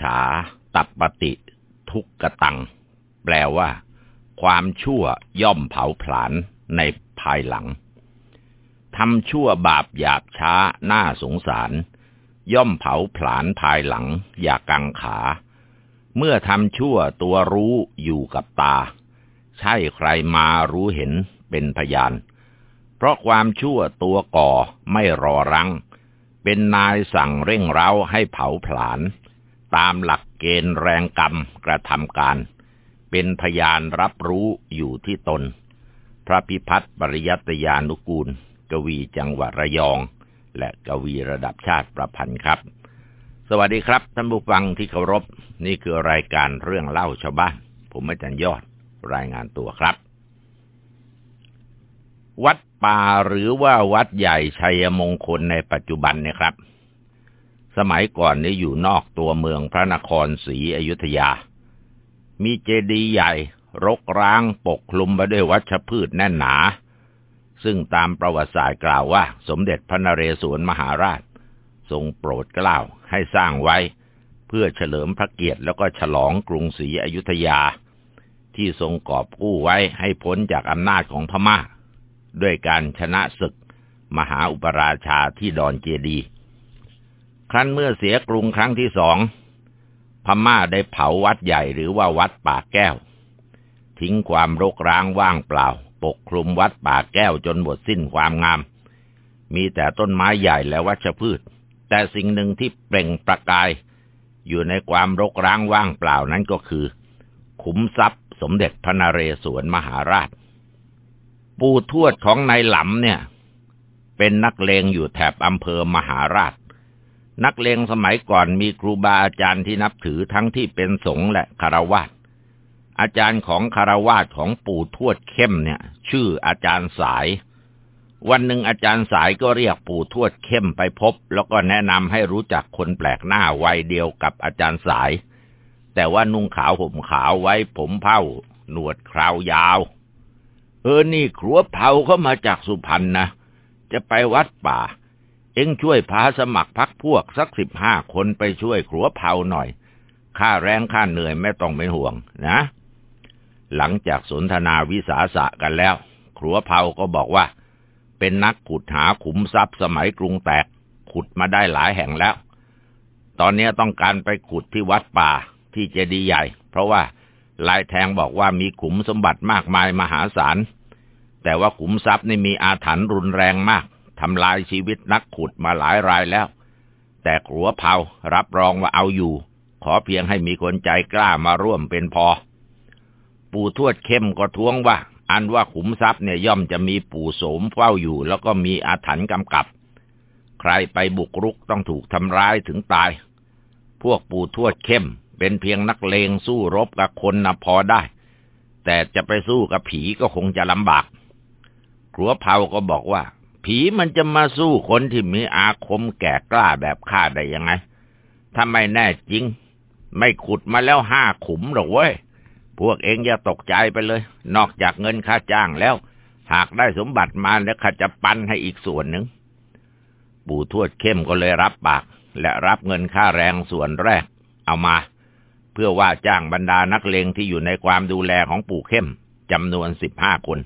ฉาตับปฏิ ทุกกตัง แปลว่า ความชั่วย่อมเผาผลาญในภายหลังทำชั่วบาปอยากช้าหน้าสงสาร ย่อมเผาผลาญภายหลัง อย่ากังขา เมื่อทำชั่วตัวรู้อยู่กับตา ใช่ใครมารู้เห็นเป็นพยาน เพราะความชั่วตัวก่อไม่รอรัง เป็นนายสั่งเร่งเร้าให้เผาผลาญ ตามหลักเกณฑ์แรงกรรมกระทำการ เป็นพยานรับรู้อยู่ที่ตน พระพิพัฒน์ปริยัตยานุกูล กวีจังหวัดระยอง และกวีระดับชาติประพันธ์ครับ สวัสดีครับท่านผู้ฟังที่เคารพ นี่คือรายการเรื่องเล่าชาวบ้าน ผมอาจารย์ยอดรายงานตัวครับ วัดป่าหรือว่าวัดใหญ่ชัยมงคลในปัจจุบันเนี่ยครับ สมัยก่อนนี่อยู่นอกตัวเมืองพระนครศรีอยุธยา มีเจดีย์ใหญ่ รกร้างปกคลุมไปด้วยวัชพืชแน่นหนา ซึ่งตามประวัติศาสตร์กล่าวว่า สมเด็จพระนเรศวรมหาราช ทรงโปรดเกล้าให้สร้างไว้ เพื่อเฉลิมพระเกียรติแล้วก็ฉลองกรุงศรีอยุธยา ที่ทรงกอบกู้ไว้ให้พ้นจากอำนาจของพม่า ด้วยการชนะศึก มหาอุปราชาที่ดอนเจดีย์ ครั้นเมื่อเสียกรุงครั้งที่สอง พม่าได้เผาวัดใหญ่หรือว่าวัดป่าแก้ว ทิ้งความรกร้างว่างเปล่า ปกคลุมวัดป่าแก้วจนหมดสิ้นความงาม มีแต่ต้นไม้ใหญ่และวัชพืช แต่สิ่งหนึ่งที่เปล่งประกาย อยู่ในความรกร้างว่างเปล่านั้นก็คือ ขุมทรัพย์สมเด็จพระนเรศวรมหาราช ปู่ทวดของนายหลำเนี่ย เป็นนักเลงอยู่แถบอำเภอมหาราช นักเลงสมัยก่อนมีครูบาอาจารย์ที่นับถือทั้งที่เป็นสงฆ์และคารวาสอาจารย์ของคารวาสของปู่ทวดเข้มเนี่ย ชื่ออาจารย์สาย วันหนึ่งอาจารย์สายก็เรียกปู่ทวดเข้มไปพบ แล้วก็แนะนำให้รู้จักคนแปลกหน้าวัยเดียวกับอาจารย์สาย แต่ว่านุ่งขาวผมขาวไว้ผมเผ้า หนวดคราวยาว เออนี่ครัวเผาเขามาจากสุพรรณนะจะไปวัดป่า เอ็งช่วยพาสมัครพักพวกสักสิบห้าคนไปช่วยครัวเผาหน่อย ค่าแรงค่าเหนื่อยไม่ต้องเป็นห่วงนะ หลังจากสนทนาวิสาสะกันแล้วครัวเผาก็บอกว่า เป็นนักขุดหาขุมทรัพย์สมัยกรุงแตก ขุดมาได้หลายแห่งแล้ว ตอนนี้ต้องการไปขุดที่วัดป่าที่เจดีย์ใหญ่ เพราะว่าลายแทงบอกว่ามีขุมสมบัติมากมายมหาศาลแต่ว่าขุมทรัพย์นี่มีอาถรรพ์รุนแรงมาก ทำลายชีวิตนักขุดมาหลายรายแล้ว แต่ครัวเผารับรองว่าเอาอยู่ ขอเพียงให้มีคนใจกล้ามาร่วมเป็นพอ ปู่ทวดเข้มก็ท้วงว่า อันว่าขุมทรัพย์เนี่ยย่อมจะมีปู่โสมเฝ้าอยู่ แล้วก็มีอาถรรพ์กำกับ ใครไปบุกรุกต้องถูกทำร้ายถึงตาย พวกปู่ทวดเข้ม เป็นเพียงนักเลงสู้รบกับคนนะพอได้ แต่จะไปสู้กับผีก็คงจะลำบากครัวเผาก็บอกว่า ผีมันจะมาสู้คนที่มีอาคมแก่กล้าแบบข้าได้ยังไง ถ้าไม่แน่จริง ไม่ขุดมาแล้วห้าขุมหรอกเว้ย พวกเองอย่าตกใจไปเลย นอกจากเงินค่าจ้างแล้ว หากได้สมบัติมาแล้วข้าจะปันให้อีกส่วนหนึ่ง ปู่ทวดเข้มก็เลยรับปาก และรับเงินค่าแรงส่วนแรก เอามา เพื่อว่าจ้างบรรดานักเลงที่อยู่ในความดูแลของปู่เข้มจำนวนสิบห้าคน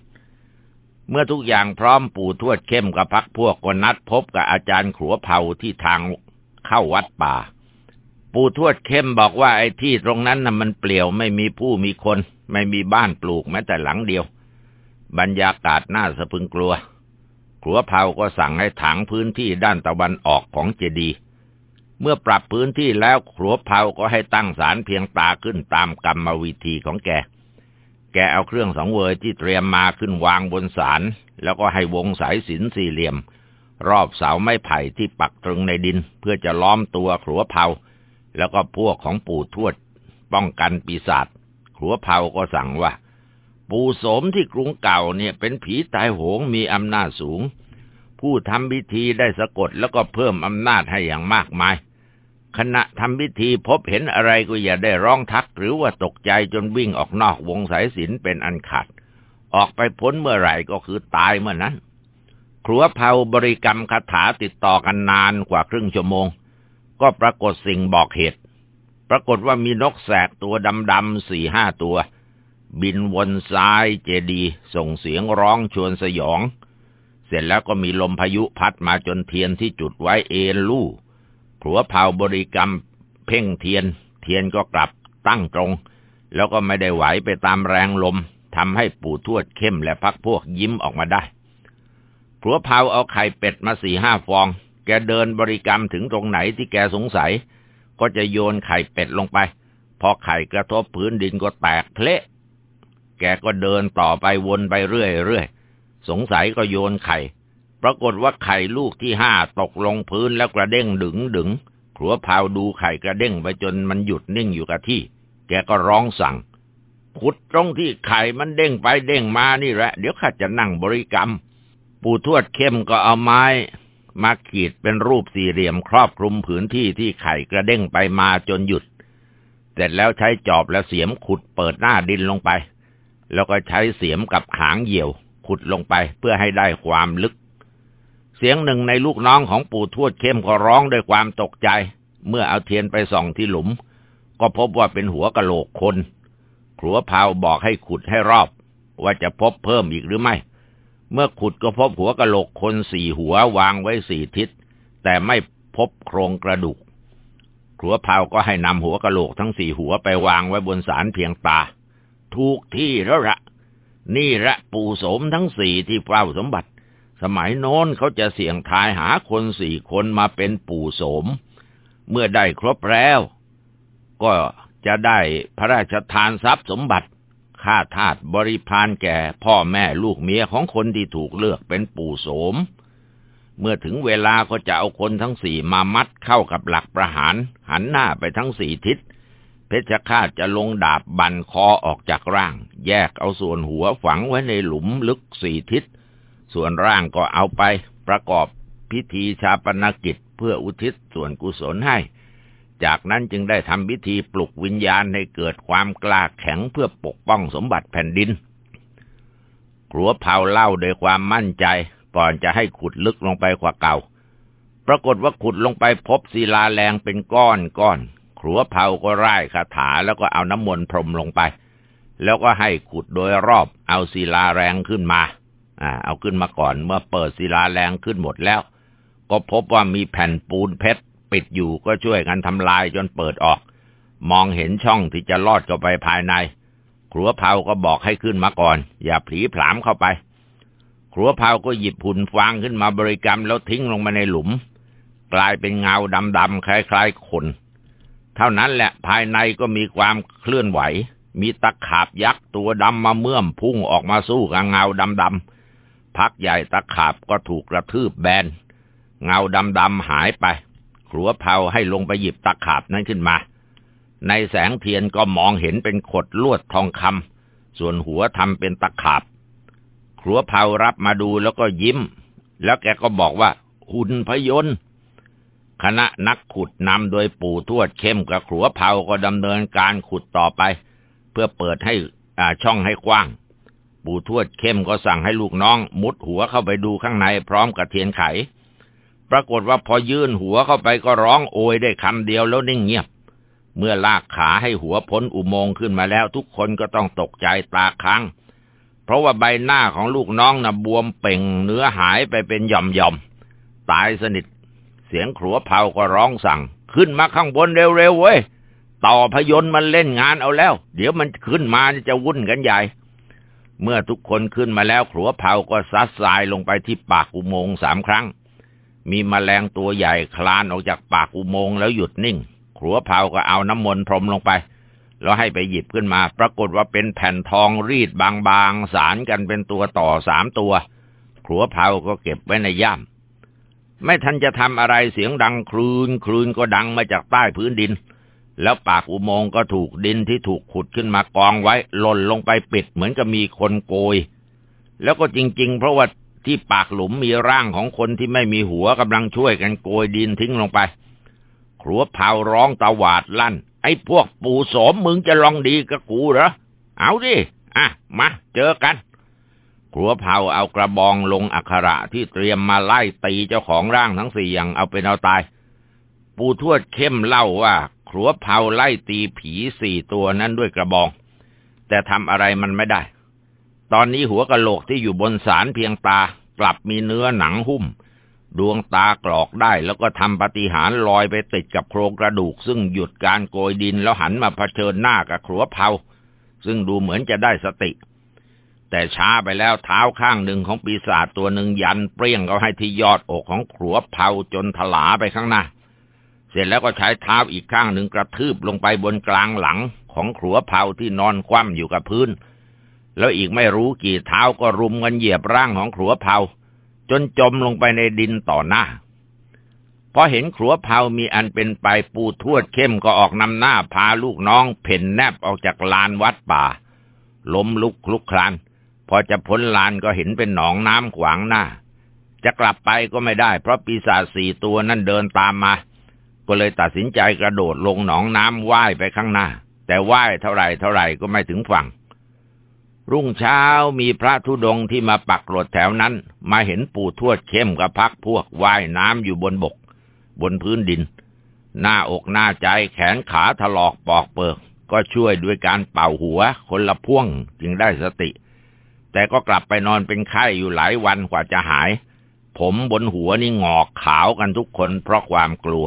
เมื่อทุกอย่างพร้อมปู่ทวดเข้มกับพักพวกก็นัดพบกับอาจารย์ขัวเผาที่ทางเข้าวัดป่า ปู่ทวดเข้มบอกว่าไอ้ที่ตรงนั้นน่ะมันเปลี่ยวไม่มีผู้มีคน ไม่มีบ้านปลูกแม้แต่หลังเดียว บรรยากาศน่าสะพึงกลัว ขัวเผาก็สั่งให้ถางพื้นที่ด้านตะวันออกของเจดีย์เมื่อปรับพื้นที่แล้วขัวเผาก็ให้ตั้งศาลเพียงตาขึ้นตามกรรมวิธีของแก แกเอาเครื่องสังเวยที่เตรียมมาขึ้นวางบนศาลแล้วก็ให้วงสายสินสี่เหลี่ยม รอบเสาไม้ไผ่ที่ปักตรึงในดิน เพื่อจะล้อมตัวขัวเผาแล้วก็พวกของปู่ทวด ป้องกันปีศาจขัวเผาก็สั่งว่า ปู่โสมที่กรุงเก่าเนี่ยเป็นผีตายโหงมีอำนาจสูง ผู้ทำพิธีได้สะกดแล้วก็เพิ่มอำนาจให้อย่างมากมาย ขณะทำพิธีพบเห็นอะไรก็อย่าได้ร้องทักหรือว่าตกใจจนวิ่งออกนอกวงสายสิญจนเป็นอันขาด ออกไปพ้นเมื่อไหร่ก็คือตายเมื่อนั้น ครัวเผาบริกรรมคาถาติดต่อกันนานกว่าครึ่งชั่วโมง ก็ปรากฏสิ่งบอกเหตุ ปรากฏว่ามีนกแสกตัวดำๆสี่ห้าตัว บินวนซ้ายเจดีส่งเสียงร้องชวนสยอง เสร็จแล้วก็มีลมพายุพัดมาจนเทียนที่จุดไว้เอ็นลู่ ผัวเผาบริกรรม เพ่งเทียน เทียนก็กลับตั้งตรง แล้วก็ไม่ได้ไหวไปตามแรงลมทำให้ปู่ทวดเข้มและพักพวกยิ้มออกมาได้ผัวเผาเอาไข่เป็ดมาสี่ห้าฟอง แกเดินบริกรรมถึงตรงไหนที่แกสงสัย ก็จะโยนไข่เป็ดลงไป พอไข่กระทบพื้นดินก็แตกเพละ แกก็เดินต่อไปวนไปเรื่อยๆสงสัยก็โยนไข่ ปรากฏว่าไข่ลูกที่ห้าตกลงพื้นแล้วกระเด้งดึงดึงขัวพาวดูไข่กระเด้งไปจนมันหยุดนิ่งอยู่กับที่ แกก็ร้องสั่งขุดตรงที่ไข่มันเด้งไปเด้งมานี่แหละ เดี๋ยวข้าจะนั่งบริกรรม ปู่ทวดเข้มก็เอาไม้ มาขีดเป็นรูปสี่เหลี่ยมครอบคลุมผืนที่ที่ไข่กระเด้งไปมาจนหยุด เสร็จแล้วใช้จอบและเสียมขุดเปิดหน้าดินลงไป แล้วก็ใช้เสียมกับหางเหยี่ยว ขุดลงไปเพื่อให้ได้ความลึก เสียงหนึ่งในลูกน้องของปู่ทวดเข้มก็ร้องด้วยความตกใจ เมื่อเอาเทียนไปส่องที่หลุม ก็พบว่าเป็นหัวกะโหลกคนขัวเผาบอกให้ขุดให้รอบ ว่าจะพบเพิ่มอีกหรือไม่ เมื่อขุดก็พบหัวกะโหลกคนสี่หัววางไว้สี่ทิศ แต่ไม่พบโครงกระดูกขัวเผาก็ให้นำหัวกะโหลกทั้งสี่หัวไปวางไว้บนสารเพียงตา ถูกที่แล้วละนี่ละปู่โสมทั้งสี่ที่เฝ้าสมบัติ สมัยโน้นเขาจะเสี่ยงทายหาคนสี่คนมาเป็นปู่โสม เมื่อได้ครบแล้ว ก็จะได้พระราชทานทรัพย์สมบัติค่าทาสบริพารแก่พ่อแม่ลูกเมียของคนที่ถูกเลือกเป็นปู่โสม เมื่อถึงเวลาก็จะเอาคนทั้งสี่มามัดเข้ากับหลักประหาร หันหน้าไปทั้งสี่ทิศ เพชฌฆาตจะลงดาบบันคอออกจากร่าง แยกเอาส่วนหัวฝังไว้ในหลุมลึกสี่ทิศ ส่วนร่างก็เอาไปประกอบพิธีชาปนกิจเพื่ออุทิศส่วนกุศลให้ จากนั้นจึงได้ทำพิธีปลุกวิญญาณให้เกิดความกล้าแข็งเพื่อปกป้องสมบัติแผ่นดินครัวเผาเล่าโดยความมั่นใจก่อนจะให้ขุดลึกลงไปกว่าเก่า ปรากฏว่าขุดลงไปพบศิลาแรงเป็นก้อนก้อนครัวเผาก็ไร่คาถาแล้วก็เอาน้ำมนต์พรมลงไป แล้วก็ให้ขุดโดยรอบเอาศิลาแรงขึ้นมา อ่า เอาขึ้นมาก่อนเมื่อเปิดศิลาแรงขึ้นหมดแล้ว ก็พบว่ามีแผ่นปูนเพชรปิดอยู่ก็ช่วยกันทำลายจนเปิดออก มองเห็นช่องที่จะลอดเข้าไปภายใน ครัวเผาก็บอกให้ขึ้นมาก่อน อย่าผีผลามเข้าไป ครัวเผาก็หยิบหุ่นฟางขึ้นมาบริกรรมแล้วทิ้งลงมาในหลุม กลายเป็นเงาดำๆคล้ายๆคนเท่านั้นแหละภายในก็มีความเคลื่อนไหว มีตะขาบยักษ์ตัวดำมาเมื่อมพุ่งออกมาสู้กับเงาดำๆ พักใหญ่ตะขาบก็ถูกกระทืบแบน เงาดำๆหายไป ครัวเผาให้ลงไปหยิบตะขาบนั้นขึ้นมา ในแสงเทียนก็มองเห็นเป็นขดลวดทองคำส่วนหัวทำเป็นตะขาบ ครัวเผารับมาดูแล้วก็ยิ้ม แล้วแกก็บอกว่า หุ่นพยนต์คณะนักขุดนำโดยปู่ทวดเข้มกับขัวเผาก็ดำเนินการขุดต่อไป เพื่อเปิดให้ช่องให้กว้าง ปู่ทวดเข้มก็สั่งให้ลูกน้อง มุดหัวเข้าไปดูข้างในพร้อมกับเทียนไข ปรากฏว่าพอยื่นหัวเข้าไปก็ร้องโอยได้คำเดียวแล้วนิ่งเงียบ เมื่อลากขาให้หัวพ้นอุโมงค์ขึ้นมาแล้วทุกคนก็ต้องตกใจตาค้าง เพราะว่าใบหน้าของลูกน้องนะ่ะบวมเป่งเนื้อหายไปเป็นหย่อมย่อมตายสนิท เสียงขัวเผาก็ร้องสั่ง ขึ้นมาข้างบนเร็วๆเว้ยต่อพยนต์มันเล่นงานเอาแล้ว เดี๋ยวมันขึ้นมาจะวุ่นกันใหญ่ เมื่อทุกคนขึ้นมาแล้วขัวเผาก็ซัดทรายลงไปที่ปากอุโมงค์สามครั้ง มีมแมลงตัวใหญ่คลานออกจากปากอุโมงค์แล้วหยุดนิ่งขัวเผาก็เอาน้ำมนต์พรมลงไป แล้วให้ไปหยิบขึ้นมา ปรากฏว่าเป็นแผ่นทองรีดบางๆสารกันเป็นตัวต่อสามตัวขัวเผาก็เก็บไว้ในย่ามไม่ทันจะทำอะไรเสียงดังคลืนคลืนก็ดังมาจากใต้พื้นดิน แล้วปากอุโมงค์ก็ถูกดินที่ถูกขุดขึ้นมากองไว้หล่นลงไปปิดเหมือนกับมีคนโกย แล้วก็จริง ๆ เพราะว่าที่ปากหลุมมีร่างของคนที่ไม่มีหัวกำลังช่วยกันโกยดินทิ้งลงไป ครัวเผาร้องตะวาดลั่น ไอ้พวกปู่โสมมึงจะลองดีกับกูเหรอ เอาดิอะมาเจอกัน ครัวเผาเอากระบองลงอักขระที่เตรียมมาไล่ตีเจ้าของร่างทั้งสี่อย่างเอาเป็นเอาตาย ปู่ทวดเข้มเล่าว่า ขรัวเผาไล่ตีผีสี่ตัวนั้นด้วยกระบอง แต่ทำอะไรมันไม่ได้ ตอนนี้หัวกะโหลกที่อยู่บนศาลเพียงตากลับมีเนื้อหนังหุ้ม ดวงตากรอกได้แล้วก็ทำปฏิหารลอยไปติดกับโครงกระดูก ซึ่งหยุดการโกยดินแล้วหันมาเผชิญหน้ากับขรัวเผาซึ่งดูเหมือนจะได้สติ แต่ช้าไปแล้วเท้าข้างหนึ่งของปีศาจตัวหนึ่งยันเปรี้ยงเขาให้ที่ยอดอกของขรัวเผาจนถลาไปข้างหน้า เสร็จแล้วก็ใช้เท้าอีกข้างหนึ่งกระทืบลงไปบนกลางหลังของขรัวเผาที่นอนคว่ำอยู่กับพื้น แล้วอีกไม่รู้กี่เท้าก็รุมกันเหยียบร่างของขรัวเผาจนจมลงไปในดินต่อหน้าพอเห็นขรัวเผามีอันเป็นไปปูทวดเข้มก็ออกนำหน้าพาลูกน้องเพ่นแนบออกจากลานวัดป่า ล้มลุกคลุกคลาน พอจะพ้นลานก็เห็นเป็นหนองน้ำขวางหน้า จะกลับไปก็ไม่ได้เพราะปีศาจสี่ตัวนั่นเดินตามมา ก็เลยตัดสินใจกระโดดลงหนองน้ำว่ายไปข้างหน้า แต่ว่ายเท่าไรเท่าไรก็ไม่ถึงฝั่ง รุ่งเช้ามีพระธุดงที่มาปักหลดแถวนั้น มาเห็นปู่ทวดเข้มกับพักพวกว่ายน้ำอยู่บนบก บนพื้นดิน หน้าอกหน้าใจแขนขาถลอกปอกเปิก ก็ช่วยด้วยการเป่าหัวคนละพ่วงจึงได้สติ แต่ก็กลับไปนอนเป็นไข้อยู่หลายวันกว่าจะหาย ผมบนหัวนี่งอกขาวกันทุกคนเพราะความกลัว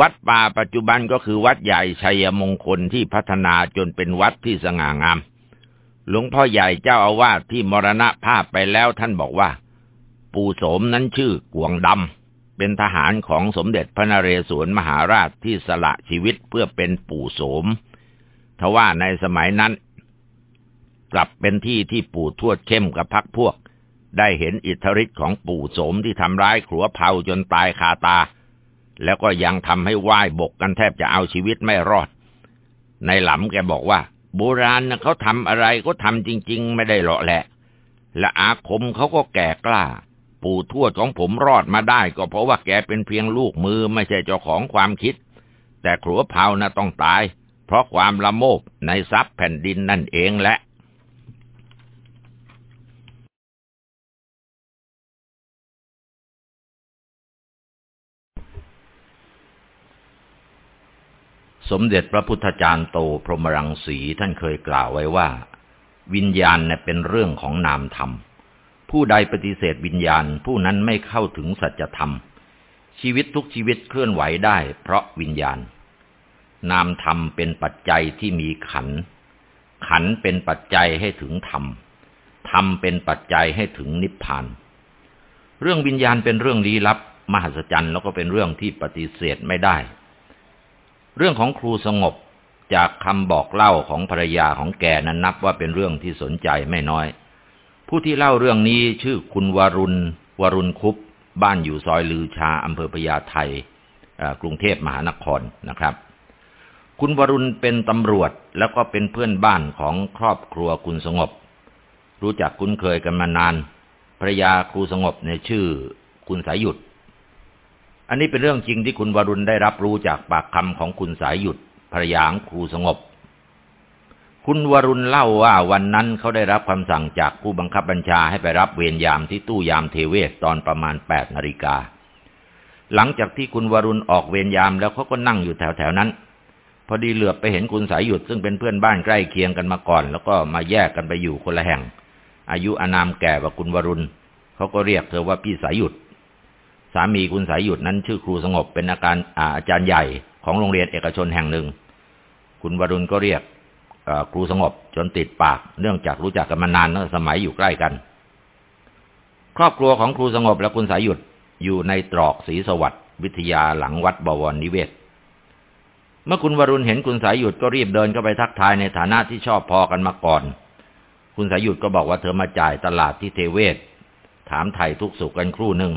วัดป่าปัจจุบันก็คือวัดใหญ่ชัยมงคลที่พัฒนาจนเป็นวัดที่สง่างาม หลวงพ่อใหญ่เจ้าอาวาสที่มรณภาพไปแล้วท่านบอกว่า ปู่โสมนั้นชื่อกวงดำเป็นทหารของสมเด็จพระนเรศวรมหาราชที่สละชีวิตเพื่อเป็นปู่โสมทว่าในสมัยนั้น กลับเป็นที่ที่ปู่ทวดเข้มกับพักพวก ได้เห็นอิทธิฤทธิ์ของปู่โสมที่ทำร้ายขัวเผาจนตายคาตา แล้วก็ยังทำให้ไหว้บกกันแทบจะเอาชีวิตไม่รอด ในหลำแกบอกว่า โบราณเขาทำอะไรก็ทำจริง ๆ ไม่ได้หรอกแหละ และอาคมเขาก็แก่กล้า ปู่ทวดของผมรอดมาได้ก็เพราะว่าแกเป็นเพียงลูกมือไม่ใช่เจ้าของความคิด แต่ครัวเผานะต้องตาย เพราะความละโมบในทรัพย์แผ่นดินนั่นเองแหละ สมเด็จพระพุทธจารย์โตพรหมรังสีท่านเคยกล่าวไว้ว่า วิญญาณเนี่ยเป็นเรื่องของนามธรรม ผู้ใดปฏิเสธวิญญาณผู้นั้นไม่เข้าถึงสัจธรรม ชีวิตทุกชีวิตเคลื่อนไหวได้เพราะวิญญาณ นามธรรมเป็นปัจจัยที่มีขัน ขันเป็นปัจจัยให้ถึงธรรม ธรรมเป็นปัจจัยให้ถึงนิพพาน เรื่องวิญญาณเป็นเรื่องลี้ลับ มหัศจรรย์แล้วก็เป็นเรื่องที่ปฏิเสธไม่ได้ เรื่องของครูสงบจากคำบอกเล่าของภรรยาของแกนั้นนับว่าเป็นเรื่องที่สนใจไม่น้อย ผู้ที่เล่าเรื่องนี้ชื่อคุณวรุณ วรุณคุปบ้านอยู่ซอยลือชาอำเภอพญาไทกรุงเทพมหานครนะครับ คุณวรุณเป็นตำรวจแล้วก็เป็นเพื่อนบ้านของครอบครัวคุณสงบ รู้จักคุ้นเคยกันมานานภรรยาครูสงบเนี่ยชื่อ คุณสายหยุด อันนี้เป็นเรื่องจริงที่คุณวรุณได้รับรู้จากปากคำของคุณสายหยุดภรยาของครูสงบ คุณวรุณเล่าว่าวันนั้นเขาได้รับคำสั่งจากผู้บังคับบัญชาให้ไปรับเวรยามที่ตู้ยามเทเวศตอนประมาณแปดนาฬิกา หลังจากที่คุณวรุณออกเวรยามแล้วเขาก็นั่งอยู่แถวๆนั้น พอดีเหลือบไปเห็นคุณสายหยุดซึ่งเป็นเพื่อนบ้านใกล้เคียงกันมาก่อน แล้วก็มาแยกกันไปอยู่คนละแห่ง อายุอานามแก่กว่าคุณวรุณเขาก็เรียกเธอว่าพี่สายหยุด สามีคุณสายหยุดนั้นชื่อครูสงบเป็นอาการอาจารย์ใหญ่ของโรงเรียนเอกชนแห่งหนึ่ง คุณวรุณก็เรียกครูสงบจนติดปาก เนื่องจากรู้จักกันมานานตั้งสมัยอยู่ใกล้กัน ครอบครัวของครูสงบและคุณสายหยุดอยู่ในตรอกศรีสวัสดิ์วิทยาหลังวัดบวรนิเวศ เมื่อคุณวรุณเห็นคุณสายหยุดก็รีบเดินเข้าไปทักทายในฐานะที่ชอบพอกันมาก่อน คุณสายหยุดก็บอกว่าเธอมาจ่ายตลาดที่เทเวศ ถามไถ่ทุกสุขกันครู่หนึ่ง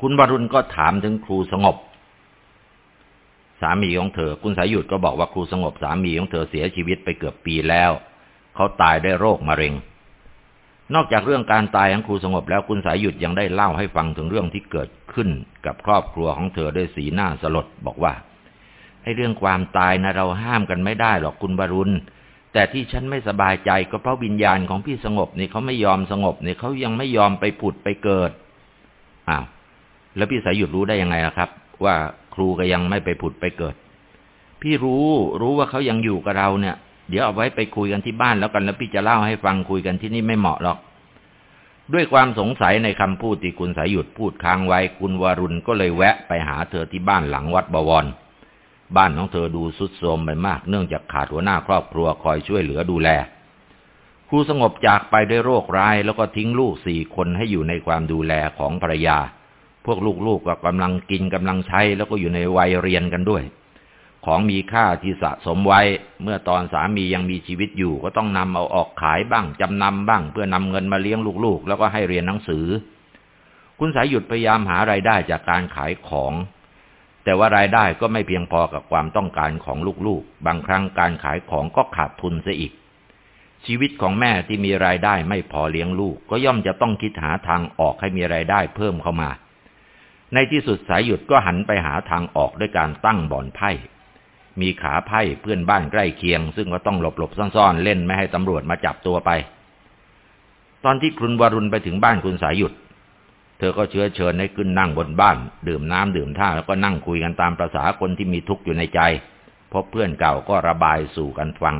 คุณบรุณก็ถามถึงครูสงบ สามีของเธอ คุณสายหยุดก็บอกว่าครูสงบสามีของเธอเสียชีวิตไปเกือบปีแล้ว เขาตายได้โรคมะเร็ง นอกจากเรื่องการตายของครูสงบแล้วคุณสายหยุดยังได้เล่าให้ฟังถึงเรื่องที่เกิดขึ้นกับครอบครัวของเธอด้วยสีหน้าสลดบอกว่าไอ้เรื่องความตายนะเราห้ามกันไม่ได้หรอกคุณบรุณ แต่ที่ฉันไม่สบายใจก็เพราะวิญญาณของพี่สงบนี่เขาไม่ยอมสงบนี่เขายังไม่ยอมไปผุดไปเกิดอ้าว แล้วพี่สายหยุดรู้ได้ยังไงล่ะครับ ว่าครูก็ยังไม่ไปผุดไปเกิด พี่รู้รู้ว่าเขายังอยู่กับเราเนี่ย เดี๋ยวเอาไว้ไปคุยกันที่บ้านแล้วกันแล้วพี่จะเล่าให้ฟังคุยกันที่นี่ไม่เหมาะหรอก ด้วยความสงสัยในคำพูดที่คุณสายหยุดพูดค้างไว้คุณวารุณก็เลยแวะไปหาเธอที่บ้านหลังวัดบวร บ้านของเธอดูสุดโทรมไปมาก เนื่องจากขาดหัวหน้าครอบครัวคอยช่วยเหลือดูแลครูสงบจากไปด้วยโรคร้ายแล้วก็ทิ้งลูกสี่คนให้อยู่ในความดูแลของภรรยา พวกลูกๆก็กำลังกินกำลังใช้ แล้วก็อยู่ในวัยเรียนกันด้วย ของมีค่าที่สะสมไว้ เมื่อตอนสามียังมีชีวิตอยู่ ก็ต้องนำเอาออกขายบ้างจำนำบ้าง เพื่อนำเงินมาเลี้ยงลูกๆ แล้วก็ให้เรียนหนังสือ คุณสายหยุดพยายามหารายได้จากการขายของ แต่ว่ารายได้ก็ไม่เพียงพอกับความต้องการของลูกๆ บางครั้งการขายของก็ขาดทุนเสียอีกชีวิตของแม่ที่มีรายได้ไม่พอเลี้ยงลูก ก็ย่อมจะต้องคิดหาทางออกให้มีรายได้เพิ่มเข้ามา ในที่สุดสายหยุดก็หันไปหาทางออกด้วยการตั้งบ่อนไพ่ มีขาไพ่เพื่อนบ้านใกล้เคียง ซึ่งก็ต้องหลบหลบซ่อนๆ เล่นไม่ให้ตำรวจมาจับตัวไป ตอนที่คุณวรุณไปถึงบ้านคุณสายหยุด เธอก็เชื้อเชิญให้ขึ้นนั่งบนบ้าน ดื่มน้ำดื่มท่าแล้วก็นั่งคุยกันตามประษาคนที่มีทุกข์อยู่ในใจพบเพื่อนเก่าก็ระบายสู่กันฟัง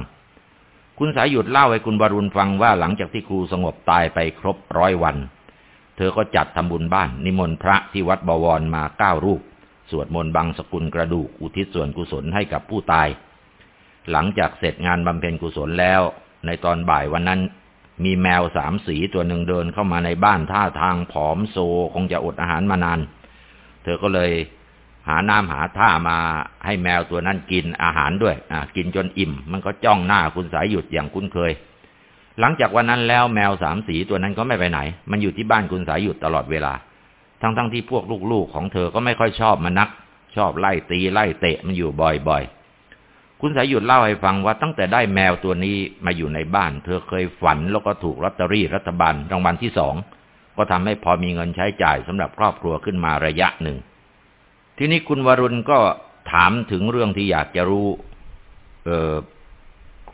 คุณสายหยุดเล่าให้คุณวรุณฟังว่าหลังจากที่ครูสงบตายไปครบร้อยวัน ธอก็จัดทำบุญบ้าน นิมนต์พระที่วัดบวรมาเก้ารูป สวดมนต์บังสกุลกระดูก อุทิศส่วนกุศลให้กับผู้ตาย หลังจากเสร็จงานบำเพ็ญกุศลแล้ว ในตอนบ่ายวันนั้น มีแมวสามสีตัวหนึ่งเดินเข้ามาในบ้านท่าทางผอมโซคงจะอดอาหารมานาน เธอก็เลยหาน้ำหาท่ามาให้แมวตัวนั้นกินอาหารด้วย อ่า กินจนอิ่ม มันก็จ้องหน้าคุณสายหยุดอย่างคุ้นเคย หลังจากวันนั้นแล้วแมวสามสีตัวนั้นก็ไม่ไปไหน มันอยู่ที่บ้านคุณสายหยุดตลอดเวลา ทั้งๆทที่พวกลูกๆของเธอก็ไม่ค่อยชอบมันนัก ชอบไล่ตีไล่เตะมันอยู่บ่อยๆ คุณสายหยุดเล่าให้ฟังว่าตั้งแต่ได้แมวตัวนี้มาอยู่ในบ้าน เธอเคยฝันแล้วก็ถูกลอตเตอรี่รัฐบาลรางวัลที่สองก็ทำให้พอมีเงินใช้จ่ายสำหรับครอบครัวขึ้นมาระยะหนึ่ง ทีนี้คุณวรุณก็ถามถึงเรื่องที่อยากจะรู้ เออ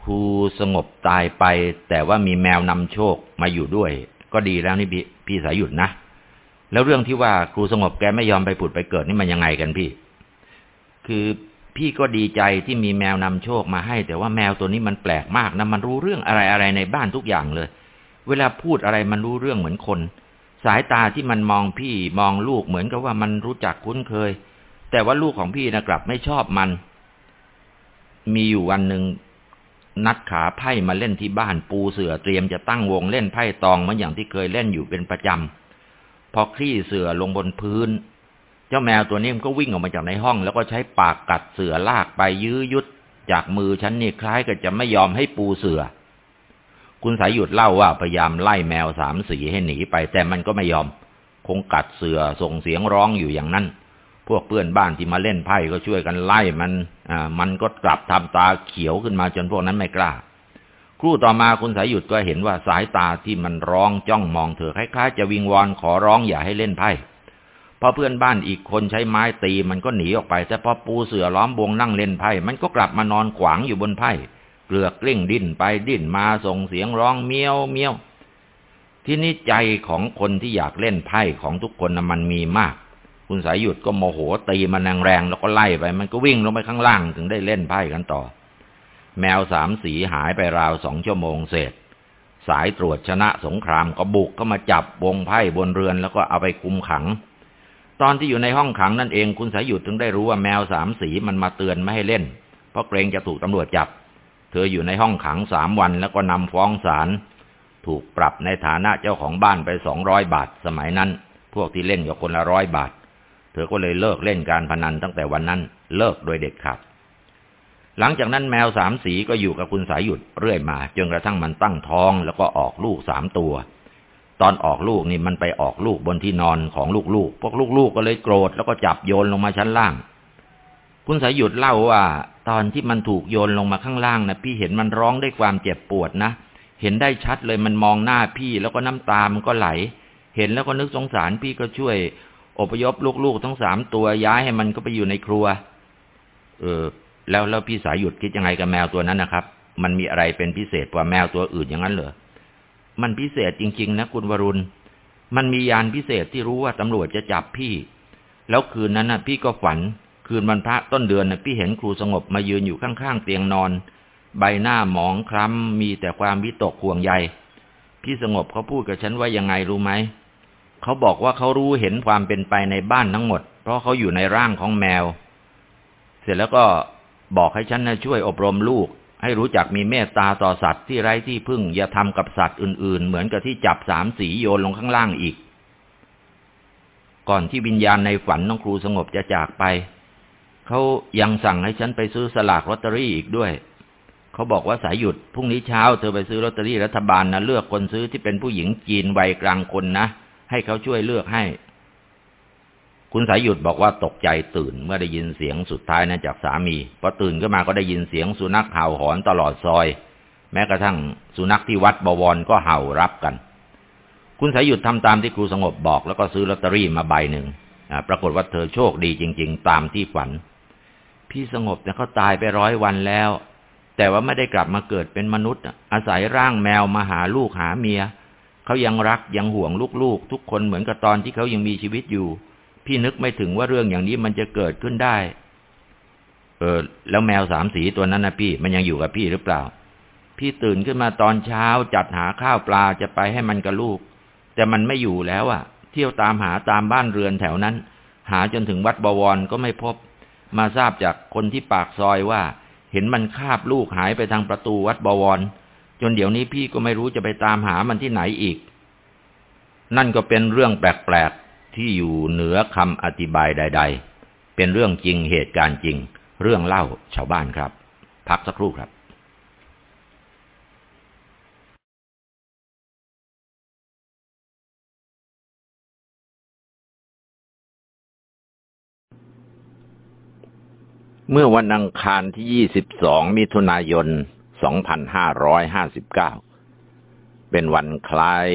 ครูสงบตายไป แต่ว่ามีแมวนำโชคมาอยู่ด้วย ก็ดีแล้วนี่พี่พี่สายหยุดนะ แล้วเรื่องที่ว่าครูสงบแกไม่ยอมไปผุดไปเกิดนี่มันยังไงกันพี่ คือพี่ก็ดีใจที่มีแมวนำโชคมาให้ แต่ว่าแมวตัวนี้มันแปลกมากนะมันรู้เรื่องอะไรอะไรในบ้านทุกอย่างเลย เวลาพูดอะไรมันรู้เรื่องเหมือนคน สายตาที่มันมองพี่มองลูกเหมือนกับว่ามันรู้จักคุ้นเคย แต่ว่าลูกของพี่นะกลับไม่ชอบมัน มีอยู่วันหนึ่ง นัดขาไพ่มาเล่นที่บ้านปูเสือเตรียมจะตั้งวงเล่นไพ่ตองเหมือนอย่างที่เคยเล่นอยู่เป็นประจำ พอคลี่เสือลงบนพื้น เจ้าแมวตัวนี้มันก็วิ่งออกมาจากในห้อง แล้วก็ใช้ปากกัดเสือลากไปยื้อยุด จากมือฉันนี่คล้ายกับจะไม่ยอมให้ปูเสือ คุณสายหยุดเล่าว่าพยายามไล่แมวสามสีให้หนีไปแต่มันก็ไม่ยอม คงกัดเสือส่งเสียงร้องอยู่อย่างนั้น พวกเพื่อนบ้านที่มาเล่นไพ่ก็ช่วยกันไล่มัน อ่า มันก็กลับทำตาเขียวขึ้นมาจนพวกนั้นไม่กล้า ครู่ต่อมาคุณสายหยุดก็เห็นว่าสายตาที่มันร้องจ้องมองเธอคล้ายๆจะวิงวอนขอร้องอย่าให้เล่นไพ่พอเพื่อนบ้านอีกคนใช้ไม้ตีมันก็หนีออกไป แต่พอปูเสือล้อมวงนั่งเล่นไพ่มันก็กลับมานอนขวางอยู่บนไพ่เกลือกกลิ้งดิ้นไปดิ้นมาส่งเสียงร้องเมียวเมียวที่นี้ใจของคนที่อยากเล่นไพ่ของทุกคนนะมันมีมาก คุณสายหยุดก็โมโหตีมันแรงๆแล้วก็ไล่ไป มันก็วิ่งลงไปข้างล่างถึงได้เล่นไพ่กันต่อ แมวสามสีหายไปราวสองชั่วโมงเศษสายตรวจชนะสงครามก็บุกเข้ามาจับวงไพ่บนเรือนแล้วก็เอาไปคุมขัง ตอนที่อยู่ในห้องขังนั่นเองคุณสายหยุดถึงได้รู้ว่าแมวสามสีมันมาเตือนไม่ให้เล่น เพราะเกรงจะถูกตำรวจจับ เธออยู่ในห้องขังสามวันแล้วก็นำฟ้องศาลถูกปรับในฐานะเจ้าของบ้านไปสองร้อยบาทสมัยนั้น พวกที่เล่นกับคนละร้อยบาท เธอก็เลยเลิกเล่นการพนันตั้งแต่วันนั้น เลิกโดยเด็ดขาดหลังจากนั้นแมวสามสีก็อยู่กับคุณสายหยุดเรื่อยมาจนกระทั่งมันตั้งท้องแล้วก็ออกลูกสามตัว ตอนออกลูกนี่มันไปออกลูกบนที่นอนของลูกๆพวกลูกๆก็เลยโกรธแล้วก็จับโยนลงมาชั้นล่าง คุณสายหยุดเล่าว่า ตอนที่มันถูกโยนลงมาข้างล่างนะพี่เห็นมันร้องด้วยความเจ็บปวดนะเห็นได้ชัดเลยมันมองหน้าพี่แล้วก็น้ำตามันก็ไหล เห็นแล้วก็นึกสงสารพี่ก็ช่วย อพยพลูกๆทั้งสามตัวย้ายให้มันก็ไปอยู่ในครัว เออ แล้วแล้วพี่สายหยุดคิดยังไงกับแมวตัวนั้นนะครับ มันมีอะไรเป็นพิเศษกว่าแมวตัวอื่นอย่างนั้นเหรอ มันพิเศษจริง ๆ นะคุณวรุณ มันมียานพิเศษที่รู้ว่าตำรวจจะจับพี่ แล้วคืนนั้นน่ะพี่ก็ฝัน คืนวันพระต้นเดือนน่ะพี่เห็นครูสงบมายืนอยู่ข้างๆเตียงนอน ใบหน้าหมองคล้ำมีแต่ความวิตกห่วงใย พี่สงบเขาพูดกับฉันว่ายังไงรู้ไหม เขาบอกว่าเขารู้เห็นความเป็นไปในบ้านทั้งหมด เพราะเขาอยู่ในร่างของแมว เสร็จแล้วก็บอกให้ฉันนะช่วยอบรมลูก ให้รู้จักมีเมตตาต่อสัตว์ที่ไร้ที่พึ่ง อย่าทำกับสัตว์อื่นๆ เหมือนกับที่จับสามสีโยนลงข้างล่างอีก ก่อนที่วิญญาณในฝันน้องครูสงบจะจากไป เขายังสั่งให้ฉันไปซื้อสลากลอตเตอรี่อีกด้วยเขาบอกว่าสายหยุดพรุ่งนี้เช้าเธอไปซื้อลอตเตอรี่รัฐบาลนะเลือกคนซื้อที่เป็นผู้หญิงจีนวัยกลางคนนะ ให้เขาช่วยเลือกให้ คุณสายหยุดบอกว่าตกใจตื่นเมื่อได้ยินเสียงสุดท้ายนั้นจากสามีพอตื่นขึ้นมาก็ได้ยินเสียงสุนัขเห่าหอนตลอดซอย แม้กระทั่งสุนัขที่วัดบวรก็เห่ารับกัน คุณสายหยุดทำตามที่ครูสงบบอก แล้วก็ซื้อลอตเตอรี่มาใบหนึ่งปรากฏว่าเธอโชคดีจริง ๆ ตามที่ฝัน พี่สงบเนี่ยเขาตายไปร้อยวันแล้ว แต่ว่าไม่ได้กลับมาเกิดเป็นมนุษย์ อาศัยร่างแมวมาหาลูกหาเมีย เขายังรักยังห่วงลูกๆ ทุกคนเหมือนกับตอนที่เขายังมีชีวิตอยู่ พี่นึกไม่ถึงว่าเรื่องอย่างนี้มันจะเกิดขึ้นได้ เออ แล้วแมวสามสีตัวนั้นนะพี่ มันยังอยู่กับพี่หรือเปล่า พี่ตื่นขึ้นมาตอนเช้าจัดหาข้าวปลาจะไปให้มันกับลูก แต่มันไม่อยู่แล้วอะ่ะ เที่ยวตามหาตามบ้านเรือนแถวนั้น หาจนถึงวัดบวรก็ไม่พบ มาทราบจากคนที่ปากซอยว่า เห็นมันคาบลูกหายไปทางประตูวัดบวร จนเดี๋ยวนี้พี่ก็ไม่รู้จะไปตามหามันที่ไหนอีก นั่นก็เป็นเรื่องแปลกๆที่อยู่เหนือคำอธิบายใด ๆ เป็นเรื่องจริงเหตุการณ์จริง เรื่องเล่าชาวบ้านครับ พักสักครู่ครับเมื่อวันอังคารที่ 22 มิถุนายน 2559 เป็นวันคล้าย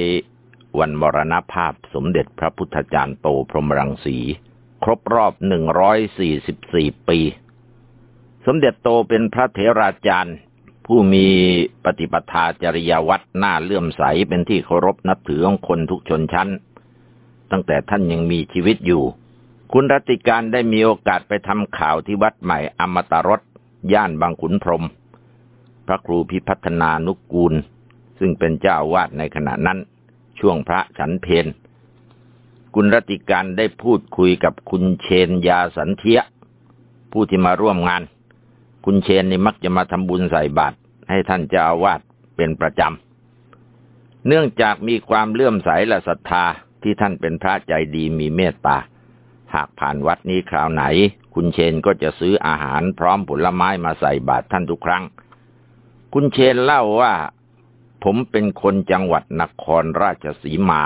วันมรณภาพสมเด็จพระพุทธจารย์โตพรหมรังสี ครบรอบ 144 ปี สมเด็จโตเป็นพระเถราจารย์ผู้มีปฏิปทาจริยวัตรหน้าเลื่อมใสเป็นที่เคารพนับถือของคนทุกชนชั้น ตั้งแต่ท่านยังมีชีวิตอยู่ คุณรัติการได้มีโอกาสไปทำข่าวที่วัดใหม่อมตะรสย่านบางขุนพรม พระครูพิพัฒนานุกูล ซึ่งเป็นเจ้าวาดในขณะนั้น ช่วงพระฉันเพนกุณรติการได้พูดคุยกับคุณเชนยาสันเทีย ผู้ที่มาร่วมงาน คุณเชนนี่มักจะมาทำบุญใส่บาตรให้ท่านเจ้าวาดเป็นประจำ เนื่องจากมีความเลื่อมใสและศรัทธาที่ท่านเป็นพระใจดีมีเมตตา หากผ่านวัดนี้คราวไหน คุณเชนก็จะซื้ออาหารพร้อมผลไม้มาใส่บาตรท่านทุกครั้ง คุณเชนเล่าว่า ผมเป็นคนจังหวัดนครราชสีมา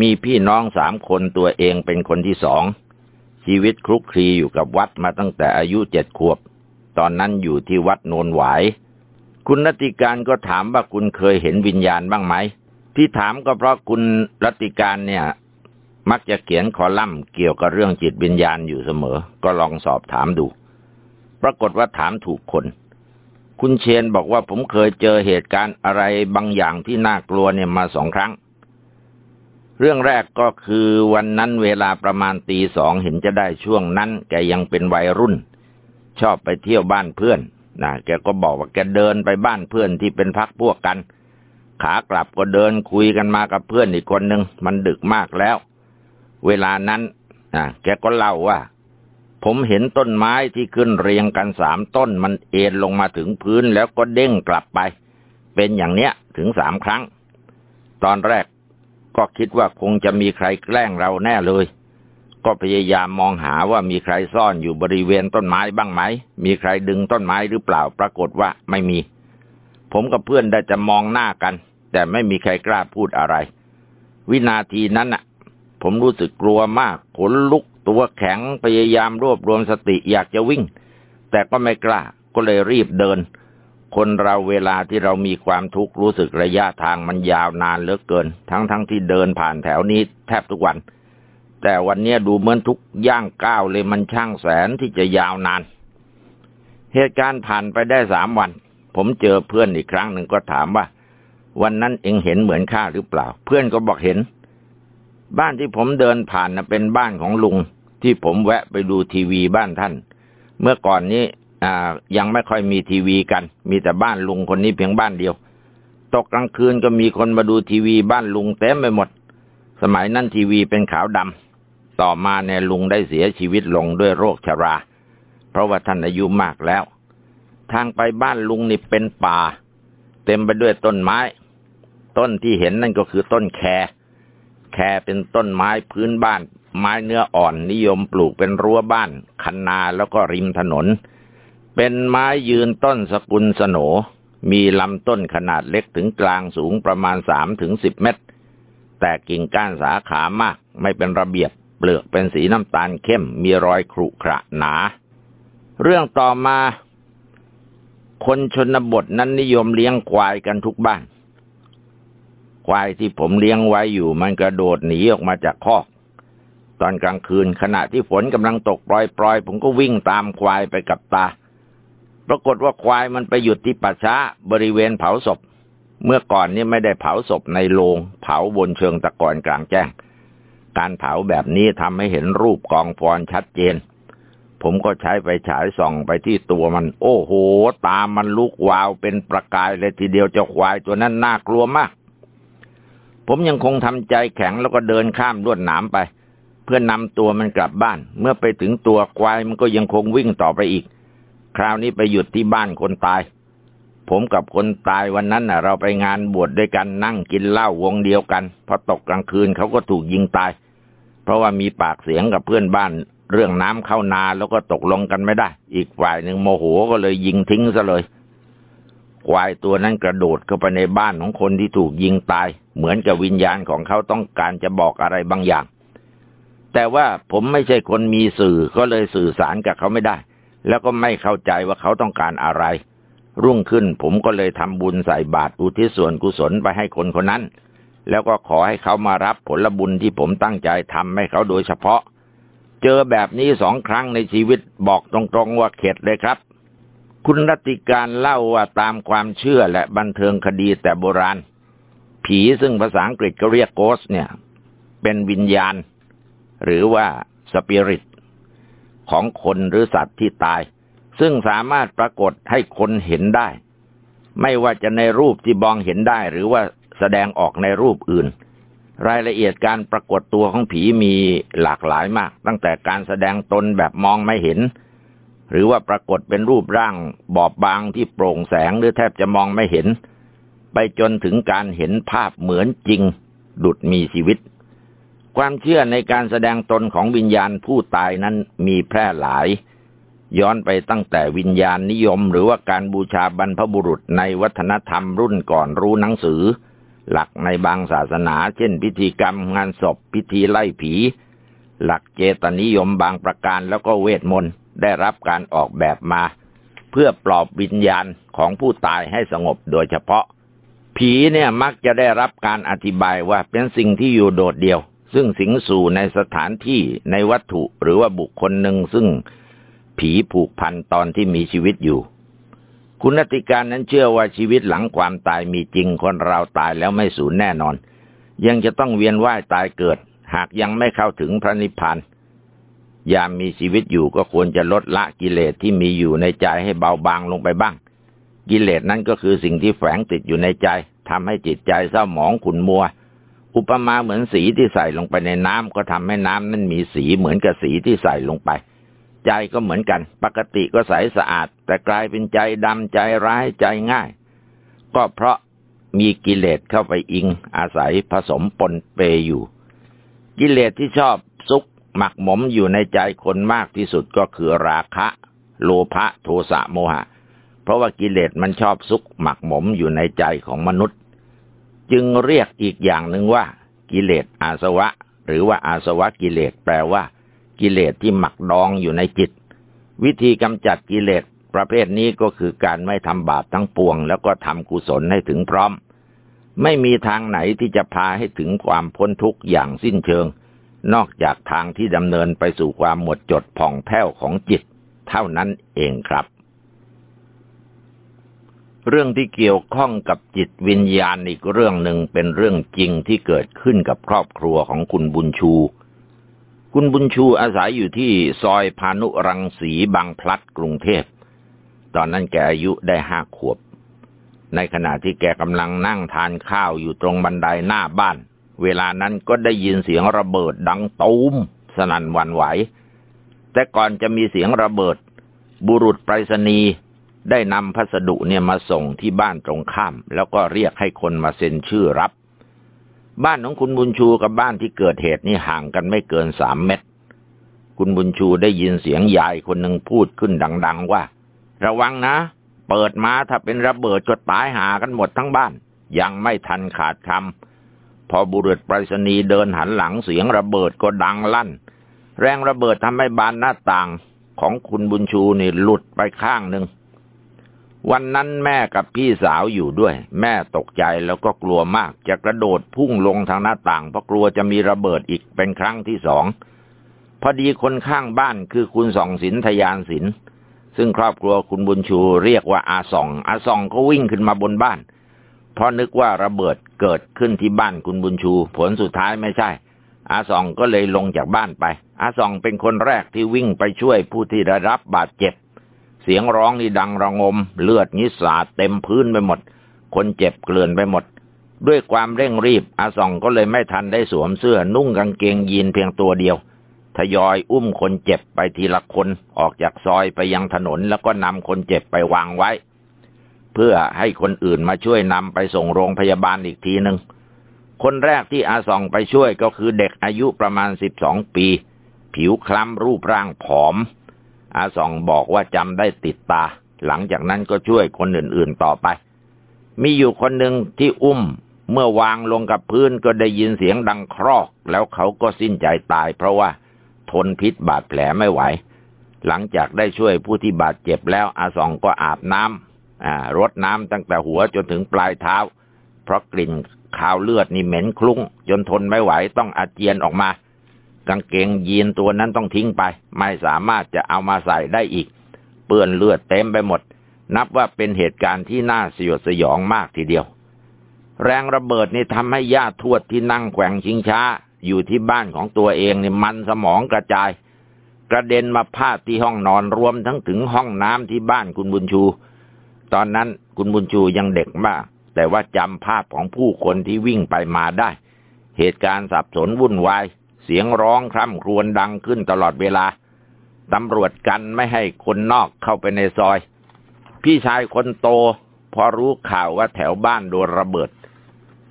มีพี่น้องสามคนตัวเองเป็นคนที่สอง ชีวิตคลุกคลีอยู่กับวัดมาตั้งแต่อายุเจ็ดขวบ ตอนนั้นอยู่ที่วัดโนนหวาย คุณรัติการก็ถามว่าคุณเคยเห็นวิญญาณบ้างไหม ที่ถามก็เพราะคุณรัติการเนี่ย มักจะเขียนคอลัมน์เกี่ยวกับเรื่องจิตวิญญาณอยู่เสมอ ก็ลองสอบถามดู ปรากฏว่าถามถูกคน คุณเชนบอกว่าผมเคยเจอเหตุการณ์อะไรบางอย่างที่น่ากลัวเนี่ยมาสองครั้ง เรื่องแรกก็คือวันนั้นเวลาประมาณตีสองเห็นจะได้ช่วงนั้น แกยังเป็นวัยรุ่น ชอบไปเที่ยวบ้านเพื่อนนะแกก็บอกว่าแกเดินไปบ้านเพื่อนที่เป็นพักพวกกัน ขากลับก็เดินคุยกันมากับเพื่อนอีกคนหนึ่งมันดึกมากแล้ว เวลานั้นนะแกก็เล่าว่า ผมเห็นต้นไม้ที่ขึ้นเรียงกันสามต้นมันเอ็นลงมาถึงพื้นแล้วก็เด้งกลับไป เป็นอย่างเนี้ยถึงสามครั้ง ตอนแรกก็คิดว่าคงจะมีใครแกล้งเราแน่เลย ก็พยายามมองหาว่ามีใครซ่อนอยู่บริเวณต้นไม้บ้างไหม มีใครดึงต้นไม้หรือเปล่าปรากฏว่าไม่มี ผมกับเพื่อนได้จะมองหน้ากัน แต่ไม่มีใครกล้าพูดอะไร วินาทีนั้นน่ะ ผมรู้สึกกลัวมากขนลุก ตัวแข็งพยายามรวบรวมสติอยากจะวิ่ง แต่ก็ไม่กล้าก็เลยรีบเดิน คนเราเวลาที่เรามีความทุกข์รู้สึกระยะทางมันยาวนานเหลือเกิน ทั้งๆทที่เดินผ่านแถวนี้แทบทุกวัน แต่วันนี้ดูเหมือนทุกย่างก้าวเลยมันช่างแสนที่จะยาวนาน เหตุการณ์ผ่านไปได้สามวัน ผมเจอเพื่อนอีกครั้งหนึ่งก็ถามว่า วันนั้นเองเห็นเหมือนข้าหรือเปล่า เพื่อนก็บอกเห็น บ้านที่ผมเดินผ่านนะเป็นบ้านของลุง ที่ผมแวะไปดูทีวีบ้านท่าน เมื่อก่อนนี้ยังไม่ค่อยมีทีวีกัน มีแต่บ้านลุงคนนี้เพียงบ้านเดียว ตกกลางคืนก็มีคนมาดูทีวีบ้านลุงเต็มไปหมด สมัยนั้นทีวีเป็นขาวดำต่อมาเนี่ยลุงได้เสียชีวิตลงด้วยโรคชรา เพราะว่าท่านอายุมากแล้ว ทางไปบ้านลุงนี่เป็นป่า เต็มไปด้วยต้นไม้ ต้นที่เห็นนั่นก็คือต้นแค แคเป็นต้นไม้พื้นบ้าน ไม้เนื้ออ่อนนิยมปลูกเป็นรั้วบ้าน คันนาแล้วก็ริมถนน เป็นไม้ยืนต้นสกุลสโนมีลำต้นขนาดเล็กถึงกลางสูงประมาณสามถึงสิบเมตร แต่กิ่งก้านสาขามาก ไม่เป็นระเบียบ เปลือกเป็นสีน้ำตาลเข้ม มีรอยครุขระหนา เรื่องต่อมา คนชนบทนั้นนิยมเลี้ยงควายกันทุกบ้าน ควายที่ผมเลี้ยงไว้อยู่มันกระโดดหนีออกมาจากคอก ตอนกลางคืนขณะที่ฝนกำลังตกปล่อยๆ ผมก็วิ่งตามควายไปกับตา ปรากฏว่าควายมันไปหยุดที่ป่าช้าบริเวณเผาศพ เมื่อก่อนนี้ไม่ได้เผาศพในโรงเผาบนเชิงตะกอนกลางแจ้ง การเผาแบบนี้ทำให้เห็นรูปกองฟอนชัดเจน ผมก็ใช้ไฟฉายส่องไปที่ตัวมัน โอ้โห ตามันลุกวาวเป็นประกายเลยทีเดียวเจ้าควายตัวนั้นน่ากลัวมาก ผมยังคงทำใจแข็งแล้วก็เดินข้ามลวดหนามไป เพื่อนำตัวมันกลับบ้าน เมื่อไปถึงตัวควายมันก็ยังคงวิ่งต่อไปอีก คราวนี้ไปหยุดที่บ้านคนตาย ผมกับคนตายวันนั้นเราไปงานบวชดด้วยกันนั่งกินเหล้าวงเดียวกันพอตกกลางคืนเขาก็ถูกยิงตาย เพราะว่ามีปากเสียงกับเพื่อนบ้านเรื่องน้ำเข้านาแล้วก็ตกลงกันไม่ได้ อีกฝ่ายหนึ่งโมโหก็เลยยิงทิ้งซะเลย ควายตัวนั้นกระโดดเข้าไปในบ้านของคนที่ถูกยิงตาย เหมือนกับวิญญาณของเขาต้องการจะบอกอะไรบางอย่าง แต่ว่าผมไม่ใช่คนมีสื่อก็เลยสื่อสารกับเขาไม่ได้ แล้วก็ไม่เข้าใจว่าเขาต้องการอะไร รุ่งขึ้นผมก็เลยทำบุญใส่บาตรอุทิศส่วนกุศลไปให้คนคนนั้น แล้วก็ขอให้เขามารับผลบุญที่ผมตั้งใจทำให้เขาโดยเฉพาะ เจอแบบนี้สองครั้งในชีวิตบอกตรงๆว่าเข็ดเลยครับคุณรัติการเล่าว่าตามความเชื่อและบันเทิงคดีแต่โบราณ ผีซึ่งภาษาอังกฤษก็เรียกโกสเนี่ย เป็นวิญญาณ หรือว่าสปิริต ของคนหรือสัตว์ที่ตาย ซึ่งสามารถปรากฏให้คนเห็นได้ ไม่ว่าจะในรูปที่บองเห็นได้ หรือว่าแสดงออกในรูปอื่น รายละเอียดการปรากฏตัวของผีมีหลากหลายมาก ตั้งแต่การแสดงตนแบบมองไม่เห็น หรือว่าปรากฏเป็นรูปร่างบอบบางที่โปร่งแสงหรือแทบจะมองไม่เห็น ไปจนถึงการเห็นภาพเหมือนจริง ดุดมีชีวิต ความเชื่อในการแสดงตนของวิญญาณผู้ตายนั้นมีแพร่หลาย ย้อนไปตั้งแต่วิญญาณนิยม หรือว่าการบูชาบรรพบุรุษในวัฒนธรรมรุ่นก่อนรู้หนังสือ หลักในบางศาสนา เช่น พิธีกรรมงานศพพิธีไล่ผี หลักเจตนิยมบางประการแล้วก็เวทมนต์ได้รับการออกแบบมา เพื่อปลอบวิญญาณของผู้ตายให้สงบโดยเฉพาะ ผีเนี่ยมักจะได้รับการอธิบายว่าเป็นสิ่งที่อยู่โดดเดี่ยว ซึ่งสิงสู่ในสถานที่ในวัตถุหรือว่าบุคคลหนึ่งซึ่งผีผูกพันตอนที่มีชีวิตอยู่ คุณนติการนั้นเชื่อว่าชีวิตหลังความตายมีจริงคนเราตายแล้วไม่สูญแน่นอน ยังจะต้องเวียนว่ายตายเกิด หากยังไม่เข้าถึงพระนิพพานยามมีชีวิตอยู่ก็ควรจะลดละกิเลสที่มีอยู่ในใจให้เบาบางลงไปบ้าง กิเลสนั้นก็คือสิ่งที่แฝงติดอยู่ในใจ ทำให้จิตใจเศร้าหมองขุ่นมัว อุปมาเหมือนสีที่ใส่ลงไปในน้ำก็ทำให้น้ำนั้นมีสีเหมือนกับสีที่ใส่ลงไป ใจก็เหมือนกัน ปกติก็ใสสะอาด แต่กลายเป็นใจดำใจร้ายใจง่าย ก็เพราะมีกิเลสเข้าไปอิง อาศัยผสมปนเปอยู่ กิเลสที่ชอบซุกหมักหมมอยู่ในใจคนมากที่สุดก็คือราคะ โลภะโทสะโมหะ เพราะว่ากิเลสมันชอบซุกหมักหมมอยู่ในใจของมนุษย์ จึงเรียกอีกอย่างหนึ่งว่า กิเลสอาสวะ หรือว่าอาสวะกิเลสแปลว่า กิเลสที่หมักดองอยู่ในจิต วิธีกำจัดกิเลสประเภทนี้ก็คือการไม่ทำบาปทั้งปวง แล้วก็ทำกุศลให้ถึงพร้อม ไม่มีทางไหนที่จะพาให้ถึงความพ้นทุกข์อย่างสิ้นเชิง นอกจากทางที่ดำเนินไปสู่ความหมดจดผ่องแผ้วของจิต เท่านั้นเองครับ เรื่องที่เกี่ยวข้องกับจิตวิญญาณอีกเรื่องหนึ่งเป็นเรื่องจริงที่เกิดขึ้นกับครอบครัวของคุณบุญชู คุณบุญชูอาศัยอยู่ที่ซอยพานุรังสีบางพลัดกรุงเทพ ตอนนั้นแกอายุได้ห้าขวบ ในขณะที่แกกำลังนั่งทานข้าวอยู่ตรงบันไดหน้าบ้าน เวลานั้นก็ได้ยินเสียงระเบิดดังตูมสนั่นวันไหว แต่ก่อนจะมีเสียงระเบิด บุรุษไปรษณีย์ ได้นำพัสดุเนี่ยมาส่งที่บ้านตรงข้าม แล้วก็เรียกให้คนมาเซ็นชื่อรับ บ้านของคุณบุญชูกับบ้านที่เกิดเหตุนี่ห่างกันไม่เกินสามเมตร คุณบุญชูได้ยินเสียงยายคนหนึ่งพูดขึ้นดัง ๆ ว่า ระวังนะ เปิดมาถ้าเป็นระเบิดก็ตายหากันหมดทั้งบ้าน ยังไม่ทันขาดคำพอบุรุษไปรษณีย์เดินหันหลังเสียงระเบิดก็ดังลั่น แรงระเบิดทำให้บานหน้าต่างของคุณบุญชูนี่หลุดไปข้างหนึ่ง วันนั้นแม่กับพี่สาวอยู่ด้วย แม่ตกใจแล้วก็กลัวมาก จะกระโดดพุ่งลงทางหน้าต่างเพราะกลัวจะมีระเบิดอีกเป็นครั้งที่สองพอดีคนข้างบ้านคือคุณส่องสินทยานสินซึ่งครอบครัวคุณบุญชูเรียกว่าอาส่องอาส่องก็วิ่งขึ้นมาบนบ้าน เพราะนึกว่าระเบิดเกิดขึ้นที่บ้านคุณบุญชู ผลสุดท้ายไม่ใช่ อาส่องก็เลยลงจากบ้านไป อาส่องเป็นคนแรกที่วิ่งไปช่วยผู้ที่ได้รับบาดเจ็บ เสียงร้องนี่ดังระงม เลือดนิสาดเต็มพื้นไปหมด คนเจ็บเกลื่อนไปหมด ด้วยความเร่งรีบอาซองก็เลยไม่ทันได้สวมเสื้อนุ่งกางเกงยีนเพียงตัวเดียว ทยอยอุ้มคนเจ็บไปทีละคนออกจากซอยไปยังถนนแล้วก็นำคนเจ็บไปวางไว้ เพื่อให้คนอื่นมาช่วยนำไปส่งโรงพยาบาลอีกทีหนึ่งคนแรกที่อาซองไปช่วยก็คือเด็กอายุประมาณสิบสองปี ผิวคล้ำรูปร่างผอม อาสองบอกว่าจำได้ติดตา หลังจากนั้นก็ช่วยคนอื่นๆต่อไป มีอยู่คนหนึ่งที่อุ้ม เมื่อวางลงกับพื้นก็ได้ยินเสียงดังครอก แล้วเขาก็สิ้นใจตาย เพราะว่าทนพิษบาดแผลไม่ไหว หลังจากได้ช่วยผู้ที่บาดเจ็บแล้วอาสองก็อาบน้ำรดน้ำตั้งแต่หัวจนถึงปลายเท้า เพราะกลิ่นคาวเลือดนี่เหม็นคลุ้ง จนทนไม่ไหวต้องอาเจียนออกมา กางเกงยีนตัวนั้นต้องทิ้งไป ไม่สามารถจะเอามาใส่ได้อีก เปื้อนเลือดเต็มไปหมด นับว่าเป็นเหตุการณ์ที่น่าสยดสยองมากทีเดียว แรงระเบิดนี่ทำให้ญาติทวดที่นั่งแขวงชิงช้า อยู่ที่บ้านของตัวเองนี่มันสมองกระจาย กระเด็นมาพาดที่ห้องนอนรวมทั้งถึงห้องน้ำที่บ้านคุณบุญชู ตอนนั้นคุณบุญชูยังเด็กมาก แต่ว่าจำภาพของผู้คนที่วิ่งไปมาได้ เหตุการณ์สับสนวุ่นวาย สียงร้องคร่ำครวญดังขึ้นตลอดเวลา ตำรวจกันไม่ให้คนนอกเข้าไปในซอย พี่ชายคนโต พอรู้ข่าวว่าแถวบ้านโดนระเบิด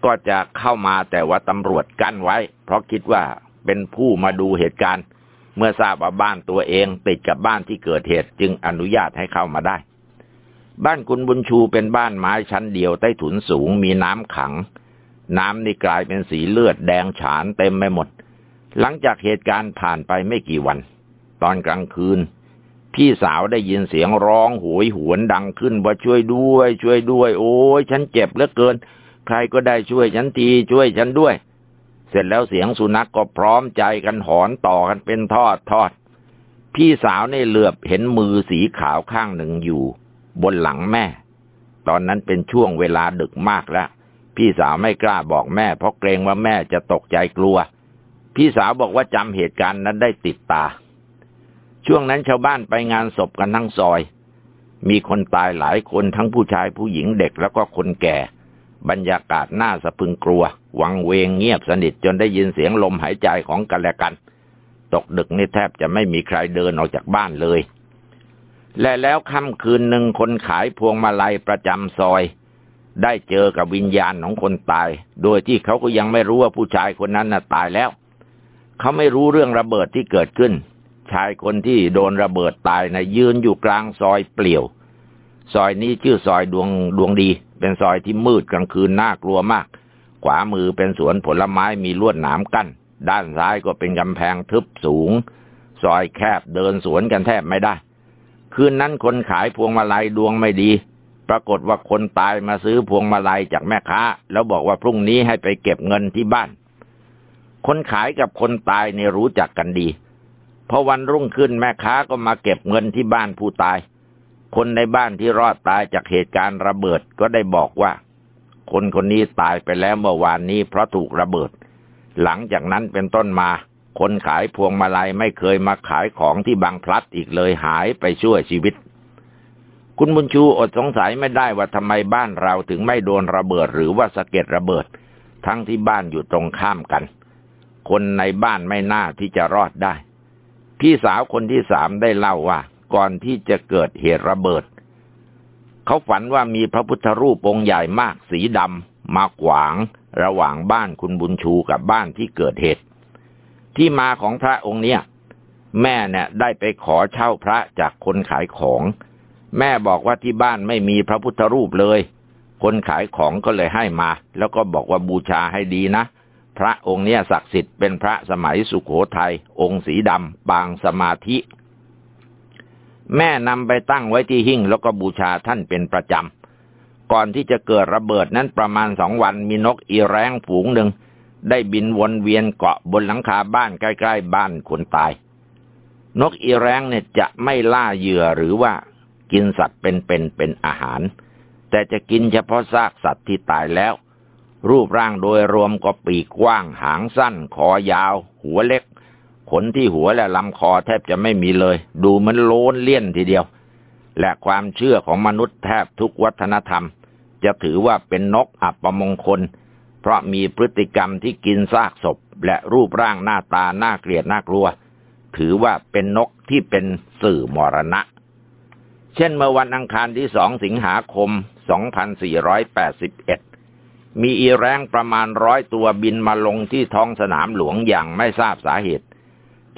ก็จะเข้ามาแต่ว่าตำรวจกันไว้ เพราะคิดว่าเป็นผู้มาดูเหตุการณ์ เมื่อทราบว่าบ้านตัวเองติดกับบ้านที่เกิดเหตุจึงอนุญาตให้เข้ามาได้ บ้านคุณบุญชูเป็นบ้านไม้ชั้นเดียวใต้ถุนสูงมีน้ำขัง น้ำนี่กลายเป็นสีเลือดแดงฉานเต็มไปหมด หลังจากเหตุการณ์ผ่านไปไม่กี่วัน ตอนกลางคืน พี่สาวได้ยินเสียงร้องหวยหวนดังขึ้นว่าช่วยด้วย ช่วยด้วย โอ้ยฉันเจ็บเหลือเกิน ใครก็ได้ช่วยฉันที ช่วยฉันด้วย เสร็จแล้วเสียงสุนัขกก็พร้อมใจกันหอนต่อกันเป็นทอดทอด พี่สาวในเหลือบเห็นมือสีขาวข้างหนึ่งอยู่ บนหลังแม่ ตอนนั้นเป็นช่วงเวลาดึกมากแล้ว พี่สาวไม่กล้าบอกแม่ เพราะเกรงว่าแม่จะตกใจกลัว พี่สาวบอกว่าจำเหตุการณ์นั้นได้ติดตา ช่วงนั้นชาวบ้านไปงานศพกันทั้งซอย มีคนตายหลายคนทั้งผู้ชายผู้หญิงเด็กแล้วก็คนแก่ บรรยากาศน่าสะพึงกลัว วังเวงเงียบสนิทจนได้ยินเสียงลมหายใจของกันและกัน ตกดึกนี่แทบจะไม่มีใครเดินออกจากบ้านเลย และแล้วค่ำคืนหนึ่งคนขายพวงมาลัยประจำซอยได้เจอกับวิญญาณของคนตาย โดยที่เขาก็ยังไม่รู้ว่าผู้ชายคนนั้นน่ะตายแล้ว เขาไม่รู้เรื่องระเบิดที่เกิดขึ้น ชายคนที่โดนระเบิดตายนะยืนอยู่กลางซอยเปลี่ยว ซอยนี้ชื่อซอยดวงดวงดี เป็นซอยที่มืดกลางคืนน่ากลัวมาก ขวามือเป็นสวนผลไม้มีลวดหนามกั้น ด้านซ้ายก็เป็นกำแพงทึบสูง ซอยแคบเดินสวนกันแทบไม่ได้ คืนนั้นคนขายพวงมาลัยดวงไม่ดีปรากฏว่าคนตายมาซื้อพวงมาลัยจากแม่ค้า แล้วบอกว่าพรุ่งนี้ให้ไปเก็บเงินที่บ้าน คนขายกับคนตายเนี่ยรู้จักกันดี พอวันรุ่งขึ้นแม่ค้าก็มาเก็บเงินที่บ้านผู้ตาย คนในบ้านที่รอดตายจากเหตุการณ์ระเบิดก็ได้บอกว่า คนคนนี้ตายไปแล้วเมื่อวานนี้เพราะถูกระเบิด หลังจากนั้นเป็นต้นมา คนขายพวงมาลัยไม่เคยมาขายของที่บางพลัดอีกเลยหายไปช่วยชีวิต คุณบุญชูอดสงสัยไม่ได้ว่าทำไมบ้านเราถึงไม่โดนระเบิดหรือว่าสะเก็ดระเบิด ทั้งที่บ้านอยู่ตรงข้ามกัน คนในบ้านไม่น่าที่จะรอดได้ พี่สาวคนที่สามได้เล่าว่า ก่อนที่จะเกิดเหตุระเบิด เขาฝันว่ามีพระพุทธรูปองค์ใหญ่มากสีดำมาขวางระหว่างบ้านคุณบุญชูกับบ้านที่เกิดเหตุ ที่มาของพระองค์เนี้ยแม่เนี่ยได้ไปขอเช่าพระจากคนขายของ แม่บอกว่าที่บ้านไม่มีพระพุทธรูปเลย คนขายของก็เลยให้มา แล้วก็บอกว่าบูชาให้ดีนะ พระองค์เนี้ยศักดิ์สิทธิ์เป็นพระสมัยสุขโขทยัยองค์สีดำบางสมาธิ แม่นำไปตั้งไว้ที่หิ้งแล้วก็บูชาท่านเป็นประจำ ก่อนที่จะเกิดระเบิดนั้นประมาณสองวันมีนกอีแร้งฝูงหนึ่ง ได้บินวนเวียนเกาะบนหลังคาบ้านใกล้ๆบ้านคนตาย นกอีแร้งเนี่ยจะไม่ล่าเหยื่อหรือว่ากินสัตว์เป็นเเป็นอาหาร แต่จะกินเฉพาะซากสัตว์ที่ตายแล้ว รูปร่างโดยรวมก็ปีกกว้างหางสั้น คอยาว หัวเล็ก ขนที่หัวและลำคอแทบจะไม่มีเลย ดูมันโลนเลี่ยนทีเดียว และความเชื่อของมนุษย์แทบทุกวัฒนธรรม จะถือว่าเป็นนกอัปมงคล เพราะมีพฤติกรรมที่กินซากศพ และรูปร่างหน้าตาน่าเกลียดน่ากลัว ถือว่าเป็นนกที่เป็นสื่อมรณะ เช่นเมื่อวันอังคารที่สองสิงหาคม 2481 มีอีแรงประมาณร้อยตัวบินมาลงที่ท้องสนามหลวงอย่างไม่ทราบสาเหตุ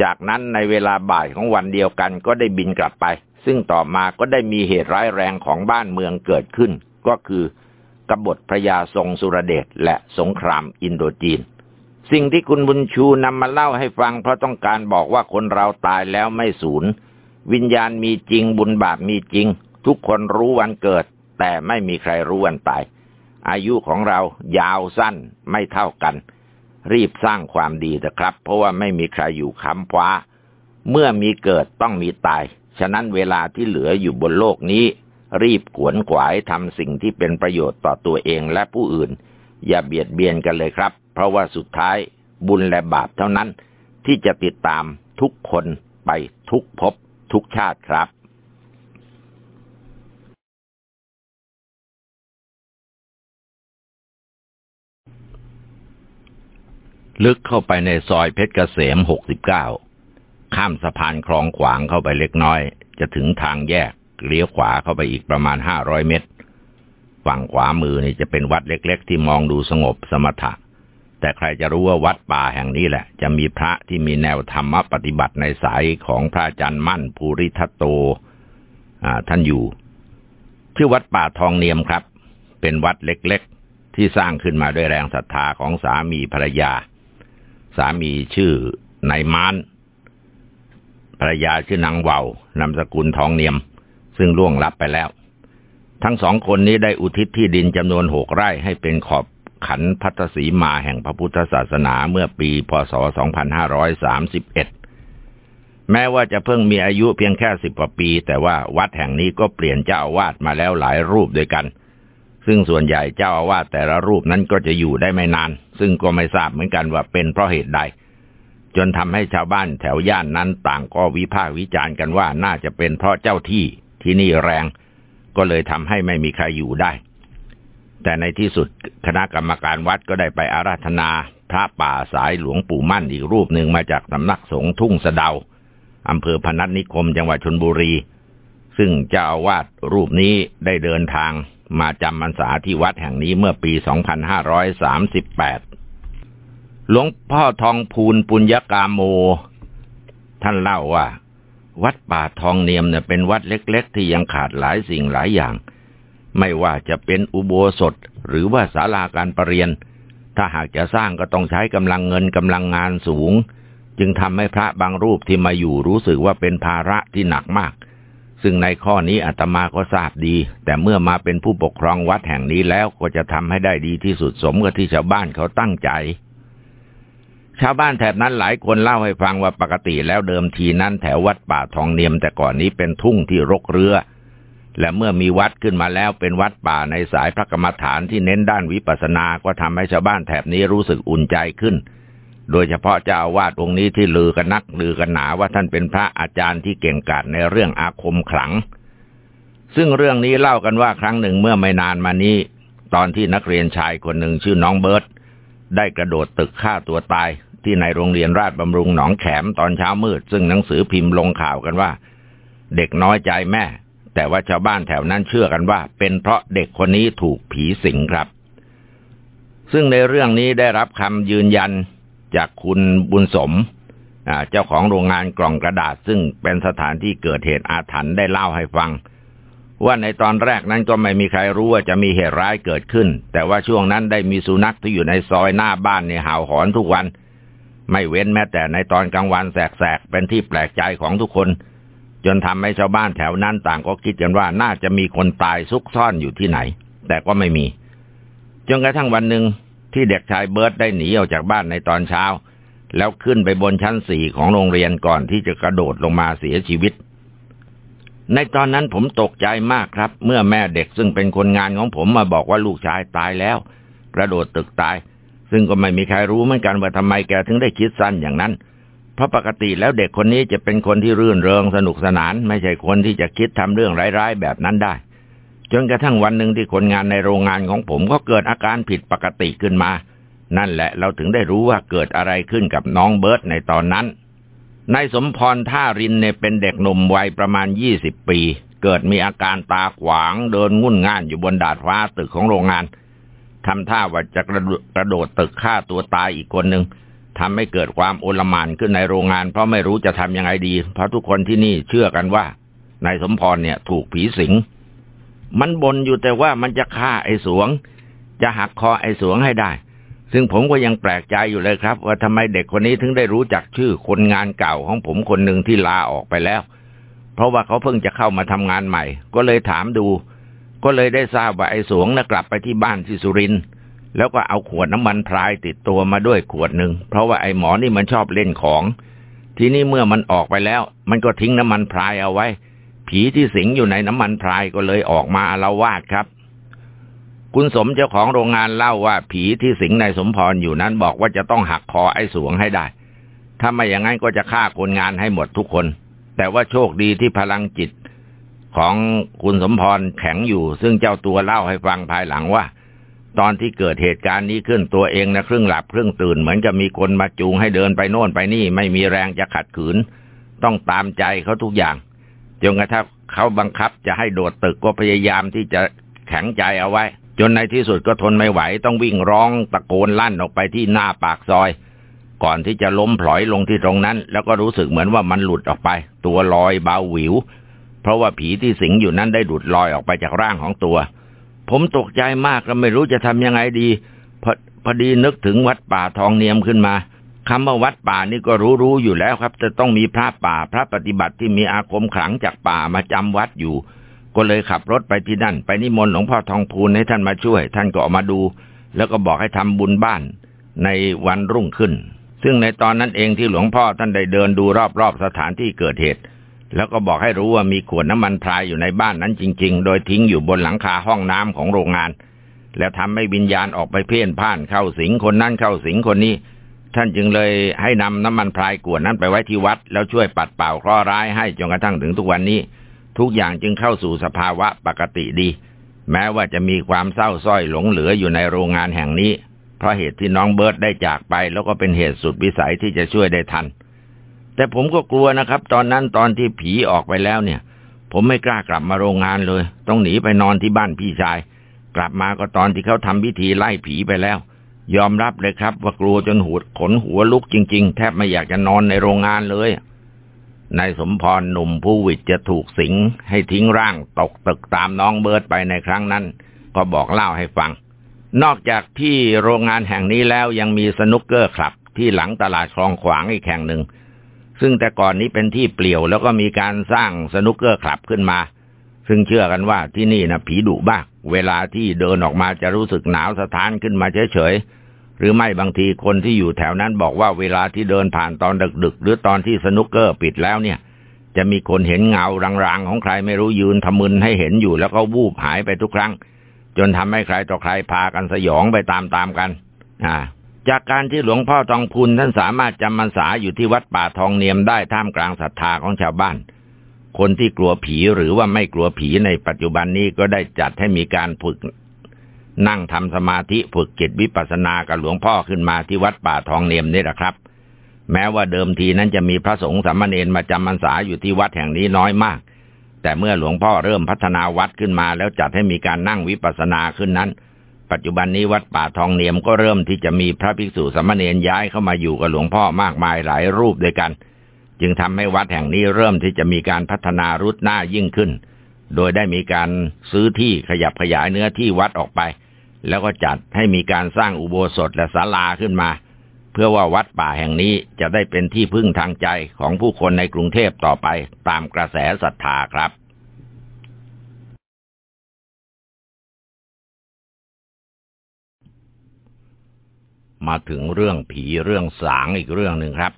จากนั้นในเวลาบ่ายของวันเดียวกันก็ได้บินกลับไป ซึ่งต่อมาก็ได้มีเหตุร้ายแรงของบ้านเมืองเกิดขึ้น ก็คือกบฏพระยาทรงสุรเดชและสงครามอินโดจีน สิ่งที่คุณบุญชูนำมาเล่าให้ฟังเพราะต้องการบอกว่าคนเราตายแล้วไม่สูญวิญญาณมีจริงบุญบาปมีจริง ทุกคนรู้วันเกิด แต่ไม่มีใครรู้วันตาย อายุของเรายาวสั้นไม่เท่ากัน รีบสร้างความดีเถอะครับ เพราะว่าไม่มีใครอยู่ค้ำคว้า เมื่อมีเกิดต้องมีตาย ฉะนั้นเวลาที่เหลืออยู่บนโลกนี้ รีบขวนขวายทำสิ่งที่เป็นประโยชน์ต่อตัวเองและผู้อื่น อย่าเบียดเบียนกันเลยครับ เพราะว่าสุดท้ายบุญและบาปเท่านั้น ที่จะติดตามทุกคนไปทุกภพทุกชาติครับ ลึกเข้าไปในซอยเพชรเกษมหกสิบเก้าข้ามสะพานคลองขวางเข้าไปเล็กน้อย จะถึงทางแยก เลี้ยวขวาเข้าไปอีกประมาณห้าร้อยเมตร ฝั่งขวามือนี่จะเป็นวัดเล็ก ๆ ที่มองดูสงบสมถะ แต่ใครจะรู้ว่าวัดป่าแห่งนี้แหละ จะมีพระที่มีแนวธรรมปฏิบัติในสายของพระอาจารย์มั่นภูริทัตโตท่านอยู่ ชื่อวัดป่าทองเนียมครับ เป็นวัดเล็ก ๆ ที่สร้างขึ้นมาด้วยแรงศรัทธาของสามีภรรยา สามีชื่อนายมานภรรยาชื่อนางเวานามสกุลทองเนียม ซึ่งล่วงลับไปแล้ว ทั้งสองคนนี้ได้อุทิศที่ดินจำนวนหกไร่ให้เป็นขอบขันพัทสีมาแห่งพระพุทธศาสนาเมื่อปี พศ 2531 แม้ว่าจะเพิ่งมีอายุเพียงแค่สิบกว่าปี แต่ว่าวัดแห่งนี้ก็เปลี่ยนเจ้าอาวาสมาแล้วหลายรูปด้วยกัน ซึ่งส่วนใหญ่เจ้าอาวาสแต่ละรูปนั้นก็จะอยู่ได้ไม่นาน ซึ่งก็ไม่ทราบเหมือนกันว่าเป็นเพราะเหตุใด จนทำให้ชาวบ้านแถวย่านนั้นต่างก็วิพากษ์วิจารณ์กันว่าน่าจะเป็นเพราะเจ้าที่ที่นี่แรง ก็เลยทำให้ไม่มีใครอยู่ได้ แต่ในที่สุดคณะกรรมการวัดก็ได้ไปอาราธนา พระป่าสายหลวงปู่มั่นอีกรูปหนึ่งมาจากสำนักสงฆ์ทุ่งสะเดาอำเภอพนัสนิคมจังหวัดชนบุรี ซึ่งเจ้าอาวาสรูปนี้ได้เดินทาง มาจำพรรษาที่วัดแห่งนี้เมื่อปี 2538 หลวงพ่อทองพูนปุญญกาโม ท่านเล่าว่า วัดป่าทองเนียมเนี่ยเป็นวัดเล็ก ๆ ที่ยังขาดหลายสิ่งหลายอย่าง ไม่ว่าจะเป็นอุโบสถหรือว่าศาลาการประเรียน ถ้าหากจะสร้างก็ต้องใช้กำลังเงินกำลังงานสูง จึงทำให้พระบางรูปที่มาอยู่รู้สึกว่าเป็นภาระที่หนักมาก ซึ่งในข้อนี้อาตมาก็ทราบดี แต่เมื่อมาเป็นผู้ปกครองวัดแห่งนี้แล้วก็จะทำให้ได้ดีที่สุดสมกับที่ชาวบ้านเขาตั้งใจ ชาวบ้านแถบนั้นหลายคนเล่าให้ฟังว่าปกติแล้วเดิมทีนั้นแถววัดป่าทองเนียมแต่ก่อนนี้เป็นทุ่งที่รกเรือ และเมื่อมีวัดขึ้นมาแล้วเป็นวัดป่าในสายพระกรรมฐานที่เน้นด้านวิปัสสนา ก็ทำให้ชาวบ้านแถบนี้รู้สึกอุ่นใจขึ้น โดยเฉพาะเจ้าอาวาสองค์นี้ที่ลือกันนักลือกันหนาว่าท่านเป็นพระอาจารย์ที่เก่งกาจในเรื่องอาคมขลัง ซึ่งเรื่องนี้เล่ากันว่าครั้งหนึ่งเมื่อไม่นานมานี้ ตอนที่นักเรียนชายคนหนึ่งชื่อน้องเบิร์ตได้กระโดดตึกฆ่าตัวตายที่ในโรงเรียนราชบำรุงหนองแขมตอนเช้ามืด ซึ่งหนังสือพิมพ์ลงข่าวกันว่า เด็กน้อยใจแม่ แต่ว่าชาวบ้านแถวนั้นเชื่อกันว่า เป็นเพราะเด็กคนนี้ถูกผีสิงครับ ซึ่งในเรื่องนี้ได้รับคำยืนยัน จากคุณบุญสมเจ้าของโรงงานกล่องกระดาษซึ่งเป็นสถานที่เกิดเหตุอาถรรพ์ได้เล่าให้ฟัง ว่าในตอนแรกนั้นก็ไม่มีใครรู้ว่าจะมีเหตุร้ายเกิดขึ้น แต่ว่าช่วงนั้นได้มีสุนัขที่อยู่ในซอยหน้าบ้านเนี่ยเห่าหอนทุกวัน ไม่เว้นแม้แต่ในตอนกลางวันแสกๆเป็นที่แปลกใจของทุกคน จนทำให้ชาวบ้านแถวนั้นต่างก็คิดกันว่าน่าจะมีคนตายซุกซ่อนอยู่ที่ไหน แต่ก็ไม่มีจนกระทั่งวันหนึ่ง ที่เด็กชายเบิร์ตได้หนีออกจากบ้านในตอนเช้า แล้วขึ้นไปบนชั้นสี่ของโรงเรียนก่อนที่จะกระโดดลงมาเสียชีวิต ในตอนนั้นผมตกใจมากครับ เมื่อแม่เด็กซึ่งเป็นคนงานของผมมาบอกว่าลูกชายตายแล้ว กระโดดตึกตาย ซึ่งก็ไม่มีใครรู้เหมือนกันว่าทำไมแกถึงได้คิดสั้นอย่างนั้น เพราะปกติแล้วเด็กคนนี้จะเป็นคนที่รื่นเริงสนุกสนาน ไม่ใช่คนที่จะคิดทำเรื่องร้ายๆแบบนั้นได้ จนกระทั่งวันหนึ่งที่คนงานในโรงงานของผมก็เกิดอาการผิดปกติขึ้นมา นั่นแหละเราถึงได้รู้ว่าเกิดอะไรขึ้นกับน้องเบิร์ตในตอนนั้นนายสมพรท่ารินเนี่ยเป็นเด็กหนุ่มวัยประมาณยี่สิบปี เกิดมีอาการตาขวางเดินงุ่นง่านอยู่บนดาดฟ้าตึกของโรงงานทำท่าว่าจะกระโดดตึกฆ่าตัวตายอีกคนหนึ่งทำให้เกิดความโอลมานขึ้นในโรงงาน เพราะไม่รู้จะทำยังไงดี เพราะทุกคนที่นี่เชื่อกันว่านายสมพรเนี่ยถูกผีสิง มันบนอยู่แต่ว่ามันจะฆ่าไอ้สวง จะหักคอไอ้สวงให้ได้ ซึ่งผมก็ยังแปลกใจอยู่เลยครับ ว่าทำไมเด็กคนนี้ถึงได้รู้จักชื่อคนงานเก่าของผมคนหนึ่งที่ลาออกไปแล้ว เพราะว่าเขาเพิ่งจะเข้ามาทำงานใหม่ ก็เลยถามดู ก็เลยได้ทราบว่าไอ้สวงน่ะกลับไปที่บ้านที่สุรินทร์แล้วก็เอาขวดน้ำมันพรายติดตัวมาด้วยขวดหนึ่งเพราะว่าไอ้หมอนี่มันชอบเล่นของ ทีนี้เมื่อมันออกไปแล้ว มันก็ทิ้งน้ำมันพรายเอาไว้ ผีที่สิงอยู่ในน้ำมันพรายก็เลยออกมาอาละวาดครับ คุณสมเจ้าของโรงงานเล่าว่า ผีที่สิงในสมพรอยู่นั้นบอกว่าจะต้องหักคอไอ้สวงให้ได้ ถ้าไม่อย่างนั้นก็จะฆ่าคนงานให้หมดทุกคน แต่ว่าโชคดีที่พลังจิตของคุณสมพรแข็งอยู่ ซึ่งเจ้าตัวเล่าให้ฟังภายหลังว่า ตอนที่เกิดเหตุการณ์นี้ขึ้นตัวเองนะครึ่งหลับครึ่งตื่น เหมือนกับมีคนมาจูงให้เดินไปโน่นไปนี่ ไม่มีแรงจะขัดขืน ต้องตามใจเขาทุกอย่าง จนกระทั่งเขาบังคับจะให้โดดตึกก็พยายามที่จะแข็งใจเอาไว้ จนในที่สุดก็ทนไม่ไหวต้องวิ่งร้องตะโกนลั่นออกไปที่หน้าปากซอย ก่อนที่จะล้มพลอยลงที่ตรงนั้น แล้วก็รู้สึกเหมือนว่ามันหลุดออกไป ตัวลอยเบาหวิว เพราะว่าผีที่สิงอยู่นั้นได้ดูดลอยออกไปจากร่างของตัว ผมตกใจมากก็ไม่รู้จะทำยังไงดีพพอดีนึกถึงวัดป่าทองเนียมขึ้นมา คำว่าวัดป่านี่ก็รู้รู้อยู่แล้วครับ จะต้องมีพระป่าพระปฏิบัติที่มีอาคมขลังจากป่ามาจำวัดอยู่ ก็เลยขับรถไปที่นั่น ไปนิมนต์หลวงพ่อทองพูนให้ท่านมาช่วย ท่านก็ออกมาดู แล้วก็บอกให้ทำบุญบ้านในวันรุ่งขึ้น ซึ่งในตอนนั้นเองที่หลวงพ่อท่านได้เดินดูรอบๆสถานที่เกิดเหตุ แล้วก็บอกให้รู้ว่ามีขวดน้ำมันพรายอยู่ในบ้านนั้นจริง ๆ โดยทิ้งอยู่บนหลังคาห้องน้ำของโรงงาน แล้วทำให้วิญญาณออกไปเพี้ยนพ่านเข้าสิงคนนั้นเข้าสิงคนนี้ ท่านจึงเลยให้นำน้ำมันพรายขวดนั้นไปไว้ที่วัด แล้วช่วยปัดเป่าเคราะห์ร้ายให้จนกระทั่งถึงทุกวันนี้ ทุกอย่างจึงเข้าสู่สภาวะปกติดี แม้ว่าจะมีความเศร้าส้อยหลงเหลืออยู่ในโรงงานแห่งนี้ เพราะเหตุที่น้องเบิร์ตได้จากไป แล้วก็เป็นเหตุสุดวิสัยที่จะช่วยได้ทัน แต่ผมก็กลัวนะครับ ตอนนั้นตอนที่ผีออกไปแล้วเนี่ย ผมไม่กล้ากลับมาโรงงานเลย ต้องหนีไปนอนที่บ้านพี่ชาย กลับมาก็ตอนที่เขาทำพิธีไล่ผีไปแล้ว ยอมรับเลยครับ ว่ากลัวจนหูขนหัวลุกจริง ๆ แทบไม่อยากจะนอนในโรงงานเลยนายสมพรหนุ่มผู้วิทย์จะถูกสิงให้ทิ้งร่างตกตึกตามน้องเบิร์ดไปในครั้งนั้น ก็บอกเล่าให้ฟัง นอกจากที่โรงงานแห่งนี้แล้วยังมีสนุกเกอร์คลับ ที่หลังตลาดคลองขวางอีกแห่งหนึ่ง ซึ่งแต่ก่อนนี้เป็นที่เปลี่ยวแล้วก็มีการสร้างสนุกเกอร์คลับขึ้นมา ซึ่งเชื่อกันว่าที่นี่นะผีดุบ้างเวลาที่เดินออกมาจะรู้สึกหนาวสะท้านขึ้นมาเฉยๆ หรือไม่บางทีคนที่อยู่แถวนั้นบอกว่าเวลาที่เดินผ่านตอนดึกๆ หรือตอนที่สนุกเกอร์ปิดแล้วเนี่ย จะมีคนเห็นเงารางๆ ของใครไม่รู้ยืนทำมึนให้เห็นอยู่แล้วก็วูบหายไปทุกครั้ง จนทำให้ใครต่อใครพากันสยองไปตามๆกัน อ่าจากการที่หลวงพ่อทองพูนท่านสามารถจำพรรษาอยู่ที่วัดป่าทองเนียมได้ท่ามกลางศรัทธาของชาวบ้าน คนที่กลัวผีหรือว่าไม่กลัวผีในปัจจุบันนี้ก็ได้จัดให้มีการฝึก นั่งทำสมาธิฝึกจิตวิปัสสนากับหลวงพ่อขึ้นมาที่วัดป่าทองเนียมนี่แหละครับ แม้ว่าเดิมทีนั้นจะมีพระสงฆ์สามเณรมาจำพรรษาอยู่ที่วัดแห่งนี้น้อยมาก แต่เมื่อหลวงพ่อเริ่มพัฒนาวัดขึ้นมา แล้วจัดให้มีการนั่งวิปัสสนาขึ้นนั้น ปัจจุบันนี้วัดป่าทองเนียมก็เริ่มที่จะมีพระภิกษุสามเณรย้ายเข้ามาอยู่กับหลวงพ่อมากมายหลายรูปด้วยกัน จึงทำให้วัดแห่งนี้เริ่มที่จะมีการพัฒนารุดหน้ายิ่งขึ้น โดยได้มีการซื้อที่ขยับขยายเนื้อที่วัดออกไป แล้วก็จัดให้มีการสร้างอุโบสถและศาลาขึ้นมา เพื่อว่าวัดป่าแห่งนี้จะได้เป็นที่พึ่งทางใจของผู้คนในกรุงเทพต่อไปตามกระแสศรัทธาครับมาถึงเรื่องผีเรื่องสางอีกเรื่องหนึ่งครับ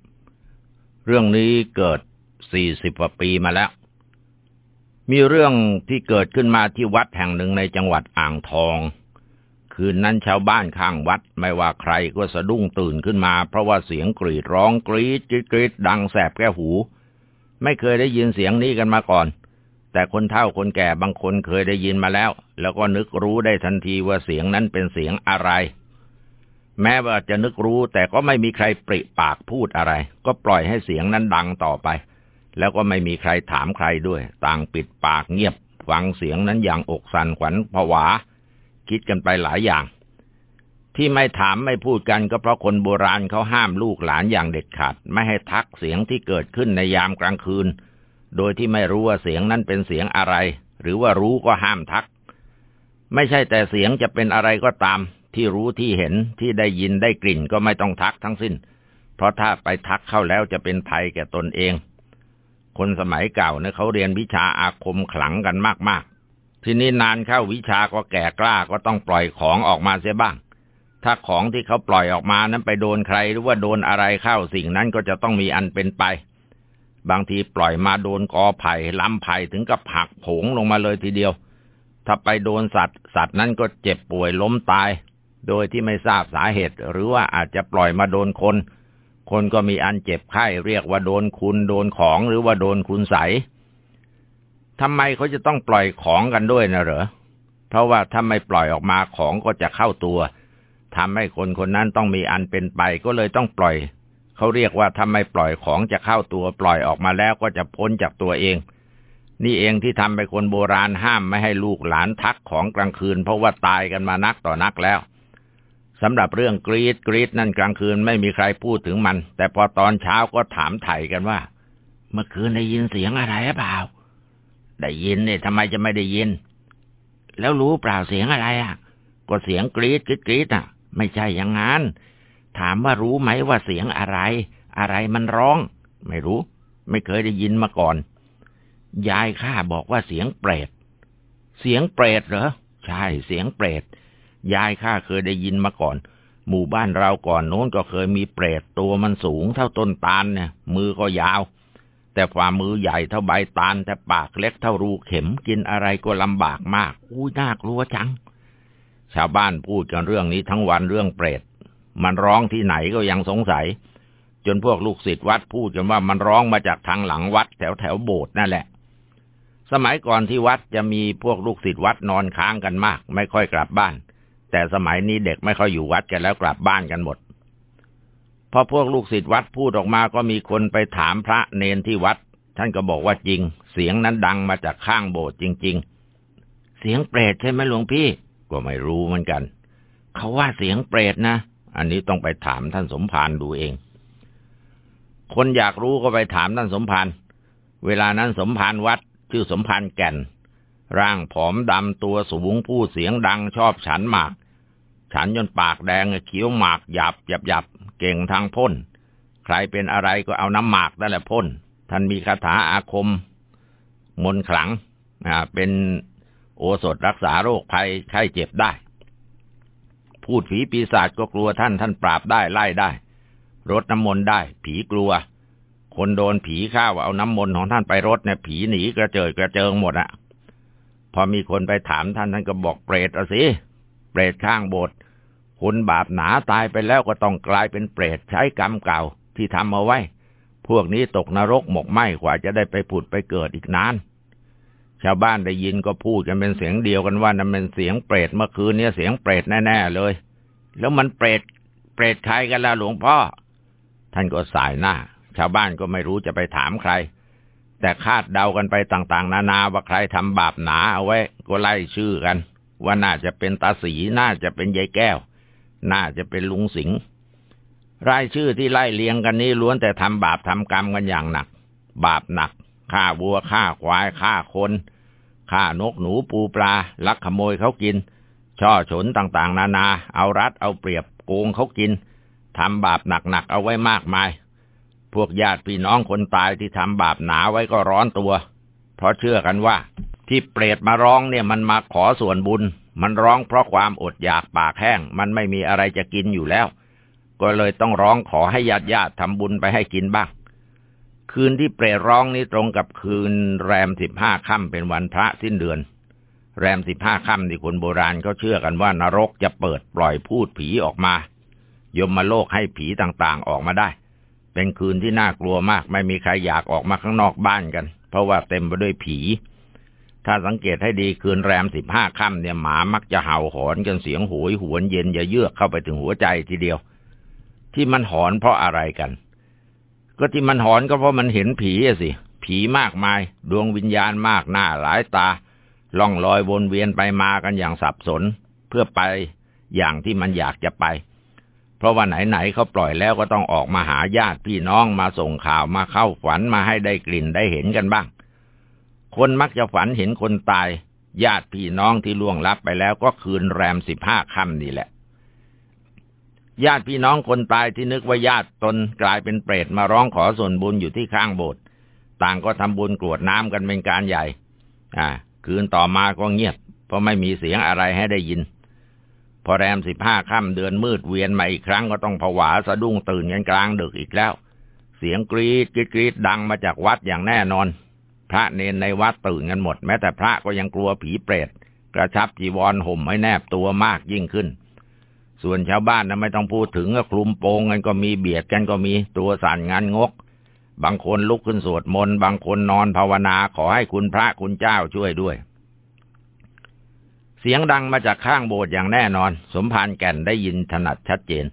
เรื่องนี้เกิดสี่สิบกว่าปีมาแล้ว มีเรื่องที่เกิดขึ้นมาที่วัดแห่งหนึ่งในจังหวัดอ่างทอง คืนนั้นชาวบ้านข้างวัดไม่ว่าใครก็สะดุ้งตื่นขึ้นมา เพราะว่าเสียงกรีดร้องกรีดกรีดดังแสบแก้หู ไม่เคยได้ยินเสียงนี้กันมาก่อน แต่คนเฒ่าคนแก่บางคนเคยได้ยินมาแล้ว แล้วก็นึกรู้ได้ทันทีว่าเสียงนั้นเป็นเสียงอะไร แม้ว่าจะนึกรู้แต่ก็ไม่มีใครปริปากพูดอะไร ก็ปล่อยให้เสียงนั้นดังต่อไป แล้วก็ไม่มีใครถามใครด้วย ต่างปิดปากเงียบ ฟังเสียงนั้นอย่างอกสั่นขวัญผวา คิดกันไปหลายอย่าง ที่ไม่ถามไม่พูดกันก็เพราะคนโบราณเขาห้ามลูกหลานอย่างเด็ดขาด ไม่ให้ทักเสียงที่เกิดขึ้นในยามกลางคืน โดยที่ไม่รู้ว่าเสียงนั้นเป็นเสียงอะไร หรือว่ารู้ก็ห้ามทัก ไม่ใช่แต่เสียงจะเป็นอะไรก็ตาม ที่รู้ที่เห็นที่ได้ยินได้กลิ่นก็ไม่ต้องทักทั้งสิ้น เพราะถ้าไปทักเข้าแล้วจะเป็นภัยแก่ตนเอง คนสมัยเก่าเนี่ยเขาเรียนวิชาอาคมขลังกันมากๆ ทีนี้นานเข้าวิชาก็แก่กล้าก็ต้องปล่อยของออกมาเสียบ้าง ถ้าของที่เขาปล่อยออกมานั้นไปโดนใครหรือว่าโดนอะไรเข้าสิ่งนั้นก็จะต้องมีอันเป็นไป บางทีปล่อยมาโดนกอไผ่ลำไผ่ถึงกับผักผงลงมาเลยทีเดียว ถ้าไปโดนสัตว์ สัตว์นั้นก็เจ็บป่วยล้มตาย โดยที่ไม่ทราบสาเหตุ หรือว่าอาจจะปล่อยมาโดนคน คนก็มีอันเจ็บไข้เรียกว่าโดนคุณโดนของหรือว่าโดนคุณใสทำไมเขาจะต้องปล่อยของกันด้วยนะเหรอ เพราะว่าถ้าไม่ปล่อยออกมาของก็จะเข้าตัวทำให้คนคนนั้นต้องมีอันเป็นไปก็เลยต้องปล่อย เขาเรียกว่าถ้าไม่ปล่อยของจะเข้าตัวปล่อยออกมาแล้วก็จะพ้นจากตัวเอง นี่เองที่ทำไปคนโบราณห้ามไม่ให้ลูกหลานทักของกลางคืน เพราะว่าตายกันมานักต่อนักแล้ว สำหรับเรื่องกรีดกรีดนั่นกลางคืนไม่มีใครพูดถึงมัน แต่พอตอนเช้าก็ถามไถ่กันว่า เมื่อคืนได้ยินเสียงอะไรหรือเปล่า ได้ยินเนี่ยทำไมจะไม่ได้ยิน แล้วรู้เปล่าเสียงอะไรอะ ก็เสียงกรีดกรีดกรีดอะ ไม่ใช่อย่างนั้นถามว่ารู้ไหมว่าเสียงอะไร อะไรมันร้อง ไม่รู้ ไม่เคยได้ยินมาก่อน ยายข้าบอกว่าเสียงเปรตเสียงเปรตเหรอใช่เสียงเปรต ยายข้าเคยได้ยินมาก่อน หมู่บ้านเราก่อนโน้นก็เคยมีเปรตตัวมันสูงเท่าต้นตาลเนี่ย มือก็ยาว แต่ฝ่ามือใหญ่เท่าใบตาล แต่ปากเล็กเท่ารูเข็มกินอะไรก็ลำบากมาก อุ้ยน่ากลัวจัง ชาวบ้านพูดกันเรื่องนี้ทั้งวันเรื่องเปรต มันร้องที่ไหนก็ยังสงสัย จนพวกลูกศิษย์วัดพูดกันว่ามันร้องมาจากทางหลังวัดแถวแถวโบสถ์นั่นแหละสมัยก่อนที่วัดจะมีพวกลูกศิษย์วัดนอนค้างกันมาก ไม่ค่อยกลับบ้าน แต่สมัยนี้เด็กไม่ค่อยอยู่วัดกันแล้วกลับบ้านกันหมดพอพวกลูกศิษย์วัดพูดออกมาก็มีคนไปถามพระเนนที่วัด ท่านก็บอกว่าจริง เสียงนั้นดังมาจากข้างโบสถ์จริง ๆ เสียงเปรตใช่ไหมหลวงพี่ ก็ไม่รู้เหมือนกัน เขาว่าเสียงเปรตนะ อันนี้ต้องไปถามท่านสมภารดูเอง คนอยากรู้ก็ไปถามท่านสมภารเวลานั้นสมภารวัดชื่อสมภารแก่น ร่างผอมดำตัวสูงพูดเสียงดังชอบฉันหมาก ฉันจนปากแดงเขียวหมากหยับหยับหยับเก่งทางพ่น ใครเป็นอะไรก็เอาน้ำหมากนั่นแหละพ่น ท่านมีคาถาอาคม มนขลังอ่าเป็นโอสถรักษาโรคภัยไข้เจ็บได้ พูดผีปีศาจก็กลัวท่านท่านปราบได้ไล่ได้ รดน้ำมนต์ได้ ผีกลัว คนโดนผีข้าวเอาน้ำมนต์ของท่านไปรดเนี่ยผีหนีกระเจิดกระเจิงหมดอะพอมีคนไปถามท่านท่านก็บอกเปรตอะสิ เปรตข้างโบสถ์คนบาปหนาตายไปแล้วก็ต้องกลายเป็นเปรตใช้กรรมเก่าที่ทำเอาไว้ พวกนี้ตกนรกหมกไหมกว่าจะได้ไปผุดไปเกิดอีกนาน ชาวบ้านได้ยินก็พูดกันเป็นเสียงเดียวกันว่านั่นเป็นเสียงเปรตเมื่อคืนนี้เสียงเปรตแน่ๆเลย แล้วมันเปรตเปรตใครกันล่ะหลวงพ่อ ท่านก็สายหน้า ชาวบ้านก็ไม่รู้จะไปถามใคร แต่คาดเดากันไปต่างๆ นานาว่าใครทำบาปหนาเอาไว้ ก็ไล่ชื่อกัน ว่าน่าจะเป็นตาสีน่าจะเป็นยายแก้ว น่าจะเป็นลุงสิงห์รายชื่อที่ไล่เลียงกันนี้ล้วนแต่ทำบาปทำกรรมกันอย่างหนัก บาปหนักฆ่าวัวฆ่าควายฆ่าคนฆ่านกหนูปูปลา ลักขโมยเขากิน ช่อฉนต่างๆ นานา เอารัดเอาเปรียบโกงเขากินทำบาปหนักๆเอาไว้มากมาย พวกญาติพี่น้องคนตายที่ทำบาปหนาไว้ก็ร้อนตัว เพราะเชื่อกันว่า ที่เปรตมาร้องเนี่ยมันมาขอส่วนบุญ มันร้องเพราะความอดอยากปากแห้ง มันไม่มีอะไรจะกินอยู่แล้ว ก็เลยต้องร้องขอให้ญาติญาติทำบุญไปให้กินบ้าง คืนที่เปรตร้องนี้ตรงกับคืนแรมสิบห้าค่ำเป็นวันพระสิ้นเดือน แรมสิบห้าค่ำที่คนโบราณเขาเชื่อกันว่านรกจะเปิดปล่อยพูดผีออกมายมมาโลกให้ผีต่างๆออกมาได้ เป็นคืนที่น่ากลัวมาก ไม่มีใครอยากออกมาข้างนอกบ้านกัน เพราะว่าเต็มไปด้วยผี ถ้าสังเกตให้ดีคืนแรมสิบห้าค่ำเนี่ยหมามักจะเห่าหอนกันเสียงโหยหวนเย็นอย่าเยือกเข้าไปถึงหัวใจทีเดียว ที่มันหอนเพราะอะไรกัน ก็ที่มันหอนก็เพราะมันเห็นผีสิ ผีมากมาย ดวงวิญญาณมากหน้าหลายตา ล่องลอยวนเวียนไปมากันอย่างสับสน เพื่อไปอย่างที่มันอยากจะไป เพราะว่าไหนๆเขาปล่อยแล้วก็ต้องออกมาหาญาติพี่น้องมาส่งข่าวมาเข้าฝันมาให้ได้กลิ่นได้เห็นกันบ้าง คนมักจะฝันเห็นคนตาย ญาติพี่น้องที่ล่วงลับไปแล้วก็คืนแรมสิบห้าค่ำนี่แหละ ญาติพี่น้องคนตายที่นึกว่าญาติตนกลายเป็นเปรตมาร้องขอส่วนบุญอยู่ที่ข้างโบสถ์ต่างก็ทำบุญกรวดน้ำกันเป็นการใหญ่ อ่า คืนต่อมาก็เงียบ เพราะไม่มีเสียงอะไรให้ได้ยิน พอแรมสิบห้าค่ำเดือนมืดเวียนมาอีกครั้งก็ต้องผวาสะดุ้งตื่นกันกลางดึกอีกแล้ว เสียงกรีดกรีดดังมาจากวัดอย่างแน่นอน พระเนนในวัดตื่นกันหมด แม้แต่พระก็ยังกลัวผีเปรตกระชับจีวรห่มให้แนบตัวมากยิ่งขึ้น ส่วนชาวบ้านนะไม่ต้องพูดถึงก็คลุมโปงกันก็มีเบียดกันก็มีตัวสั่นงานงก บางคนลุกขึ้นสวดมนต์บางคนนอนภาวนาขอให้คุณพระคุณเจ้าช่วยด้วย เสียงดังมาจากข้างโบสถ์อย่างแน่นอน สมภารแก่นได้ยินถนัดชัดเจน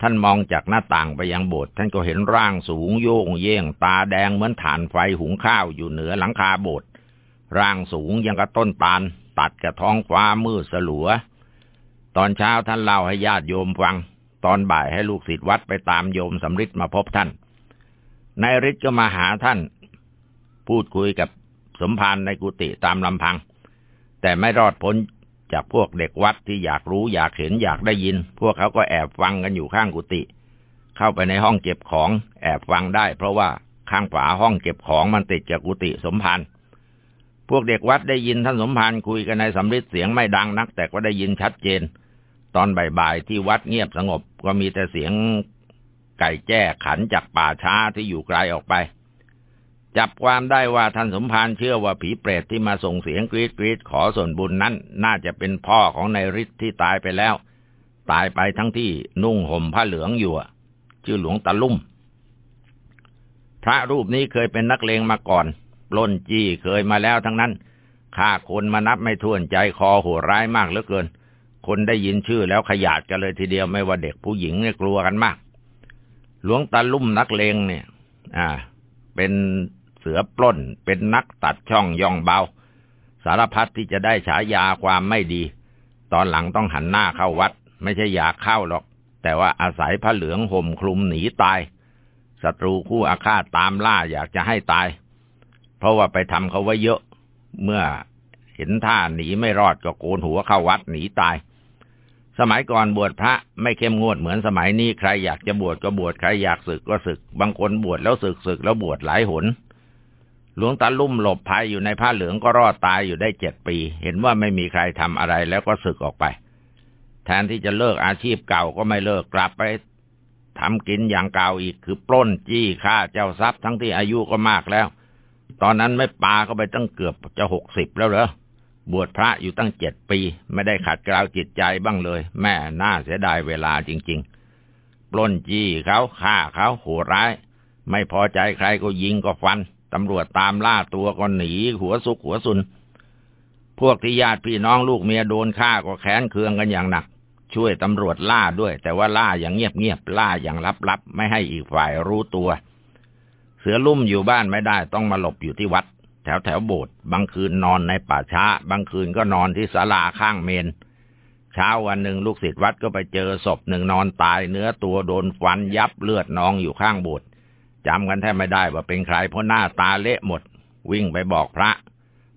ท่านมองจากหน้าต่างไปยังโบสถ์ท่านก็เห็นร่างสูงโยงเย่งตาแดงเหมือนฐานไฟหุงข้าวอยู่เหนือหลังคาโบสถ์ร่างสูงยังกับต้นตาล ตัดกับท้องฟ้ามืดสลัว ตอนเช้าท่านเล่าให้ญาติโยมฟัง ตอนบ่ายให้ลูกศิษย์วัดไปตามโยมสำริดมาพบท่านนายฤทธิ์ก็มาหาท่าน พูดคุยกับสมภารในกุฏิตามลำพัง แต่ไม่รอดพ้น จากพวกเด็กวัดที่อยากรู้อยากเห็นอยากได้ยิน พวกเขาก็แอบฟังกันอยู่ข้างกุฏิเข้าไปในห้องเก็บของ แอบฟังได้ เพราะว่าข้างฝาห้องเก็บของมันติดกับกุฏิสมภารพวกเด็กวัดได้ยินท่านสมภารคุยกันในสำริดเสียงไม่ดังนัก แต่ก็ได้ยินชัดเจน ตอนบ่ายๆที่วัดเงียบสงบก็มีแต่เสียงไก่แจ้ขันจากป่าช้าที่อยู่ไกลออกไป จับความได้ว่าท่านสมภารเชื่อว่าผีเปรตที่มาส่งเสียงกรีดกรีดขอส่วนบุญนั้น น่าจะเป็นพ่อของนายฤทธิ์ที่ตายไปแล้ว ตายไปทั้งที่นุ่งห่มผ้าเหลืองอยู่ชื่อหลวงตาลุ่ม พระรูปนี้เคยเป็นนักเลงมาก่อนปล้นจี้เคยมาแล้วทั้งนั้นฆ่าคนมานับไม่ถ้วนใจคอโหดร้ายมากเหลือเกิน คนได้ยินชื่อแล้วขยาดกันเลยทีเดียวไม่ว่าเด็กผู้หญิงเนี่ยกลัวกันมาก หลวงตาลุ่มนักเลงเนี่ย อ่า เป็น สือปล้น เป็นนักตัดช่องย่องเบา สารพัดที่จะได้ฉายาความไม่ดี ตอนหลังต้องหันหน้าเข้าวัด ไม่ใช่อยากเข้าหรอก แต่ว่าอาศัยผ้าเหลืองห่มคลุมหนีตายศัตรูคู่อาฆาตตามล่าอยากจะให้ตาย เพราะว่าไปทำเขาไว้เยอะ เมื่อเห็นท่าหนีไม่รอดก็โกนหัวเข้าวัดหนีตาย สมัยก่อนบวชพระไม่เข้มงวดเหมือนสมัยนี้ใครอยากจะบวชก็บวชใครอยากศึกก็ศึก บางคนบวชแล้วศึกศึกแล้วบวชหลายหน หลวงตาลุ่มหลบภัยอยู่ในผ้าเหลืองก็รอดตายอยู่ได้เจ็ดปี เห็นว่าไม่มีใครทำอะไรแล้วก็สึกออกไป แทนที่จะเลิกอาชีพเก่าก็ไม่เลิกกลับไปทำกินอย่างเก่าอีกคือปล้นจี้ฆ่าเจ้าทรัพย์ทั้งที่อายุก็มากแล้ว ตอนนั้นไม่ปาก็ไปตั้งเกือบจะหกสิบแล้วเหรอบวชพระอยู่ตั้งเจ็ดปี ไม่ได้ขัดเกลาจิตใจบ้างเลย แม่น่าเสียดายเวลาจริง ๆ ปล้นจี้เขาฆ่าเขาโหร้าย ไม่พอใจใครก็ยิงก็ฟัน ตำรวจตามล่าตัวก็หนี หัวซุกหัวซุน พวกที่ญาติพี่น้องลูกเมียโดนฆ่าก็แค้นเคืองกันอย่างหนัก ช่วยตำรวจล่าด้วย แต่ว่าล่าอย่างเงียบๆล่าอย่างลับๆไม่ให้อีกฝ่ายรู้ตัว เสือลุ่มอยู่บ้านไม่ได้ต้องมาหลบอยู่ที่วัด แถวแถวโบสถ์บางคืนนอนในป่าช้า บางคืนก็นอนที่ศาลาข้างเมนเช้าวันหนึ่งลูกศิษย์วัดก็ไปเจอศพหนึ่งนอนตายเนื้อตัวโดนฟันยับเลือดนองอยู่ข้างโบสถ์ จำกันแทบไม่ได้ว่าเป็นใครเพราะหน้าตาเละหมด วิ่งไปบอกพระ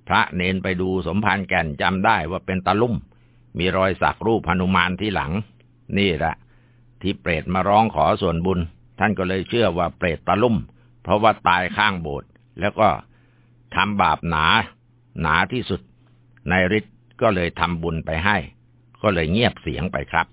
พระเนนไปดูสมภารแก่นจำได้ว่าเป็นตะลุ่ม มีรอยสักรูปพนุมานที่หลัง นี่แหละที่เปรตมาร้องขอส่วนบุญ ท่านก็เลยเชื่อว่าเปรตตะลุ่ม เพราะว่าตายข้างโบสถ์แล้วก็ทำบาปหนา หนาที่สุดนายฤทธิ์ก็เลยทำบุญไปให้ ก็เลยเงียบเสียงไปครับ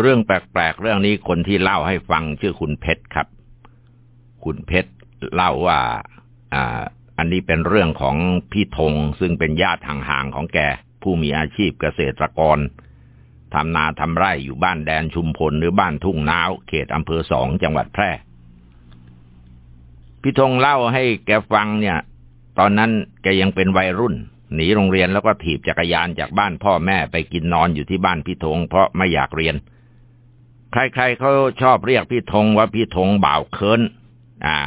เรื่องแปลกๆเรื่องนี้คนที่เล่าให้ฟังชื่อคุณเพชรครับ คุณเพชรเล่าว่า อ่า อันนี้เป็นเรื่องของพี่ธงซึ่งเป็นญาติห่างๆของแก ผู้มีอาชีพเกษตรกรทำนาทำไร่อยู่บ้านแดนชุมพลหรือบ้านทุ่งนาวเขตอำเภอสองจังหวัดแพร่ พี่ธงเล่าให้แกฟังเนี่ย ตอนนั้นแกยังเป็นวัยรุ่นหนีโรงเรียนแล้วก็ถีบจักรยานจากบ้านพ่อแม่ไปกินนอนอยู่ที่บ้านพี่ธงเพราะไม่อยากเรียน ใครๆเขาชอบเรียกพี่ธงว่าพี่ธงบ่าวเคินอ่า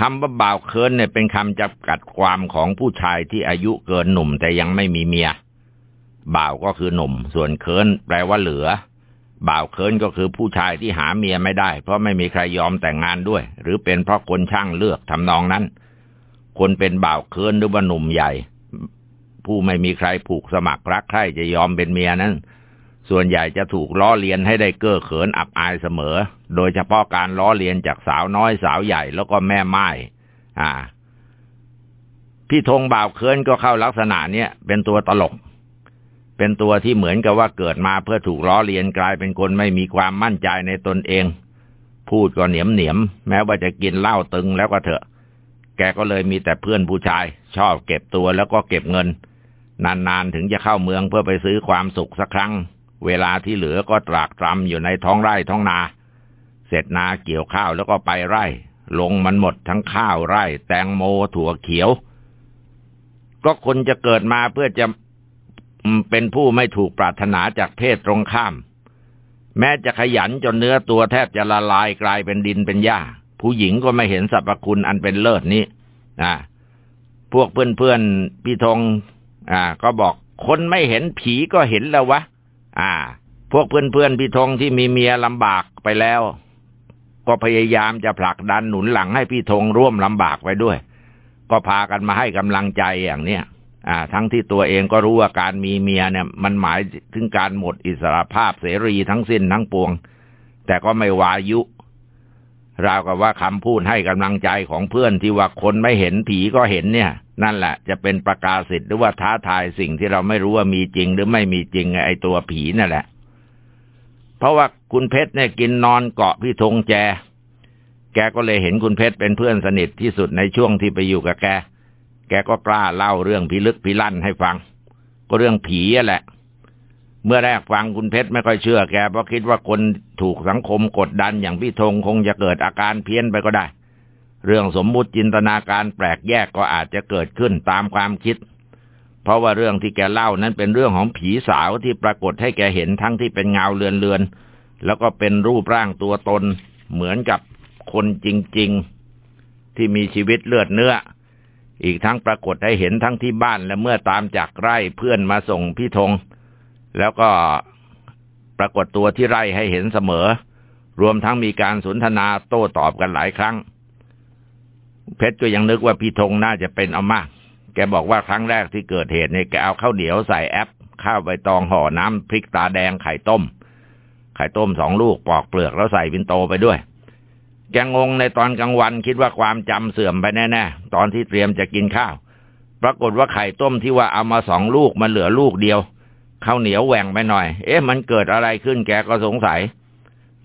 คำว่าบ่าวเคินเนี่ยเป็นคำจำกัดความของผู้ชายที่อายุเกินหนุ่มแต่ยังไม่มีเมีย บ่าวก็คือหนุ่ม ส่วนเคินแปลว่าเหลือ บ่าวเคินก็คือผู้ชายที่หาเมียไม่ได้ เพราะไม่มีใครยอมแต่งงานด้วย หรือเป็นเพราะคนช่างเลือกทำนองนั้น คนเป็นบ่าวเคินหรือว่าหนุ่มใหญ่ ผู้ไม่มีใครผูกสมัครรักใครจะยอมเป็นเมียนั้น ส่วนใหญ่จะถูกล้อเลียนให้ได้เก้อเขินอับอายเสมอ โดยเฉพาะการล้อเลียนจากสาวน้อยสาวใหญ่แล้วก็แม่ไม้อ่า พี่ธงบ่าวเคินก็เข้าลักษณะเนี้ยเป็นตัวตลก เป็นตัวที่เหมือนกับว่าเกิดมาเพื่อถูกล้อเลียนกลายเป็นคนไม่มีความมั่นใจในตนเอง พูดก็เหนียมเหนียมแม้ว่าจะกินเหล้าตึงแล้วก็เถอะ แกก็เลยมีแต่เพื่อนผู้ชาย ชอบเก็บตัวแล้วก็เก็บเงิน นานๆถึงจะเข้าเมืองเพื่อไปซื้อความสุขสักครั้ง เวลาที่เหลือก็ตรากตรำอยู่ในท้องไร่ท้องนา เสร็จนาเกี่ยวข้าวแล้วก็ไปไร่ ลงมันหมดทั้งข้าวไร่ แตงโมถั่วเขียว ก็คนจะเกิดมาเพื่อจะเป็นผู้ไม่ถูกปรารถนาจากเพศตรงข้าม แม้จะขยันจนเนื้อตัวแทบจะละลายกลายเป็นดินเป็นหญ้า ผู้หญิงก็ไม่เห็นสรรพคุณอันเป็นเลิศนี้อ่าพวกเพื่อนๆพี่ธงอ่า ก็บอกคนไม่เห็นผีก็เห็นแล้ววะ อ่า พวกเพื่อนๆพี่ธงที่มีเมียลำบากไปแล้ว ก็พยายามจะผลักดันหนุนหลังให้พี่ธงร่วมลำบากไปด้วย ก็พากันมาให้กำลังใจอย่างเนี้ยอ่า ทั้งที่ตัวเองก็รู้ว่าการมีเมียเนี่ย มันหมายถึงการหมดอิสรภาพเสรีทั้งสิ้นทั้งปวง แต่ก็ไม่วายุ ราวกับว่าคำพูดให้กำลังใจของเพื่อนที่ว่าคนไม่เห็นผีก็เห็นเนี่ย นั่นแหละจะเป็นประกาศสิทธิ์หรือว่าท้าทายสิ่งที่เราไม่รู้ว่ามีจริง หรือไม่มีจริงไอ้ตัวผีนั่นแหละ เพราะว่าคุณเพชรเนี่ยกินนอนเกาะพี่ธงแจ แกก็เลยเห็นคุณเพชรเป็นเพื่อนสนิทที่สุดในช่วงที่ไปอยู่กับแก แกก็กล้าเล่าเรื่องพิลึกพิลั่นให้ฟัง ก็เรื่องผีแหละ เมื่อแรกฟังคุณเพชรไม่ค่อยเชื่อแกเพราะคิดว่าคนถูกสังคมกดดันอย่างพี่ธงคงจะเกิดอาการเพี้ยนไปก็ได้ เรื่องสมมุติจินตนาการแปลกแยกก็อาจจะเกิดขึ้นตามความคิด เพราะว่าเรื่องที่แกเล่านั้นเป็นเรื่องของผีสาวที่ปรากฏให้แกเห็นทั้งที่เป็นเงาเลือนๆแล้วก็เป็นรูปร่างตัวตน เหมือนกับคนจริง ๆ ที่มีชีวิตเลือดเนื้อ อีกทั้งปรากฏให้เห็นทั้งที่บ้านและเมื่อตามจากไร่เพื่อนมาส่งพี่ธง แล้วก็ปรากฏตัวที่ไร่ให้เห็นเสมอ รวมทั้งมีการสนทนาโต้ตอบกันหลายครั้ง เพชรก็ยังนึกว่าพี่ธงน่าจะเป็นเอามากแกบอกว่าครั้งแรกที่เกิดเหตุเนี่ยแกเอาข้าวเหนียวใส่แอปข้าวใบตองห่อน้ำพริกตาแดงไข่ต้ม ไข่ต้มสองลูกปอกเปลือกแล้วใส่วินโตไปด้วยแกงงในตอนกลางวันคิดว่าความจำเสื่อมไปแน่ๆตอนที่เตรียมจะกินข้าว ปรากฏว่าไข่ต้มที่ว่าเอามาสองลูกมันเหลือลูกเดียว ข้าวเหนียวแหว่งไปหน่อย เอ๊ะมันเกิดอะไรขึ้นแกก็สงสัย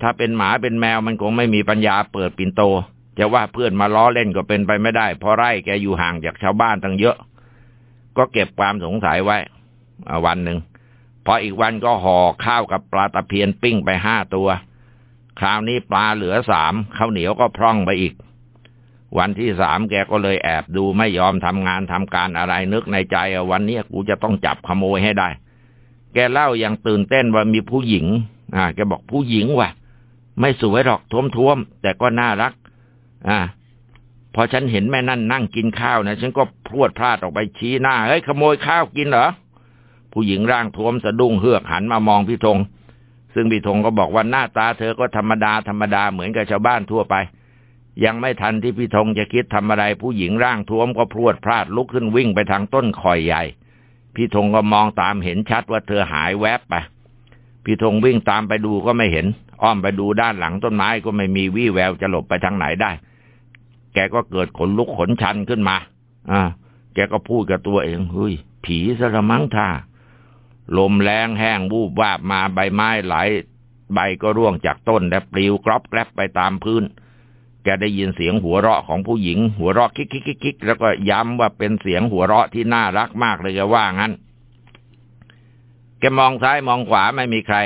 ถ้าเป็นหมาเป็นแมวมันคงไม่มีปัญญาเปิดปินโต จะว่าเพื่อนมาล้อเล่นก็เป็นไปไม่ได้ เพราะไร่แกอยู่ห่างจากชาวบ้านตั้งเยอะ ก็เก็บความสงสัยไว้วันหนึ่งพออีกวันก็ห่อข้าวกับปลาตะเพียนปิ้งไปห้าตัว คราวนี้ปลาเหลือสามข้าวเหนียวก็พร่องไปอีก วันที่สามแกก็เลยแอบดูไม่ยอมทำงานทำการอะไรนึกในใจวันนี้กูจะต้องจับขโมยให้ได้ แกเล่าอย่างตื่นเต้นว่ามีผู้หญิง อ่า แกบอกผู้หญิงว่ะ ไม่สวยหรอกท้วมๆแต่ก็น่ารัก อ่า พอฉันเห็นแม่นั่นนั่งกินข้าวนะฉันก็พรวดพลาดออกไปชี้หน้าเฮ้ยขโมยข้าวกินเหรอผู้หญิงร่างท้วมสะดุ้งเฮือกหันมามองพี่ธงซึ่งพี่ธงก็บอกว่าหน้าตาเธอก็ธรรมดาธรรมดาเหมือนกับชาวบ้านทั่วไป ยังไม่ทันที่พี่ธงจะคิดทำอะไร ผู้หญิงร่างท้วมก็พรวดพลาดลุกขึ้นวิ่งไปทางต้นคอยใหญ่ พี่ธงก็มองตามเห็นชัดว่าเธอหายแวบไป พี่ธงวิ่งตามไปดูก็ไม่เห็น อ้อมไปดูด้านหลังต้นไม้ก็ไม่มีวี่แววจะหลบไปทางไหนได้ แกก็เกิดขนลุกขนชันขึ้นมา อ่า แกก็พูดกับตัวเองเฮ้ย ผีสะมังท่า ลมแรงแห้งวูบวาบมาใบไม้ไหล ใบก็ร่วงจากต้นและปลิวกรอบแกรบไปตามพื้น แกได้ยินเสียงหัวเราะของผู้หญิง หัวเราะคิกคิกคิกแล้วก็ย้ำว่าเป็นเสียงหัวเราะที่น่ารักมากเลยแกว่างั้น แกมองซ้ายมองขวาไม่มีใคร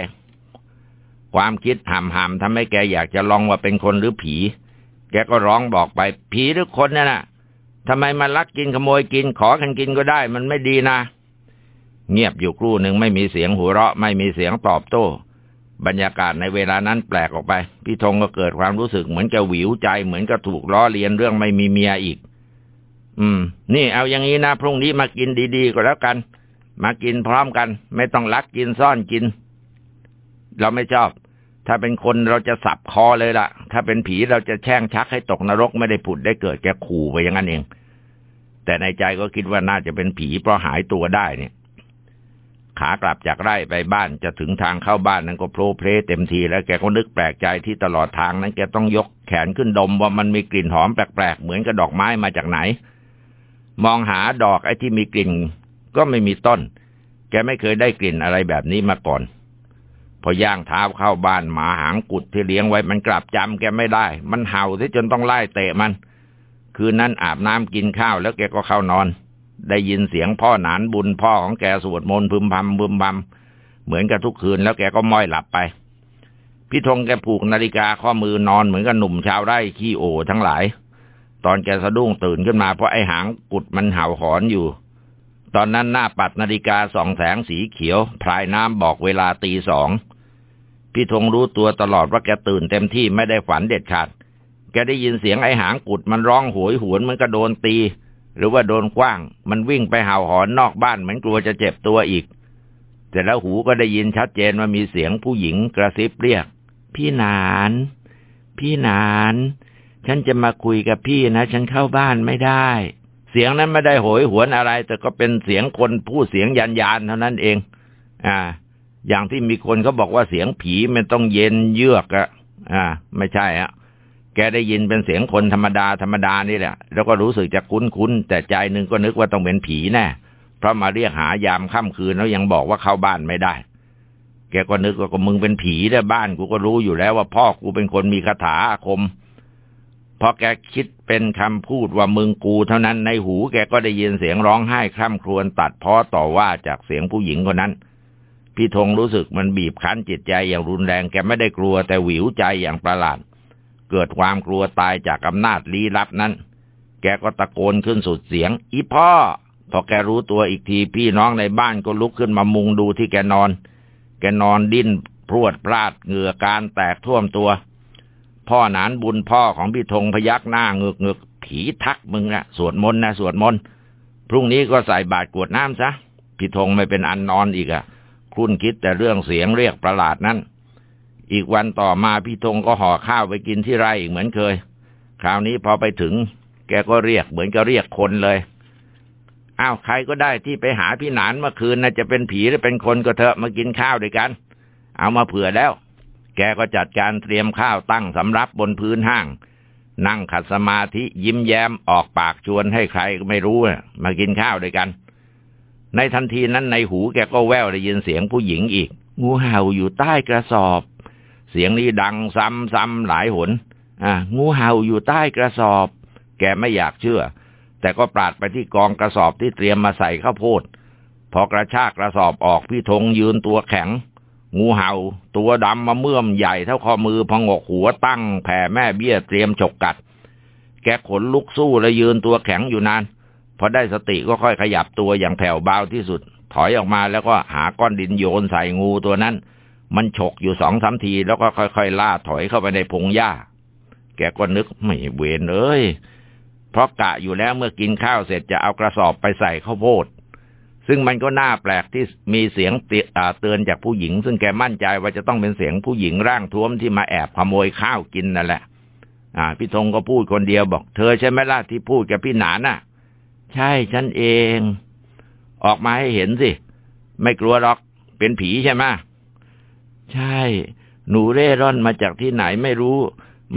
ความคิดห่ำห่ำทำให้แกอยากจะลองว่าเป็นคนหรือผี แกก็ร้องบอกไป ผีหรือคนนั่นน่ะทำไมมาลักกินขโมยกินขอกันกินก็ได้ มันไม่ดีนะ เงียบอยู่ครู่หนึ่งไม่มีเสียงหัวเราะ ไม่มีเสียงตอบโต้ บรรยากาศในเวลานั้นแปลกออกไป พี่ธงก็เกิดความรู้สึกเหมือนจะหวิวใจ เหมือนกับถูกล้อเลียนเรื่องไม่มีเมียอีก อืม นี่เอาอย่างนี้นะพรุ่งนี้มากินดีๆก็แล้วกัน มากินพร้อมกัน ไม่ต้องลักกินซ่อนกิน เราไม่ชอบ ถ้าเป็นคนเราจะสับคอเลยล่ะ ถ้าเป็นผีเราจะแช่งชักให้ตกนรกไม่ได้ผุดได้เกิดแกขู่ไปอย่างนั้นเอง แต่ในใจก็คิดว่าน่าจะเป็นผีเพราะหายตัวได้เนี่ย ขากลับจากไร่ไปบ้านจะถึงทางเข้าบ้านนั้นก็โผล่เพลเต็มทีแล้วแกก็นึกแปลกใจที่ตลอดทางนั้นแกต้องยกแขนขึ้นดมว่ามันมีกลิ่นหอมแปลกๆ เหมือนกับดอกไม้มาจากไหน มองหาดอกไอ้ที่มีกลิ่น ก็ไม่มีต้น แกไม่เคยได้กลิ่นอะไรแบบนี้มาก่อน พอย่างเท้าเข้าบ้านหมาหางกุดที่เลี้ยงไว้มันกลับจำแกไม่ได้ มันเห่าที่จนต้องไล่เตะมัน คืนนั้นอาบน้ำกินข้าวแล้วแกก็เข้านอน ได้ยินเสียงพ่อหนานบุญพ่อของแกสวดมนต์พึมพำพึมพำเหมือนกับทุกคืนแล้วแกก็ม้อยหลับไป พี่ธงแกผูกนาฬิกาข้อมือนอนเหมือนกับหนุ่มชาวไร่ขี้โอทั้งหลาย ตอนแกสะดุ้งตื่นขึ้นมาเพราะไอหางกุดมันเห่าหอนอยู่ ตอนนั้นหน้าปัดนาฬิกาสองแสงสีเขียวพลายน้ำบอกเวลาตีสองพี่ธงรู้ตัวตลอดว่าแกตื่นเต็มที่ไม่ได้ฝันเด็ดขาด แกได้ยินเสียงไอหางกุดมันร้องโหยหวนมันก็โดนตี หรือว่าโดนกว้าง มันวิ่งไปเห่าหอนนอกบ้านเหมือนกลัวจะเจ็บตัวอีก แต่แล้วหูก็ได้ยินชัดเจนว่ามีเสียงผู้หญิงกระซิบเรียก พี่นาน พี่นาน ฉันจะมาคุยกับพี่นะ ฉันเข้าบ้านไม่ได้ เสียงนั้นไม่ได้โหยหวนอะไร แต่ก็เป็นเสียงคนพูดเสียงยันยานเท่านั้นเอง อ่า อย่างที่มีคนเขาบอกว่าเสียงผีมันต้องเย็นเยือกอะอ่า ไม่ใช่อะ แกได้ยินเป็นเสียงคนธรรมดาธรรมดานี่แหละ แล้วก็รู้สึกจะคุ้นๆแต่ใจหนึ่งก็นึกว่าต้องเป็นผีแน่เพราะมาเรียกหายามค่ำคืนแล้วยังบอกว่าเข้าบ้านไม่ได้ แกก็นึกว่าก็มึงเป็นผีแต่บ้านกูก็รู้อยู่แล้วว่าพ่อกูเป็นคนมีคาถาอาคมพอแกคิดเป็นคำพูดว่ามึงกูเท่านั้นในหูแกก็ได้ยินเสียงร้องไห้คร่ำครวญตัดพ้อต่อว่าจากเสียงผู้หญิงคนนั้น พี่ธงรู้สึกมันบีบคั้นจิตใจอย่างรุนแรงแกไม่ได้กลัวแต่หวิวใจอย่างประหลาด เกิดความกลัวตายจากอำนาจลี้ลับนั้น แกก็ตะโกนขึ้นสุดเสียง อีพ่อ พอแกรู้ตัวอีกทีพี่น้องในบ้านก็ลุกขึ้นมามุงดูที่แกนอน แกนอนดิ้นพรวดพลาดเหงื่อการแตกท่วมตัว พ่อหนานบุญพ่อของพี่ธงพยักหน้าเงือกเงือกผีทักมึงนะสวดมนต์นะสวดมนต์พรุ่งนี้ก็ใส่บาตรกวดน้ำซะพี่ธงไม่เป็นอันนอนอีกอะคุ้นคิดแต่เรื่องเสียงเรียกประหลาดนั้น อีกวันต่อมาพี่ธงก็ห่อข้าวไปกินที่ไร่อีกเหมือนเคย คราวนี้พอไปถึง แกก็เรียกเหมือนกับเรียกคนเลย อ้าวใครก็ได้ที่ไปหาพี่หนานเมื่อคืนน่าจะเป็นผีหรือเป็นคนก็เถอะมากินข้าวด้วยกัน เอามาเผื่อแล้ว แกก็จัดการเตรียมข้าวตั้งสำรับบนพื้นห้าง นั่งขัดสมาธิยิ้มแย้มออกปากชวนให้ใครก็ไม่รู้มากินข้าวด้วยกัน ในทันทีนั้นในหูแกก็แววได้ยินเสียงผู้หญิงอีก งูเห่าอยู่ใต้กระสอบ เสียงนี้ดังซ้ำๆหลายหน อ่างูเห่าอยู่ใต้กระสอบ แกไม่อยากเชื่อ แต่ก็ปราดไปที่กองกระสอบที่เตรียมมาใส่ข้าวโพด พอกระชากกระสอบออกพี่ธงยืนตัวแข็ง งูเห่า ตัวดำมาเมื่อมใหญ่เท่าข้อมือพองกหัวตั้งแผ่แม่เบี้ยเตรียมฉกกัด แกขนลุกสู้และยืนตัวแข็งอยู่นานพอได้สติก็ค่อยขยับตัวอย่างแผ่วเบาที่สุด ถอยออกมาแล้วก็หาก้อนดินโยนใส่งูตัวนั้น มันฉกอยู่สองสามทีแล้วก็ค่อยๆล่าถอยเข้าไปในพงหญ้า แกก็นึกไม่เวนเอ้ย เพราะกะอยู่แล้วเมื่อกินข้าวเสร็จจะเอากระสอบไปใส่ข้าวโพด ซึ่งมันก็น่าแปลกที่มีเสียงเตือนจากผู้หญิง ซึ่งแกมั่นใจว่าจะต้องเป็นเสียงผู้หญิงร่างท้วมที่มาแอบขโมยข้าวกินนั่นแหละ อ่า พี่ธงก็พูดคนเดียวบอก เธอใช่ไหมล่ะที่พูดกับพี่หนานน่ะ ใช่ฉันเอง ออกมาให้เห็นสิ ไม่กลัวหรอก เป็นผีใช่ไหม ใช่ หนูเร่ร่อนมาจากที่ไหนไม่รู้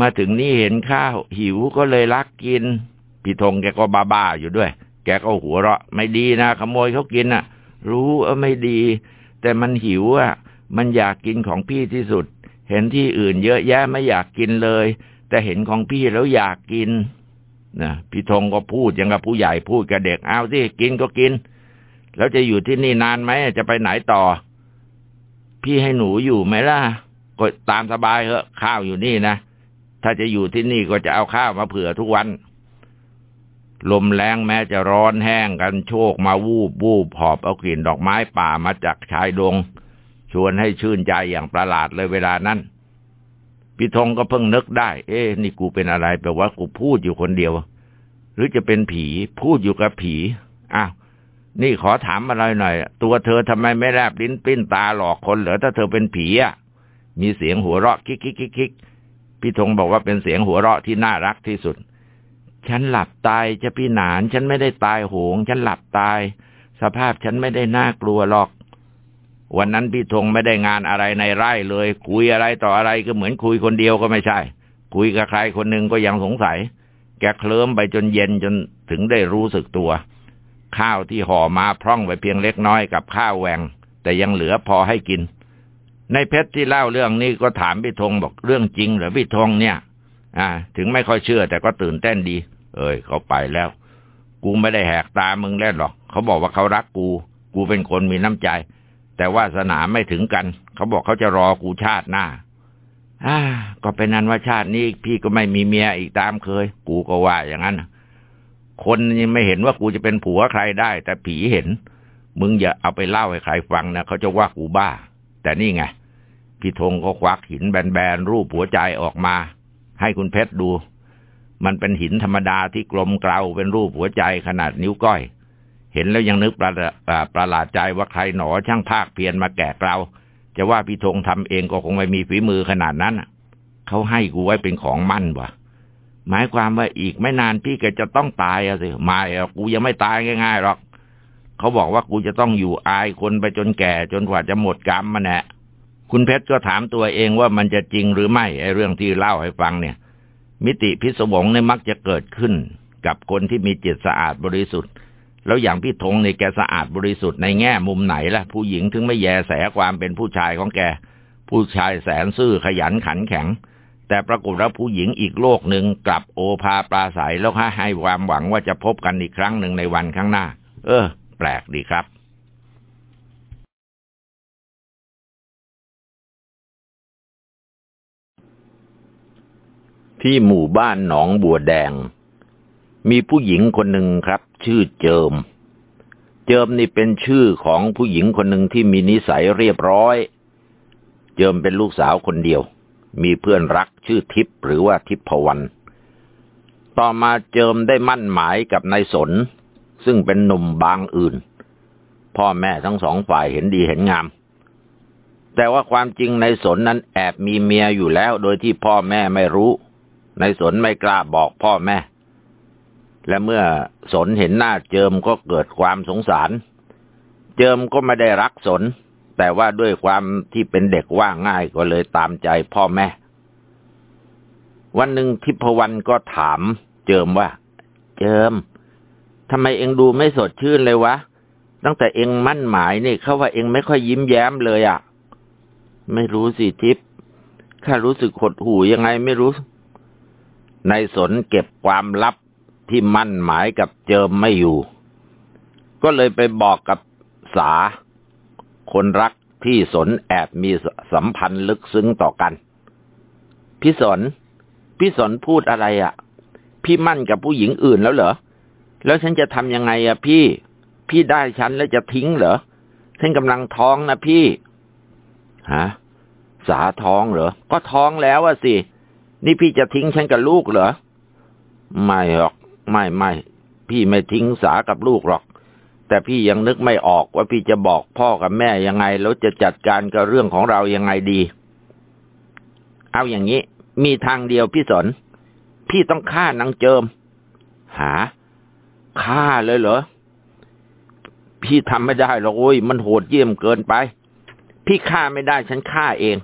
มาถึงนี่เห็นข้าว หิวก็เลยลักกิน พี่ธงแกก็บ้าๆอยู่ด้วย แกก็หัวเราะ ไม่ดีนะขโมยเขากินอะ รู้เออไม่ดี แต่มันหิวอะ มันอยากกินของพี่ที่สุด เห็นที่อื่นเยอะแยะไม่อยากกินเลย แต่เห็นของพี่แล้วอยากกินนะพี่ธงก็พูดอย่างกับผู้ใหญ่พูดกับเด็กเอาสิกินก็กิน แล้วจะอยู่ที่นี่นานไหมจะไปไหนต่อ พี่ให้หนูอยู่ไหมล่ะ ก็ตามสบายเถอะข้าวอยู่นี่นะ ถ้าจะอยู่ที่นี่ก็จะเอาข้าวมาเผื่อทุกวัน ลมแรงแม้จะร้อนแห้งกันโชกมาวูบวูบหอบเอากลิ่นดอกไม้ป่ามาจากชายดง ชวนให้ชื่นใจอย่างประหลาดเลยเวลานั้นพี่ธงก็เพิ่งนึกได้ เอ๊ะนี่กูเป็นอะไรแปลว่ากูพูดอยู่คนเดียว หรือจะเป็นผีพูดอยู่กับผีอ้าว นี่ขอถามอะไรหน่อย ตัวเธอทำไมไม่แลบลิ้นปิ้นตาหลอกคนเหรอถ้าเธอเป็นผีอะมีเสียงหัวเราะคิกคิกคิกคิกพี่ธงบอกว่าเป็นเสียงหัวเราะที่น่ารักที่สุด ฉันหลับตายจะพี่หนาน ฉันไม่ได้ตายโหง ฉันหลับตาย สภาพฉันไม่ได้น่ากลัวหรอก วันนั้นพี่ธงไม่ได้งานอะไรในไร่เลย คุยอะไรต่ออะไรก็เหมือนคุยคนเดียวก็ไม่ใช่ คุยกับใครคนหนึ่งก็ยังสงสัย แกเคลิ้มไปจนเย็นจนถึงได้รู้สึกตัว ข้าวที่ห่อมาพร่องไปเพียงเล็กน้อยกับข้าวแหวงแต่ยังเหลือพอให้กิน ในเพชรที่เล่าเรื่องนี้ก็ถามพี่ธงบอกเรื่องจริงหรือพี่ธงเนี่ย อ่า ถึงไม่ค่อยเชื่อแต่ก็ตื่นเต้นดี เอ้ยเขาไปแล้ว กูไม่ได้แหกตามึงแล้วหรอกเขาบอกว่าเขารักกู กูเป็นคนมีน้ำใจ แต่ว่าสนามไม่ถึงกัน เขาบอกเขาจะรอกูชาติหน้าอ่าก็เป็นนั้นว่าชาตินี้พี่ก็ไม่มีเมียอีกตามเคย กูก็ว่าอย่างนั้น คนยังไม่เห็นว่ากูจะเป็นผัวใครได้ แต่ผีเห็น มึงอย่าเอาไปเล่าให้ใครฟังนะเขาจะว่ากูบ้า แต่นี่ไงพี่ธงก็ควักหินแบนๆรูปหัวใจออกมา ให้คุณเพชรดู มันเป็นหินธรรมดาที่กลมเกลาเป็นรูปหัวใจขนาดนิ้วก้อย เห็นแล้วยังนึกประประหลาดใจว่าใครหนอช่างภาคเพียนมาแกะเกลาจะว่าพี่ธงทำเองก็คงไม่มีฝีมือขนาดนั้นเขาให้กูไว้เป็นของมั่นวะ หมายความว่าอีกไม่นานพี่แกจะต้องตายอะสิไม่อะกูยังไม่ตายง่ายๆหรอกเขาบอกว่ากูจะต้องอยู่อายคนไปจนแก่ จนกว่าจะหมดกรรมมาแน่คุณเพชรก็ถามตัวเองว่ามันจะจริงหรือไม่ไอ้เรื่องที่เล่าให้ฟังเนี่ย มิติพิศวงเนี่ยมักจะเกิดขึ้น กับคนที่มีจิตสะอาดบริสุทธิ์ แล้วอย่างพี่ธงในแกสะอาดบริสุทธิ์ในแง่มุมไหนล่ะ ผู้หญิงถึงไม่แยแสความเป็นผู้ชายของแก ผู้ชายแสนซื่อขยันขันแข็ง แต่ปรากฏว่าผู้หญิงอีกโลกหนึ่งกลับโอภาปราศัยแล้วให้ความหวังว่าจะพบกันอีกครั้งหนึ่งในวันข้างหน้า เออ แปลกดีครับที่หมู่บ้านหนองบัวแดง มีผู้หญิงคนหนึ่งครับ ชื่อเจิม เจิมนี่เป็นชื่อของผู้หญิงคนหนึ่งที่มีนิสัยเรียบร้อย เจิมเป็นลูกสาวคนเดียว มีเพื่อนรักชื่อทิพย์หรือว่าทิพพวัน ต่อมาเจิมได้มั่นหมายกับนายสน ซึ่งเป็นหนุ่มบางอื่น พ่อแม่ทั้งสองฝ่ายเห็นดีเห็นงาม แต่ว่าความจริงนายสนนั้นแอบมีเมียอยู่แล้วโดยที่พ่อแม่ไม่รู้นายสนไม่กล้าบอกพ่อแม่ และเมื่อสนเห็นหน้าเจิมก็เกิดความสงสาร เจิมก็ไม่ได้รักสน แต่ว่าด้วยความที่เป็นเด็กว่าง่ายก็เลยตามใจพ่อแม่ วันหนึ่งทิพวรรณก็ถาม เจิมว่า เจิมทำไมเองดูไม่สดชื่นเลยวะ ตั้งแต่เองมั่นหมายนี่เขาว่าเองไม่ค่อยยิ้มแย้มเลยอะ่ะ ไม่รู้สิทิพข้ารู้สึกหดหู่ยังไงไม่รู้ ในสนเก็บความลับที่มั่นหมายกับเจิมไม่อยู่ ก็เลยไปบอกกับสา คนรักที่สนแอบมีสัมพันธ์ลึกซึ้งต่อกัน พี่สน พี่สนพูดอะไรอะ่ะ พี่มั่นกับผู้หญิงอื่นแล้วเหรอ แล้วฉันจะทำยังไงอะ่ะพี่ พี่ได้ฉันแล้วจะทิ้งเหรอ ฉันกำลังท้องนะพี่ ฮะ สาท้องเหรอ ก็ท้องแล้วอะสิ นี่พี่จะทิ้งฉันกับลูกเหรอ ไม่หรอก ไม่ไม่ พี่ไม่ทิ้งสากับลูกหรอก แต่พี่ยังนึกไม่ออกว่าพี่จะบอกพ่อกับแม่ยังไง แล้วจะจัดการกับเรื่องของเรายังไงดี เอาอย่างนี้ มีทางเดียวพี่สน พี่ต้องฆ่านางเจิม หาฆ่าเลยเหรอ พี่ทำไม่ได้หรอกโอ้ย มันโหดเยี่ยมเกินไป พี่ฆ่าไม่ได้ฉันฆ่าเอง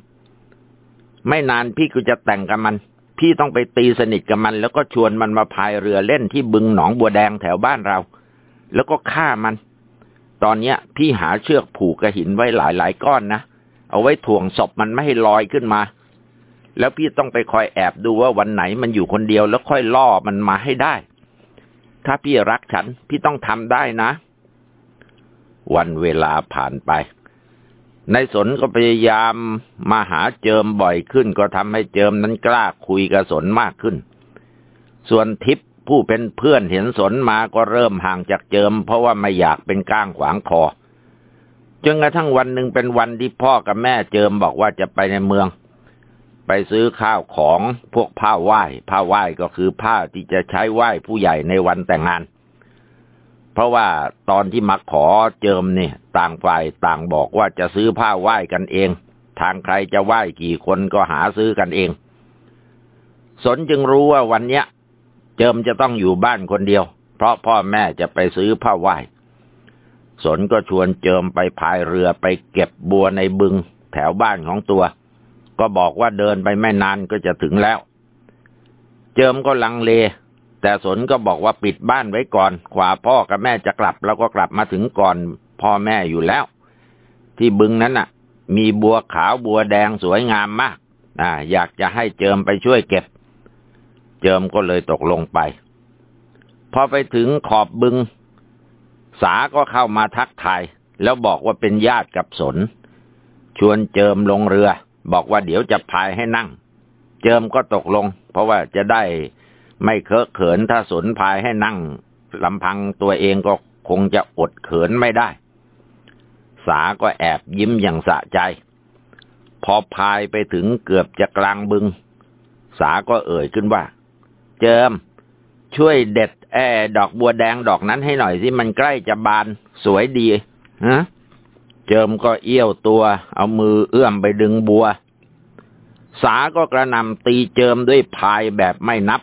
ไม่นานพี่ก็จะแต่งกับมัน พี่ต้องไปตีสนิทกับมัน แล้วก็ชวนมันมาพายเรือเล่นที่บึงหนองบัวแดงแถวบ้านเรา แล้วก็ฆ่ามัน ตอนเนี้ย พี่หาเชือกผูกกระหินไว้หลายหลายก้อนนะเอาไว้ถ่วงศพมันไม่ให้ลอยขึ้นมา แล้วพี่ต้องไปคอยแอบดูว่าวันไหนมันอยู่คนเดียวแล้วค่อยล่อมันมาให้ได้ ถ้าพี่รักฉัน พี่ต้องทำได้นะ วันเวลาผ่านไปในสนก็พยายามมาหาเจิมบ่อยขึ้น ก็ทำให้เจิมนั้นกล้าคุยกับสนมากขึ้น ส่วนทิพ ผู้เป็นเพื่อนเห็นสนมาก็เริ่มห่างจากเจิม เพราะว่าไม่อยากเป็นก้างขวางคอจนกระทั่งวันหนึ่งเป็นวันที่พ่อกับแม่เจิมบอกว่าจะไปในเมือง ไปซื้อข้าวของพวกผ้าไหว้ผ้าไหว้ก็คือผ้าที่จะใช้ไหว้ผู้ใหญ่ในวันแต่งงาน เพราะว่าตอนที่มาขอเจิมเนี่ยต่างฝ่ายต่างบอกว่าจะซื้อผ้าไหว้กันเอง ทางใครจะไหว้กี่คนก็หาซื้อกันเอง สนจึงรู้ว่าวันเนี้ย เจิมจะต้องอยู่บ้านคนเดียว เพราะพ่อแม่จะไปซื้อผ้าไหว้สนก็ชวนเจิมไปพายเรือไปเก็บบัวในบึงแถวบ้านของตัว ก็บอกว่าเดินไปไม่นานก็จะถึงแล้ว เจิมก็ลังเล แต่สนก็บอกว่าปิดบ้านไว้ก่อนขวาพ่อกับแม่จะกลับ แล้วก็กลับมาถึงก่อนพ่อแม่อยู่แล้ว ที่บึงนั้นน่ะ มีบัวขาวบัวแดงสวยงามมากอ่าอยากจะให้เจิมไปช่วยเก็บ เจิมก็เลยตกลงไป พอไปถึงขอบบึง สาก็เข้ามาทักทาย แล้วบอกว่าเป็นญาติกับสน ชวนเจิมลงเรือ บอกว่าเดี๋ยวจะพายให้นั่ง เจิมก็ตกลง เพราะว่าจะได้ไม่เคอะเขินถ้าสนพายให้นั่งลำพังตัวเองก็คงจะอดเขินไม่ได้ สาก็แอบยิ้มอย่างสะใจ พอพายไปถึงเกือบจะกลางบึง สาก็เอ่ยขึ้นว่า เจิม ช่วยเด็ดแอดอกบัวแดงดอกนั้นให้หน่อยสิมันใกล้จะบานสวยดีฮะเจิมก็เอี้ยวตัว เอามือเอื้อมไปดึงบัว สาก็กระนำตีเจิมด้วยพายแบบไม่นับ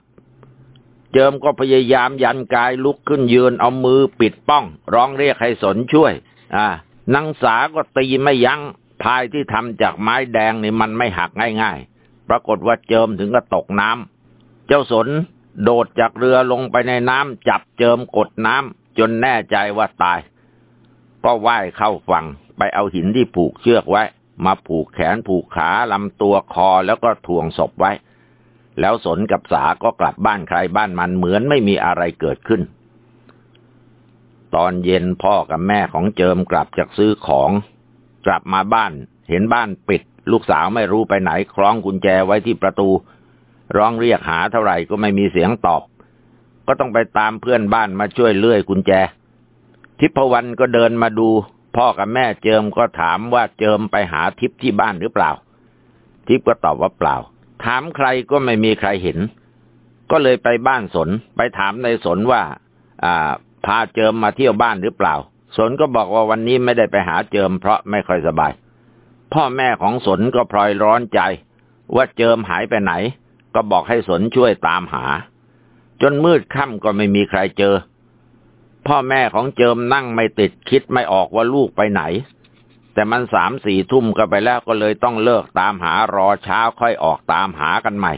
เจิมก็พยายามยันกายลุกขึ้นยืนเอามือปิดป้อง ร้องเรียกให้สนช่วย อ่านางสาก็ตีไม่ยัง้งพายที่ทำจากไม้แดงนี่มันไม่หักง่าย ๆ ปรากฏว่าเจิมถึงก็ตกน้ำ เจ้าสนโดดจากเรือลงไปในน้ำจับเจิมกดน้ำจนแน่ใจว่าตาย ก็ว่ายเข้าฝั่งไปเอาหินที่ผูกเชือกไว้ มาผูกแขนผูกขาลำตัวคอแล้วก็ถ่วงศพไว้ แล้วสนกับสาก็กลับบ้านใครบ้านมันเหมือนไม่มีอะไรเกิดขึ้น ตอนเย็นพ่อกับแม่ของเจิมกลับจากซื้อของ กลับมาบ้าน เห็นบ้านปิด ลูกสาวไม่รู้ไปไหนคล้องกุญแจไว้ที่ประตู ร้องเรียกหาเท่าไหร่ก็ไม่มีเสียงตอบ ก็ต้องไปตามเพื่อนบ้านมาช่วยเลื่อยกุญแจ ทิพวันก็เดินมาดู พ่อกับแม่เจิมก็ถามว่าเจิมไปหาทิพที่บ้านหรือเปล่า ทิพก็ตอบว่าเปล่า ถามใครก็ไม่มีใครเห็น ก็เลยไปบ้านสน ไปถามในสนว่า อ่า พาเจิมมาเที่ยวบ้านหรือเปล่า สนก็บอกว่าวันนี้ไม่ได้ไปหาเจิมเพราะไม่ค่อยสบาย พ่อแม่ของสนก็พลอยร้อนใจ ว่าเจิมหายไปไหน ก็บอกให้สนช่วยตามหา จนมืดค่ำก็ไม่มีใครเจอ พ่อแม่ของเจิมนั่งไม่ติดคิดไม่ออกว่าลูกไปไหน แต่มันสามสี่ทุ่มก็ไปแล้วก็เลยต้องเลิกตามหารอเช้าค่อยออกตามหากันใหม่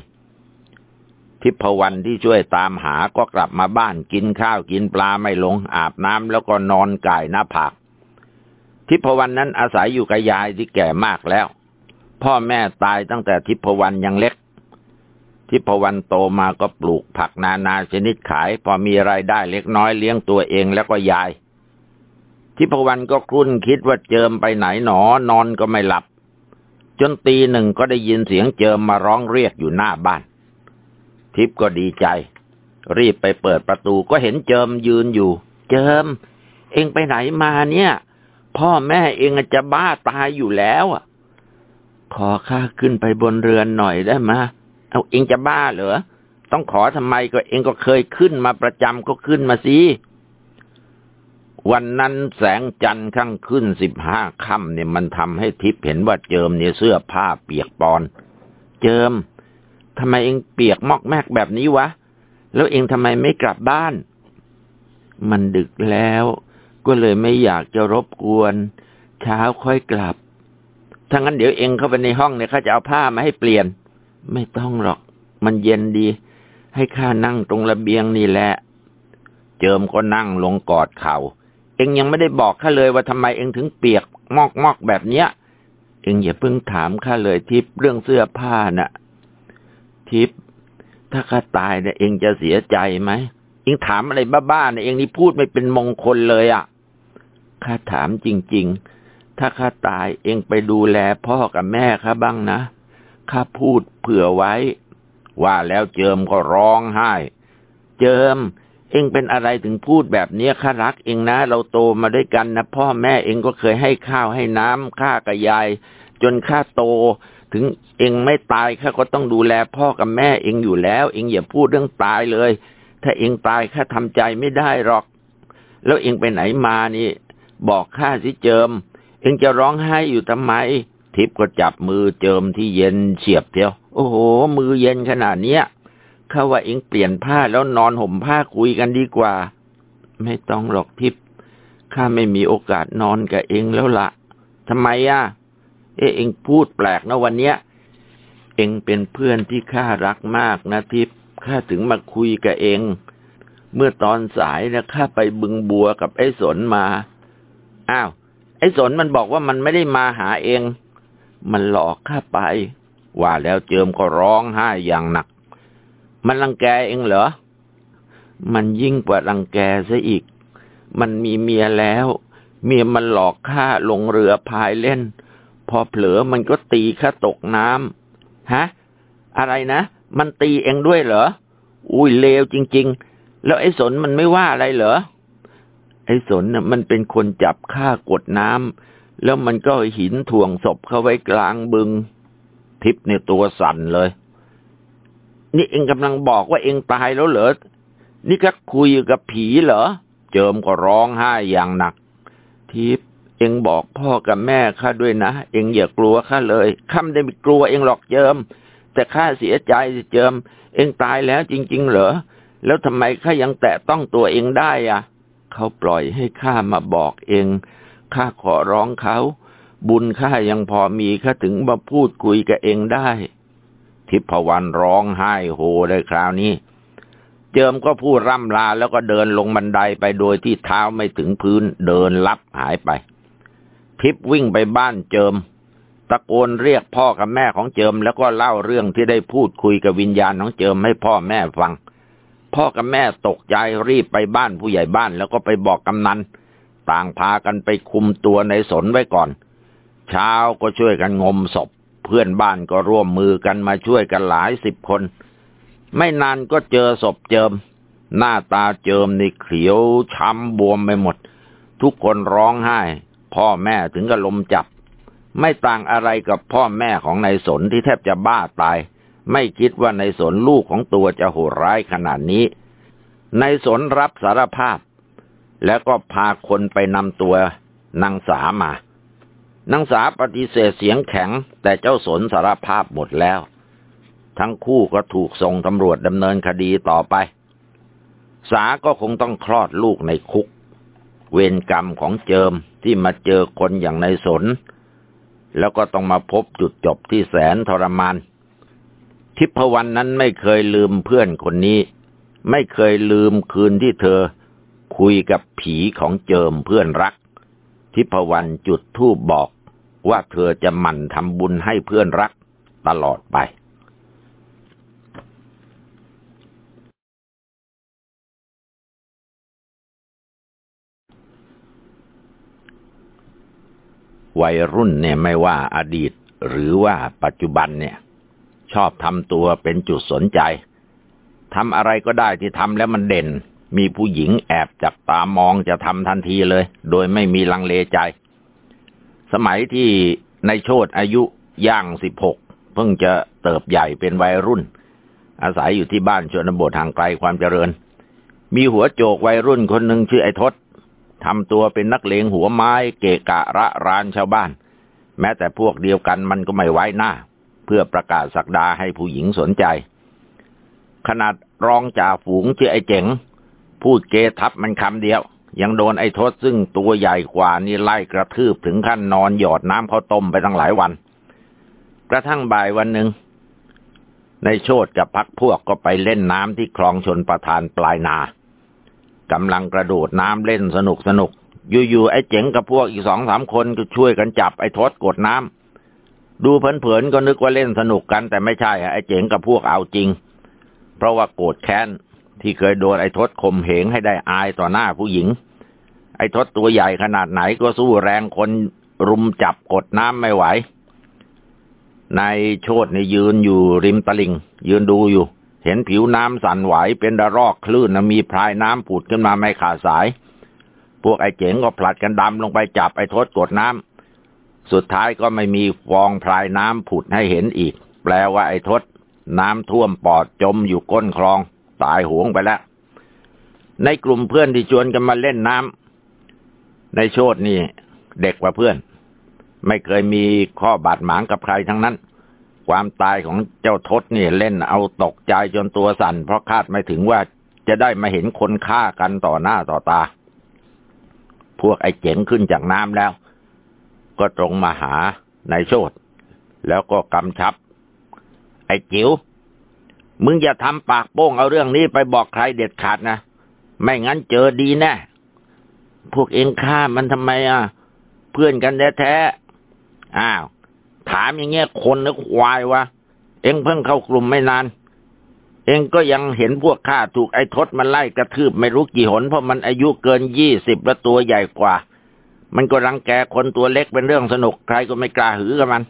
ทิพวันที่ช่วยตามหาก็กลับมาบ้านกินข้าวกินปลาไม่ลง อาบน้ำแล้วก็นอนก่ายหน้าผากทิพวันนั้นอาศัยอยู่กับยายที่แก่มากแล้ว พ่อแม่ตายตั้งแต่ทิพวรรณยังเล็ก ทิพวรรณโตมาก็ปลูกผักนานาชนิดขาย พอมีไรายได้เล็กน้อยเลี้ยงตัวเองแล้วก็ยาย ทิพวรรณก็ครุ่นคิดว่าเจิมไปไหนหนอนอนก็ไม่หลับ จนตีหนึ่งก็ได้ยินเสียงเจิมมาร้องเรียกอยู่หน้าบ้าน ทิพก็ดีใจ รีบไปเปิดประตูก็เห็นเจิมยืนอยู่ เจิม เองไปไหนมาเนี่ย พ่อแม่เองจะบ้าตายอยู่แล้วอะขอข้าขึ้นไปบนเรือนหน่อยได้ไหม เอาเองจะบ้าเหรอ ต้องขอทำไมก็เองก็เคยขึ้นมาประจำก็ขึ้นมาสิ วันนั้นแสงจันทร์ข้างขึ้นสิบห้าค่ำเนี่ยมันทำให้ทิพย์เห็นว่าเจิมเนี่ยเสื้อผ้าเปียกปอน เจิมทำไมเองเปียกมอกแมกแบบนี้วะ แล้วเองทำไมไม่กลับบ้าน มันดึกแล้ว ก็เลยไม่อยากจะรบกวน เช้าค่อยกลับถ้างั้นเดี๋ยวเองเข้าไปในห้องเนี่ยเขาจะเอาผ้ามาให้เปลี่ยน ไม่ต้องหรอก มันเย็นดี ให้ข้านั่งตรงระเบียงนี่แหละ เจิมก็นั่งลงกอดเขา่า เองยังไม่ได้บอกข้าเลยว่าทำไมเองถึงเปียกมอกมอกแบบเนี้ย เองอย่าเพิ่งถามข้าเลยทิพเรื่องเสื้อผ้านะ่ะ ทิพถ้าข้าตายเนี่ยเองจะเสียใจไหมเองถามอะไรบ้าๆเนี่ยเองนี่พูดไม่เป็นมงคลเลยอะ่ะข้าถามจริง ๆ ถ้าข้าตายเองไปดูแลพ่อกับแม่ข้าบ้างนะ ข้าพูดเผื่อไว้ ว่าแล้วเจิมก็ร้องไห้ เจิม เองเป็นอะไรถึงพูดแบบนี้ข้ารักเองนะ เราโตมาด้วยกันนะพ่อแม่เองก็เคยให้ข้าวให้น้ำข้ากับยาย จนข้าโต ถึงเองไม่ตายข้าก็ต้องดูแลพ่อกับแม่เองอยู่แล้ว เองอย่าพูดเรื่องตายเลย ถ้าเองตายข้าทำใจไม่ได้หรอก แล้วเองไปไหนมานี่ บอกข้าสิเจิม เองจะร้องไห้อยู่ทำไม ทิพย์ก็จับมือเจิมที่เย็นเฉียบเทียว โอ้โห มือเย็นขนาดเนี้ยข้าว่าเองเปลี่ยนผ้าแล้วนอนห่มผ้าคุยกันดีกว่า ไม่ต้องหรอกทิพย์ข้าไม่มีโอกาสนอนกับเองแล้วละทำไมอะ เอเองพูดแปลกนะวันเนี้ย เองเป็นเพื่อนที่ข้ารักมากนะทิพย์ข้าถึงมาคุยกับเอง เมื่อตอนสายนะข้าไปบึงบัวกับไอ้สนมา อ้าว ไอ้สนมันบอกว่ามันไม่ได้มาหาเอง มันหลอกข้าไป ว่าแล้วเจิมก็ร้องไห้อย่างหนัก มันรังแกเองเหรอ มันยิ่งกว่ารังแกซะอีก มันมีเมียแล้ว เมียมันหลอกข้าลงเรือพายเล่น พอเผลอมันก็ตีข้าตกน้ำฮะ อะไรนะ มันตีเองด้วยเหรอ อุ้ยเลวจริง ๆ แล้วไอ้สนมันไม่ว่าอะไรเหรอไอ้สนน่ะมันเป็นคนจับฆ่ากดน้ำ แล้วมันก็หินถ่วงศพเข้าไว้กลางบึง ทิพเนี่ตัวสั่นเลย นี่เองกำลังบอกว่าเองตายแล้วเหรอ นี่ก็คุยกับผีเหรอ เจิมก็ร้องไห้อย่างหนัก ทิพเองบอกพ่อกับแม่ข้าด้วยนะ เองอย่ากลัวข้าเลยข้าไม่ได้กลัวเองหรอกเจิม แต่ข้าเสียใจเจิม เองตายแล้วจริง ๆ เหรอ แล้วทำไมข้ายังแตะต้องตัวเองได้อะเขาปล่อยให้ข้ามาบอกเอง ข้าขอร้องเขา บุญข้ายังพอมีข้าถึงมาพูดคุยกับเองได้ ทิพวรรณร้องไห้โฮเลยคราวนี้ เจิมก็พูดร่ำลาแล้วก็เดินลงบันไดไปโดยที่เท้าไม่ถึงพื้นเดินลับหายไป ทิพวิ่งไปบ้านเจิม ตะโกนเรียกพ่อกับแม่ของเจิมแล้วก็เล่าเรื่องที่ได้พูดคุยกับวิญญาณของเจิมให้พ่อแม่ฟังพ่อกับแม่ตกใจรีบไปบ้านผู้ใหญ่บ้านแล้วก็ไปบอกกำนัน ต่างพากันไปคุมตัวในสนไว้ก่อน เช้าก็ช่วยกันงมศพ เพื่อนบ้านก็ร่วมมือกันมาช่วยกันหลายสิบคน ไม่นานก็เจอศพเจิม หน้าตาเจิมในเขียวช้ำบวมไปหมด ทุกคนร้องไห้ พ่อแม่ถึงกับลมจับ ไม่ต่างอะไรกับพ่อแม่ของนายสนที่แทบจะบ้าตาย ไม่คิดว่าในสนลูกของตัวจะโหดร้ายขนาดนี้ในสนรับสารภาพ แล้วก็พาคนไปนำตัวนางสามา นางสาปฏิเสธเสียงแข็ง แต่เจ้าสนสารภาพหมดแล้ว ทั้งคู่ก็ถูกส่งตำรวจดำเนินคดีต่อไป สาก็คงต้องคลอดลูกในคุก เวรกรรมของเจิมที่มาเจอคนอย่างในสน แล้วก็ต้องมาพบจุดจบที่แสนทรมาน ทิพวรรณนั้นไม่เคยลืมเพื่อนคนนี้ ไม่เคยลืมคืนที่เธอ คุยกับผีของเจิมเพื่อนรัก ทิพวรรณจุดธูปบอกว่าเธอจะหมั่นทำบุญให้เพื่อนรักตลอดไปวัยรุ่นเนี่ยไม่ว่าอดีตหรือว่าปัจจุบันเนี่ย ชอบทำตัวเป็นจุดสนใจทำอะไรก็ได้ที่ทำแล้วมันเด่น มีผู้หญิงแอบจับตามองจะทำทันทีเลย โดยไม่มีลังเลใจ สมัยที่ในโชดอายุย่างสิบหกเพิ่งจะเติบใหญ่เป็นวัยรุ่น อาศัยอยู่ที่บ้านชนบททางไกลความเจริญ มีหัวโจกวัยรุ่นคนหนึ่งชื่อไอ้ทศทำตัวเป็นนักเลงหัวไม้เกะกะระรานชาวบ้าน แม้แต่พวกเดียวกันมันก็ไม่ไว้หน้า เพื่อประกาศสักดาให้ผู้หญิงสนใจ ขนาดรองจ่าฝูงชื่อไอ้เจ๋ง พูดเกทับมันคำเดียว ยังโดนไอ้ทศซึ่งตัวใหญ่กว่านี่ไล่กระทืบถึงขั้นนอนหยอดน้ำข้าวต้มไปตั้งหลายวัน กระทั่งบ่ายวันหนึ่งในโชดกับพักพวกก็ไปเล่นน้ำที่คลองชนประทานปลายนากำลังกระโดดน้ำเล่นสนุกสนุก อยู่ๆไอ้เจ๋งกับพวกอีกสองสามคนก็ช่วยกันจับไอ้ทศกดน้ำดูเผินๆก็นึกว่าเล่นสนุกกันแต่ไม่ใช่ไอ้เจ๋งกับพวกเอาจริง เพราะว่าโกรธแค้น ที่เคยโดนไอ้ทศข่มเหงให้ได้อายต่อหน้าผู้หญิง ไอ้ทศตัวใหญ่ขนาดไหนก็สู้แรงคนรุมจับกดน้ำไม่ไหว นายโชดนี่ยืนอยู่ริมตลิ่ง ยืนดูอยู่ เห็นผิวน้ำสั่นไหวเป็นระรอกคลื่นมีพรายน้ำผุดขึ้นมาไม่ขาดสาย พวกไอ้เจ๋งก็ผลัดกันดำลงไปจับไอ้ทศกดน้ำสุดท้ายก็ไม่มีฟองพรายน้ำผุดให้เห็นอีก แปลว่าไอ้ทศน้ำท่วมปอดจมอยู่ก้นคลอง ตายหวงไปแล้ว ในกลุ่มเพื่อนที่ชวนกันมาเล่นน้ำในโชดนี่เด็กกว่าเพื่อน ไม่เคยมีข้อบาดหมางกับใครทั้งนั้น ความตายของเจ้าทศนี่เล่นเอาตกใจจนตัวสั่น เพราะคาดไม่ถึงว่าจะได้มาเห็นคนฆ่ากันต่อหน้าต่อตา พวกไอ้เจ๋งขึ้นจากน้ำแล้ว ก็ตรงมาหานายโชดแล้วก็กำชับ ไอ้จิ๋ว มึงอย่าทำปากโป้งเอาเรื่องนี้ไปบอกใครเด็ดขาดนะ ไม่งั้นเจอดีแน่พวกเองฆ่ามันทำไมอะ เพื่อนกันแท้ๆ อ้าว ถามอย่างเงี้ยคนนึกควายวะ เองเพิ่งเข้ากลุ่มไม่นาน เองก็ยังเห็นพวกข้าถูกไอ้ทศมันไล่กระทืบไม่รู้กี่หน เพราะมันอายุเกินยี่สิบและตัวใหญ่กว่า มันก็รังแกคนตัวเล็กเป็นเรื่องสนุกใครก็ไม่กล้าหือกับมัน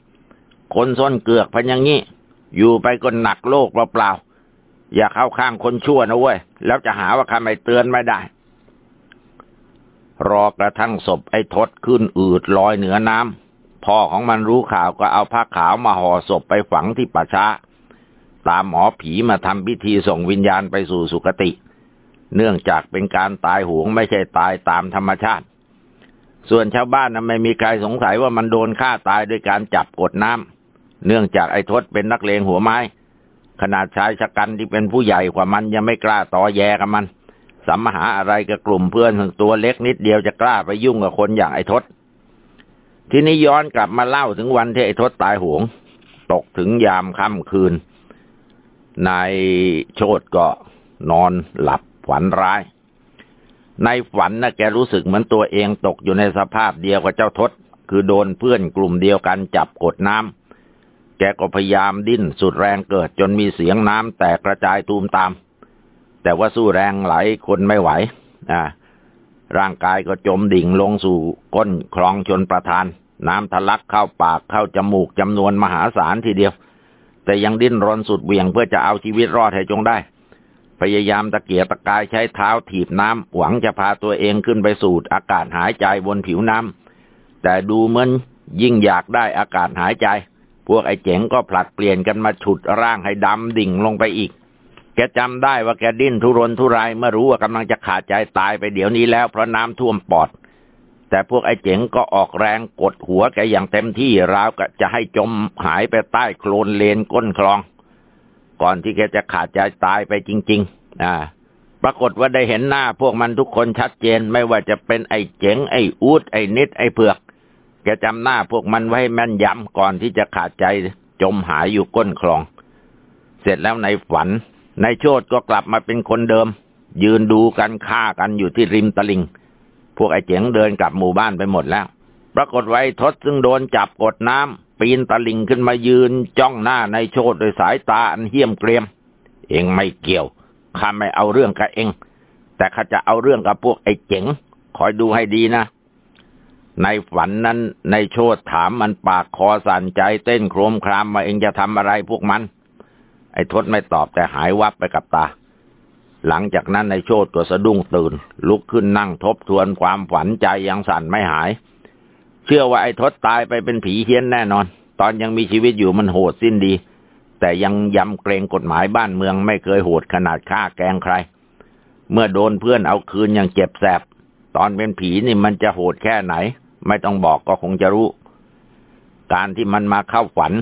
คนส้นเกือกพันอย่างงี้ อยู่ไปก็หนักโลกเปล่าๆอย่าเข้าข้างคนชั่วนะเว้ย แล้วจะหาว่าข้าไม่เตือนไม่ได้ รอกระทั่งศพไอ้ทศขึ้นอืดลอยเหนือน้ำพ่อของมันรู้ข่าวก็เอาผ้าขาวมาห่อศพไปฝังที่ป่าช้า ตามหมอผีมาทำพิธีส่งวิญญาณไปสู่สุคติ เนื่องจากเป็นการตายหวงไม่ใช่ตายตามธรรมชาติ ส่วนชาวบ้านนะไม่มีใครสงสัยว่ามันโดนฆ่าตายด้วยการจับกดน้ำ เนื่องจากไอ้ทศเป็นนักเลงหัวไม้ ขนาดชายชะกันที่เป็นผู้ใหญ่กว่ามันยังไม่กล้าต่อแยกับมันสัมมหาอะไรกับกลุ่มเพื่อนถึงตัวเล็กนิดเดียวจะกล้าไปยุ่งกับคนอย่างไอ้ทศ ทีนี้ย้อนกลับมาเล่าถึงวันที่ไอ้ทศตายโหงตกถึงยามค่ำคืน นายโชดก็นอนหลับฝันร้าย ในฝันนะแกรู้สึกเหมือนตัวเองตกอยู่ในสภาพเดียวกับเจ้าทศ คือโดนเพื่อนกลุ่มเดียวกันจับกดน้ำ แกก็พยายามดิ้นสุดแรงเกิดจนมีเสียงน้ำแตกกระจายตูมตาม แต่ว่าสู้แรงไหลคนไม่ไหวอ่าร่างกายก็จมดิ่งลงสู่ก้นคลองชนประทาน น้ำทะลักเข้าปากเข้าจมูกจำนวนมหาศาลทีเดียว แต่ยังดิ้นรนสุดเวี่ยงเพื่อจะเอาชีวิตรอดให้จงได้ พยายามตะเกียกตะกายใช้เท้าถีบน้ำหวังจะพาตัวเองขึ้นไปสูดอากาศหายใจบนผิวน้ำแต่ดูเหมือนยิ่งอยากได้อากาศหายใจ พวกไอ้เจ๋งก็ผลัดเปลี่ยนกันมาฉุดร่างให้ดำดิ่งลงไปอีก แกจำได้ว่าแกดิ้นทุรนทุรายเมื่อรู้ว่ากำลังจะขาดใจตายไปเดี๋ยวนี้แล้วเพราะน้ำท่วมปอด แต่พวกไอ้เจ๋งก็ออกแรงกดหัวแกอย่างเต็มที่ราวกับจะให้จมหายไปใต้โคลนเลนก้นคลอง ก่อนที่แกจะขาดใจตายไปจริง ๆ อ่าปรากฏว่าได้เห็นหน้าพวกมันทุกคนชัดเจนไม่ว่าจะเป็นไอ้เจ๋งไอ้อูดไอ้นิดไอ้เผือก กจำหน้าพวกมันไว้แม่นยำก่อนที่จะขาดใจจมหายอยู่ก้นคลอง เสร็จแล้วในฝันนายโชดก็กลับมาเป็นคนเดิม ยืนดูกันฆ่ากันอยู่ที่ริมตลิง พวกไอ้เจ๋งเดินกลับหมู่บ้านไปหมดแล้ว ปรากฏไว้ทศซึ่งโดนจับกดน้ำปีนตะลิงขึ้นมายืนจ้องหน้าในโชดโดยสายตาอันเหี้ยมเกรียม เองไม่เกี่ยวข้าไม่เอาเรื่องกับเอง แต่ข้าจะเอาเรื่องกับพวกไอ้เจ๋งคอยดูให้ดีนะ ในฝันนั้นในโชดถามมันปากคอสั่นใจเต้นโครมครามมาเองจะทำอะไรพวกมัน ไอ้ทศไม่ตอบแต่หายวับไปกับตา หลังจากนั้นในโชดก็สะดุ้งตื่น ลุกขึ้นนั่งทบทวนความฝันใจยังสั่นไม่หาย เชื่อว่าไอ้ทศตายไปเป็นผีเฮี้ยนแน่นอน ตอนยังมีชีวิตอยู่มันโหดสิ้นดี แต่ยังยำเกรงกฎหมายบ้านเมืองไม่เคยโหดขนาดฆ่าแกงใคร เมื่อโดนเพื่อนเอาคืนอย่างเจ็บแสบ ตอนเป็นผีนี่มันจะโหดแค่ไหน ไม่ต้องบอกก็คงจะรู้ การที่มันมาเข้าฝัน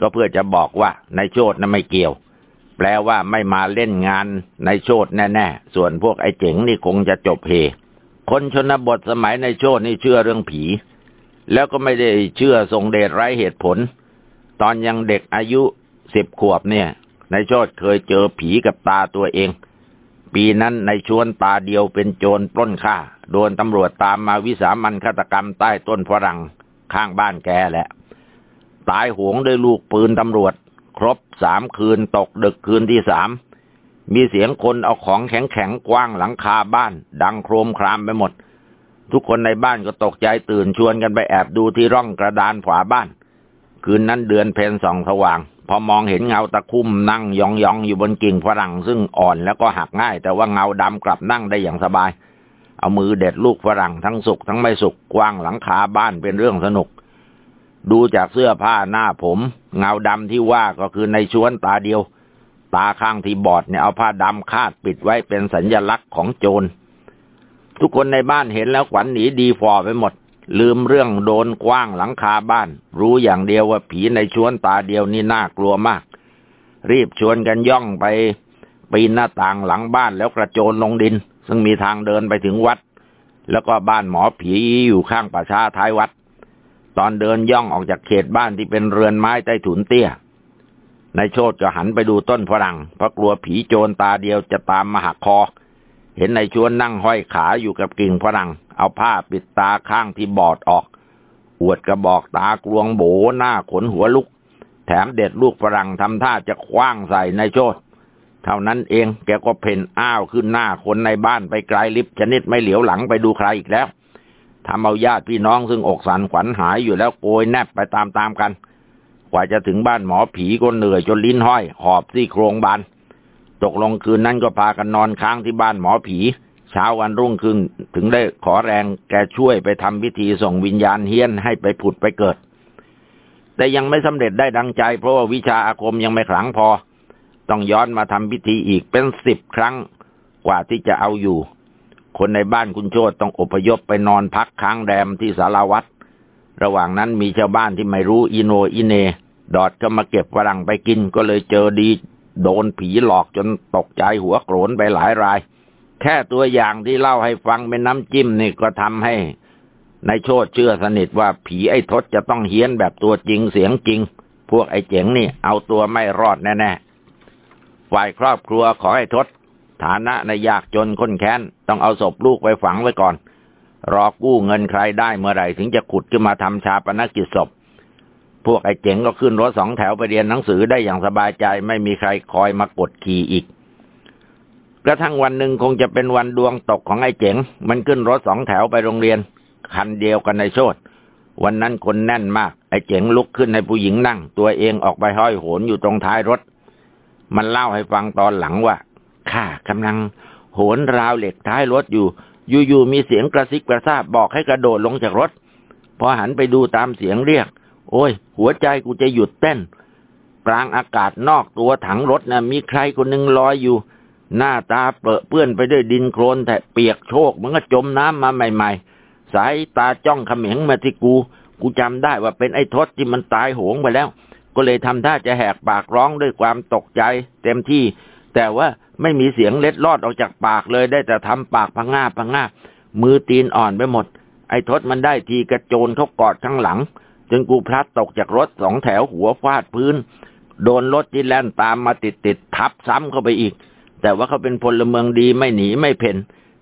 ก็เพื่อจะบอกว่าในโชดนั้นไม่เกี่ยว แปลว่าไม่มาเล่นงานในโชดแน่ๆ ส่วนพวกไอ้เจ๋งนี่คงจะจบเฮคนชนบทสมัยในโชดนี่เชื่อเรื่องผี แล้วก็ไม่ได้เชื่อทรงเดชไร้เหตุผล ตอนยังเด็กอายุสิบขวบเนี่ยในโชดเคยเจอผีกับตาตัวเอง ปีนั้นในชวนตาเดียวเป็นโจรปล้นฆ่า โดนตำรวจตามมาวิสามันฆาตกรรมใต้ต้นฝรั่งข้างบ้านแกแหละ ตายหวงด้วยลูกปืนตำรวจ ครบสามคืนตกดึกคืนที่สาม มีเสียงคนเอาของแข็งแข็งกว้างหลังคาบ้าน ดังโครมครามไปหมด ทุกคนในบ้านก็ตกใจตื่นชวนกันไปแอบดูที่ร่องกระดานฝาบ้าน คืนนั้นเดือนเพนส่องสว่าง พอมองเห็นเงาตะคุ่มนั่งยองๆอยู่บนกิ่งฝรั่งซึ่งอ่อนแล้วก็หักง่าย แต่ว่าเงาดำกลับนั่งได้อย่างสบาย เอามือเด็ดลูกฝรั่งทั้งสุกทั้งไม่สุกกว้างหลังคาบ้านเป็นเรื่องสนุก ดูจากเสื้อผ้าหน้าผม เงาดำที่ว่าก็คือในชวนตาเดียว ตาข้างที่บอดเนี่ยเอาผ้าดำคาดปิดไว้เป็นสัญญลักษณ์ของโจร ทุกคนในบ้านเห็นแล้วขวัญหนีดีฟอไปหมด ลืมเรื่องโดนกว้างหลังคาบ้าน รู้อย่างเดียวว่าผีในชวนตาเดียวนี่น่ากลัวมาก รีบชวนกันย่องไปปีนหน้าต่างหลังบ้านแล้วกระโจนลงดิน ซึ่งมีทางเดินไปถึงวัด แล้วก็บ้านหมอผีอยู่ข้างป่าช้าท้ายวัด ตอนเดินย่องออกจากเขตบ้านที่เป็นเรือนไม้ใต้ถุนเตี้ยนายโชตก็หันไปดูต้นฝรั่งเพราะกลัวผีโจรตาเดียวจะตามมาหักคอ เห็นนายชวนนั่งห้อยขาอยู่กับกิ่งฝรั่ง เอาผ้าปิดตาข้างที่บอดออก อวดกระบอกตากลวงโบหน้าขนหัวลุก แถมเด็ดลูกฝรั่งทำท่าจะคว้างใส่นายโชต เท่านั้นเองแกก็เพ่นอ้าวขึ้นหน้าคนในบ้านไปไกลลิฟชนิดไม่เหลียวหลังไปดูใครอีกแล้วทำเอาญาติพี่น้องซึ่งอกสันขวัญหายอยู่แล้วโกยแนบไปตามๆกัน กว่าจะถึงบ้านหมอผีก็เหนื่อยจนลิ้นห้อย หอบซี่โครงบานตกลงคืนนั้นก็พากันนอนค้างที่บ้านหมอผี เช้าวันรุ่งขึ้นถึงได้ขอแรงแกช่วยไปทำพิธีส่งวิญญาณเฮี้ยนให้ไปผุดไปเกิด แต่ยังไม่สำเร็จได้ดังใจ เพราะว่าวิชาอาคมยังไม่ขลังพอ ต้องย้อนมาทำพิธีอีกเป็นสิบครั้งกว่าที่จะเอาอยู่ คนในบ้านคุณโชตต้องอพยพไปนอนพักค้างแรมที่สารวัตรระหว่างนั้นมีชาวบ้านที่ไม่รู้อิโนอิเน ดอดก็มาเก็บฝรั่งไปกินก็เลยเจอดี โดนผีหลอกจนตกใจหัวโกรนไปหลายราย แค่ตัวอย่างที่เล่าให้ฟังเป็นน้ำจิ้มนี่ก็ทำให้ในโชดเชื่อสนิทว่าผีไอ้ทศจะต้องเฮี้ยนแบบตัวจริงเสียงจริง พวกไอ้เจ๋งนี่เอาตัวไม่รอดแน่ ฝ่ายครอบครัวขอให้ทศฐานะในยากจนค้นแค้น ต้องเอาศพลูกไปฝังไว้ก่อน รอกู้เงินใครได้เมื่อไหร่ถึงจะขุดขึ้นมาทำชาปนกิจศพ พวกไอ้เจ๋งก็ขึ้นรถสองแถวไปเรียนหนังสือได้อย่างสบายใจไม่มีใครคอยมากดขี่อีกกระทั่งวันหนึ่งคงจะเป็นวันดวงตกของไอ้เจ๋ง มันขึ้นรถสองแถวไปโรงเรียน คันเดียวกันในโชดวันนั้นคนแน่นมาก ไอ้เจ๋งลุกขึ้นให้ผู้หญิงนั่ง ตัวเองออกไปห้อยโหนอยู่ตรงท้ายรถ มันเล่าให้ฟังตอนหลังว่าข้ากำลังโหนราวเหล็กท้ายรถอยู่ อยู่ๆมีเสียงกระซิบกระซาบบอกให้กระโดดลงจากรถ พอหันไปดูตามเสียงเรียก โอ้ย หัวใจกูจะหยุดเต้น กลางอากาศนอกตัวถังรถนะมีใครคนหนึ่งลอยอยู่ หน้าตาเปรอะเปื้อนไปด้วยดินโคลนแต่เปียกโชกเหมันก็จมน้ำมาใหม่ ๆ สายตาจ้องเขม็งมาที่กู กูจำได้ว่าเป็นไอ้ทศที่มันตายโหงไปแล้ว ก็เลยทำท่าจะแหกปากร้องด้วยความตกใจ เต็มที่ แต่ว่าไม่มีเสียงเล็ดลอดออกจากปากเลยได้แต่ทำปากพังงาพังงามือตีนอ่อนไปหมด ไอ้ทศมันได้ทีกระโจนเขากอดข้างหลัง จนกูพลัดตกจากรถสองแถวหัวฟาดพื้น โดนรถที่แล่นตามมาติดติดทับซ้ำเข้าไปอีก แต่ว่าเขาเป็นพลเมืองดีไม่หนีไม่เพ่น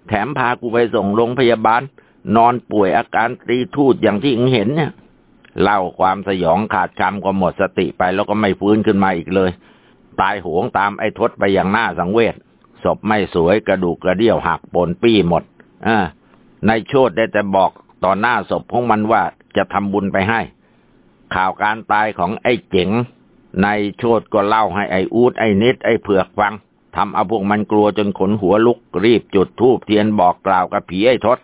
แถมพากูไปส่งโรงพยาบาล นอนป่วยอาการตรีทูดอย่างที่เห็นเนี่ย เล่าความสยองขาดคำก็หมดสติไปแล้วก็ไม่ฟื้นขึ้นมาอีกเลย ตายโหงตามไอ้ทศไปอย่างหน้าสังเวชศพไม่สวยกระดูกกระเดี่ยวหักปนปี้หมดอ่านายโชดได้แต่บอกต่อหน้าศพของมันว่าจะทำบุญไปให้ ข่าวการตายของไอ้เจ๋งนายโชดก็เล่าให้ไอ้อูดไอ้นิดไอ้เผือกฟังทำเอาพวกมันกลัวจนขนหัวลุกรีบจุดธูปเทียนบอกกล่าวกับผีไอ้ทศ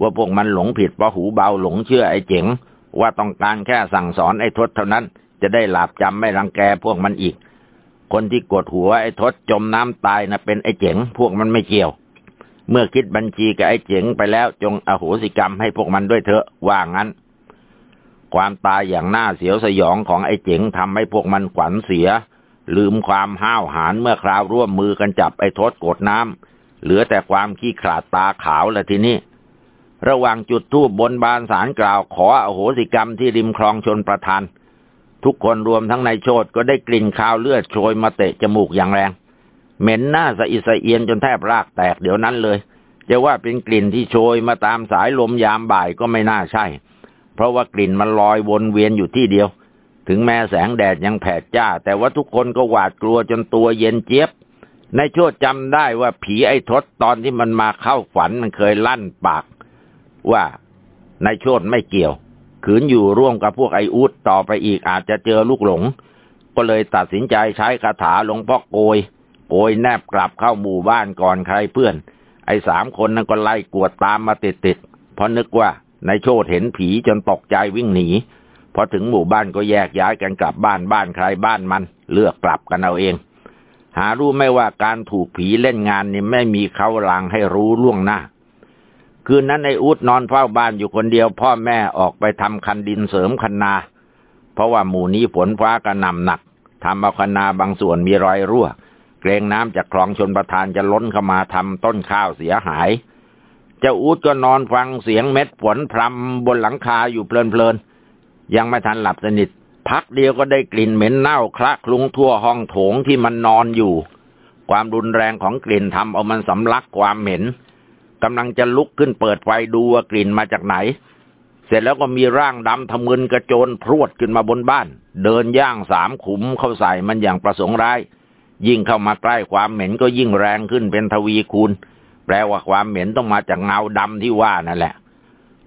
ว่าพวกมันหลงผิดเพราะหูเบาหลงเชื่อไอ้เจ๋ง ว่าต้องการแค่สั่งสอนไอ้ทศเท่านั้น จะได้หลับจำไม่รังแกพวกมันอีก คนที่กดหัวไอ้ทศจมน้ำตายนะเป็นไอ้เจ๋งพวกมันไม่เกี่ยว เมื่อคิดบัญชีกับไอ้เจ๋งไปแล้วจงอโหสิกรรมให้พวกมันด้วยเถอะว่างั้น ความตายอย่างน่าเสียวสยองของไอ้เจ๋งทำให้พวกมันขวัญเสีย ลืมความห้าวหาญเมื่อคราวร่วมมือกันจับไอ้ทศกดน้ำเหลือแต่ความขี้ขลาดตาขาวละทีนี้ ระหว่างจุดทูบบนบานสารกล่าวขออโหสิกรรมที่ริมคลองชนประทาน ทุกคนรวมทั้งนายโชดก็ได้กลิ่นคาวเลือดโชยมาเตะจมูกอย่างแรง เหม็นหน้าสะอิสะเอียนจนแทบรากแตกเดี๋ยวนั้นเลยจะว่าเป็นกลิ่นที่โชยมาตามสายลมยามบ่ายก็ไม่น่าใช่ เพราะว่ากลิ่นมันลอยวนเวียนอยู่ที่เดียว ถึงแม้แสงแดดยังแผดจ้า แต่ว่าทุกคนก็หวาดกลัวจนตัวเย็นเจี๊ยบนายโชดจำได้ว่าผีไอ้ทศตอนที่มันมาเข้าฝันมันเคยลั่นปาก ว่านายโชดไม่เกี่ยว ขืนอยู่ร่วมกับพวกไออุดต่อไปอีกอาจจะเจอลูกหลง ก็เลยตัดสินใจใช้คาถาหลวงพ่อโกย โกยแนบกลับเข้าหมู่บ้านก่อนใครเพื่อน ไอ้สามคนนั้นก็ไล่กวดตามมาติดติดเพราะนึกว่านายโชดเห็นผีจนตกใจวิ่งหนีพอถึงหมู่บ้านก็แยกย้ายกันกลับบ้านบ้านใครบ้านมัน เลือกกลับกันเอาเอง หารู้ไม่ว่าการถูกผีเล่นงานนี่ไม่มีเขาลางให้รู้ล่วงหน้า คืนนั้นไอ้อุดนอนเฝ้าบ้านอยู่คนเดียว พ่อแม่ออกไปทำคันดินเสริมคันนา เพราะว่าหมู่นี้ฝนฟ้ากระหน่ำหนักทำเอาคันนาบางส่วนมีรอยรั่ว เกรงน้ำจากคลองชนประทานจะล้นเข้ามาทำต้นข้าวเสียหาย เจ้าอูดก็นอนฟังเสียงเม็ดฝนพรำบนหลังคาอยู่เพลินๆ ยังไม่ทันหลับสนิท พักเดียวก็ได้กลิ่นเหม็นเน่าคละคลุ้งทั่วห้องโถงที่มันนอนอยู่ ความรุนแรงของกลิ่นทำเอามันสำลักความเหม็น กำลังจะลุกขึ้นเปิดไฟดูว่ากลิ่นมาจากไหน เสร็จแล้วก็มีร่างดำทะมึนกระโจนพรวดขึ้นมาบนบ้าน เดินย่างสามขุมเข้าใส่มันอย่างประสงค์ร้าย ยิ่งเข้ามาใกล้ความเหม็นก็ยิ่งแรงขึ้นเป็นทวีคูณ แปลว่าความเหม็นต้องมาจากเงาดำที่ว่านั่นแหละ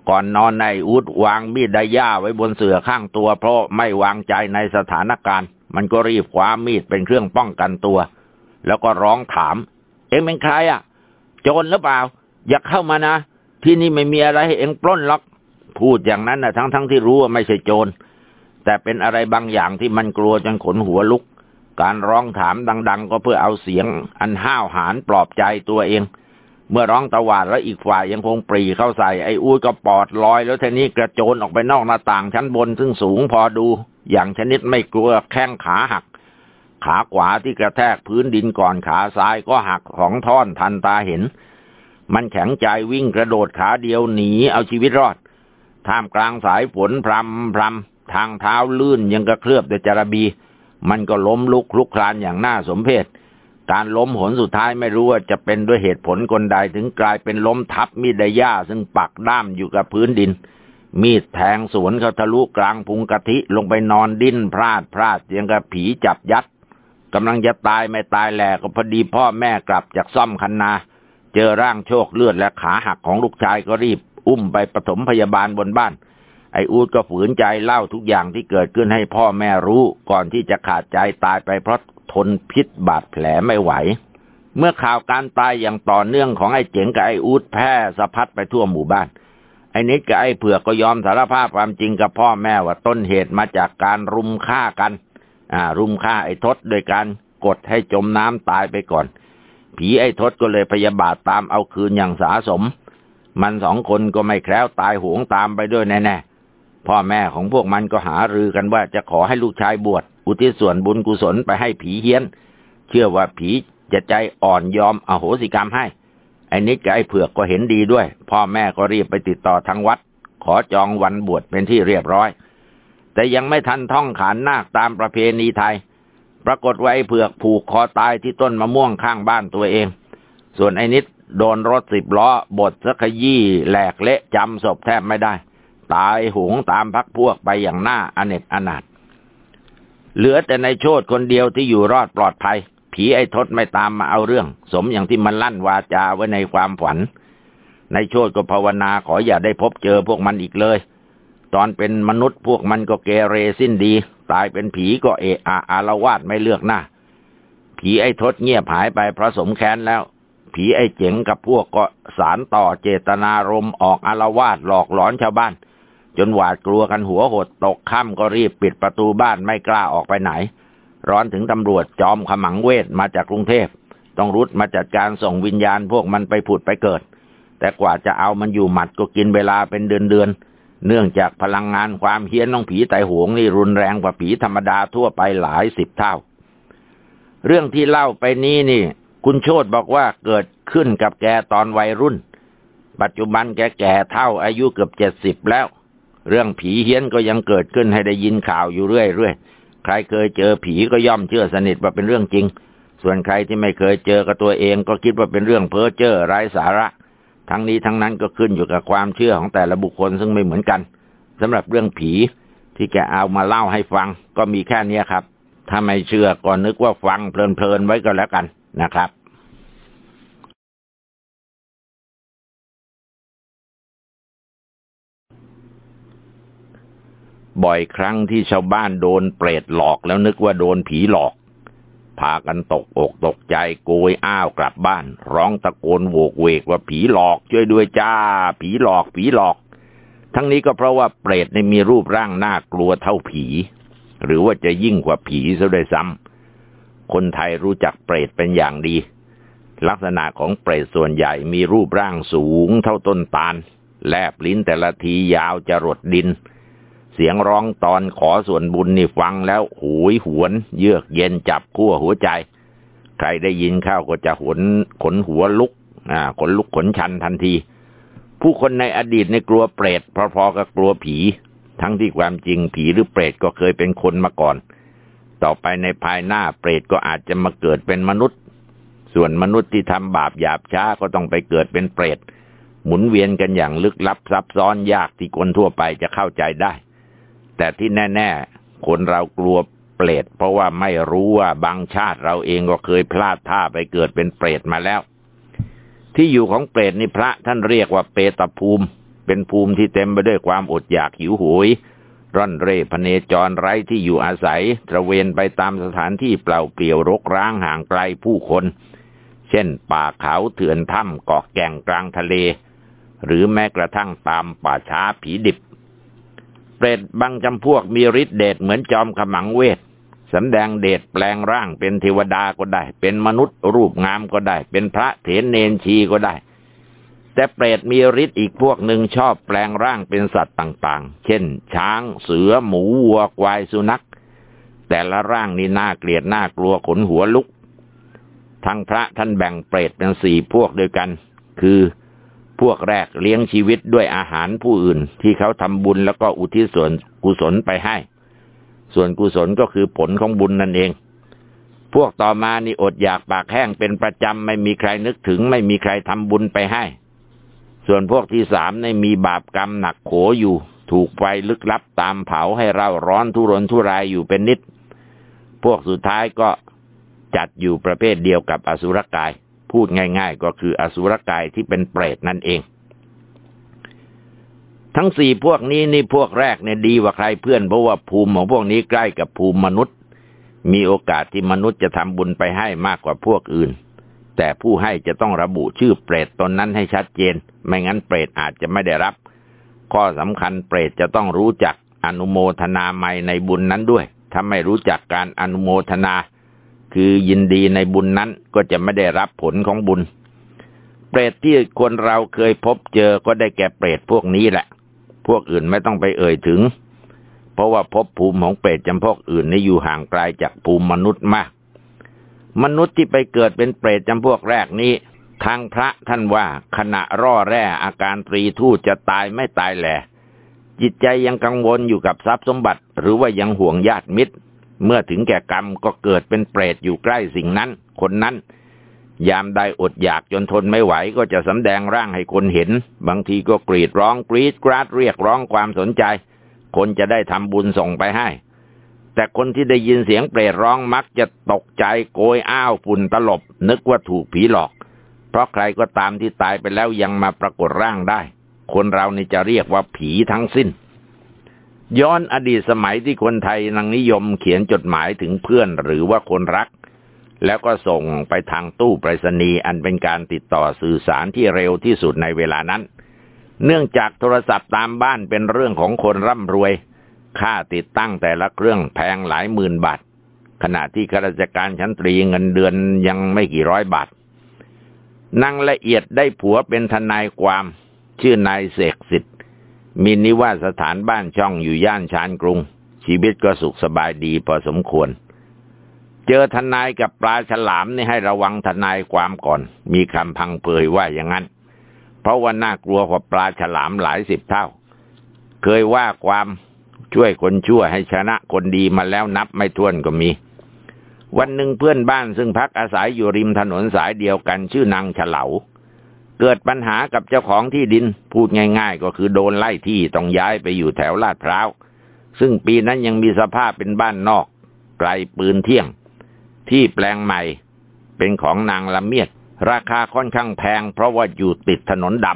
ก่อนนอนในอุดวางมีดไดย่าไว้บนเสื่อข้างตัว เพราะไม่วางใจในสถานการณ์ มันก็รีบคว้ามีดเป็นเครื่องป้องกันตัว แล้วก็ร้องถาม เอ็งเป็นใครอะ โจรหรือเปล่า อย่าเข้ามานะ ที่นี่ไม่มีอะไรให้เองปล้นหรอก พูดอย่างนั้นนะทั้งทั้งที่รู้ว่าไม่ใช่โจร แต่เป็นอะไรบางอย่างที่มันกลัวจนขนหัวลุก การร้องถามดัง ๆ ก็เพื่อเอาเสียง อันห้าวหาญปลอบใจตัวเอง เมื่อร้องตะวาดแล้วอีกฝ่ายยังคงปรีเข้าใส่ไอ้อุ้ยก็ปอดลอย แล้วทีนี้กระโจนออกไปนอกหน้าต่างชั้นบนซึ่งสูงพอดู อย่างชนิดไม่กลัวแข้งขาหักขาขวาที่กระแทกพื้นดินก่อนขาซ้ายก็หักสองท่อนทันตาเห็น มันแข็งใจวิ่งกระโดดขาเดียวหนีเอาชีวิตรอด ท่ามกลางสายฝนพรำพรำทางเท้าลื่นยังกระเคลือบด้วยจระบี มันก็ล้มลุกคลุกคลานอย่างน่าสมเพชการล้มหนสุดท้ายไม่รู้ว่าจะเป็นด้วยเหตุผลคนใดถึงกลายเป็นล้มทับมีดดย่าซึ่งปักด้ามอยู่กับพื้นดิน มีดแทงสวนเขาทะลุกลางพุงกะทิลงไปนอนดิ้นพลาดพลาดยังกับผีจับยัดกำลังจะตายไม่ตายแหลกก็พอดีพ่อแม่กลับจากซ่อมคันนา เจอร่างโชคเลือดและขาหักของลูกชายก็รีบ อุ้มไปปฐมพยาบาลบนบ้าน ไอ้อูดก็ฝืนใจเล่าทุกอย่างที่เกิดขึ้นให้พ่อแม่รู้ก่อนที่จะขาดใจตายไปเพราะทนพิษบาดแผลไม่ไหว เมื่อข่าวการตายอย่างต่อเนื่องของไอ้เจ๋งกับไอ้อูดแพร่สะพัดไปทั่วหมู่บ้านไอ้นิดกับไอ้เผือกก็ยอมสารภาพความจริงกับพ่อแม่ว่าต้นเหตุมาจากการรุมฆ่ากัน อ่า รุมฆ่าไอ้ทศโดยการกดให้จมน้ำตายไปก่อน ผีไอ้ทศก็เลยพยาบาทตามเอาคืนอย่างสาสม มันสองคนก็ไม่แคล้วตายหวงตามไปด้วยแน่ๆ พ่อแม่ของพวกมันก็หารือกันว่าจะขอให้ลูกชายบวช อุทิศส่วนบุญกุศลไปให้ผีเฮี้ยน เชื่อว่าผีจะใจอ่อนยอมอโหสิกรรมให้ ไอ้นิดกับไอ้เผือกก็เห็นดีด้วย พ่อแม่ก็รีบไปติดต่อทางวัด ขอจองวันบวชเป็นที่เรียบร้อย แต่ยังไม่ทันท่องขานนาคตามประเพณีไทย ปรากฏว่าไอ้เผือกผูกคอตายที่ต้นมะม่วงข้างบ้านตัวเอง ส่วนไอ้นิดโดนรถสิบล้อบดสักขยี่แหลกเละจำศพแทบไม่ได้ ตายหงตามพักพวกไปอย่างหน้าอเนจอนาถเหลือแต่ในโชดคนเดียวที่อยู่รอดปลอดภัย ผีไอ้ทศไม่ตามมาเอาเรื่อง สมอย่างที่มันลั่นวาจาไว้ในความฝัน ในโชดก็ภาวนาขออย่าได้พบเจอพวกมันอีกเลย ตอนเป็นมนุษย์พวกมันก็เกเรสิ้นดี ตายเป็นผีก็เอะอะอารวาดไม่เลือกหน้า ผีไอ้ทศเงียบหายไปเพราะสมแค้นแล้ว ผีไอ้เจ๋งกับพวกก็สารต่อเจตนารมณ์ออกอารวาดหลอกหลอนชาวบ้าน จนหวาดกลัวกันหัวหดตกค่ำก็รีบปิดประตูบ้านไม่กล้าออกไปไหน ร้อนถึงตำรวจจอมขมังเวทมาจากกรุงเทพต้องรุดมาจัดการส่งวิญญาณพวกมันไปผุดไปเกิด แต่กว่าจะเอามันอยู่หมัดก็กินเวลาเป็นเดือนเดือน เนื่องจากพลังงานความเฮี้ยนของผีไตหงนี่รุนแรงกว่าผีธรรมดาทั่วไปหลายสิบเท่า เรื่องที่เล่าไปนี้นี่ คุณโชตบอกว่าเกิดขึ้นกับแกตอนวัยรุ่น ปัจจุบันแกแก่เท่าอายุเกือบเจ็ดสิบแล้ว เรื่องผีเฮี้ยนก็ยังเกิดขึ้นให้ได้ยินข่าวอยู่เรื่อยๆ ใครเคยเจอผีก็ย่อมเชื่อสนิทว่าเป็นเรื่องจริง ส่วนใครที่ไม่เคยเจอกับตัวเองก็คิดว่าเป็นเรื่องเพ้อเจ้อไร้สาระ ทั้งนี้ทั้งนั้นก็ขึ้นอยู่กับความเชื่อของแต่ละบุคคลซึ่งไม่เหมือนกันสำหรับเรื่องผีที่แกเอามาเล่าให้ฟัง ก็มีแค่นี้ครับ ถ้าไม่เชื่อก็นึกว่าฟังเพลินๆไว้ก็แล้วกันนะครับบ่อยครั้งที่ชาวบ้านโดนเปรตหลอกแล้วนึกว่าโดนผีหลอก พากันตกอกตกใจโกยอ้าวกลับบ้าน ร้องตะโกนโวกเวกว่าผีหลอกช่วยด้วยจ้า ผีหลอกผีหลอก ทั้งนี้ก็เพราะว่าเปรตในมีรูปร่างน่ากลัวเท่าผี หรือว่าจะยิ่งกว่าผีซะด้วยซ้ำคนไทยรู้จักเปรตเป็นอย่างดี ลักษณะของเปรตส่วนใหญ่มีรูปร่างสูงเท่าต้นตาล แลบลิ้นแต่ละทียาวจะรดดิน เสียงร้องตอนขอส่วนบุญนี่ฟังแล้วหูยหวน เยือกเย็นจับขั้วหัวใจ ใครได้ยินเข้าก็จะหนขนหัวลุกอ่าขนลุกขนชันทันที ผู้คนในอดีตในกลัวเปรตพอๆกับกลัวผี ทั้งที่ความจริงผีหรือเปรตก็เคยเป็นคนมาก่อน ต่อไปในภายหน้าเปรตก็อาจจะมาเกิดเป็นมนุษย์ ส่วนมนุษย์ที่ทำบาปหยาบช้าก็ต้องไปเกิดเป็นเปรตหมุนเวียนกันอย่างลึกลับซับซ้อนยากที่คนทั่วไปจะเข้าใจได้ แต่ที่แน่ ๆ คนเรากลัวเปรตเพราะว่าไม่รู้ว่าบางชาติเราเองก็เคยพลาดท่าไปเกิดเป็นเปรตมาแล้ว ที่อยู่ของเปรตนี่พระท่านเรียกว่าเปตภูมิ เป็นภูมิที่เต็มไปด้วยความอดอยากหิวโหยร่อนเร่พเนจรไร้ที่อยู่อาศัย ตระเวนไปตามสถานที่เปล่าเปลี่ยวรกร้างห่างไกลผู้คน เช่นป่าเขาเถื่อนถ้ำเกาะแก่งกลางทะเล หรือแม้กระทั่งตามป่าช้าผีดิบ เปรตบางจำพวกมีฤทธิเดชเหมือนจอมขมังเวทสำแดงเดชแปลงร่างเป็นเทวดาก็ได้ เป็นมนุษย์รูปงามก็ได้ เป็นพระเถรเนนชีก็ได้ แต่เปรตมีฤทธิ์อีกพวกหนึ่งชอบแปลงร่างเป็นสัตว์ต่างๆ เช่น ช้าง เสือ หมูวัวควายสุนัข แต่ละร่างนี่น่าเกลียดน่ากลัวขนหัวลุก ทั้งพระท่านแบ่งเปรตเป็นสี่พวกด้วยกัน คือ พวกแรกเลี้ยงชีวิตด้วยอาหารผู้อื่น ที่เขาทำบุญแล้วก็อุทิศส่วนกุศลไปให้ ส่วนกุศลก็คือผลของบุญนั่นเอง พวกต่อมานี่อดอยากปากแห้งเป็นประจำไม่มีใครนึกถึง ไม่มีใครทำบุญไปให้ ส่วนพวกที่สามในมีบาปกรรมหนักโขอยู่ ถูกไฟลึกลับตามเผาให้เราร้อนทุรนทุรายอยู่เป็นนิด พวกสุดท้ายก็จัดอยู่ประเภทเดียวกับอสุรกาย พูดง่าย ๆ ก็คืออสุรกายที่เป็นเปรตนั่นเอง ทั้งสี่พวกนี้นี่พวกแรกเนี่ยดีกว่าใครเพื่อนเพราะว่าภูมิของพวกนี้ใกล้กับภูมิมนุษย์ มีโอกาสที่มนุษย์จะทำบุญไปให้มากกว่าพวกอื่น แต่ผู้ให้จะต้องระบุชื่อเปรตตนนั้นให้ชัดเจน ไม่งั้นเปรตอาจจะไม่ได้รับ ข้อสำคัญเปรตจะต้องรู้จักอนุโมทนาไม่ในบุญนั้นด้วย ถ้าไม่รู้จักการอนุโมทนา คือยินดีในบุญนั้นก็จะไม่ได้รับผลของบุญ เปรตที่คนเราเคยพบเจอก็ได้แก่เปรตพวกนี้แหละ พวกอื่นไม่ต้องไปเอ่ยถึง เพราะว่าพบภูมิของเปรตจำพวกอื่นนี่อยู่ห่างไกลาจากภูมิมนุษย์มาก มนุษย์ที่ไปเกิดเป็นเปรตจำพวกแรกนี้ ทางพระท่านว่าขณะร่อแร่อาการตรีทูตจะตายไม่ตายแหละจิตใจยังกังวลอยู่กับทรัพย์สมบัติ หรือว่ายังห่วงญาติมิตร เมื่อถึงแก่กรรมก็เกิดเป็นเปรตอยู่ใกล้สิ่งนั้น คนนั้น ยามใดอดอยากจนทนไม่ไหวก็จะสำแดงร่างให้คนเห็น บางทีก็กรีดร้องกรีดกราดเรียกร้องความสนใจ คนจะได้ทำบุญส่งไปให้ แต่คนที่ได้ยินเสียงเปรตร้องมักจะตกใจโกยอ้าวฝุ่นตลบ นึกว่าถูกผีหลอก เพราะใครก็ตามที่ตายไปแล้วยังมาปรากฏร่างได้ คนเรานี่จะเรียกว่าผีทั้งสิ้น ย้อนอดีตสมัยที่คนไทยนังนิยมเขียนจดหมายถึงเพื่อนหรือว่าคนรัก แล้วก็ส่งไปทางตู้ไปรษณีย์อันเป็นการติดต่อสื่อสารที่เร็วที่สุดในเวลานั้น เนื่องจากโทรศัพท์ตามบ้านเป็นเรื่องของคนร่ำรวย ค่าติดตั้งแต่ละเครื่องแพงหลายหมื่นบาท ขณะที่ข้าราชการชั้นตรีเงินเดือนยังไม่กี่ร้อยบาทนางละเอียดได้ผัวเป็นทนายความ ชื่อนายเสกสิทธิ มีนิวาสถานบ้านช่องอยู่ย่านชานกรุง ชีวิตก็สุขสบายดีพอสมควร เจอทนายกับปลาฉลามนี่ให้ระวังทนายความก่อน มีคำพังเผยว่าอย่างนั้น เพราะว่าน่ากลัวกว่าปลาฉลามหลายสิบเท่า เคยว่าความช่วยคนชั่วให้ชนะคนดีมาแล้วนับไม่ถ้วนก็มี วันหนึ่งเพื่อนบ้านซึ่งพักอาศัยอยู่ริมถนนสายเดียวกันชื่อนางเฉลา เกิดปัญหากับเจ้าของที่ดิน พูดง่าย ๆ ก็คือโดนไล่ที่ต้องย้ายไปอยู่แถวลาดพร้าว ซึ่งปีนั้นยังมีสภาพเป็นบ้านนอก ไกลปืนเที่ยง ที่แปลงใหม่เป็นของนางละเมียด ราคาค่อนข้างแพง เพราะว่าอยู่ติดถนนด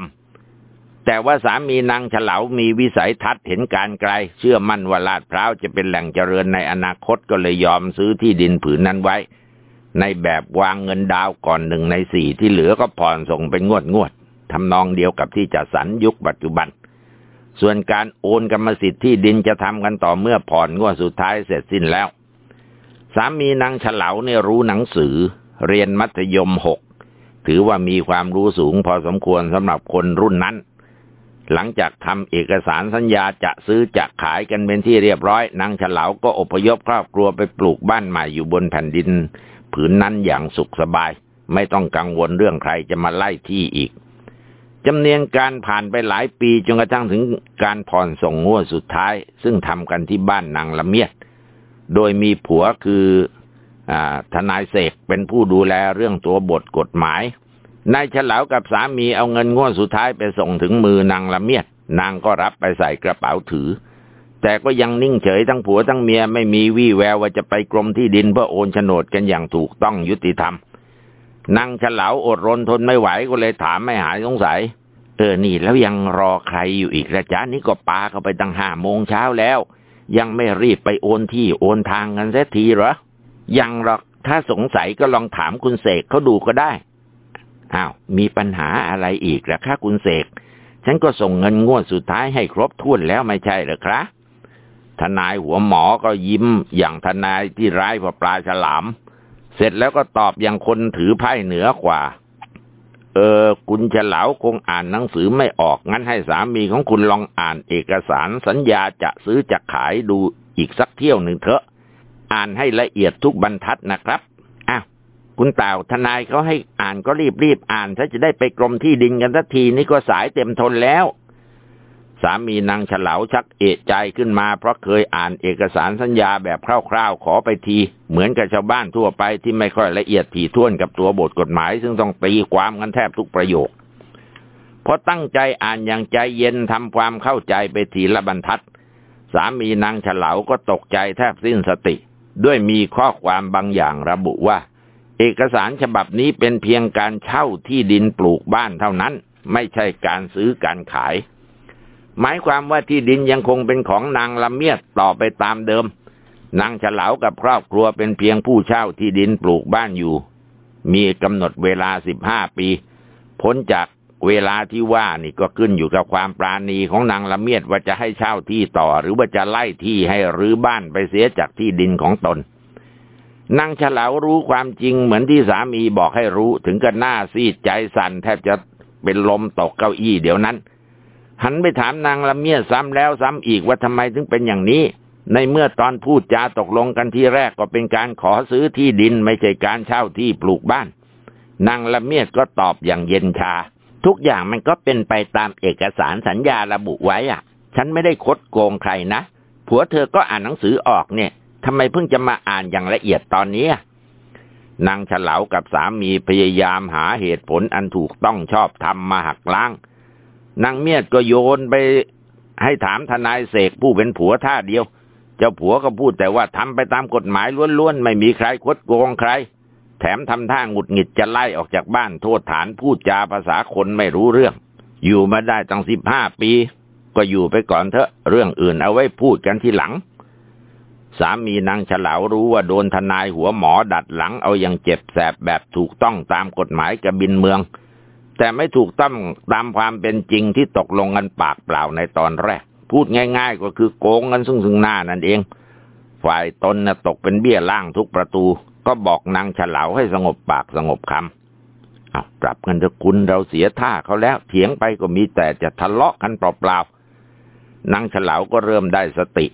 ำแต่ว่าสามีนางเฉลามีวิสัยทัศน์เห็นการไกล เชื่อมั่นว่าลาดพร้าวจะเป็นแหล่งเจริญในอนาคตก็เลยยอมซื้อที่ดินผืนนั้นไว้ ในแบบวางเงินดาวก่อนหนึ่งในสี่ที่เหลือก็ผ่อนส่งเป็นงวดงวดทำนองเดียวกับที่จัดสรรยุคปัจจุบัน ส่วนการโอนกรรมสิทธิ์ที่ดินจะทำกันต่อเมื่อผ่อนงวดสุดท้ายเสร็จสิ้นแล้ว สามีนางเฉลาเนี่ยรู้หนังสือ เรียนมัธยมหกถือว่ามีความรู้สูงพอสมควรสำหรับคนรุ่นนั้น หลังจากทำเอกสารสัญญาจะซื้อจะขายกันเป็นที่เรียบร้อย นางเฉลาก็อพยพครอบครัวไปปลูกบ้านใหม่อยู่บนแผ่นดิน ผืนนั้นอย่างสุขสบาย ไม่ต้องกังวลเรื่องใครจะมาไล่ที่อีกจำเนียนการผ่านไปหลายปีจนกระทั่งถึงการผ่อนส่งงวดสุดท้าย ซึ่งทำกันที่บ้านนางละเมียด โดยมีผัวคืออทนายเสกเป็นผู้ดูแลเรื่องตัวบทกฎหมายนายฉลาวกับสามีเอาเงินงวดสุดท้ายไปส่งถึงมือนางละเมียด นางก็รับไปใส่กระเป๋าถือ แต่ก็ยังนิ่งเฉยทั้งผัวทั้งเมียไม่มีวี่แววว่าจะไปกรมที่ดินเพื่อโอนโฉนดกันอย่างถูกต้องยุติธรรมนางฉลาวอดรนทนไม่ไหวก็เลยถามไม่หายสงสัย เออนี่แล้วยังรอใครอยู่อีกละจ๊ะนี่ก็ปาเข้าไปตั้งห้าโมงเช้าแล้ว ยังไม่รีบไปโอนที่โอนทางกันเสียทีเหรอ ยังหรอกถ้าสงสัยก็ลองถามคุณเสกเขาดูก็ได้อ้าวมีปัญหาอะไรอีกล่ะคะคุณเสก ฉันก็ส่งเงินงวดสุดท้ายให้ครบถ้วนแล้วไม่ใช่เหรอครับ ทนายหัวหมอก็ยิ้มอย่างทนายที่ร้ายกว่าปลาฉลาม เสร็จแล้วก็ตอบอย่างคนถือไพ่เหนือกว่า เออ คุณฉลาวคงอ่านหนังสือไม่ออก งั้นให้สามีของคุณลองอ่านเอกสารสัญญาจะซื้อจะขายดูอีกสักเที่ยวหนึ่งเถอะ อ่านให้ละเอียดทุกบรรทัดนะครับอ้าวคุณเต่าทนายเขาให้อ่านก็รีบรีบอ่านถ้าจะได้ไปกรมที่ดินกันสักทีนี่ก็สายเต็มทนแล้ว สามีนางเฉลาชักเอะใจขึ้นมา เพราะเคยอ่านเอกสารสัญญาแบบคร่าวๆ ขอไปที เหมือนกับชาวบ้านทั่วไปที่ไม่ค่อยละเอียดถี่ถ้วนกับตัวบทกฎหมาย ซึ่งต้องตีความกันแทบทุกประโยคพอตั้งใจอ่านอย่างใจเย็นทำความเข้าใจไปทีละบรรทัด สามีนางเฉลาก็ตกใจแทบสิ้นสติ ด้วยมีข้อความบางอย่างระบุว่า เอกสารฉบับนี้เป็นเพียงการเช่าที่ดินปลูกบ้านเท่านั้น ไม่ใช่การซื้อการขาย หมายความว่าที่ดินยังคงเป็นของนางละเมียดต่อไปตามเดิม นางเฉลาวกับครอบครัวเป็นเพียงผู้เช่าที่ดินปลูกบ้านอยู่ มีกำหนดเวลาสิบห้าปีพ้นจากเวลาที่ว่านี่ก็ขึ้นอยู่กับความปราณีของนางละเมียดว่าจะให้เช่าที่ต่อ หรือว่าจะไล่ที่ให้รื้อบ้านไปเสียจากที่ดินของตนนางเฉลารู้ความจริงเหมือนที่สามีบอกให้รู้ถึงกับหน้าซีดใจสั่นแทบจะเป็นลมตกเก้าอี้เดี๋ยวนั้น หันไปถามนางละเมียดซ้ำแล้วซ้ำอีกว่าทำไมถึงเป็นอย่างนี้ ในเมื่อตอนพูดจาตกลงกันที่แรกก็เป็นการขอซื้อที่ดินไม่ใช่การเช่าที่ปลูกบ้าน นางละเมียดก็ตอบอย่างเย็นชา ทุกอย่างมันก็เป็นไปตามเอกสารสัญญาระบุไว้อะ ฉันไม่ได้คดโกงใครนะผัวเธอก็อ่านหนังสือออกเนี่ยทำไมเพิ่งจะมาอ่านอย่างละเอียดตอนนี้นางฉลาวกับสามีพยายามหาเหตุผลอันถูกต้องชอบทำมาหักล้าง นางเมียดก็โยนไปให้ถามทนายเสกผู้เป็นผัวท่าเดียว เจ้าผัวก็พูดแต่ว่าทำไปตามกฎหมายล้วนๆ ไม่มีใครคดโกงใคร แถมทำท่าหงุดหงิดจะไล่ออกจากบ้านโทษฐานพูดจาภาษาคนไม่รู้เรื่อง อยู่มาได้ตั้งสิบห้าปี ก็อยู่ไปก่อนเถอะเรื่องอื่นเอาไว้พูดกันทีหลัง สามีนางฉลาวรู้ว่าโดนทนายหัวหมอดัดหลังเอาอย่างเจ็บแสบแบบถูกต้องตามกฎหมายกระบินเมือง แต่ไม่ถูกต้องตามความเป็นจริงที่ตกลงกันปากเปล่าในตอนแรก พูดง่าย ๆ ก็คือโกงกันซึ่งซึ่งหน้านั่นเอง ฝ่ายตนน่ะตกเป็นเบี้ยล่างทุกประตู ก็บอกนางฉลาวให้สงบปากสงบคำเอาปรับกันเถอะคุณเราเสียท่าเขาแล้วเถียงไปก็มีแต่จะทะเลาะกันเปล่าๆนางฉลาวก็เริ่มได้สติ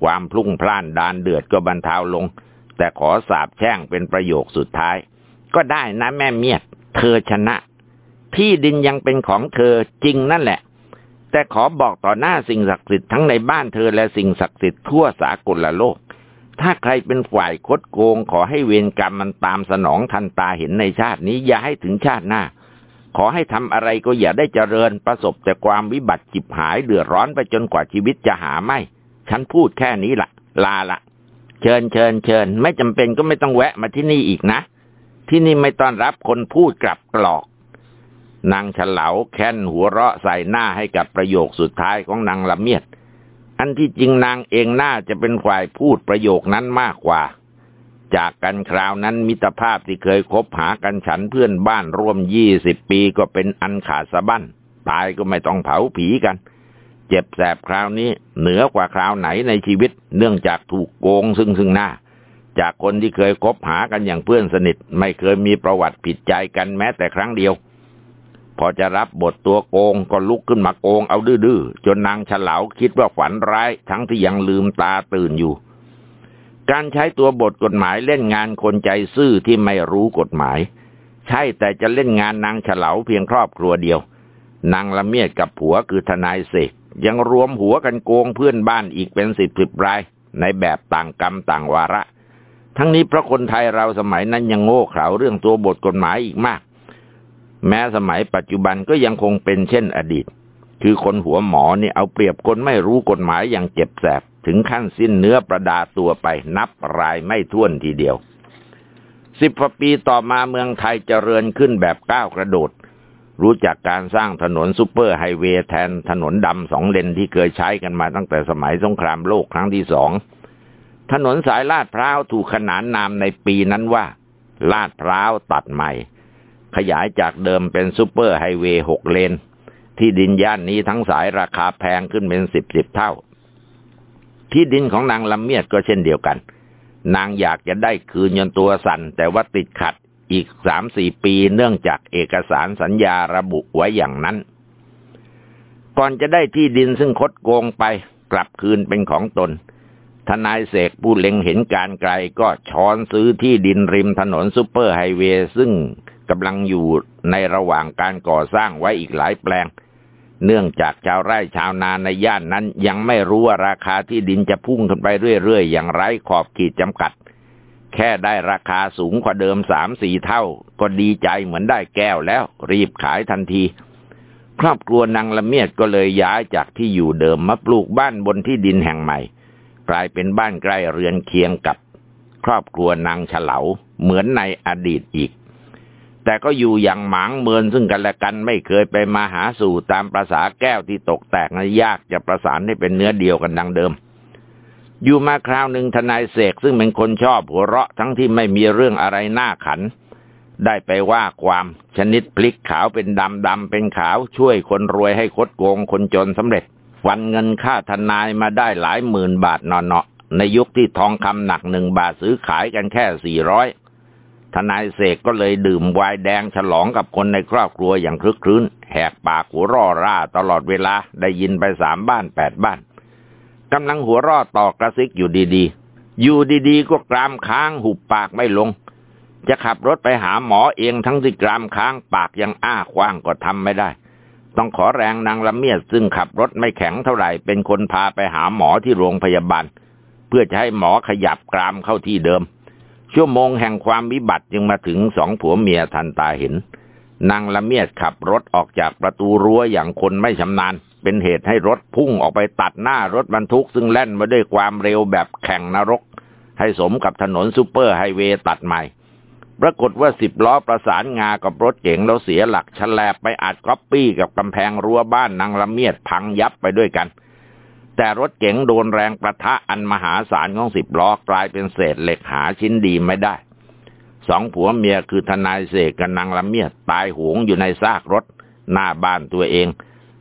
ความพลุ่งพล่านดานเดือดก็บรรเทาลง แต่ขอสาบแช่งเป็นประโยคสุดท้าย ก็ได้นะแม่เมียเธอชนะ ที่ดินยังเป็นของเธอจริงนั่นแหละ แต่ขอบอกต่อหน้าสิ่งศักดิ์สิทธิ์ทั้งในบ้านเธอและสิ่งศักดิ์สิทธิ์ทั่วสากลละโลก ถ้าใครเป็นฝ่ายคดโกง ขอให้เวรกรรมมันตามสนองทันตาเห็นในชาตินี้อย่าให้ถึงชาติหน้า ขอให้ทำอะไรก็อย่าได้เจริญประสบแต่ความวิบัติจิบหายเดือดร้อนไปจนกว่าชีวิตจะหาไม่ ฉันพูดแค่นี้ละลาละเชิญเชิญเชิญ ไม่จำเป็นก็ไม่ต้องแวะมาที่นี่อีกนะ ที่นี่ไม่ต้อนรับคนพูดกลับกรอก นางเฉลาแค้นหัวเราะใส่หน้าให้กับประโยคสุดท้ายของนางละเมียด อันที่จริงนางเองน่าจะเป็นฝ่ายพูดประโยคนั้นมากกว่า จากกันคราวนั้นมิตรภาพที่เคยคบหากันฉันเพื่อนบ้านร่วมยี่สิบปีก็เป็นอันขาดสะบั้น ตายก็ไม่ต้องเผาผีกัน เจ็บแสบคราวนี้เหนือกว่าคราวไหนในชีวิต เนื่องจากถูกโกงซึ่งซึ่งหน้าจากคนที่เคยคบหากันอย่างเพื่อนสนิท ไม่เคยมีประวัติผิดใจกันแม้แต่ครั้งเดียว พอจะรับบทตัวโกงก็ลุกขึ้นมาโกงเอาดื้อๆจนนางฉลาวคิดว่าฝันร้ายทั้งที่ยังลืมตาตื่นอยู่ การใช้ตัวบทกฎหมายเล่นงานคนใจซื่อที่ไม่รู้กฎหมาย ใช่แต่จะเล่นงานนางฉลาวเพียงครอบครัวเดียว นางละเมียดกับผัวคือทนายเสกยังรวมหัวกันโกงเพื่อนบ้านอีกเป็นสิบสิบราย ในแบบต่างกรรมต่างวาระ ทั้งนี้เพราะคนไทยเราสมัยนั้นยังโง่เขลาเรื่องตัวบทกฎหมายอีกมาก แม้สมัยปัจจุบันก็ยังคงเป็นเช่นอดีต คือคนหัวหมอนี่เอาเปรียบคนไม่รู้กฎหมายอย่างเจ็บแสบ ถึงขั้นสิ้นเนื้อประดาตัวไปนับรายไม่ถ้วนทีเดียว สิบปีต่อมาเมืองไทยเจริญขึ้นแบบก้าวกระโดด รู้จักการสร้างถนนซูเปอร์ไฮเวย์แทนถนนดำสองเลนที่เคยใช้กันมาตั้งแต่สมัยสงครามโลกครั้งที่สอง ถนนสายลาดพร้าวถูกขนานนามในปีนั้นว่า ลาดพร้าวตัดใหม่ ขยายจากเดิมเป็นซูเปอร์ไฮเวย์หกเลน ที่ดินย่านนี้ทั้งสายราคาแพงขึ้นเป็นสิบสิบเท่า ที่ดินของนางละเมียดก็เช่นเดียวกัน นางอยากจะได้คืนจนตัวสั่นแต่ว่าติดขัดอีกสามสี่ปีเนื่องจากเอกสารสัญญาระบุไว้อย่างนั้น ก่อนจะได้ที่ดินซึ่งคดโกงไปกลับคืนเป็นของตน ทนายเสกผู้เล็งเห็นการไกลก็ช้อนซื้อที่ดินริมถนนซูเปอร์ไฮเวย์ซึ่ง กำลังอยู่ในระหว่างการก่อสร้างไว้อีกหลายแปลง เนื่องจากชาวไร่ชาวนาในย่านนั้น ยังไม่รู้ว่าราคาที่ดินจะพุ่งขึ้นไปเรื่อยๆ อย่างไร้ขอบขีดจำกัด แค่ได้ราคาสูงกว่าเดิมสามสี่เท่า ก็ดีใจเหมือนได้แก้วแล้ว รีบขายทันที ครอบครัวนางละเมียดก็เลยย้ายจากที่อยู่เดิมมาปลูกบ้านบนที่ดินแห่งใหม่ กลายเป็นบ้านใกล้เรือนเคียงกับ ครอบครัวนางเฉลาเหมือนในอดีตอีก แต่ก็อยู่อย่างหมางเมินซึ่งกันและกันไม่เคยไปมาหาสู่ตามประษาแก้วที่ตกแตกนะยากจะประสานให้เป็นเนื้อเดียวกันดังเดิม อยู่มาคราวหนึ่งทนายเสกซึ่งเป็นคนชอบหัวเราะทั้งที่ไม่มีเรื่องอะไรน่าขัน ได้ไปว่าความชนิดพลิกขาวเป็นดำดำเป็นขาวช่วยคนรวยให้คดโกงคนจนสำเร็จ ฟันเงินค่าทนายมาได้หลายหมื่นบาทเนาะในยุคที่ทองคำหนักหนึ่งบาทซื้อขายกันแค่สี่ร้อย ทนายเสกก็เลยดื่มวายแดงฉลองกับคนในครอบครัวอย่างคลึกครื้น แหกปากหัวร่อร่าตลอดเวลาได้ยินไปสามบ้านแปดบ้านกำลังหัวรอต่อกระซิกอยู่ดีๆ อยู่ดีๆ ก็กรามค้างหุบปากไม่ลง จะขับรถไปหาหมอเองทั้งที่กรามค้างปากยังอ้าคว้างก็ทำไม่ได้ ต้องขอแรงนางละเมียดซึ่งขับรถไม่แข็งเท่าไหร่เป็นคนพาไปหาหมอที่โรงพยาบาล เพื่อจะให้หมอขยับกรามเข้าที่เดิม ชั่วโมงแห่งความวิบัติจึงมาถึงสองผัวเมียทันตาเห็น นางละเมียดขับรถออกจากประตูรั้วอย่างคนไม่ชำนาญ เป็นเหตุให้รถพุ่งออกไปตัดหน้ารถบรรทุกซึ่งแล่นมาด้วยความเร็วแบบแข่งนรก ให้สมกับถนนซูเปอร์ไฮเวย์ตัดใหม่ ปรากฏว่าสิบล้อประสานงากับรถเก๋งแล้วเสียหลักฉลบไปอัดก๊อปปี้กับกำแพงรั้วบ้านนางละเมียดพังยับไปด้วยกัน แต่รถเก๋งโดนแรงประทะอันมหาศาลของสิบล้อกลายเป็นเศษเหล็กหาชิ้นดีไม่ได้ สองผัวเมียคือทนายเสกกับนางละเมียดตายหวงอยู่ในซากรถ หน้าบ้านตัวเอง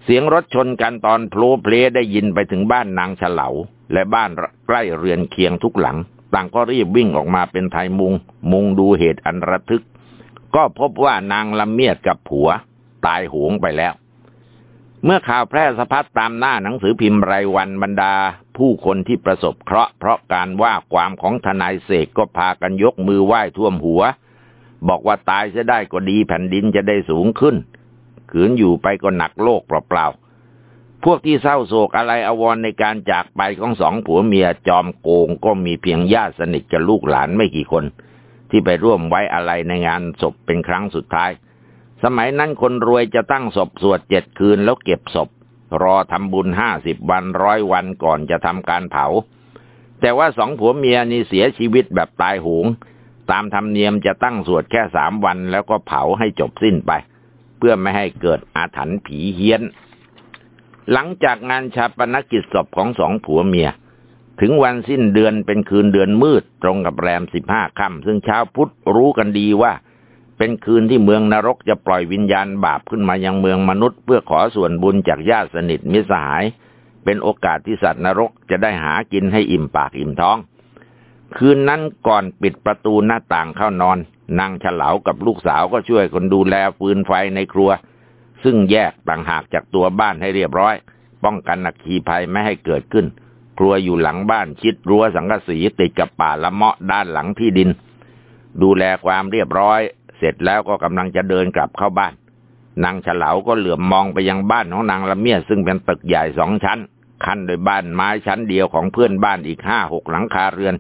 เสียงรถชนกันตอนโผล่เพลได้ยินไปถึงบ้านนางเฉลา และบ้านใกล้เรือนเคียงทุกหลัง ต่างก็รีบวิ่งออกมาเป็นไทยมุง มุงดูเหตุอันระทึก ก็พบว่านางละเมียดกับผัว ตายหวงไปแล้ว เมื่อข่าวแพร่สะพัดตามหน้าหนังสือพิมพ์รายวันบรรดา ผู้คนที่ประสบเคราะห์เพราะการว่าความของทนายเสกก็พากันยกมือไหว้ท่วมหัว บอกว่าตายจะได้ก็ดีแผ่นดินจะได้สูงขึ้น ขืนอยู่ไปก็หนักโลกเปล่าๆพวกที่เศร้าโศกอะไรอววรในการจากไปของสองผัวเมียจอมโกงก็มีเพียงญาติสนิทกับลูกหลานไม่กี่คน ที่ไปร่วมไว้อะไรในงานศพเป็นครั้งสุดท้าย สมัยนั้นคนรวยจะตั้งศพสวดเจ็ดคืนแล้วเก็บศพ รอทำบุญห้าสิบวันร้อยวันก่อนจะทำการเผา แต่ว่าสองผัวเมียนี่เสียชีวิตแบบตายหงตามธรรมเนียมจะตั้งสวดแค่สามวันแล้วก็เผาให้จบสิ้นไป เพื่อไม่ให้เกิดอาถรรพ์ผีเฮี้ยน หลังจากงานชาปนกิจศพของสองผัวเมีย ถึงวันสิ้นเดือนเป็นคืนเดือนมืดตรงกับแรมสิบห้าค่ำซึ่งชาวพุทธรู้กันดีว่า เป็นคืนที่เมืองนรกจะปล่อยวิญญาณบาปขึ้นมายังเมืองมนุษย์ เพื่อขอส่วนบุญจากญาติสนิทมิสหาย เป็นโอกาสที่สัตว์นรกจะได้หากินให้อิ่มปากอิ่มท้อง คืนนั้นก่อนปิดประตูหน้าต่างเข้านอนนางฉลาวกับลูกสาวก็ช่วยคนดูแลฟืนไฟในครัว ซึ่งแยกต่างหากจากตัวบ้านให้เรียบร้อย ป้องกันนักขีภัยไม่ให้เกิดขึ้น ครัวอยู่หลังบ้านชิดรั้วสังกะสีติดกับป่าละเมาะด้านหลังที่ดิน ดูแลความเรียบร้อย เสร็จแล้วก็กำลังจะเดินกลับเข้าบ้าน นางเฉลาก็เหลือบมองไปยังบ้านของนางละเมียซึ่งเป็นตึกใหญ่สองชั้น ขั้นโดยบ้านไม้ชั้นเดียวของเพื่อนบ้านอีกห้าหกหลังคาเรือน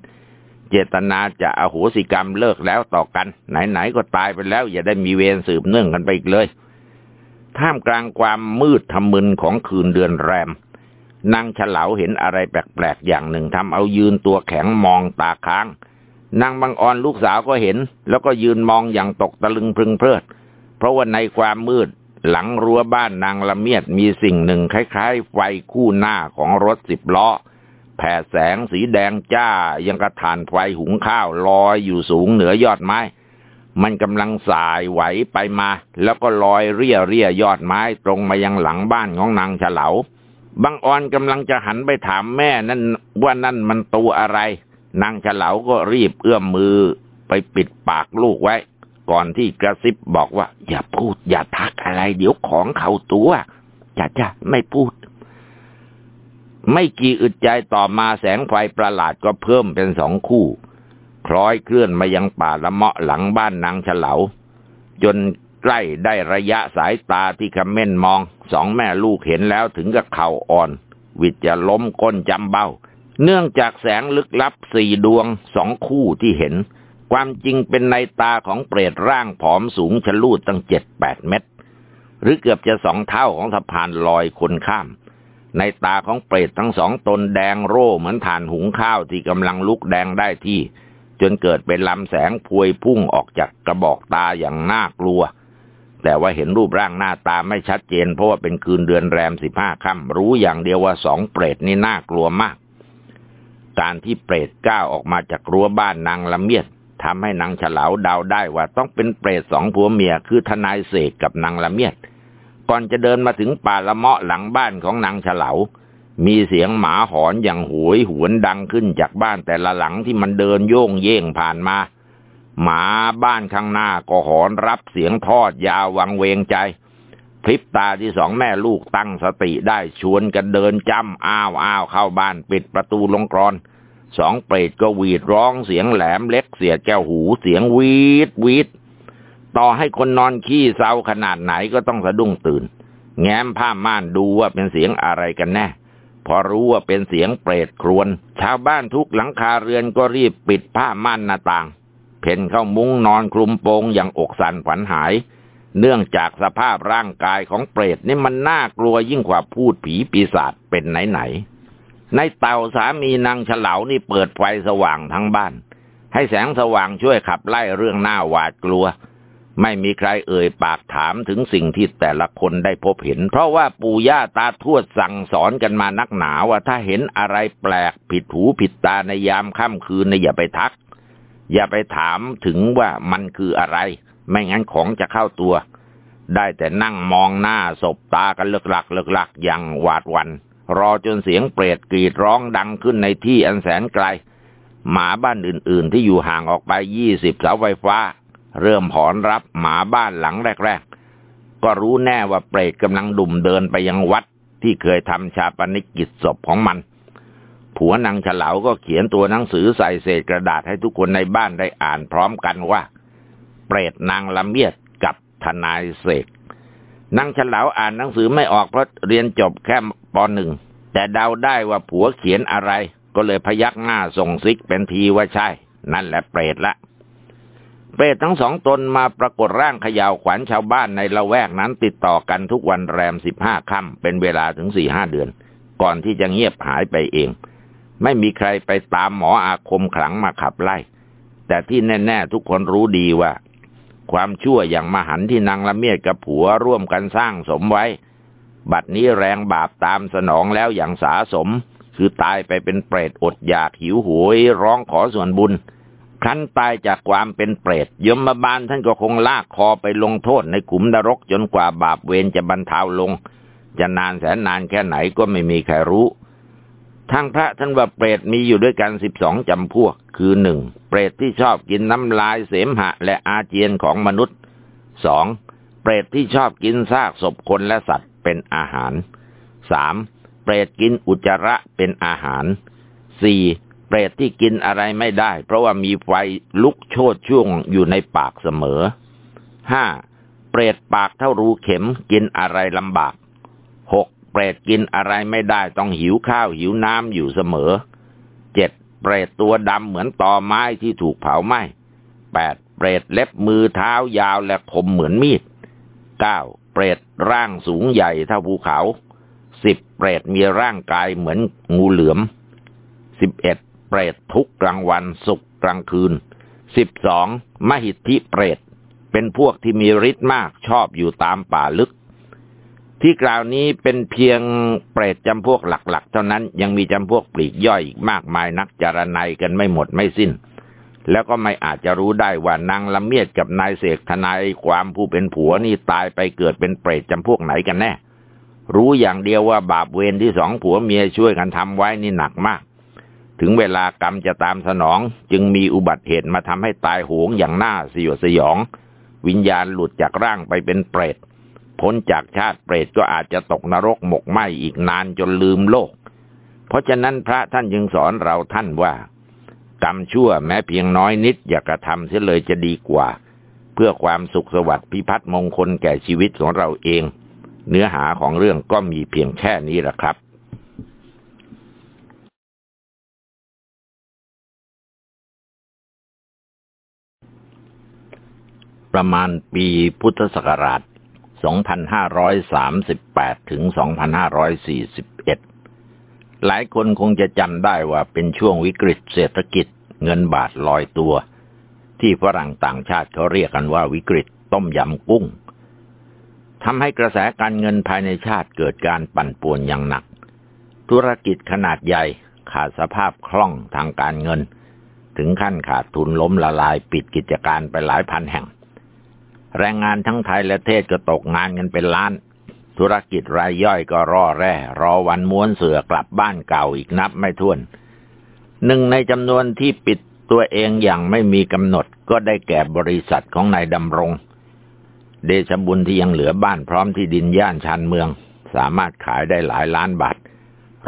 เจตนาจะอโหสิกรรมเลิกแล้วต่อกัน ไหนๆก็ตายไปแล้ว อย่าได้มีเวรสืบเนื่องกันไปอีกเลยท่ามกลางความมืดทำมึนของคืนเดือนแรมนางเฉลาเห็นอะไรแปลกๆอย่างหนึ่งทำเอายืนตัวแข็งมองตาค้าง นางบางออนลูกสาวก็เห็น แล้วก็ยืนมองอย่างตกตะลึงพึงเพลิด เพราะว่าในความมืด หลังรั้วบ้านนางละเมียดมีสิ่งหนึ่งคล้ายๆ ไฟคู่หน้าของรถสิบล้อ แผ่แสงสีแดงจ้ายังกระถานไฟหุงข้าวลอยอยู่สูงเหนือยอดไม้ มันกำลังสายไหวไปมา แล้วก็ลอยเรี่ยเรี่ยยอดไม้ตรงมายังหลังบ้านของนางเฉลาบางออนกำลังจะหันไปถามแม่นั่นว่านั่นมันตัวอะไร นางเฉลาก็รีบเอื้อมมือไปปิดปากลูกไว้ ก่อนที่กระซิบบอกว่า อย่าพูดอย่าทักอะไร เดี๋ยวของเขาตัวจ้าจ้าไม่พูด ไม่กี่อึดใจต่อมาแสงไฟประหลาดก็เพิ่มเป็นสองคู่ คล้อยเคลื่อนมายังป่าละเมาะหลังบ้านนางเฉลาจนใกล้ได้ระยะสายตาที่คำเม่นมอง สองแม่ลูกเห็นแล้วถึงกับเข่าอ่อน วิจจะล้มก้นจำเบ้า เนื่องจากแสงลึกลับสี่ดวงสองคู่ที่เห็น ความจริงเป็นในตาของเปรตร่างผอมสูงชะลูดตั้งเจ็ดแปดเมตร หรือเกือบจะสองเท่าของสะพานลอยคนข้าม ในตาของเปรตทั้งสองตนแดงโร่เหมือนถ่านหุงข้าวที่กำลังลุกแดงได้ที่ จนเกิดเป็นลำแสงพวยพุ่งออกจากกระบอกตาอย่างน่ากลัว แต่ว่าเห็นรูปร่างหน้าตาไม่ชัดเจนเพราะว่าเป็นคืนเดือนแรมสิบห้าค่ำรู้อย่างเดียวว่าสองเปรตนี่น่ากลัวมาก การที่เปรตก้าวออกมาจากรั้วบ้านนางละเมียดทำให้นางเฉลาเดาได้ว่าต้องเป็นเปรตสองผัวเมียคือทนายเสกกับนางละเมียด ก่อนจะเดินมาถึงป่าละเมาะหลังบ้านของนางเฉลามีเสียงหมาหอนอย่างหวยหวนดังขึ้นจากบ้านแต่ละหลังที่มันเดินโย่งเย่งผ่านมา หมาบ้านข้างหน้าก็หอนรับเสียงทอดยาววังเวงใจ พริบตาที่สองแม่ลูกตั้งสติได้ชวนกันเดินจ้ำอ้าวอ้าวเข้าบ้านปิดประตูลงกรอนสองเปรตก็หวีดร้องเสียงแหลมเล็กเสียแก้วหูเสียงวีดวีดต่อให้คนนอนขี้เศร้าขนาดไหนก็ต้องสะดุ้งตื่น แง้มผ้าม่านดูว่าเป็นเสียงอะไรกันแน่ พอรู้ว่าเป็นเสียงเปรตครวน ชาวบ้านทุกหลังคาเรือนก็รีบปิดผ้าม่านหน้าต่าง เพ่นเข้ามุ้งนอนคลุมโปงอย่างอกสันฝันหาย เนื่องจากสภาพร่างกายของเปรตนี่มันน่ากลัวยิ่งกว่าพูดผีปีศาจเป็นไหนไหนในเต่าสามีนางเฉลานี่เปิดไฟสว่างทั้งบ้าน ให้แสงสว่างช่วยขับไล่เรื่องหน้าหวาดกลัว ไม่มีใครเอ่ยปากถามถึงสิ่งที่แต่ละคนได้พบเห็น เพราะว่าปู่ย่าตาทวดสั่งสอนกันมานักหนาว่าถ้าเห็นอะไรแปลกผิดหูผิดตาในยามค่ำคืนนะอย่าไปทัก อย่าไปถามถึงว่ามันคืออะไร ไม่งั้นของจะเข้าตัว ได้แต่นั่งมองหน้าศพตากันเลิกหลักเลิกหลักอย่างหวาดวัน รอจนเสียงเปรตกรีดร้องดังขึ้นในที่อันแสนไกล หมาบ้านอื่น ๆ ที่อยู่ห่างออกไปยี่สิบเสาไฟฟ้า เริ่มหอนรับหมาบ้านหลังแรก ๆ ก็รู้แน่ว่าเปรตกำลังดุ่มเดินไปยังวัดที่เคยทำชาปนิกิจศพของมันผัวนางเฉลาก็เขียนตัวหนังสือใส่เศษกระดาษให้ทุกคนในบ้านได้อ่านพร้อมกันว่า เปรตนางละเมียดกับทนายเสกนางเฉลาอ่านหนังสือไม่ออกเพราะเรียนจบแค่ปหนึ่งแต่เดาได้ว่าผัวเขียนอะไร ก็เลยพยักหน้าส่งซิกเป็นทีว่าใช่ นั่นแหละเปรตละเปรตทั้งสองตนมาปรากฏร่างขยาวขวัญชาวบ้านในละแวกนั้นติดต่อกันทุกวันแรมสิบห้าค่ำเป็นเวลาถึงสี่ห้าเดือน ก่อนที่จะเงียบหายไปเอง ไม่มีใครไปตามหมออาคมขลังมาขับไล่ แต่ที่แน่ ๆ ทุกคนรู้ดีว่า ความชั่วอย่างมหันที่นางละเมียดกับผัวร่วมกันสร้างสมไว้ บัดนี้แรงบาปตามสนองแล้วอย่างสาสม คือตายไปเป็นเปรตอดอยากหิวโหยร้องขอส่วนบุญ ครั้นตายจากความเป็นเปรตยมบาลท่านก็คงลากคอไปลงโทษในขุมนรกจนกว่าบาปเวรจะบรรเทาลง จะนานแสนนานแค่ไหนก็ไม่มีใครรู้ ทางพระท่านว่าเปรตมีอยู่ด้วยกันสิบสองจำพวก คือหนึ่งเปรตที่ชอบกินน้ำลายเสมหะ และอาเจียนของมนุษย์สองเปรตที่ชอบกินซากศพคนและสัตว์เป็นอาหารสามเปรตกินอุจจาระเป็นอาหารสี่เปรตที่กินอะไรไม่ได้ เพราะว่ามีไฟลุกโชดช่วงอยู่ในปากเสมอห้าเปรตปากเท่ารูเข็มกินอะไรลำบากหก เปรตกินอะไรไม่ได้ต้องหิวข้าวหิวน้ำอยู่เสมอเจ็ดเปรตตัวดำเหมือนตอไม้ที่ถูกเผาไหม้แปดเปรตเล็บมือเท้ายาวและคมเหมือนมีดเก้าเปรตร่างสูงใหญ่เท่าภูเขาสิบเปรตมีร่างกายเหมือนงูเหลือมสิบเอ็ดเปรตทุกกลางวันสุกกลางคืนสิบสองมหิทธิเปรตเป็นพวกที่มีฤทธิ์มากชอบอยู่ตามป่าลึก ที่กล่าวนี้เป็นเพียงเปรตจำพวกหลักๆ เท่านั้นยังมีจำพวกปลีกย่อยอีกมากมายนักจารนัยกันไม่หมดไม่สิ้น แล้วก็ไม่อาจจะรู้ได้ว่านางละเมียดกับนายเสกทนายความผู้เป็นผัวนี่ตายไปเกิดเป็นเปรตจำพวกไหนกันแน่ รู้อย่างเดียวว่าบาปเวรที่สองผัวเมียช่วยกันทำไว้นี่หนักมาก ถึงเวลากรรมจะตามสนอง จึงมีอุบัติเหตุมาทำให้ตายโหงอย่างน่าสยดสยอง วิญญาณหลุดจากร่างไปเป็นเปรต พ้นจากชาติเปรตก็อาจจะตกนรกหมกไหมอีกนานจนลืมโลก เพราะฉะนั้นพระท่านจึงสอนเราท่านว่ากรรมชั่วแม้เพียงน้อยนิดอย่ากระทำเสียเลยจะดีกว่า เพื่อความสุขสวัสดิ์พิพัฒน์มงคลแก่ชีวิตของเราเอง เนื้อหาของเรื่องก็มีเพียงแค่นี้แหละครับประมาณปีพุทธศักราช 2538 ถึง 2541 หลายคนคงจะจำได้ว่าเป็นช่วงวิกฤตเศรษฐกิจเงินบาทลอยตัว ที่ฝรั่งต่างชาติเขาเรียกกันว่าวิกฤตต้มยำกุ้งทำให้กระแสการเงินภายในชาติเกิดการปั่นป่วนอย่างหนัก ธุรกิจขนาดใหญ่ขาดสภาพคล่องทางการเงิน ถึงขั้นขาดทุนล้มละลายปิดกิจการไปหลายพันแห่ง แรงงานทั้งไทยและเทศก็ตกงานกันเป็นล้าน ธุรกิจรายย่อยก็รอแร่ รอวันม้วนเสือกลับบ้านเก่าอีกนับไม่ถ้วน หนึ่งในจำนวนที่ปิดตัวเองอย่างไม่มีกำหนดก็ได้แก่บริษัทของนายดำรง เดชบุญที่ยังเหลือบ้านพร้อมที่ดินย่านชานเมือง สามารถขายได้หลายล้านบาท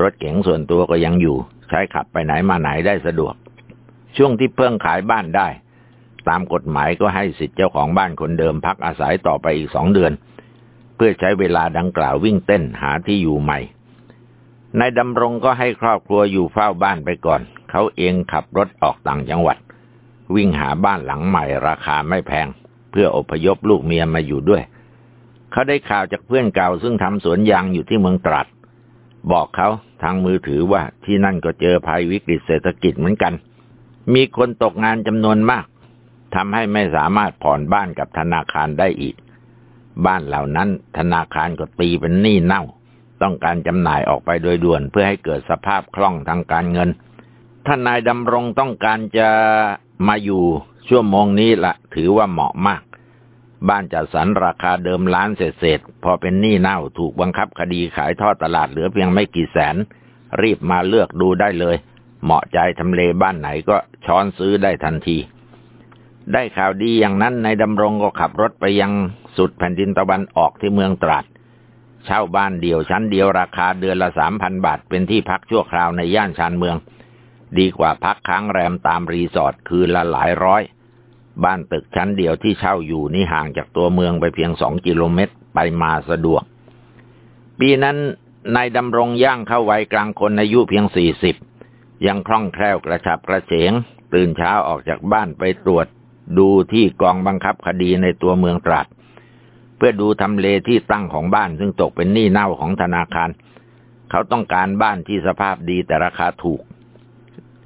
รถเก๋งส่วนตัวก็ยังอยู่ ใช้ขับไปไหนมาไหนได้สะดวก ช่วงที่เพิ่งขายบ้านได้ ตามกฎหมายก็ให้สิทธิ์เจ้าของบ้านคนเดิมพักอาศัยต่อไปอีกสองเดือน เพื่อใช้เวลาดังกล่าววิ่งเต้นหาที่อยู่ใหม่นายดำรงก็ให้ครอบครัวอยู่เฝ้าบ้านไปก่อน เขาเองขับรถออกต่างจังหวัด วิ่งหาบ้านหลังใหม่ราคาไม่แพง เพื่ออพยพลูกเมียมาอยู่ด้วย เขาได้ข่าวจากเพื่อนเก่าซึ่งทำสวนยางอยู่ที่เมืองตรัส บอกเขาทางมือถือว่าที่นั่นก็เจอภัยวิกฤตเศรษฐกิจเหมือนกัน มีคนตกงานจำนวนมาก ทำให้ไม่สามารถผ่อนบ้านกับธนาคารได้อีก บ้านเหล่านั้นธนาคารก็ตีเป็นหนี้เน่า ต้องการจำหน่ายออกไปโดยด่วนเพื่อให้เกิดสภาพคล่องทางการเงินท่านนายดำรงต้องการจะมาอยู่ชั่วโมงนี้ละถือว่าเหมาะมาก บ้านจัดสรรราคาเดิมล้านเศษพอเป็นหนี้เน่าถูกบังคับคดีขายทอดตลาดเหลือเพียงไม่กี่แสน รีบมาเลือกดูได้เลย เหมาะใจทำเลบ้านไหนก็ช้อนซื้อได้ทันที ได้ข่าวดีอย่างนั้นนายดำรงก็ขับรถไปยังสุดแผ่นดินตะวันออกที่เมืองตราดเช่าบ้านเดี่ยวชั้นเดียวราคาเดือนละสามพันบาท เป็นที่พักชั่วคราวในย่านชานเมือง ดีกว่าพักค้างแรมตามรีสอร์ทคืนละหลายร้อย บ้านตึกชั้นเดียวที่เช่าอยู่นี่ห่างจากตัวเมืองไปเพียงสองกิโลเมตรไปมาสะดวก ปีนั้นนายดำรงย่างเข้าวัยกลางคนอายุเพียงสี่สิบยังคล่องแคล่วกระฉับกระเฉง ตื่นเช้าออกจากบ้านไปตรวจ ดูที่กองบังคับคดีในตัวเมืองตราดเพื่อดูทำเลที่ตั้งของบ้านซึ่งตกเป็นหนี้เน่าของธนาคาร เขาต้องการบ้านที่สภาพดีแต่ราคาถูก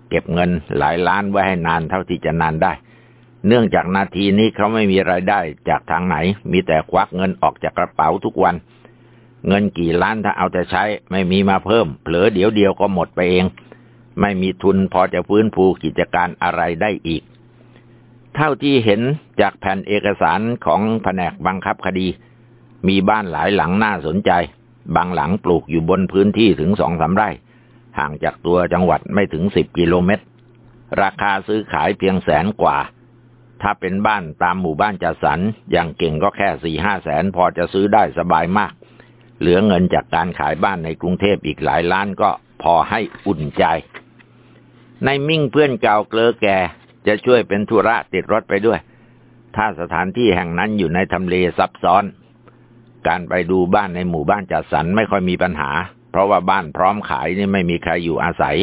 เก็บเงินหลายล้านไว้ให้นานเท่าที่จะนานได้ เนื่องจากนาทีนี้เขาไม่มีรายได้จากทางไหน มีแต่ควักเงินออกจากกระเป๋าทุกวัน เงินกี่ล้านถ้าเอาแต่ใช้ ไม่มีมาเพิ่ม เผลอเดี๋ยวเดียวก็หมดไปเอง ไม่มีทุนพอจะฟื้นฟูกิจการอะไรได้อีก เท่าที่เห็นจากแผ่นเอกสารของแผนกบังคับคดี มีบ้านหลายหลังน่าสนใจ บางหลังปลูกอยู่บนพื้นที่ถึงสองสาไร่ ห่างจากตัวจังหวัดไม่ถึงสิบกิโลเมตร ราคาซื้อขายเพียงแสนกว่า ถ้าเป็นบ้านตามหมู่บ้านจัดสรรอย่างเก่งก็แค่สี่ห้าแสนพอจะซื้อได้สบายมาก เหลือเงินจากการขายบ้านในกรุงเทพอีกหลายล้านก็พอให้อุ่นใจ ในมิ่งเพื่อนเก่าเกลอแก จะช่วยเป็นธุระติดรถไปด้วย ถ้าสถานที่แห่งนั้นอยู่ในทำเลซับซ้อน การไปดูบ้านในหมู่บ้านจัดสรรไม่ค่อยมีปัญหา เพราะว่าบ้านพร้อมขายนี่ไม่มีใครอยู่อาศัย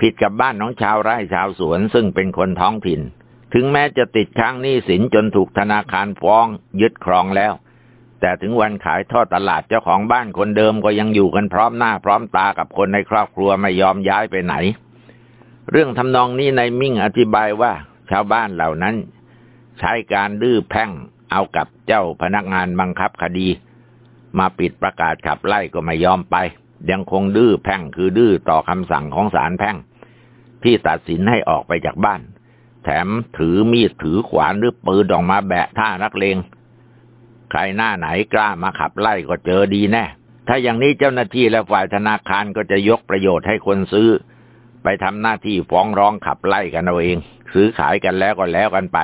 ผิดกับบ้านน้องชาวไร่ชาวสวนซึ่งเป็นคนท้องถิ่น ถึงแม้จะติดค้างหนี้สินจนถูกธนาคารฟ้องยึดครองแล้ว แต่ถึงวันขายทอดตลาดเจ้าของบ้านคนเดิมก็ยังอยู่กันพร้อมหน้าพร้อมตากับคนในครอบครัวไม่ยอมย้ายไปไหน เรื่องทำนองนี้ในมิ่งอธิบายว่า ชาวบ้านเหล่านั้น ใช้การดื้อแพ่งเอากับเจ้าพนักงานบังคับคดี มาปิดประกาศขับไล่ก็ไม่ยอมไป ยังคงดื้อแพ่งคือดื้อต่อคำสั่งของศาลแพ่ง ที่ตัดสินให้ออกไปจากบ้าน แถมถือมีดถือขวานหรือปืนออกมาแบะท่านักเลงใครหน้าไหนกล้ามาขับไล่ก็เจอดีแน่ ถ้าอย่างนี้เจ้าหน้าที่และฝ่ายธนาคารก็จะยกประโยชน์ให้คนซื้อ ไปทำหน้าที่ฟ้องร้องขับไล่กันเอาเอง ซื้อขายกันแล้วก็แล้วกันไป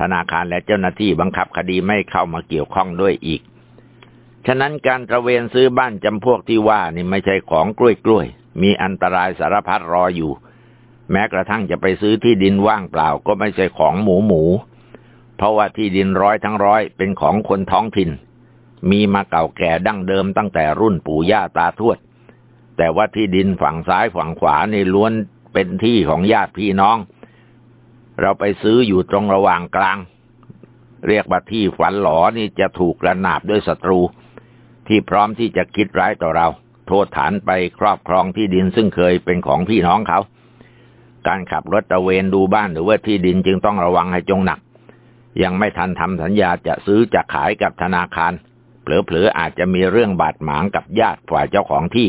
ธนาคารและเจ้าหน้าที่บังคับคดีไม่เข้ามาเกี่ยวข้องด้วยอีก ฉะนั้นการตระเวนซื้อบ้านจำพวกที่ว่านี่ไม่ใช่ของกล้วยกล้วย มีอันตรายสารพัดรออยู่ แม้กระทั่งจะไปซื้อที่ดินว่างเปล่าก็ไม่ใช่ของหมูหมู เพราะว่าที่ดินร้อยทั้งร้อยเป็นของคนท้องถิ่น มีมาเก่าแก่ดั้งเดิมตั้งแต่รุ่นปู่ย่าตาทวด แต่ว่าที่ดินฝั่งซ้ายฝั่งขวาในล้วนเป็นที่ของญาติพี่น้อง เราไปซื้ออยู่ตรงระหว่างกลาง เรียกว่าที่ฝันหลอนี่จะถูกกระนาบด้วยศัตรู ที่พร้อมที่จะคิดร้ายต่อเรา โทษฐานไปครอบครองที่ดินซึ่งเคยเป็นของพี่น้องเขา การขับรถตะเวนดูบ้านหรือว่าที่ดินจึงต้องระวังให้จงหนัก ยังไม่ทันทำสัญญาจะซื้อจะขายกับธนาคารเผลอๆอาจจะมีเรื่องบาดหมางกับญาติฝ่ายเจ้าของที่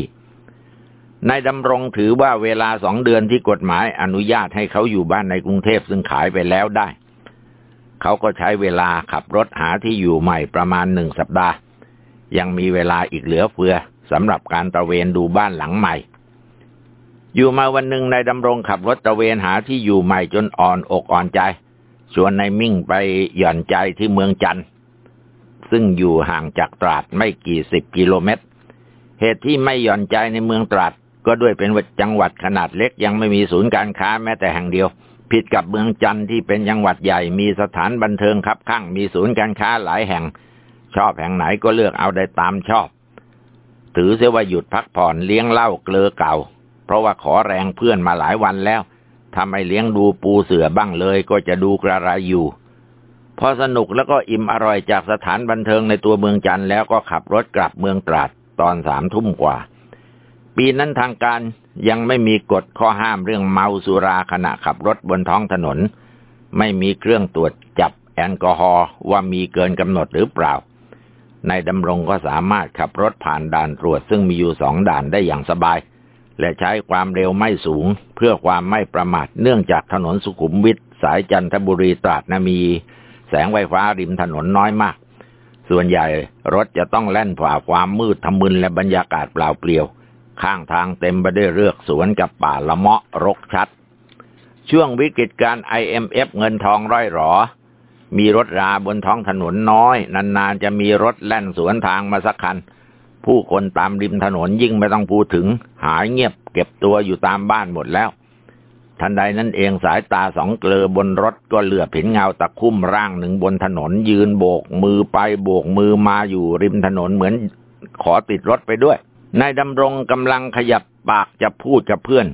นายดำรงถือว่าเวลาสองเดือนที่กฎหมายอนุญาตให้เขาอยู่บ้านในกรุงเทพซึ่งขายไปแล้วได้ เขาก็ใช้เวลาขับรถหาที่อยู่ใหม่ประมาณหนึ่งสัปดาห์ ยังมีเวลาอีกเหลือเฟือสำหรับการตระเวนดูบ้านหลังใหม่ อยู่มาวันหนึ่งนายดำรงขับรถตระเวนหาที่อยู่ใหม่จนอ่อนอกอ่อนใจ ชวนนายมิ่งไปหย่อนใจที่เมืองจันทร์ซึ่งอยู่ห่างจากตราดไม่กี่สิบกิโลเมตร เหตุที่ไม่หย่อนใจในเมืองตราด ก็ด้วยเป็นจังหวัดขนาดเล็กยังไม่มีศูนย์การค้าแม้แต่แห่งเดียว ผิดกับเมืองจันทร์ที่เป็นจังหวัดใหญ่มีสถานบันเทิงคับข้างมีศูนย์การค้าหลายแห่ง ชอบแห่งไหนก็เลือกเอาได้ตามชอบ ถือเสียว่าหยุดพักผ่อนเลี้ยงเหล้าเกลือเก่า เพราะว่าขอแรงเพื่อนมาหลายวันแล้วถ้าไม่เลี้ยงดูปูเสือบ้างเลยก็จะดูกระไรอยู่พอสนุกแล้วก็อิ่มอร่อยจากสถานบันเทิงในตัวเมืองจันทร์แล้วก็ขับรถกลับเมืองตราดตอนสามทุ่มกว่า ปีนั้นทางการยังไม่มีกฎข้อห้ามเรื่องเมาสุราขณะขับรถบนท้องถนน ไม่มีเครื่องตรวจจับแอลกอฮอล์ว่ามีเกินกำหนดหรือเปล่านายดำรงก็สามารถขับรถผ่านด่านตรวจซึ่งมีอยู่สองด่านได้อย่างสบาย และใช้ความเร็วไม่สูง เพื่อความไม่ประมาทเนื่องจากถนนสุขุมวิทสายจันทบุรีตราดนะมี แสงไฟฟ้าริมถนนน้อยมาก ส่วนใหญ่รถจะต้องแล่นฝ่าความมืดทะมึนและบรรยากาศเปล่าเปลี่ยว ข้างทางเต็มไปด้วยเรือกสวนกับป่าละเมาะรกชัด ช่วงวิกฤตการ IMF เงินทองร้อยหรอ มีรถราบนท้องถนนน้อย นานๆจะมีรถแล่นสวนทางมาสักคัน ผู้คนตามริมถนนยิ่งไม่ต้องพูดถึง หายเงียบเก็บตัวอยู่ตามบ้านหมดแล้ว ทันใดนั้นเองสายตาสองเกลือบนรถก็เหลือเห็นเงาตะคุ่มร่างหนึ่งบนถนนยืนโบกมือไปโบกมือมาอยู่ริมถนนเหมือนขอติดรถไปด้วย นายดำรงกำลังขยับปากจะพูดกับเพื่อน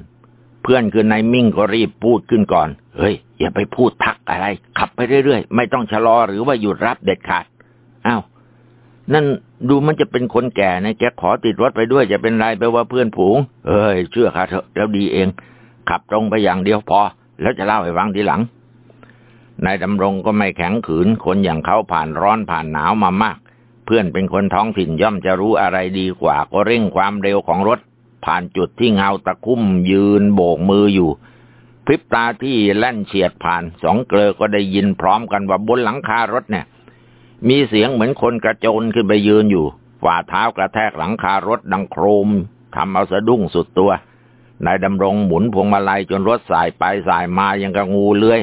เพื่อนคือนายมิ่งก็รีบพูดขึ้นก่อน เฮ้ย อย่าไปพูดทักอะไร ขับไปเรื่อยๆ ไม่ต้องชะลอหรือว่าหยุดรับเด็ดขาดอ้าวนั่นดูมันจะเป็นคนแก่นะแกขอติดรถไปด้วยจะเป็นไรไปว่าเพื่อนผูง เอ้ย เชื่อข้าเถอะแล้วดีเอง ขับตรงไปอย่างเดียวพอ แล้วจะเล่าให้ฟังทีหลังนายดำรงก็ไม่แข็งขืนคนอย่างเขาผ่านร้อนผ่านหนาวมามาก เพื่อนเป็นคนท้องถิ่นย่อมจะรู้อะไรดีกว่า ก็เร่งความเร็วของรถ ผ่านจุดที่เงาตะคุ่มยืนโบกมืออยู่พริบตาที่แล่นเฉียดผ่านสองเกลอก็ได้ยินพร้อมกันว่าบนหลังคารถเนี่ย มีเสียงเหมือนคนกระโจนขึ้นไปยืนอยู่ ฝ่าเท้ากระแทกหลังคารถดังโครมทำเอาสะดุ้งสุดตัวนายดำรงหมุนพวงมาลัยจนรถสายไปสายมายังกระงูเลื้อย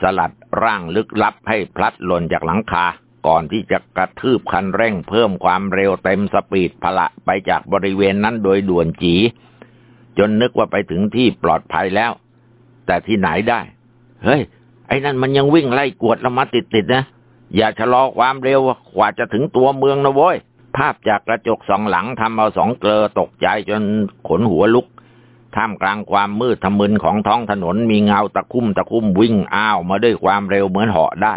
สลัดร่างลึกลับให้พลัดหล่นจากหลังคา ก่อนที่จะกระทืบคันเร่งเพิ่มความเร็วเต็มสปีดพละไปจากบริเวณนั้นโดยด่วนจี จนนึกว่าไปถึงที่ปลอดภัยแล้ว แต่ที่ไหนได้ เฮ้ย ไอ้นั่นมันยังวิ่งไล่กวดเรามาติดๆนะ อย่าชะลอความเร็วกว่าจะถึงตัวเมืองนะโว้ย ภาพจากกระจกสองหลังทำเอาสองเกลอตกใจจนขนหัวลุกท่ามกลางความมืดทะมึนของท้องถนนมีเงาตะคุ่มตะคุ่มวิ่งอ้าวมาด้วยความเร็วเหมือนเหาะได้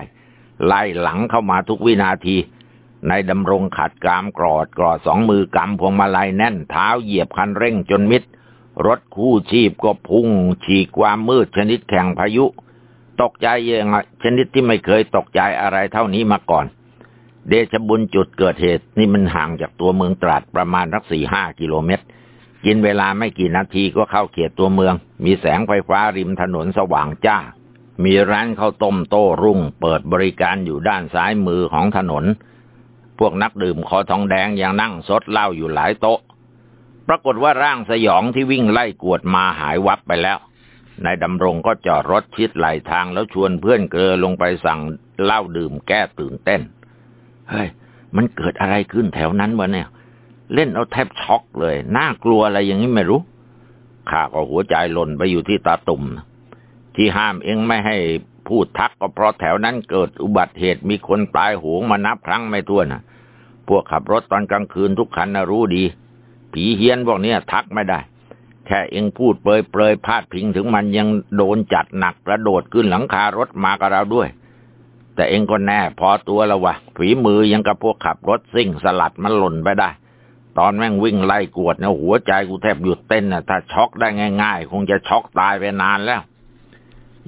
ไล่หลังเข้ามาทุกวินาทีในดำรงขัดกรามกรอดกรอดสองมือกำพวงมาลัยแน่นเท้าเหยียบคันเร่งจนมิด รถคู่ชีพก็พุ่ง ฉีกความมืดชนิดแข่งพายุ ตกใจยังชนิดที่ไม่เคยตกใจอะไรเท่านี้มาก่อน เดชบุญจุดเกิดเหตุนี่มันห่างจากตัวเมืองตราดประมาณสักสี่ห้ากิโลเมตร กินเวลาไม่กี่นาทีก็เข้าเขตตัวเมือง มีแสงไฟฟ้าริมถนนสว่างจ้า มีร้านข้าวต้มโต้รุ่ง เปิดบริการอยู่ด้านซ้ายมือของถนน พวกนักดื่มคอทองแดงยังนั่งซดเหล้าอยู่หลายโต๊ะ ปรากฏว่าร่างสยองที่วิ่งไล่กวดมาหายวับไปแล้ว นายดำรงก็จอดรถชิดไหลทางแล้วชวนเพื่อนเกลือลงไปสั่งเหล้าดื่มแก้ตื่นเต้น เฮ้ย มันเกิดอะไรขึ้นแถวนั้นวะเนี่ย เล่นเอาแทบช็อกเลย น่ากลัวอะไรอย่างนี้ไม่รู้ข้าก็หัวใจหล่นไปอยู่ที่ตาตุ่ม ที่ห้ามเองไม่ให้พูดทักก็เพราะแถวนั้นเกิดอุบัติเหตุมีคนตายโหงมานับครั้งไม่ถ้วนนะพวกขับรถตอนกลางคืนทุกคันนะรู้ดี ผีเฮียนพวกนี้ทักไม่ได้ แค่เองพูดเปรยเปรยพาดพิงถึงมันยังโดนจัดหนักกระโดดขึ้นหลังคารถมากับเราด้วย แต่เองก็แน่พอตัวแล้ววะฝีมือยังกับพวกขับรถซิ่งสลัดมันหล่นไปได้ ตอนแม่งวิ่งไล่กวดนะหัวใจกูแทบหยุดเต้นนะถ้าช็อกได้ง่าย ๆ คงจะช็อกตายไปนานแล้ว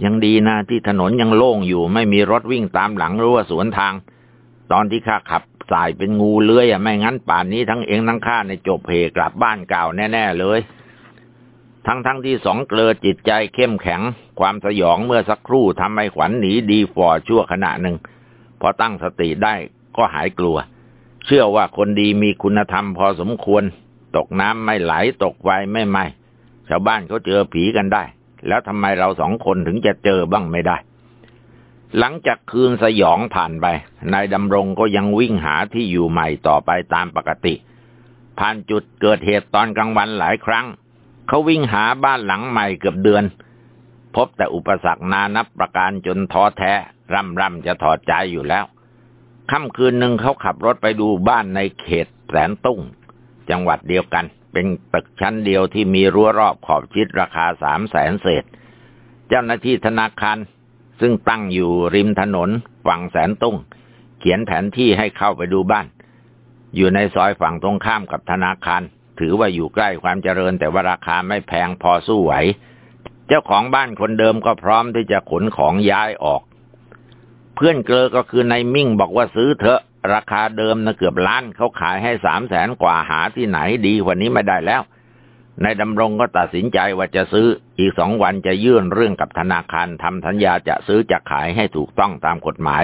ยังดีนะที่ถนนยังโล่งอยู่ ไม่มีรถวิ่งตามหลังหรือว่าสวนทาง ตอนที่ข้าขับสายเป็นงูเลื้อยอะไม่งั้นป่านนี้ทั้งเองทั้งข้าในจบเพกลับบ้านเก่าแน่ ๆ เลย ทั้งทั้งที่สองเกลือจิตใจเข้มแข็ง ความสยองเมื่อสักครู่ทำให้ขวัญหนีดีฟอชั่วขณะหนึ่ง พอตั้งสติได้ก็หายกลัว เชื่อว่าคนดีมีคุณธรรมพอสมควร ตกน้ำไม่ไหลตกไฟไม่ไหมชาวบ้านเขาเจอผีกันได้ แล้วทำไมเราสองคนถึงจะเจอบ้างไม่ได้ หลังจากคืนสยองผ่านไป นายดำรงก็ยังวิ่งหาที่อยู่ใหม่ต่อไปตามปกติ ผ่านจุดเกิดเหตุตอนกลางวันหลายครั้ง เขาวิ่งหาบ้านหลังใหม่เกือบเดือน พบแต่อุปสรรคนานับประการจนท้อแท้ ร่ำร่ำจะถอดใจอยู่แล้วค่ำคืนหนึ่งเขาขับรถไปดูบ้านในเขตแสนตุ้ง จังหวัดเดียวกัน เป็นตึกชั้นเดียวที่มีรั้วรอบขอบชิดราคาสามแสนเศษ เจ้าหน้าที่ธนาคารซึ่งตั้งอยู่ริมถนนฝั่งแสนตุ้ง เขียนแผนที่ให้เข้าไปดูบ้าน อยู่ในซอยฝั่งตรงข้ามกับธนาคาร ถือว่าอยู่ใกล้ความเจริญแต่ว่าราคาไม่แพงพอสู้ไหว เจ้าของบ้านคนเดิมก็พร้อมที่จะขนของย้ายออก เพื่อนเกลอก็คือนายมิ่งบอกว่าซื้อเถอะ ราคาเดิมนะเกือบล้านเขาขายให้สามแสนกว่าหาที่ไหนดีกว่านี้ไม่ได้แล้วนายดำรงก็ตัดสินใจว่าจะซื้ออีกสองวันจะยื่นเรื่องกับธนาคารทำสัญญาจะซื้อจะขายให้ถูกต้องตามกฎหมาย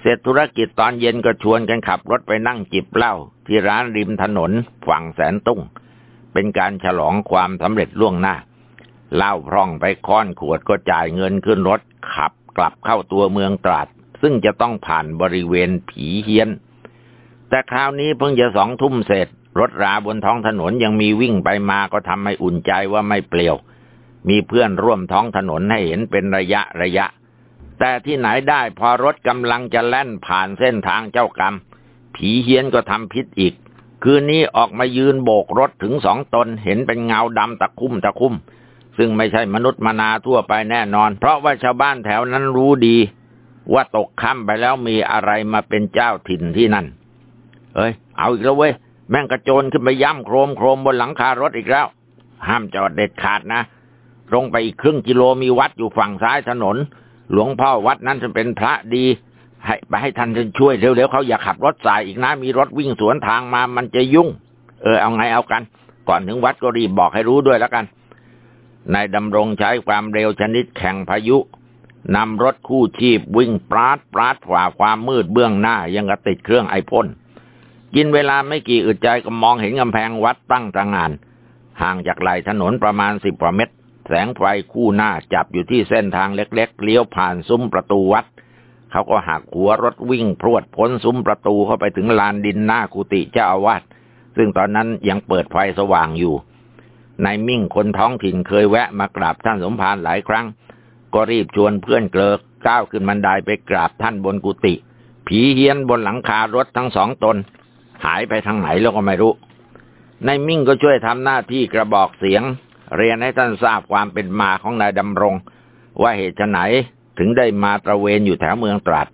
เสร็จธุรกิจตอนเย็นก็ชวนกันขับรถไปนั่งจิบเหล้าที่ร้านริมถนนฝั่งแสนตุ้ง เป็นการฉลองความสำเร็จล่วงหน้าเหล้าพร่องไปค้อนขวดก็จ่ายเงินขึ้นรถขับกลับเข้าตัวเมืองตราด ซึ่งจะต้องผ่านบริเวณผีเฮียน แต่คราวนี้เพิ่งจะสองทุ่มเสร็จ รถราบนท้องถนนยังมีวิ่งไปมาก็ทำให้อุ่นใจว่าไม่เปลี่ยว มีเพื่อนร่วมท้องถนนให้เห็นเป็นระยะระยะ แต่ที่ไหนได้พอรถกำลังจะแล่นผ่านเส้นทางเจ้ากรรม ผีเฮียนก็ทำพิษอีก คืนนี้ออกมายืนโบกรถถึงสองตนเห็นเป็นเงาดำตะคุ่มตะคุ่มซึ่งไม่ใช่มนุษย์มนาทั่วไปแน่นอน เพราะว่าชาวบ้านแถวนั้นรู้ดี ว่าตกค่ำไปแล้วมีอะไรมาเป็นเจ้าถิ่นที่นั่น เอ้ย เอาอีกแล้วเว้ย แม่งกระโจนขึ้นไปย่ำโครมโครมบนหลังคารถอีกแล้ว ห้ามจอดเด็ดขาดนะ ตรงไปอีกครึ่งกิโลมีวัดอยู่ฝั่งซ้ายถนน หลวงพ่อวัดนั้นจะเป็นพระดี ให้ไปให้ท่านช่วยเร็วๆเขาอย่าขับรถสายอีกนะ มีรถวิ่งสวนทางมามันจะยุ่ง เออเอาไงเอากัน ก่อนถึงวัดก็รีบบอกให้รู้ด้วยแล้วกันนายดำรงใช้ความเร็วชนิดแข่งพายุ นำรถคู่ชีพวิ่งปราดปราดฝ่าความมืดเบื้องหน้ายังกระติดเครื่องไอพ่นกินเวลาไม่กี่อึดใจก็มองเห็นกำแพงวัดตั้งตางาน ห่างจากไหลถนนประมาณสิบกว่าเมตร แสงไฟคู่หน้าจับอยู่ที่เส้นทางเล็กๆ เลี้ยวผ่านซุ้มประตูวัด เขาก็หักหัวรถวิ่งพรวดพ้นซุ้มประตูเข้าไปถึงลานดินหน้ากุฏิเจ้าอาวาสซึ่งตอนนั้นยังเปิดไฟสว่างอยู่นายมิ่งคนท้องถิ่นเคยแวะมากราบท่านสมภารหลายครั้ง ก็รีบชวนเพื่อนเกลิกก้าวขึ้นบันไดไปกราบท่านบนกุฏิผีเฮียนบนหลังคารถทั้งสองตน หายไปทางไหนแล้วก็ไม่รู้นายมิ่งก็ช่วยทำหน้าที่กระบอกเสียง เรียนให้ท่านทราบความเป็นมาของนายดำรง ว่าเหตุไหนถึงได้มาตระเวนอยู่แถวเมืองตรัส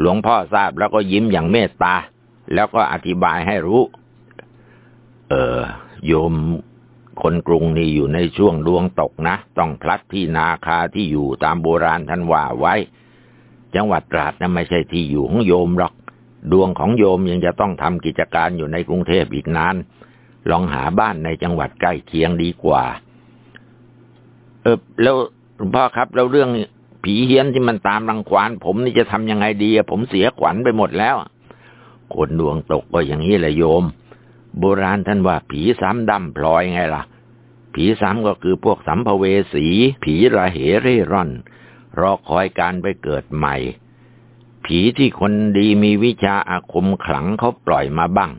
หลวงพ่อทราบแล้วก็ยิ้มอย่างเมตตา แล้วก็อธิบายให้รู้ เออโยม คนกรุงนี่อยู่ในช่วงดวงตกนะ ต้องพลัดที่นาคาที่อยู่ตามโบราณท่านว่าไว้ จังหวัดตราดนั้นไม่ใช่ที่อยู่ของโยมหรอก ดวงของโยมยังจะต้องทำกิจการอยู่ในกรุงเทพอีกนาน ลองหาบ้านในจังหวัดใกล้เคียงดีกว่า เออแล้วหลวงพ่อครับ แล้วเรื่องผีเฮี้ยนที่มันตามรังควานผมนี่จะทำยังไงดีผมเสียขวัญไปหมดแล้ว คนดวงตกก็อย่างนี้แหละโยม โบราณท่านว่าผีซ้ำดำพลอยไงล่ะ ผีซ้ำก็คือพวกสัมภเวสี ผีระเหเร่ร่อน รอคอยการไปเกิดใหม่ ผีที่คนดีมีวิชาอาคมขลังเขาปล่อยมาบ้าง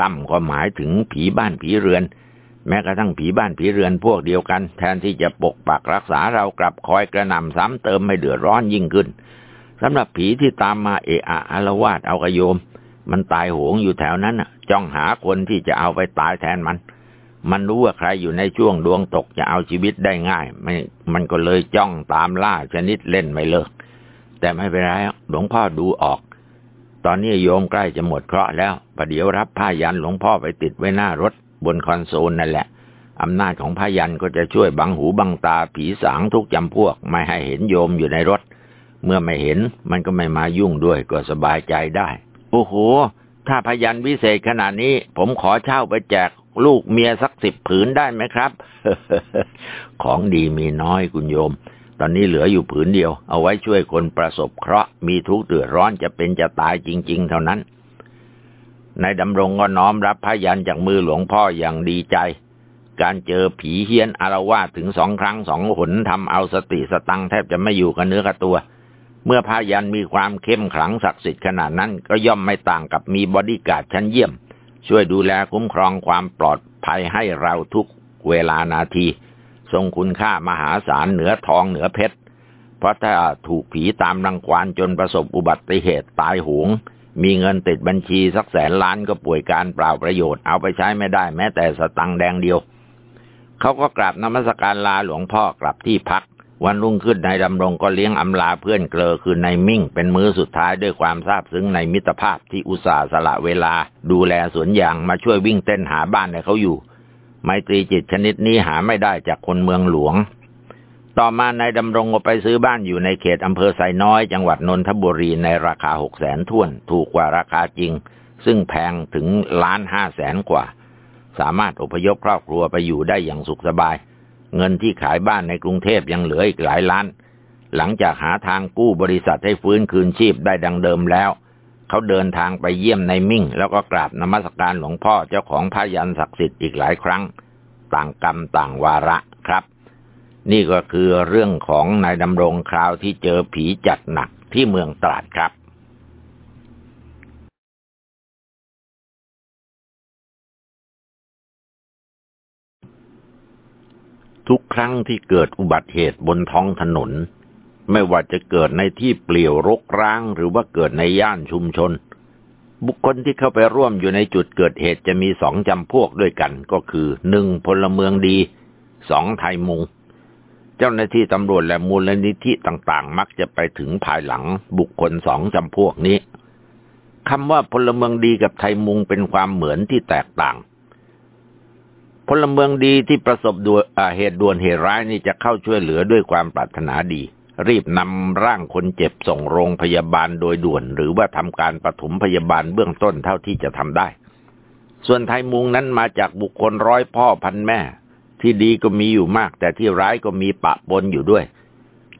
ดำก็หมายถึงผีบ้านผีเรือน แม้กระทั่งผีบ้านผีเรือนพวกเดียวกัน แทนที่จะปกปักรักษาเรากลับคอยกระนำซ้ำเติมให้เดือดร้อนยิ่งขึ้นสำหรับผีที่ตามมาเอะอะอารวาดเอากระโยม มันตายโหงอยู่แถวนั้นจ้องหาคนที่จะเอาไปตายแทนมัน มันรู้ว่าใครอยู่ในช่วงดวงตกจะเอาชีวิตได้ง่ายไม่มันก็เลยจ้องตามล่าชนิดเล่นไม่เลิก แต่ไม่เป็นไรหลวงพ่อดูออก ตอนนี้โยมใกล้จะหมดเคราะห์แล้วประเดี๋ยวรับผ้ายันหลวงพ่อไปติดไว้หน้ารถบนคอนโซลนั่นแหละอำนาจของผ้ายันก็จะช่วยบังหูบังตาผีสางทุกจำพวก ไม่ให้เห็นโยมอยู่ในรถ เมื่อไม่เห็นมันก็ไม่มายุ่งด้วยก็สบายใจได้ โอ้โห ถ้าพยันวิเศษขนาดนี้ ผมขอเช่าไปแจกลูกเมียสักสิบผืนได้ไหมครับ ของดีมีน้อยคุณโยม ตอนนี้เหลืออยู่ผืนเดียว เอาไว้ช่วยคนประสบเคราะห์มีทุกข์เดือดร้อนจะเป็นจะตายจริง ๆ เท่านั้นนายดำรงก็น้อมรับผ้ายันต์จากมือหลวงพ่ออย่างดีใจ การเจอผีเฮี้ยนอาละวาดถึงสองครั้งสองหนทำเอาสติสตังแทบจะไม่อยู่กับเนื้อกับตัว เมื่อผ้ายันต์มีความเข้มขลังศักดิ์สิทธิ์ขนาดนั้น ก็ย่อมไม่ต่างกับมีบอดี้การ์ดชั้นเยี่ยม ช่วยดูแลคุ้มครองความปลอดภัยให้เราทุกเวลานาที ทรงคุณค่ามหาศาลเหนือทองเหนือเพชร เพราะถ้าถูกผีตามรังควานจนประสบอุบัติเหตุตายหงมีเงินติดบัญชีสักแสนล้านก็ป่วยการเปล่าประโยชน์เอาไปใช้ไม่ได้แม้แต่สตังแดงเดียว เขาก็กราบนมัสการลาหลวงพ่อกลับที่พัก วันรุ่งขึ้นนายดำรงก็เลี้ยงอำลาเพื่อนเกลอคือนายมิ่ง เป็นมื้อสุดท้ายด้วยความซาบซึ้งในมิตรภาพที่อุตส่าห์สละเวลา ดูแลสวนยางมาช่วยวิ่งเต้นหาบ้านให้เขาอยู่ ไมตรีจิตชนิดนี้หาไม่ได้จากคนเมืองหลวง ต่อมานายดำรงก็ไปซื้อบ้านอยู่ในเขตอำเภอไซน้อย จังหวัดนนทบุรีในราคาหกแสนท่วน ถูกกว่าราคาจริง ซึ่งแพงถึงล้านห้าแสนกว่า สามารถอพยพครอบครัวไปอยู่ได้อย่างสุขสบาย เงินที่ขายบ้านในกรุงเทพยังเหลืออีกหลายล้าน หลังจากหาทางกู้บริษัทให้ฟื้นคืนชีพได้ดังเดิมแล้ว เขาเดินทางไปเยี่ยมในมิ่ง แล้วก็กราบนมัสการหลวงพ่อเจ้าของพายันศักดิ์สิทธิ์อีกหลายครั้ง ต่างกรรมต่างวาระครับ นี่ก็คือเรื่องของนายดำรงคราวที่เจอผีจัดหนักที่เมืองตราดครับ ทุกครั้งที่เกิดอุบัติเหตุบนท้องถนน ไม่ว่าจะเกิดในที่เปลี่ยวรกร้างหรือว่าเกิดในย่านชุมชน บุคคลที่เข้าไปร่วมอยู่ในจุดเกิดเหตุจะมีสองจำพวกด้วยกันก็คือหนึ่งพลเมืองดีสองไทยมุง เจ้าหน้าที่ตำรวจและมูลนิธิต่างๆ มักจะไปถึงภายหลังบุคคลสองจำพวกนี้คำว่าพลเมืองดีกับไทยมุงเป็นความเหมือนที่แตกต่าง พลเมืองดีที่ประสบดเหตุด่วนเหตุร้ายนี่จะเข้าช่วยเหลือด้วยความปรารถนาดี รีบนำร่างคนเจ็บส่งโรงพยาบาลโดยด่วน หรือว่าทำการปฐมพยาบาลเบื้องต้นเท่าที่จะทำได้ ส่วนไทยมุงนั้นมาจากบุคคลร้อยพ่อพันแม่ ที่ดีก็มีอยู่มาก แต่ที่ร้ายก็มีปะปนอยู่ด้วย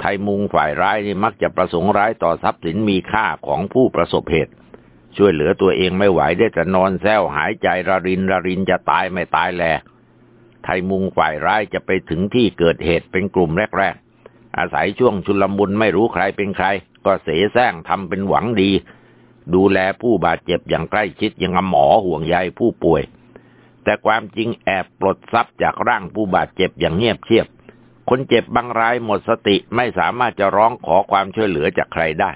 ไทยมุงฝ่ายร้ายนี่มักจะประสงค์ร้ายต่อทรัพย์สินมีค่าของผู้ประสบเหตุช่วยเหลือตัวเองไม่ไหวได้แต่นอนแซวหายใจระรินระรินจะตายไม่ตายแล ไทยมุงฝ่ายร้ายจะไปถึงที่เกิดเหตุเป็นกลุ่มแรกๆ อาศัยช่วงชุลมุนไม่รู้ใครเป็นใคร ก็เสแสร้งทำเป็นหวังดี ดูแลผู้บาดเจ็บอย่างใกล้ชิดยังหมอห่วงใยผู้ป่วย แต่ความจริงแอบปลดทรัพย์จากร่างผู้บาดเจ็บอย่างเงียบเชียบ คนเจ็บบางรายหมดสติไม่สามารถจะร้องขอความช่วยเหลือจากใครได้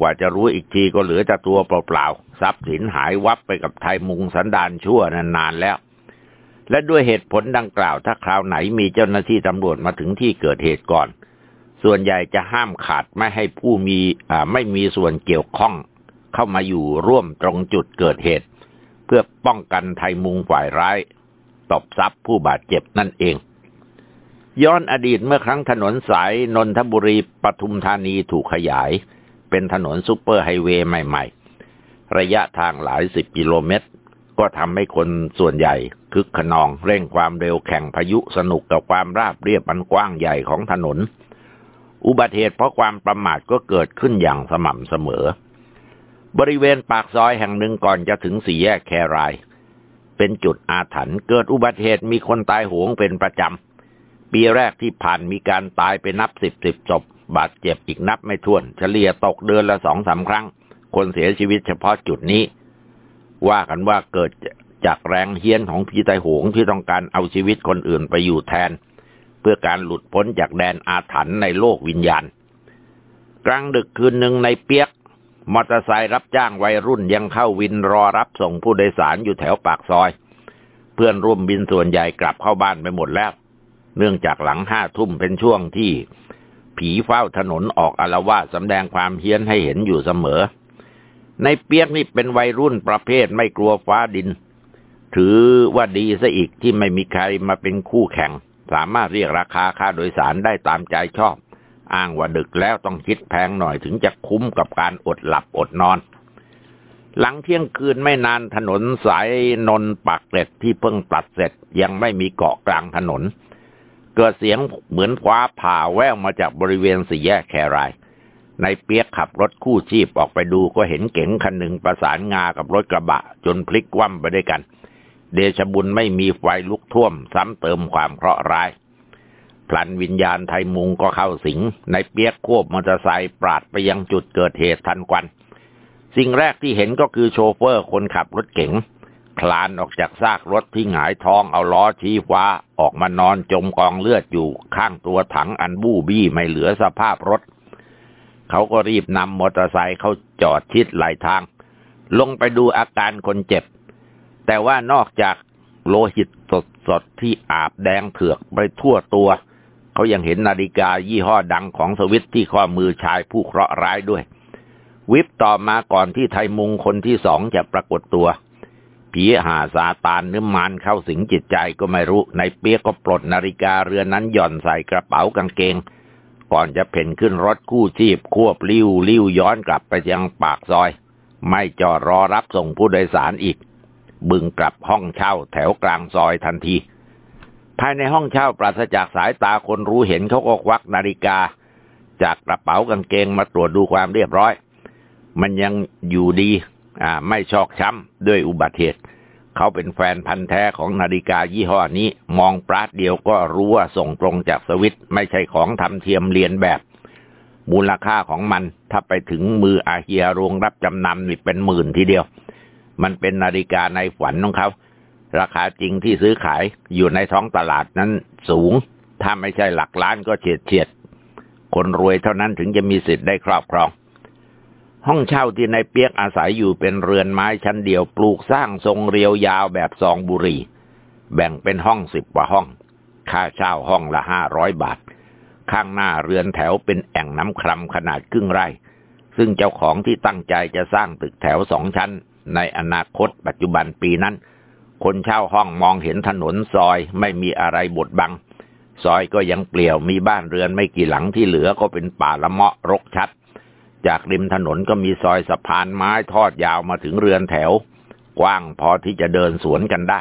กว่าจะรู้อีกทีก็เหลือแต่ตัวเปล่าๆทรัพย์สินหายวับไปกับไทยมุงสันดานชั่วนานๆแล้ว และด้วยเหตุผลดังกล่าว ถ้าคราวไหนมีเจ้าหน้าที่ตำรวจมาถึงที่เกิดเหตุก่อน ส่วนใหญ่จะห้ามขาดไม่ให้ผู้มีไม่มีส่วนเกี่ยวข้อง เข้ามาอยู่ร่วมตรงจุดเกิดเหตุ เพื่อป้องกันไทยมุงฝ่ายร้ายตบทรัพย์ผู้บาดเจ็บนั่นเอง ย้อนอดีตเมื่อครั้งถนนสายนนทบุรีปทุมธานีถูกขยาย เป็นถนนซูเปอร์ไฮเวย์ใหม่ ๆ ระยะทางหลายสิบกิโลเมตร ก็ทำให้คนส่วนใหญ่คึกคะนองเร่งความเร็วแข่งพายุสนุกกับความราบเรียบอันกว้างใหญ่ของถนน อุบัติเหตุเพราะความประมาทก็เกิดขึ้นอย่างสม่ำเสมอ บริเวณปากซอยแห่งหนึ่งก่อนจะถึงสี่แยกแคราย เป็นจุดอาถรรพ์เกิดอุบัติเหตุมีคนตายโหงเป็นประจำ ปีแรกที่ผ่านมีการตายไปนับสิบสิบศพบาดเจ็บอีกนับไม่ถ้วน เฉลี่ยตกเดือนละสองสาครั้ง คนเสียชีวิตเฉพาะจุดนี้ ว่ากันว่าเกิด จากแรงเฮี้ยนของผีไตโหงที่ต้องการเอาชีวิตคนอื่นไปอยู่แทน เพื่อการหลุดพ้นจากแดนอาถรรพ์ในโลกวิญญาณ กลางดึกคืนหนึ่งในเปียก มอเตอร์ไซค์รับจ้างวัยรุ่นยังเข้าวินรอรับส่งผู้โดยสารอยู่แถวปากซอย เพื่อนร่วมบินส่วนใหญ่กลับเข้าบ้านไปหมดแล้ว เนื่องจากหลังห้าทุ่มเป็นช่วงที่ ผีเฝ้าถนนออกอารวาสแสดงความเฮี้ยนให้เห็นอยู่เสมอในเปียกนี่เป็นวัยรุ่นประเภทไม่กลัวฟ้าดิน ถือว่าดีซะอีกที่ไม่มีใครมาเป็นคู่แข่ง สามารถเรียกราคาค่าโดยสารได้ตามใจชอบ อ้างว่าดึกแล้วต้องคิดแพงหน่อยถึงจะคุ้มกับการอดหลับอดนอน หลังเที่ยงคืนไม่นานถนนสายนนปากเกร็ดที่เพิ่งตัดเสร็จยังไม่มีเกาะกลางถนน เกิดเสียงเหมือนฟ้าผ่าแววมาจากบริเวณสี่แยกแครายในเปียกขับรถคู่ชีพออกไปดูก็เห็นเก๋งคันหนึ่งประสานงากับรถกระบะ จนพลิกคว่ำไปด้วยกันเเดชบุญไม่มีไฟลุกท่วม ซ้ำเติมความเคราะห์ร้าย พลันวิญญาณไทยมุงก็เข้าสิง ในเปียกควบมอเตอร์ไซค์ปราดไปยังจุดเกิดเหตุทันควัน สิ่งแรกที่เห็นก็คือโชเฟอร์คนขับรถเก๋งคลานออกจากซากรถที่หงายท้องเอาล้อชี้ฟ้าออกมานอนจมกองเลือดอยู่ข้างตัวถังอันบู้บี้ไม่เหลือสภาพรถ เขาก็รีบนำมอเตอร์ไซค์เข้าจอดชิดไหลทาง ลงไปดูอาการคนเจ็บ แต่ว่านอกจากโลหิตสดสดที่อาบแดงเถือกไปทั่วตัว เขายังเห็นนาฬิกายี่ห้อดังของสวิตที่ข้อมือชายผู้เคราะห์ร้ายด้วย วิบต่อมาก่อนที่ไทยมุงคนที่สองจะปรากฏตัว ผีหาซาตานนึมานเข้าสิงจิตใจก็ไม่รู้ ในเปียกก็ปลดนาฬิกาเรือนนั้นหย่อนใส่กระเป๋ากางเกง ก่อนจะเพ่นขึ้นรถกู้ชีพควบลิ้วลิ้วย้อนกลับไปยังปากซอย ไม่จอดรอรับส่งผู้โดยสารอีก บึงกลับห้องเช่าแถวกลางซอยทันที ภายในห้องเช่าปราศจากสายตาคนรู้เห็นเขาก็ควักนาฬิกา จากกระเป๋ากางเกงมาตรวจดูความเรียบร้อย มันยังอยู่ดีอ่าไม่ชอกช้ำด้วยอุบัติเหตุ เขาเป็นแฟนพันธ์แท้ของนาฬิกายี่ห้อนี้ มองปราดเดียวก็รู้ว่าส่งตรงจากสวิตไม่ใช่ของทำเทียมเรียนแบบมูลค่าของมันถ้าไปถึงมืออาเฮียโรงรับจำนำนี่เป็นหมื่นทีเดียว มันเป็นนาฬิกาในฝันของเขา ราคาจริงที่ซื้อขายอยู่ในท้องตลาดนั้นสูง ถ้าไม่ใช่หลักล้านก็เฉียดเฉียด คนรวยเท่านั้นถึงจะมีสิทธิ์ได้ครอบครอง ห้องเช่าที่นายเปียกอาศัยอยู่เป็นเรือนไม้ชั้นเดียวปลูกสร้างทรงเรียวยาวแบบซองบุรี แบ่งเป็นห้องสิบกว่าห้อง ค่าเช่าห้องละห้าร้อยบาท ข้างหน้าเรือนแถวเป็นแอ่งน้ำครำขนาดครึ่งไร่ ซึ่งเจ้าของที่ตั้งใจจะสร้างตึกแถวสองชั้น ในอนาคตปัจจุบันปีนั้น คนเช่าห้องมองเห็นถนนซอยไม่มีอะไรบดบัง ซอยก็ยังเปลี่ยวมีบ้านเรือนไม่กี่หลังที่เหลือก็เป็นป่าละเมาะรกชัด จากริมถนนก็มีซอยสะพานไม้ทอดยาวมาถึงเรือนแถว กว้างพอที่จะเดินสวนกันได้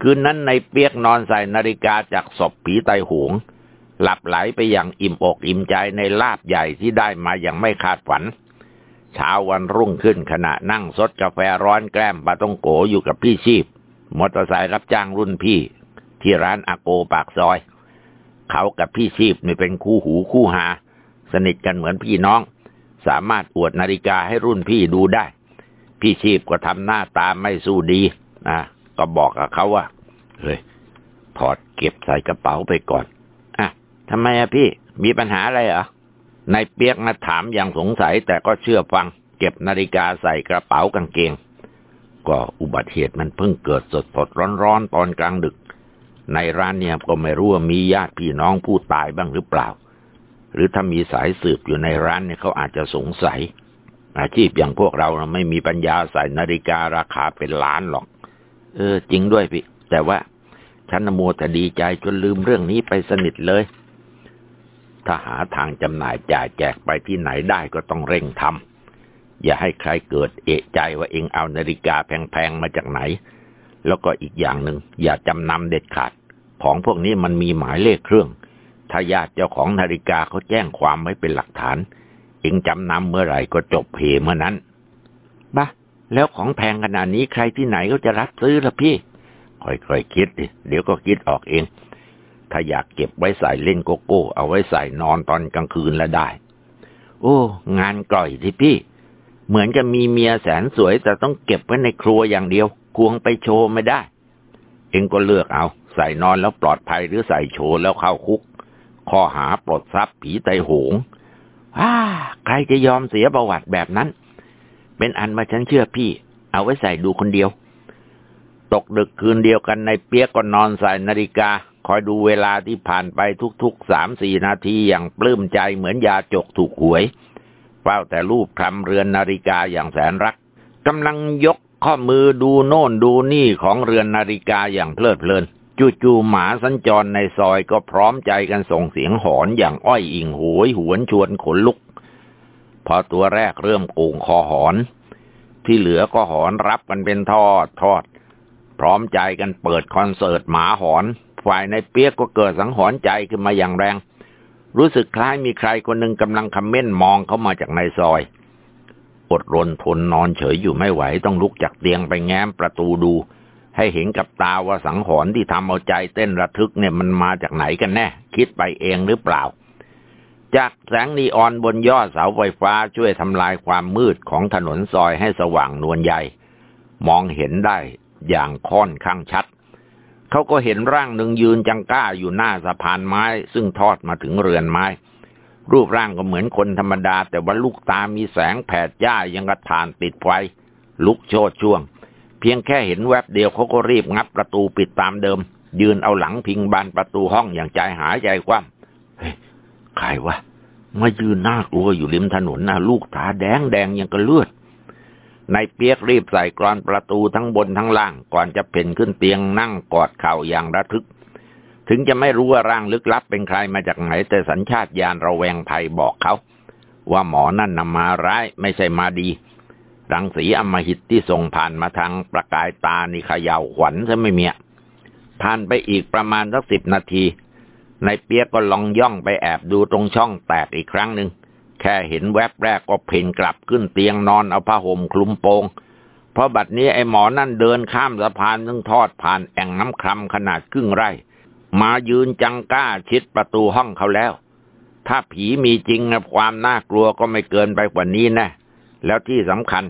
คืนนั้นในเปียกนอนใส่นาฬิกาจากศพผีไตหงหลับไหลไปอย่างอิ่มอกอิ่มใจในลาบใหญ่ที่ได้มาอย่างไม่คาดฝัน เช้าวันรุ่งขึ้นขณะนั่งซดกาแฟร้อนแกล้มปาต้องโกอยู่กับพี่ชีพ มอเตอร์ไซค์รับจ้างรุ่นพี่ ที่ร้านอาโกปากซอย เขากับพี่ชีพนี่เป็นคู่หูคู่หา สนิทกันเหมือนพี่น้อง สามารถอวดนาฬิกาให้รุ่นพี่ดูได้ พี่ชีพก็ทำหน้าตาไม่สู้ดีนะก็บอกกับเขาว่าเฮ้ยถอดเก็บใส่กระเป๋าไปก่อนอะทำไมอะพี่มีปัญหาอะไรเหรอ นายเปียกนะถามอย่างสงสัยแต่ก็เชื่อฟัง เก็บนาฬิกาใส่กระเป๋ากางเกง ก็อุบัติเหตุมันเพิ่งเกิดสดสดร้อนๆตอนกลางดึก ในร้านเนี่ยก็ไม่รู้ว่ามีญาติพี่น้องผู้ตายบ้างหรือเปล่า หรือถ้ามีสายสืบอยู่ในร้านเนี่ยเขาอาจจะสงสัย อาชีพอย่างพวกเราไม่มีปัญญาใส่นาฬิการาคาเป็นล้านหรอก เออ จริงด้วยพี่ แต่ว่าฉันนโมแต่ดีใจจนลืมเรื่องนี้ไปสนิทเลย ถ้าหาทางจำหน่ายจ่ายแจกไปที่ไหนได้ก็ต้องเร่งทำอย่าให้ใครเกิดเอะใจว่าเองเอานาฬิกาแพงๆมาจากไหน แล้วก็อีกอย่างหนึ่งอย่าจำนำเด็ดขาด ของพวกนี้มันมีหมายเลขเครื่อง ถ้าญาติเจ้าของนาฬิกาเขาแจ้งความไว้เป็นหลักฐาน เองจำนำเมื่อไหร่ก็จบเพเมื่อนั้นบ้าแล้วของแพงขนาดนี้ใครที่ไหนก็จะรับซื้อละพี่ค่อยๆคคิดดิเดี๋ยวก็คิดออกเอง ถ้าอยากเก็บไว้ใส่เล่นโกโก้ เอาไว้ใส่นอนตอนกลางคืนแล้วได้ โอ้ งานกล่อยที่พี่ เหมือนจะมีเมียแสนสวย แต่ต้องเก็บไว้ในครัวอย่างเดียว ควงไปโชว์ไม่ได้ เองก็เลือกเอา ใส่นอนแล้วปลอดภัยหรือใส่โชว์แล้วเข้าคุก ข้อหาปลดทรัพย์ผีไตโหงอ้าใครจะยอมเสียประวัติแบบนั้น เป็นอันมาฉันเชื่อพี่ เอาไว้ใส่ดูคนเดียว ตกดึกคืนเดียวกันในเปียกก็นอนใส่นาฬิกา คอยดูเวลาที่ผ่านไปทุกๆสามสี่นาทีอย่างปลื้มใจเหมือนยาจกถูกหวยเฝ้าแต่รูปคำเรือนนาฬิกาอย่างแสนรักกำลังยกข้อมือดูโน่นดูนี่ของเรือนนาฬิกาอย่างเพลิดเพลินจู่ๆหมาสัญจรในซอยก็พร้อมใจกันส่งเสียงหอนอย่างอ้อยอิงโหยหวนชวนขนลุก พอตัวแรกเริ่มโก่งคอหอน ที่เหลือก็หอนรับกันเป็นทอดทอด พร้อมใจกันเปิดคอนเสิร์ตหมาหอน ฝ่ายในเปียกก็เกิดสังหรณ์ใจขึ้นมาอย่างแรง รู้สึกคล้ายมีใครคนหนึ่งกำลังคำเม่นมองเข้ามาจากในซอยอดรนทนนอนเฉยอยู่ไม่ไหวต้องลุกจากเตียงไปแง้มประตูดู ให้เห็นกับตาว่าสังหรณ์ที่ทำเอาใจเต้นระทึกเนี่ยมันมาจากไหนกันแน่ คิดไปเองหรือเปล่า จากแสงนีออนบนยอดเสาไฟฟ้าช่วยทำลายความมืดของถนนซอยให้สว่างนวลใหญ่ มองเห็นได้อย่างค่อนข้างชัด เขาก็เห็นร่างหนึ่งยืนจังก้าอยู่หน้าสะพานไม้ ซึ่งทอดมาถึงเรือนไม้ รูปร่างก็เหมือนคนธรรมดา แต่ว่าลูกตามีแสงแผดย่ายังกระทานติดไฟลุกโชดช่วง เพียงแค่เห็นแวบเดียวเขาก็รีบงับประตูปิดตามเดิม ยืนเอาหลังพิงบานประตูห้องอย่างใจหายใจคว่ำเฮ้ยใครวะมายืนน่ากลัวอยู่ริมถนนนะลูกตาแดงแดงยังกระเลือด นายเปียกรีบใส่กรอนประตูทั้งบนทั้งล่าง ก่อนจะเพ่นขึ้นเตียงนั่งกอดเข่าอย่างระทึก ถึงจะไม่รู้ว่าร่างลึกลับเป็นใครมาจากไหน แต่สัญชาตญาณระแวงภัยบอกเขา ว่าหมอนั่นนำมาร้ายไม่ใช่มาดี รังสีอมหิตที่ส่งผ่านมาทางประกายตานี่ขย่าขวัญซะไม่เมียผ่านไปอีกประมาณสักสิบนาทีนายเปียกก็ลองย่องไปแอบดูตรงช่องแตกอีกครั้งหนึ่ง แค่เห็นแวบแรกก็เพ่นกลับขึ้นเตียงนอนเอาผ้าห่มคลุมโปง เพราะบัดนี้ไอ้หมอนั่นเดินข้ามสะพานซึ่งทอดผ่านแอ่งน้ำคลำขนาดครึ่งไร่ มายืนจังก้าชิดประตูห้องเขาแล้ว ถ้าผีมีจริงความน่ากลัวก็ไม่เกินไปกว่านี้แนะ่แล้วที่สำคัญ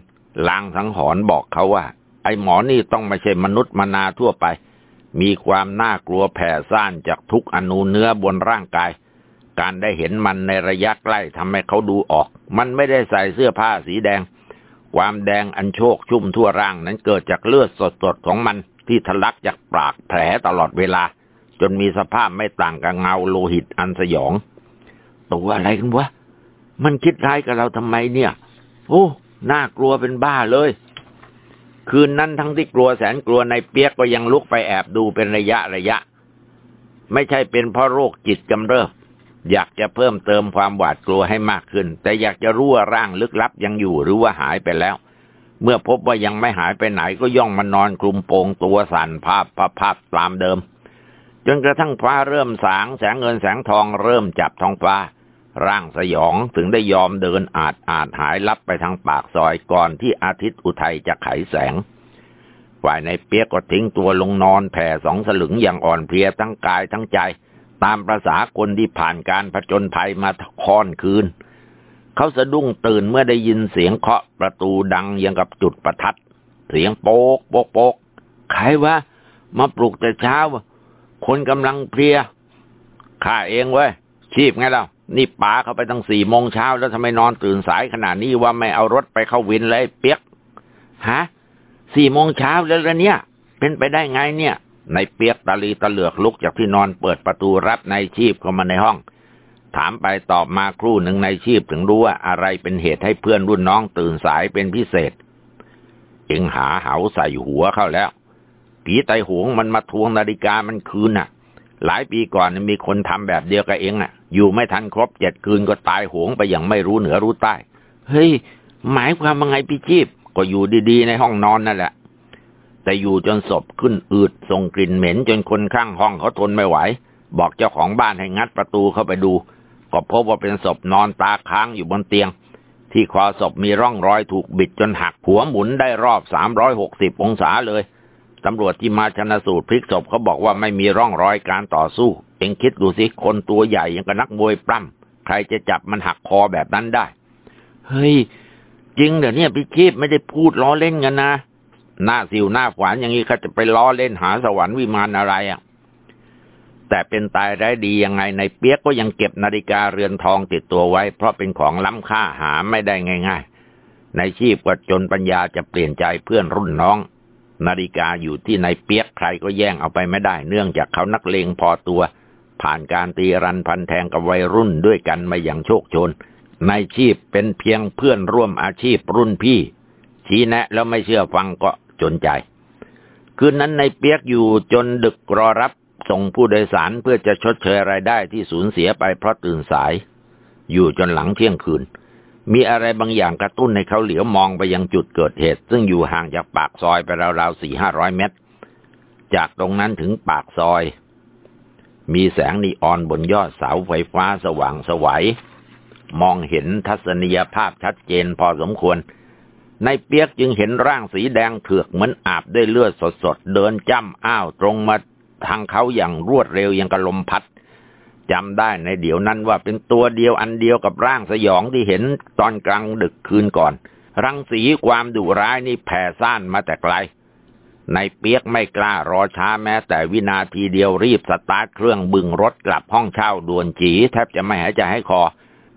ลางสังหรณ์บอกเขาว่า ไอ้หมอนี่ต้องไม่ใช่มนุษย์มนาทั่วไป มีความน่ากลัวแผ่ซ่านจากทุกอนูเนื้อบนร่างกาย การได้เห็นมันในระยะใกล้ทำให้เขาดูออก มันไม่ได้ใส่เสื้อผ้าสีแดง ความแดงอันโชคชุ่มทั่วร่างนั้นเกิดจากเลือดสดๆของมันที่ทะลักจากปากแผลตลอดเวลา จนมีสภาพไม่ต่างกับเงาโลหิตอันสยอง ตัวอะไรกันวะ มันคิดร้ายกับเราทำไมเนี่ย โอ้น่ากลัวเป็นบ้าเลย คืนนั้นทั้งที่กลัวแสนกลัวในเปียกก็ยังลุกไปแอบดูเป็นระยะระยะ ไม่ใช่เป็นเพราะโรคจิตกำเริบ อยากจะเพิ่มเติมความหวาดกลัวให้มากขึ้น แต่อยากจะรู้ว่าร่างลึกลับยังอยู่หรือว่าหายไปแล้ว เมื่อพบว่ายังไม่หายไปไหนก็ย่องมานอนกลุ่มโปงตัวสั่นภาพภาพภาพตามเดิม จนกระทั่งฟ้าเริ่มสางแสงเงินแสงทองเริ่มจับท้องฟ้า ร่างสยองถึงได้ยอมเดินอาจอาจหายลับไปทางปากซอยก่อนที่อาทิตย์อุทัยจะไขแสงฝ่ายในเปียกก็ทิ้งตัวลงนอนแผ่สองสลึงอย่างอ่อนเพลียทั้งกายทั้งใจ ตามประษาคนที่ผ่านการผจญภัยมาค่อนคืน เขาสะดุ้งตื่นเมื่อได้ยินเสียงเคาะประตูดังยังกับจุดประทัด เสียงโป๊กโป๊กโป๊กใครวะมาปลุกแต่เช้า คนกำลังเพลียข้าเองเว้ย ชีพไงเล่านี่ป๋าเขาไปตั้งสี่โมงเช้าแล้วทำไมนอนตื่นสายขนาดนี้ว่าไม่เอารถไปเข้าวินเลยเปียกฮะสี่โมงเช้าแล้วเนี่ย เป็นไปได้ไงเนี่ย ในเปียกตะลีตะเหลือกลุกจากที่นอนเปิดประตูรับนายชีพเข้ามาในห้อง ถามไปตอบมาครู่หนึ่งนายชีพถึงรู้ว่าอะไรเป็นเหตุให้เพื่อนรุ่นน้องตื่นสายเป็นพิเศษ เอ็งหาเหาใส่หัวเข้าแล้วผีไตหวงมันมาทวงนาฬิกามันคืนน่ะ หลายปีก่อนมีคนทำแบบเดียวกับเองอะ อยู่ไม่ทันครบเจ็ดคืนก็ตายหวงไปอย่างไม่รู้เหนือรู้ใต้ เฮ้ย หมายความว่าไงพี่ชีพก็อยู่ดีๆในห้องนอนนั่นแหละ แต่อยู่จนศพขึ้นอืดส่งกลิ่นเหม็นจนคนข้างห้องเขาทนไม่ไหว บอกเจ้าของบ้านให้งัดประตูเข้าไปดู ก็พบว่าเป็นศพนอนตาค้างอยู่บนเตียง ที่คอศพมีร่องรอยถูกบิดจนหักหัวหมุนได้รอบสามร้อยหกสิบองศาเลยตำรวจที่มาชนะสูตรพลิกศพเขาบอกว่าไม่มีร่องรอยการต่อสู้ เองคิดดูสิคนตัวใหญ่ยังกับนักมวยปล้ำใครจะจับมันหักคอแบบนั้นได้ เฮ้ย จริงเดี๋ยวนี้พี่ชีพไม่ได้พูดล้อเล่นกันนะ หน้าสิวหน้าขวานอย่างนี้เขาจะไปล้อเล่นหาสวรรค์วิมานอะไรอะแต่เป็นตายได้ดียังไงในเปียกก็ยังเก็บนาฬิกาเรือนทองติดตัวไว้ เพราะเป็นของล้ำค่าหาไม่ได้ง่าย ๆ ในชีพก็จนปัญญาจะเปลี่ยนใจเพื่อนรุ่นน้อง นาฬิกาอยู่ที่ในเปียกใครก็แย่งเอาไปไม่ได้ เนื่องจากเขานักเลงพอตัว ผ่านการตีรันพันแทงกับวัยรุ่นด้วยกันมาอย่างโชคชน ในชีพเป็นเพียงเพื่อนร่วมอาชีพรุ่นพี่ ชี้แนะแล้วไม่เชื่อฟังก็ จนใจ คืนนั้นในเปียกอยู่จนดึกรอรับส่งผู้โดยสารเพื่อจะชดเชยรายได้ที่สูญเสียไปเพราะตื่นสาย อยู่จนหลังเที่ยงคืน มีอะไรบางอย่างกระตุ้นให้เขาเหลียวมองไปยังจุดเกิดเหตุ ซึ่งอยู่ห่างจากปากซอยไปราวๆสี่ห้าร้อยเมตร จากตรงนั้นถึงปากซอย มีแสงนีออนบนยอดเสาไฟฟ้าสว่างสวยัยมองเห็นทัศนียภาพชัดเจนพอสมควร ในเปียกจึงเห็นร่างสีแดงเถือกเหมือนอาบด้วยเลือดสดๆ เดินจ้ำอ้าวตรงมาทางเขาอย่างรวดเร็วยังกระลมพัดจำได้ในเดี๋ยวนั้นว่าเป็นตัวเดียวอันเดียวกับร่างสยองที่เห็นตอนกลางดึกคืนก่อน รังสีความดุร้ายนี่แผ่ซ่านมาแต่ไกลในเปียกไม่กล้ารอช้าแม้แต่วินาทีเดียวรีบสตาร์ทเครื่องบึงรถกลับห้องเช่าด่วนจีแทบจะไม่หายใจให้คอ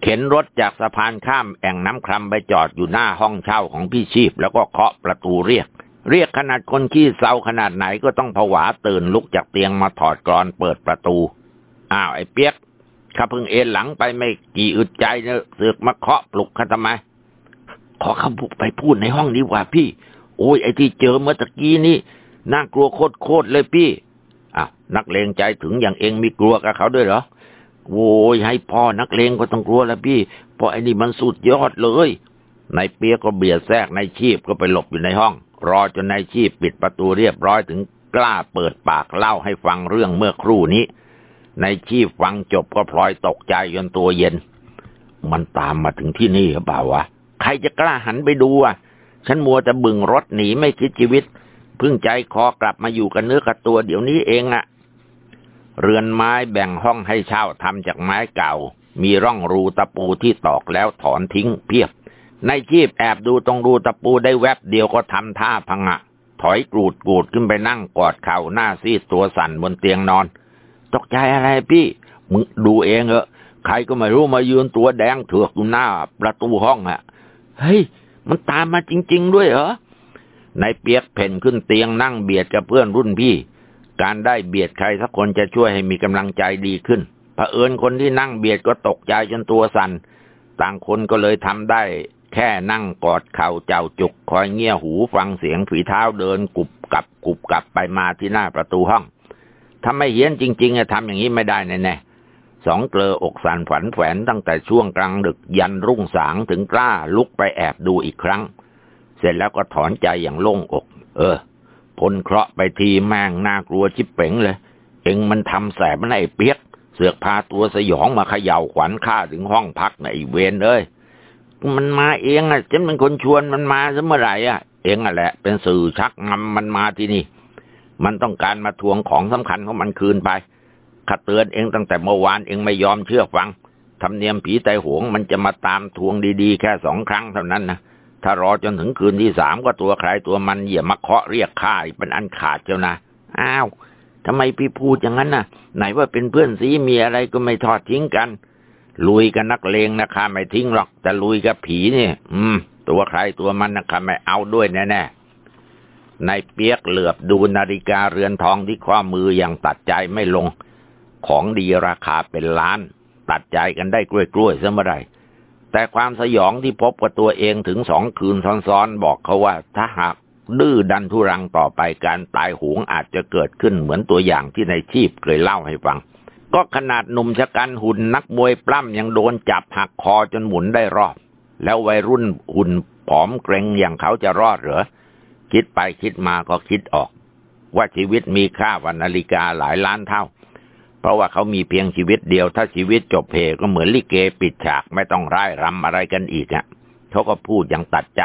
เข็นรถจากสะพานข้ามแอ่งน้ำคลำไปจอดอยู่หน้าห้องเช่าของพี่ชีพ แล้วก็เคาะประตูเรียก เรียกขนาดคนขี้เศร้าขนาดไหนก็ต้องผวาตื่นลุกจากเตียงมาถอดกรอนเปิดประตู อ้าวไอ้เปียกข้าเพิ่งเอนหลังไปไม่กี่อึดใจเนอะเสือกมาเคาะปลุกข้าทำไม ขอคำพูดไปพูดในห้องดีกว่าพี่ โอ้ยไอ้ที่เจอเมื่อตะกี้นี่น่ากลัวโคตรเลยพี่อะนักเลงใจถึงอย่างเองมีกลัวกับเขาด้วยเหรอ โว้ยให้พ่อนักเลงก็ต้องกลัวแล้วพี่เพราะไอ้นี่มันสุดยอดเลยนายเปียกก็เบียดแทรกนายชีพก็ไปหลบอยู่ในห้อง รอจนนายชีพปิดประตูเรียบร้อยถึงกล้าเปิดปากเล่าให้ฟังเรื่องเมื่อครู่นี้นายชีพฟังจบก็พลอยตกใจจนตัวเย็น มันตามมาถึงที่นี่หรือเปล่าวะใครจะกล้าหันไปดูอะ ฉันมัวจะบึงรถหนีไม่คิดชีวิตเพิ่งใจคอกลับมาอยู่กับเนื้อกับตัวเดี๋ยวนี้เองอะ เรือนไม้แบ่งห้องให้เช่าทำจากไม้เก่า มีร่องรูตะปูที่ตอกแล้วถอนทิ้งเพียบ ในชีพแอบดูตรงรูตะปูได้แวบเดียวก็ทำท่าพังะถอยกรูดกูดขึ้นไปนั่งกอดเข่าหน้าซีดตัวสั่นบนเตียงนอน ตกใจอะไรพี่ มึงดูเองเหอะใครก็ไม่รู้มายืนตัวแดงเถือกอยู่หน้าประตูห้องอะเฮ้ย มันตามมาจริง ๆ ด้วยเหรอนายเปียกเพ่นขึ้นเตียงนั่งเบียดกับเพื่อนรุ่นพี่ การได้เบียดใครสักคนจะช่วยให้มีกำลังใจดีขึ้นเผอิญคนที่นั่งเบียดก็ตกใจจนตัวสัน่น ต่างคนก็เลยทำได้แค่นั่งกอดเข่าเจ้าจุก คอยเงี่ยหูฟังเสียงฝีเท้าเดินกุบกับกุบกับไปมาที่หน้าประตูห้องถ้าไม่เฮี้ยนจริงๆจะทำอย่างนี้ไม่ได้แน่ๆสองเกลออกสันฝันแฝนตั้งแต่ช่วงกลางดึกยันรุ่งสางถึงกล้าลุกไปแอบดูอีกครั้ง เสร็จแล้วก็ถอนใจอย่างโล่งอก เออ พ้นเคราะห์ไปทีแม่งน่ากลัวชิบเป๋งเลย เองมันทำแสบมันไอ้เปียก เสือกพาตัวสยองมาเขย่าขวัญข้าถึงห้องพักในเวนเอ้ยมันมาเองอะฉันเป็นคนชวนมันมาซะเมื่อไหร่อะ เองอะแหละ เป็นสื่อชักนำมันมาที่นี่ มันต้องการมาทวงของสำคัญของมันคืนไปข้าเตือนเองตั้งแต่เมื่อวานเองไม่ยอมเชื่อฟังทำเนียมผีไตหวงมันจะมาตามทวงดีๆ แค่สองครั้งเท่านั้นนะ ถ้ารอจนถึงคืนที่สามก็ตัวใครตัวมันอย่ามาเคาะเรียกข้าเป็นอันขาดเจ้านะ อ้าวทำไมพี่พูดอย่างนั้นนะ่ะ ไหนว่าเป็นเพื่อนสีมีอะไรก็ไม่ทอดทิ้งกัน ลุยกับนักเลงนะข้าไม่ทิ้งหรอก แต่ลุยกับผีนี่ อืม ตัวใครตัวมันนะข้าไม่เอาด้วยแน่ๆนายเปียกเหลือบดูนาฬิกาเรือนทองที่ข้อมืออย่างตัดใจไม่ลง ของดีราคาเป็นล้าน ตัดใจกันได้กล้วยๆซะเมื่อไร แต่ความสยองที่พบกับตัวเองถึงสองคืนซ้อนๆ บอกเขาว่าถ้าหากดื้อดันทุรังต่อไปการตายหวงอาจจะเกิดขึ้นเหมือนตัวอย่างที่ในชีพเคยเล่าให้ฟัง ก็ขนาดหนุ่มชะกันหุ่นนักมวยปล้ำยังโดนจับหักคอจนหมุนได้รอบ แล้ววัยรุ่นหุ่นผอมเกรงอย่างเขาจะรอดเหรอ คิดไปคิดมาก็คิดออก ว่าชีวิตมีค่าวันนาฬิกาหลายล้านเท่า เพราะว่าเขามีเพียงชีวิตเดียว ถ้าชีวิตจบเพก็เหมือนลิเกปิดฉากไม่ต้องร่ายรำอะไรกันอีกอะเขาก็พูดอย่างตัดใจ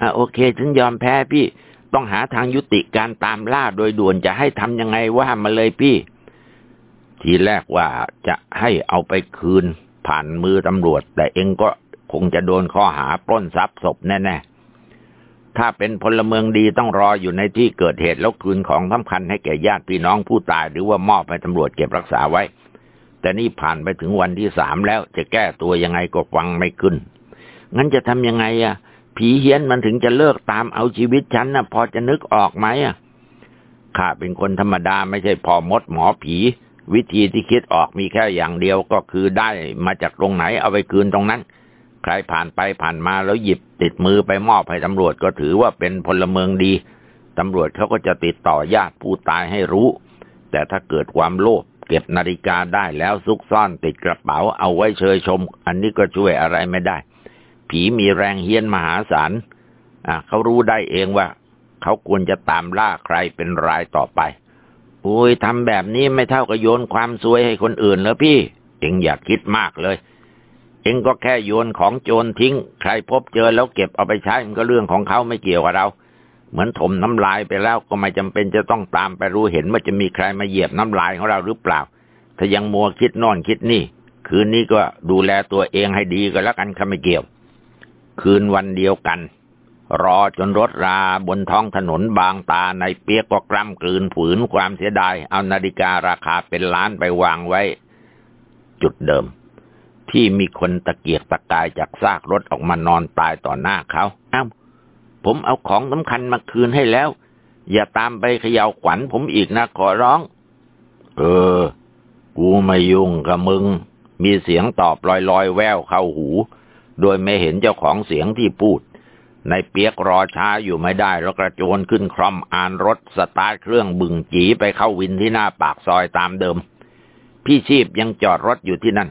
อะโอเค ฉันยอมแพ้พี่ ต้องหาทางยุติการตามล่าโดยด่วนจะให้ทำยังไงว่ามาเลยพี่ ทีแรกว่าจะให้เอาไปคืนผ่านมือตำรวจ แต่เองก็คงจะโดนข้อหาปล้นทรัพย์ศพแน่ๆ ถ้าเป็นพลเมืองดีต้องรออยู่ในที่เกิดเหตุแล้วคืนของสำคัญให้แก่ญาติพี่น้องผู้ตาย หรือว่ามอบให้ตำรวจเก็บรักษาไว้ แต่นี่ผ่านไปถึงวันที่สามแล้วจะแก้ตัวยังไงก็ฟังไม่ขึ้น งั้นจะทำยังไงอะ ผีเฮี้ยนมันถึงจะเลิกตามเอาชีวิตฉันนะพอจะนึกออกไหมอะข้าเป็นคนธรรมดาไม่ใช่พอมดหมอผี วิธีที่คิดออกมีแค่อย่างเดียวก็คือได้มาจากตรงไหนเอาไปคืนตรงนั้น ใครผ่านไปผ่านมาแล้วหยิบติดมือไปมอบให้ตำรวจก็ถือว่าเป็นพลเมืองดี ตำรวจเขาก็จะติดต่อญาติผู้ตายให้รู้ แต่ถ้าเกิดความโลภเก็บนาฬิกาได้แล้วซุกซ่อนติดกระเป๋าเอาไว้เชยชม อันนี้ก็ช่วยอะไรไม่ได้ ผีมีแรงเฮี้ยนมหาศาลอะเขารู้ได้เองว่า เขาควรจะตามล่าใครเป็นรายต่อไปโอ้ยทำแบบนี้ไม่เท่ากับโยนความซวยให้คนอื่นแล้วพี่เองอย่าคิดมากเลย เองก็แค่โยนของโจรทิ้ง ใครพบเจอแล้วเก็บเอาไปใช้มันก็เรื่องของเขาไม่เกี่ยวกับเรา เหมือนถมน้ำลายไปแล้วก็ไม่จำเป็นจะต้องตามไปรู้เห็นว่าจะมีใครมาเหยียบน้ำลายของเราหรือเปล่า ถ้ายังมัวคิดนอนคิดนี่ คืนนี้ก็ดูแลตัวเองให้ดีก็แล้วกันค่ะไม่เกี่ยว คืนวันเดียวกัน รอจนรถราบนท้องถนนบางตาในเปียกก็กล้ำกลืนฝืนความเสียดายเอานาฬิการาคาเป็นล้านไปวางไว้ จุดเดิม ที่มีคนตะเกียกตะกายจากซากรถออกมานอนตายต่อหน้าเขา เอ้า ผมเอาของสำคัญมาคืนให้แล้ว อย่าตามไปเขย่าขวัญผมอีกนะขอร้อง เออ กูไม่ยุ่งกับมึง มีเสียงตอบลอยๆแววเข้าหู โดยไม่เห็นเจ้าของเสียงที่พูด ในเปียกรอช้าอยู่ไม่ได้แล้วกระโจนขึ้นคร่อมอ่านรถสตาร์ทเครื่องบึงจีไปเข้าวินที่หน้าปากซอยตามเดิม พี่ชีพยังจอดรถอยู่ที่นั่น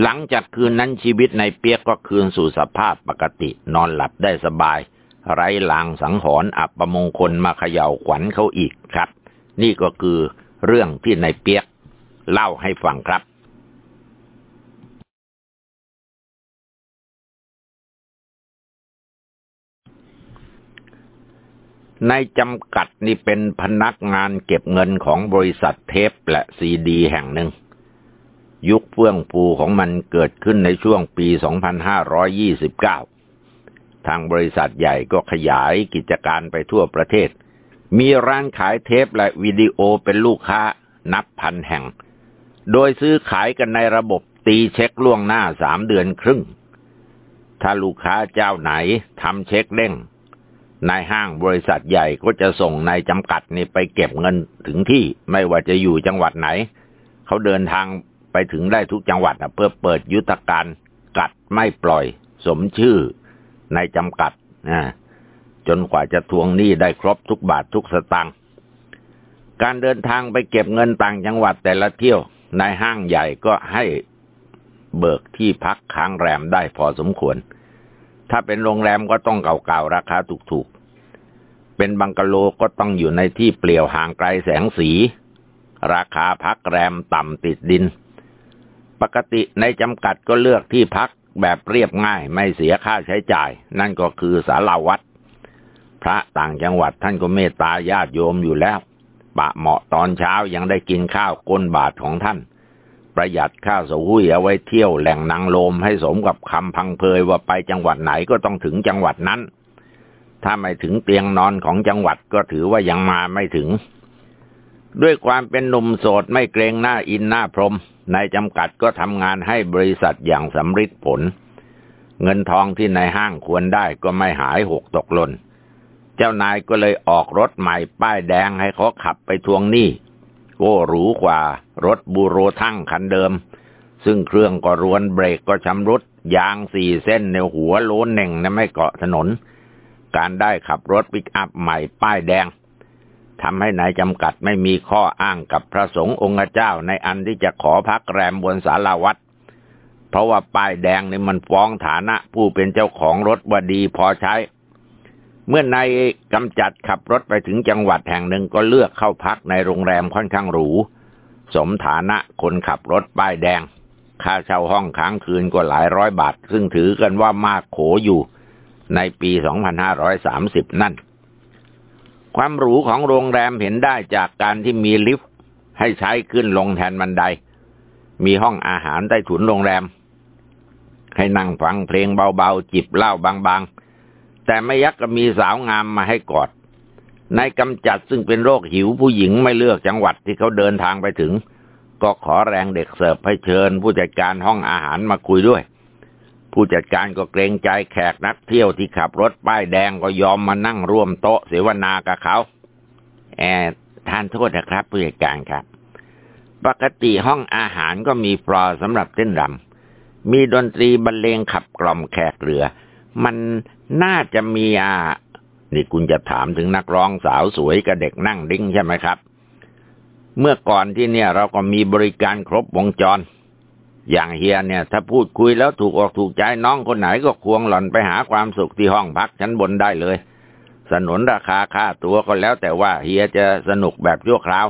หลังจากคืนนั้นชีวิตในเปียกก็คืนสู่สภาพปกติ นอนหลับได้สบาย ไร้ลางสังหรณ์อับประมงคลมาเขย่าขวัญเขาอีกครับ นี่ก็คือเรื่องที่ในเปียก เล่าให้ฟังครับในจำกัดนี่เป็นพนักงานเก็บเงินของบริษัทเทปและซีดีแห่งหนึ่ง ยุคเฟื่องฟูของมันเกิดขึ้นในช่วงปี 2529 ทางบริษัทใหญ่ก็ขยายกิจการไปทั่วประเทศ มีร้านขายเทปและวิดีโอเป็นลูกค้านับพันแห่ง โดยซื้อขายกันในระบบตีเช็คล่วงหน้าสามเดือนครึ่ง ถ้าลูกค้าเจ้าไหนทำเช็คเด้ง นายห้างบริษัทใหญ่ก็จะส่งนายจำกัดนี่ไปเก็บเงินถึงที่ไม่ว่าจะอยู่จังหวัดไหน เขาเดินทาง ไปถึงได้ทุกจังหวัดนะเพื่อเปิดยุทธการกัดไม่ปล่อย สมชื่อในจำกัดนะจนกว่าจะทวงหนี้ได้ครบทุกบาททุกสตางค์การเดินทางไปเก็บเงินต่างจังหวัดแต่ละเที่ยวนายห้างใหญ่ก็ให้เบิกที่พักค้างแรมได้พอสมควร ถ้าเป็นโรงแรมก็ต้องเก่าๆราคาถูกๆ เป็นบังกะโลก็ต้องอยู่ในที่เปลี่ยวห่างไกลแสงสี ราคาพักแรมต่ำติดดิน ปกติในจำกัดก็เลือกที่พักแบบเรียบง่าย ไม่เสียค่าใช้จ่าย นั่นก็คือสาราวัด พระต่างจังหวัดท่านก็เมตตาญาติโยมอยู่แล้ว ปะเหมาะตอนเช้ายังได้กินข้าวก้นบาทของท่าน ประหยัดข้าวสหุยเอาไว้เที่ยวแหล่งนางลมให้สมกับคำพังเพยว่าไปจังหวัดไหนก็ต้องถึงจังหวัดนั้น ถ้าไม่ถึงเตียงนอนของจังหวัดก็ถือว่ายังมาไม่ถึง ด้วยความเป็นหนุ่มโสดไม่เกรงหน้าอินหน้าพรมนายจำกัดก็ทำงานให้บริษัทอย่างสำฤทธิ์ผล เงินทองที่ในห้างควรได้ก็ไม่หายหกตกหล่นเจ้านายก็เลยออกรถใหม่ป้ายแดงให้เขาขับไปทวงหนี้ก็หรูกว่ารถบูโรทั้งคันเดิม ซึ่งเครื่องก็รวนเบรกก็ชำรุดยางสี่เส้นในหัวโล้นเน่งนะไม่เกาะถนน การได้ขับรถปิกอัพใหม่ป้ายแดง ทำให้นายจำกัดไม่มีข้ออ้างกับพระสงฆ์องค์เจ้าในอันที่จะขอพักแรมบนสาราวัด เพราะว่าป้ายแดงนี่มันฟ้องฐานะผู้เป็นเจ้าของรถว่าดีพอใช้ เมื่อนายกำจัดขับรถไปถึงจังหวัดแห่งหนึ่งก็เลือกเข้าพักในโรงแรมค่อนข้างหรู สมฐานะคนขับรถป้ายแดง ค่าเช่าห้องค้างคืนก็หลายร้อยบาท ซึ่งถือกันว่ามากโขอยู่ในปี 2530 นั่น ความหรูของโรงแรมเห็นได้จากการที่มีลิฟต์ให้ใช้ขึ้นลงแทนบันได มีห้องอาหารใต้ถุนโรงแรม ให้นั่งฟังเพลงเบาๆ จิบเหล้าบางๆ แต่ไม่ยักก็มีสาวงามมาให้กอดนายกำจัดซึ่งเป็นโรคหิวผู้หญิงไม่เลือกจังหวัดที่เขาเดินทางไปถึง ก็ขอแรงเด็กเสิร์ฟให้เชิญผู้จัดการห้องอาหารมาคุยด้วย ผู้จัดการก็เกรงใจแขกนักเที่ยวที่ขับรถป้ายแดงก็ยอมมานั่งร่วมโต๊ะเสวนากับเขา เอ่อประทานโทษนะครับผู้จัดการครับ ปกติห้องอาหารก็มีฟลอร์สำหรับเต้นรำมีดนตรีบรรเลงขับกล่อมแขกเรือ มันน่าจะมีอ่านี่คุณจะถามถึงนักร้องสาวสวยกับเด็กนั่ง drink ใช่ไหมครับ เมื่อก่อนที่เนี่ยเราก็มีบริการครบวงจร อย่างเฮียเนี่ย ถ้าพูดคุยแล้วถูกออกถูกใจน้องคนไหนก็ควงหล่อนไปหาความสุขที่ห้องพักชั้นบนได้เลย สนุนราคาค่าตัวก็แล้วแต่ว่าเฮียจะสนุกแบบชั่วคราว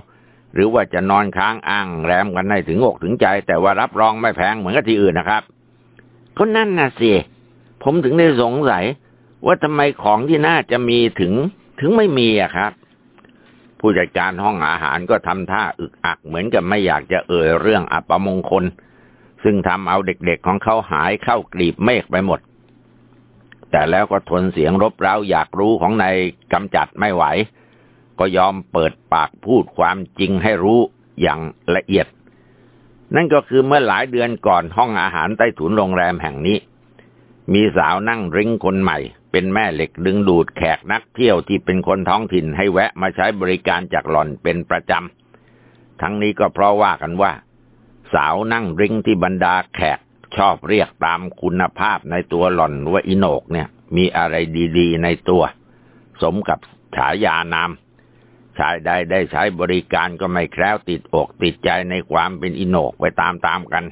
หรือว่าจะนอนค้างอ้างแรมกันให้ถึงอกถึงใจ แต่ว่ารับรองไม่แพงเหมือนกับที่อื่นนะครับก็นั่นน่ะสิผมถึงได้สงสัย ว่าทำไมของที่น่าจะมีถึงถึงไม่มีอะครับ ผู้จัดการห้องอาหารก็ทำท่าอึกอักเหมือนกับไม่อยากจะเอ่ยเรื่องอัปมงคล ซึ่งทำเอาเด็กๆของเขาหายเข้ากลีบเมฆไปหมด แต่แล้วก็ทนเสียงรบเร้าอยากรู้ของนายกำจัดไม่ไหว ก็ยอมเปิดปากพูดความจริงให้รู้อย่างละเอียด นั่นก็คือเมื่อหลายเดือนก่อนห้องอาหารใต้ถุนโรงแรมแห่งนี้ มีสาวนั่งริ้งคนใหม่ เป็นแม่เหล็กดึงดูดแขกนักเที่ยวที่เป็นคนท้องถิ่นให้แวะมาใช้บริการจากหล่อนเป็นประจำ ทั้งนี้ก็เพราะว่ากันว่า สาวนั่งริ้งที่บรรดาแขก ชอบเรียกตามคุณภาพในตัวหล่อนว่าอิโนกเนี่ย มีอะไรดีๆในตัว สมกับฉายานามชายใดได้ใช้บริการก็ไม่แคล้วติดอกติดใจในความเป็นอิโนกไปตามๆกัน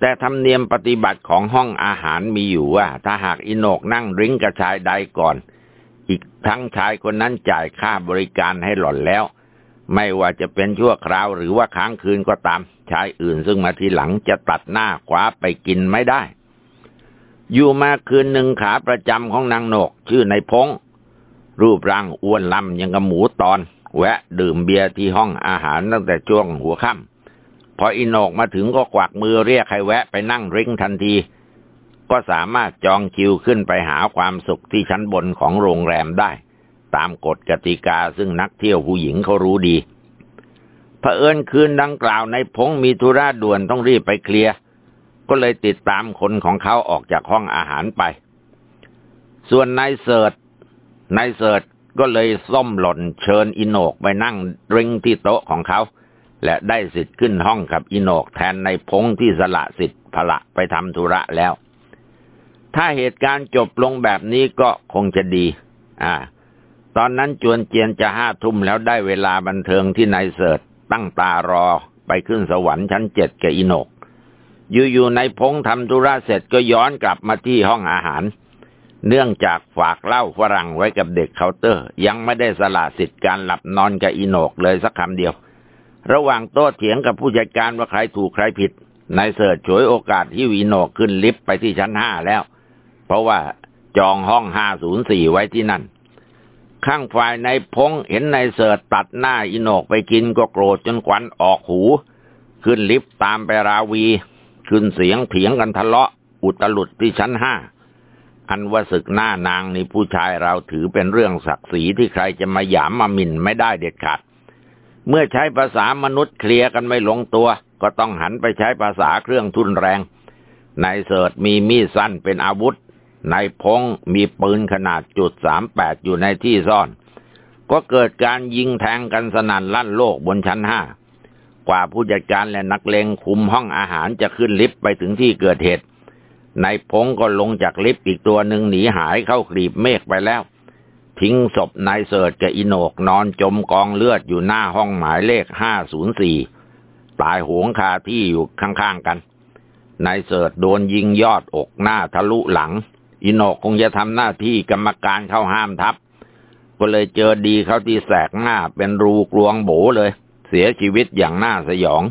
แต่ธรรมเนียมปฏิบัติของห้องอาหารมีอยู่ว่า ถ้าหากอิโนกนั่งริ้งกับชายใดก่อน อีกทั้งชายคนนั้นจ่ายค่าบริการให้หล่อนแล้ว ไม่ว่าจะเป็นชั่วคราวหรือว่าค้างคืนก็ตาม ชายอื่นซึ่งมาทีหลังจะตัดหน้าขวาไปกินไม่ได้ อยู่มาคืนหนึ่งขาประจำของนางโนก ชื่อในพง รูปร่างอ้วนลำยังกับหมูตอน แวะดื่มเบียร์ที่ห้องอาหารตั้งแต่ช่วงหัวค่ำพออินโนกมาถึงก็กวักมือเรียกให้แวะไปนั่งริ้งทันที ก็สามารถจองคิวขึ้นไปหาความสุขที่ชั้นบนของโรงแรมได้ ตามกฎกติกาซึ่งนักเที่ยวผู้หญิงเขารู้ดีเผอิญคืนดังกล่าวนายพงมีธุระด่วนต้องรีบไปเคลียร์ก็เลยติดตามคนของเขาออกจากห้องอาหารไป ส่วนนายเสิร์ตนายเสิร์ตก็เลยส้มหล่นเชิญอินโนกไปนั่ง drink ที่โต๊ะของเขา และได้สิทธิ์ขึ้นห้องกับอินโนกแทนนายพงที่สละสิทธิ์ผละไปทำธุระแล้ว ถ้าเหตุการณ์จบลงแบบนี้ก็คงจะดี อ่า ตอนนั้นจวนเจียนจะห้าทุ่มแล้วได้เวลาบันเทิงที่นายเสิร์ตตั้งตารอไปขึ้นสวรรค์ชั้นเจ็ดกับอินก อยู่ๆในพงทำธุระเสร็จก็ย้อนกลับมาที่ห้องอาหาร เนื่องจากฝากเหล้าฝรั่งไว้กับเด็กเคาน์เตอร์ ยังไม่ได้สละสิทธิ์การหลับนอนกับอีนกเลยสักคำเดียว ระหว่างโต้เถียงกับผู้จัดการว่าใครถูกใครผิดนายเสิร์ชฉวยโอกาสที่วีโนกขึ้นลิฟต์ไปที่ชั้นห้าแล้ว เพราะว่าจองห้องห้าศูนย์สี่ไว้ที่นั่น ข้างฝ่ายในพงเห็นนายเสิร์ชตัดหน้าอีโนกไปกินก็โกรธจนควันออกหู ขึ้นลิฟต์ตามไปราวี ขึ้นเสียงเถียงกันทะเลาะ อุตลุดที่ชั้นห้า อันว่าศึกหน้านางนี่ผู้ชายเราถือเป็นเรื่องศักดิ์ศรีที่ใครจะมาหยามมาหมิ่นไม่ได้เด็ดขาด เมื่อใช้ภาษามนุษย์เคลียร์กันไม่ลงตัว ก็ต้องหันไปใช้ภาษาเครื่องทุนแรงนายเสิร์ตมีมีดสั้นเป็นอาวุธ นายพงมีปืนขนาดจุดสามแปดอยู่ในที่ซ่อน ก็เกิดการยิงแทงกันสนั่นลั่นโลกบนชั้นห้ากว่าผู้จัดการและนักเลงคุมห้องอาหารจะขึ้นลิฟต์ไปถึงที่เกิดเหตุนายพงก็ลงจากลิฟต์อีกตัวหนึ่งหนีหายเข้ากรีบเมฆไปแล้ว ทิ้งศพนายเสิร์ตกับอินโนกนอนจมกองเลือดอยู่หน้าห้องหมายเลขห้าศูนย์สี่ตายหวงคาที่อยู่ข้างๆกันนายเสิร์ตโดนยิงยอดอกหน้าทะลุหลัง อินโนกคงจะทำหน้าที่กรรมการเข้าห้ามทัพ ก็เลยเจอดีเขาที่แสกหน้าเป็นรูกลวงโบเลย เสียชีวิตอย่างน่าสยอง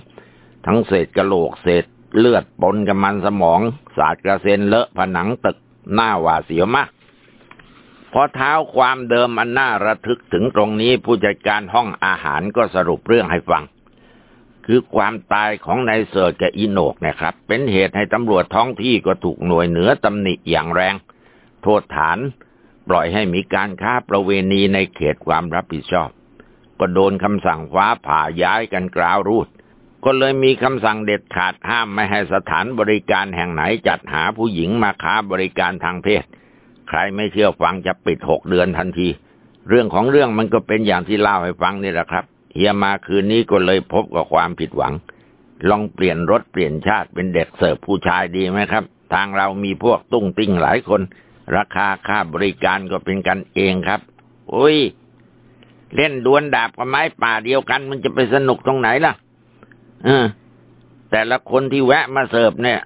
ทั้งเศษกะโหลกเศษเลือดปนกับมันสมอง สาดกระเซ็นเลอะผนังตึกหน้าหวาเสียวมากพอเท้าความเดิมอันน่าระทึกถึงตรงนี้ผู้จัดการห้องอาหารก็สรุปเรื่องให้ฟัง คือความตายของนายเสิร์กับอีโนกนะครับ เป็นเหตุให้ตำรวจท้องที่ก็ถูกหน่วยเหนือตำหนิอย่างแรง โทษฐานปล่อยให้มีการค้าประเวณีในเขตความรับผิดชอบ ก็โดนคำสั่งฟ้าผ่าย้ายกันกราวรูด ก็เลยมีคำสั่งเด็ดขาดห้ามไม่ให้สถานบริการแห่งไหนจัดหาผู้หญิงมาค้าบริการทางเพศ ใครไม่เชื่อฟังจะปิดหกเดือนทันที เรื่องของเรื่องมันก็เป็นอย่างที่เล่าให้ฟังนี่แหละครับ เฮียมาคืนนี้ก็เลยพบกับความผิดหวัง ลองเปลี่ยนรถเปลี่ยนชาติเป็นเด็กเสิร์ฟผู้ชายดีไหมครับ ทางเรามีพวกตุ้งติ้งหลายคน ราคาค่าบริการก็เป็นกันเองครับ อุ้ย เล่นดวลดาบกับไม้ป่าเดียวกัน มันจะไปสนุกตรงไหนล่ะ เออ แต่ละคนที่แวะมาเสิร์ฟเนี่ย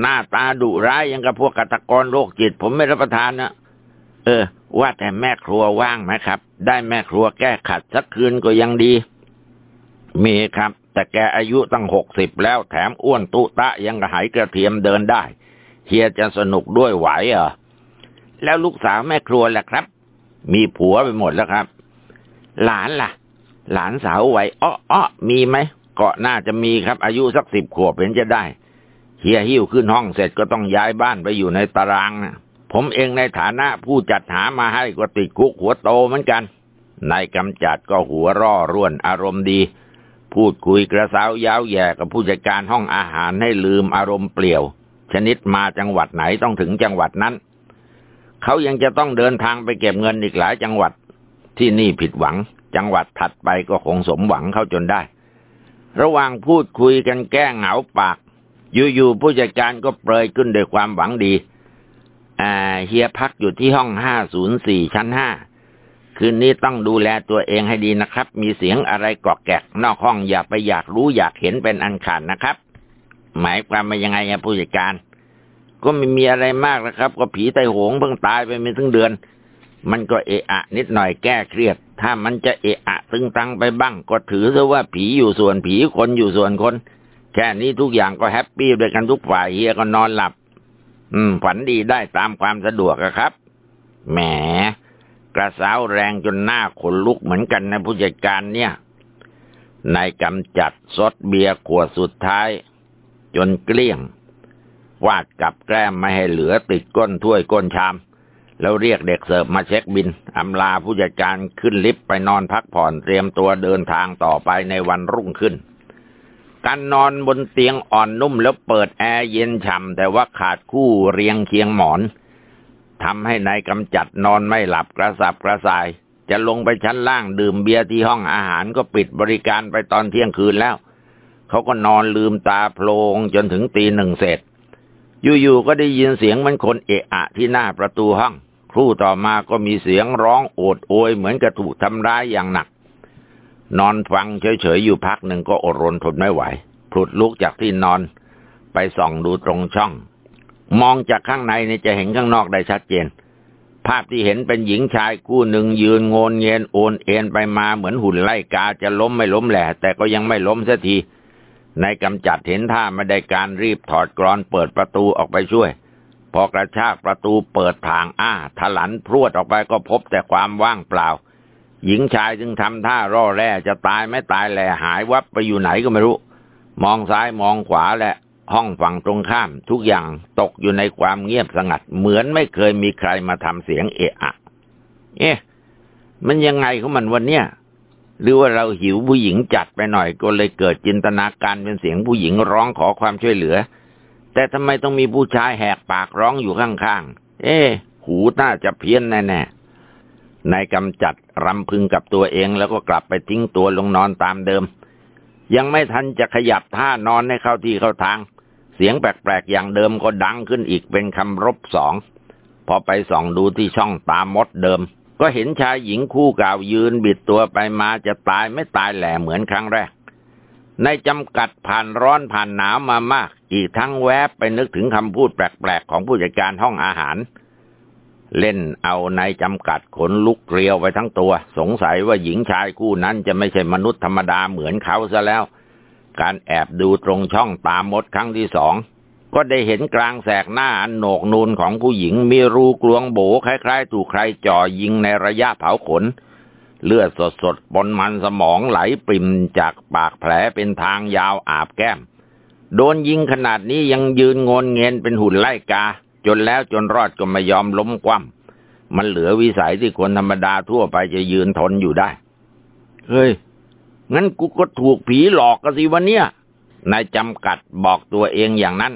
หน้าตาดุร้ายยังกับพวกกัตกรโรคจิต ผมไม่รับประทานนะ ออ ว่าแต่แม่ครัวว่างไหมครับ ได้แม่ครัวแก้ขัดสักคืนก็ยังดี มีครับ แต่แกอายุตั้งหกสิบแล้วแถมอ้วนตุตะยังกระหายกระเทียมเดินได้เฮียจะสนุกด้วยไหวเหรอแล้วลูกสาวแม่ครัวล่ะครับ มีผัวไปหมดแล้วครับ หลานล่ะ หลานสาวไหวอ้ออ้อมีไหมก็น่าจะมีครับ อายุสักสิบขวบเห็นจะได้เฮียหิ้วขึ้นห้องเสร็จก็ต้องย้ายบ้านไปอยู่ในตารางนะ ผมเองในฐานะผู้จัดหามาให้ก็ติดคุกหัวโตเหมือนกันนายกำจัดก็หัวร่อร่วนอารมณ์ดี พูดคุยกระเซ้ายาวแย่กับผู้จัดการห้องอาหารให้ลืมอารมณ์เปลี่ยว ชนิดมาจังหวัดไหนต้องถึงจังหวัดนั้น เขายังจะต้องเดินทางไปเก็บเงินอีกหลายจังหวัด ที่นี่ผิดหวัง จังหวัดถัดไปก็คงสมหวังเขาจนได้ ระหว่างพูดคุยกันแก้เหงาปาก อยู่ๆผู้จัดการก็เปรยขึ้นด้วยความหวังดี เฮียพักอยู่ที่ห้องห้าศูนย์สี่ชั้นห้าคืนนี้ต้องดูแลตัวเองให้ดีนะครับ มีเสียงอะไรกอกแกก นอกห้องอย่าไปอยากรู้อยากเห็นเป็นอันขาดนะครับ หมายความว่ายังไงอะผู้จัดการ ก็ไม่มีอะไรมากนะครับ ก็ผีไตโหงเพิ่งตายไปไม่ถึงเดือน มันก็เอะอะ นิดหน่อยแก้เครียด ถ้ามันจะเอะอะตึงตังไปบ้าง ก็ถือซะว่าผีอยู่ส่วนผีคนอยู่ส่วนคน แค่นี้ทุกอย่างก็ happy ด้วยกันทุกฝ่ายเฮียก็นอนหลับ อืม ฝันดีได้ตามความสะดวกครับ แหม กระสาวแรงจนหน้าขนลุกเหมือนกันนะผู้จัดการเนี่ยนายกำจัดซดเบียร์ขวดสุดท้าย จนเกลี้ยงวาดกับแกล้มไม่ให้เหลือติดก้นถ้วยก้นชาม แล้วเรียกเด็กเสิร์ฟมาเช็คบินอำลาผู้จัดการขึ้นลิฟต์ไปนอนพักผ่อนเตรียมตัวเดินทางต่อไปในวันรุ่งขึ้น การนอนบนเตียงอ่อนนุ่มแล้วเปิดแอร์เย็นฉ่ำแต่ว่าขาดคู่เรียงเคียงหมอนทำให้นายกำจัดนอนไม่หลับกระสับกระส่าย จะลงไปชั้นล่างดื่มเบียร์ที่ห้องอาหารก็ปิดบริการไปตอนเที่ยงคืนแล้ว เขาก็นอนลืมตาโพลงจนถึงตีหนึ่งเสร็จ อยู่ๆก็ได้ยินเสียงมันคนเอะอะที่หน้าประตูห้อง ครู่ต่อมาก็มีเสียงร้องโอดโอยเหมือนกระถูกทำร้ายอย่างหนัก นอนฟังเฉยๆอยู่พักหนึ่งก็อดรนทนไม่ไหวพลุดลุกจากที่นอนไปส่องดูตรงช่อง มองจากข้างในนี่จะเห็นข้างนอกได้ชัดเจน ภาพที่เห็นเป็นหญิงชายคู่หนึ่งยืนงนเงียนโอนเอ็นไปมาเหมือนหุ่นไล่กาจะล้มไม่ล้มแหละแต่ก็ยังไม่ล้มสักทีนายกำจัดเห็นท่าไม่ได้การรีบถอดกรอนเปิดประตูออกไปช่วย พอกระชากประตูเปิดทางอ้าถลันพรวดออกไปก็พบแต่ความว่างเปล่า หญิงชายจึงทำท่าร่อแร่จะตายไม่ตายแหล่หายวับไปอยู่ไหนก็ไม่รู้ มองซ้ายมองขวาแหละห้องฝั่งตรงข้าม ทุกอย่างตกอยู่ในความเงียบสงัด เหมือนไม่เคยมีใครมาทำเสียงเอะอะ เอ๊ะ มันยังไงของมันวันเนี้ยหรือว่าเราหิวผู้หญิงจัดไปหน่อยก็เลยเกิดจินตนาการเป็นเสียงผู้หญิงร้องขอความช่วยเหลือ แต่ทำไมต้องมีผู้ชายแหกปากร้องอยู่ข้างๆ เอ๊หูน่าจะเพี้ยนแน่ๆ นายกำจัดรำพึงกับตัวเองแล้วก็กลับไปทิ้งตัวลงนอนตามเดิม ยังไม่ทันจะขยับท่านอนให้เข้าที่เข้าทาง เสียงแปลกๆอย่างเดิมก็ดังขึ้นอีกเป็นคำรบสองพอไปส่องดูที่ช่องตามดเดิม ก็เห็นชายหญิงคู่เก่ายืนบิดตัวไปมาจะตายไม่ตายแหล่เหมือนครั้งแรกในจำกัดผ่านร้อนผ่านหนาวมามาก อีกทั้งแวบไปนึกถึงคำพูดแปลกๆของผู้จัดการห้องอาหาร เล่นเอาในจำกัดขนลุกเกลียวไปทั้งตัว สงสัยว่าหญิงชายคู่นั้นจะไม่ใช่มนุษย์ธรรมดาเหมือนเขาซะแล้ว การแอบดูตรงช่องตามมดครั้งที่สอง ก็ได้เห็นกลางแสกหน้าอันโหนกนูนของผู้หญิงมีรูกลวงโบคล้ายๆ ถูกใครจ่อยิงในระยะเผาขน เลือดสดๆบนมันสมองไหลปริ่มจากปากแผลเป็นทางยาวอาบแก้ม โดนยิงขนาดนี้ยังยืนงนเงินเป็นหุ่นไล่กา จนแล้วจนรอดก็ไม่ยอมล้มคว่ำมันเหลือวิสัยที่คนธรรมดาทั่วไปจะยืนทนอยู่ได้ เฮ้ย งั้นกูก็ถูกผีหลอกกันสิวันเนี้ยนายจำกัดบอกตัวเองอย่างนั้น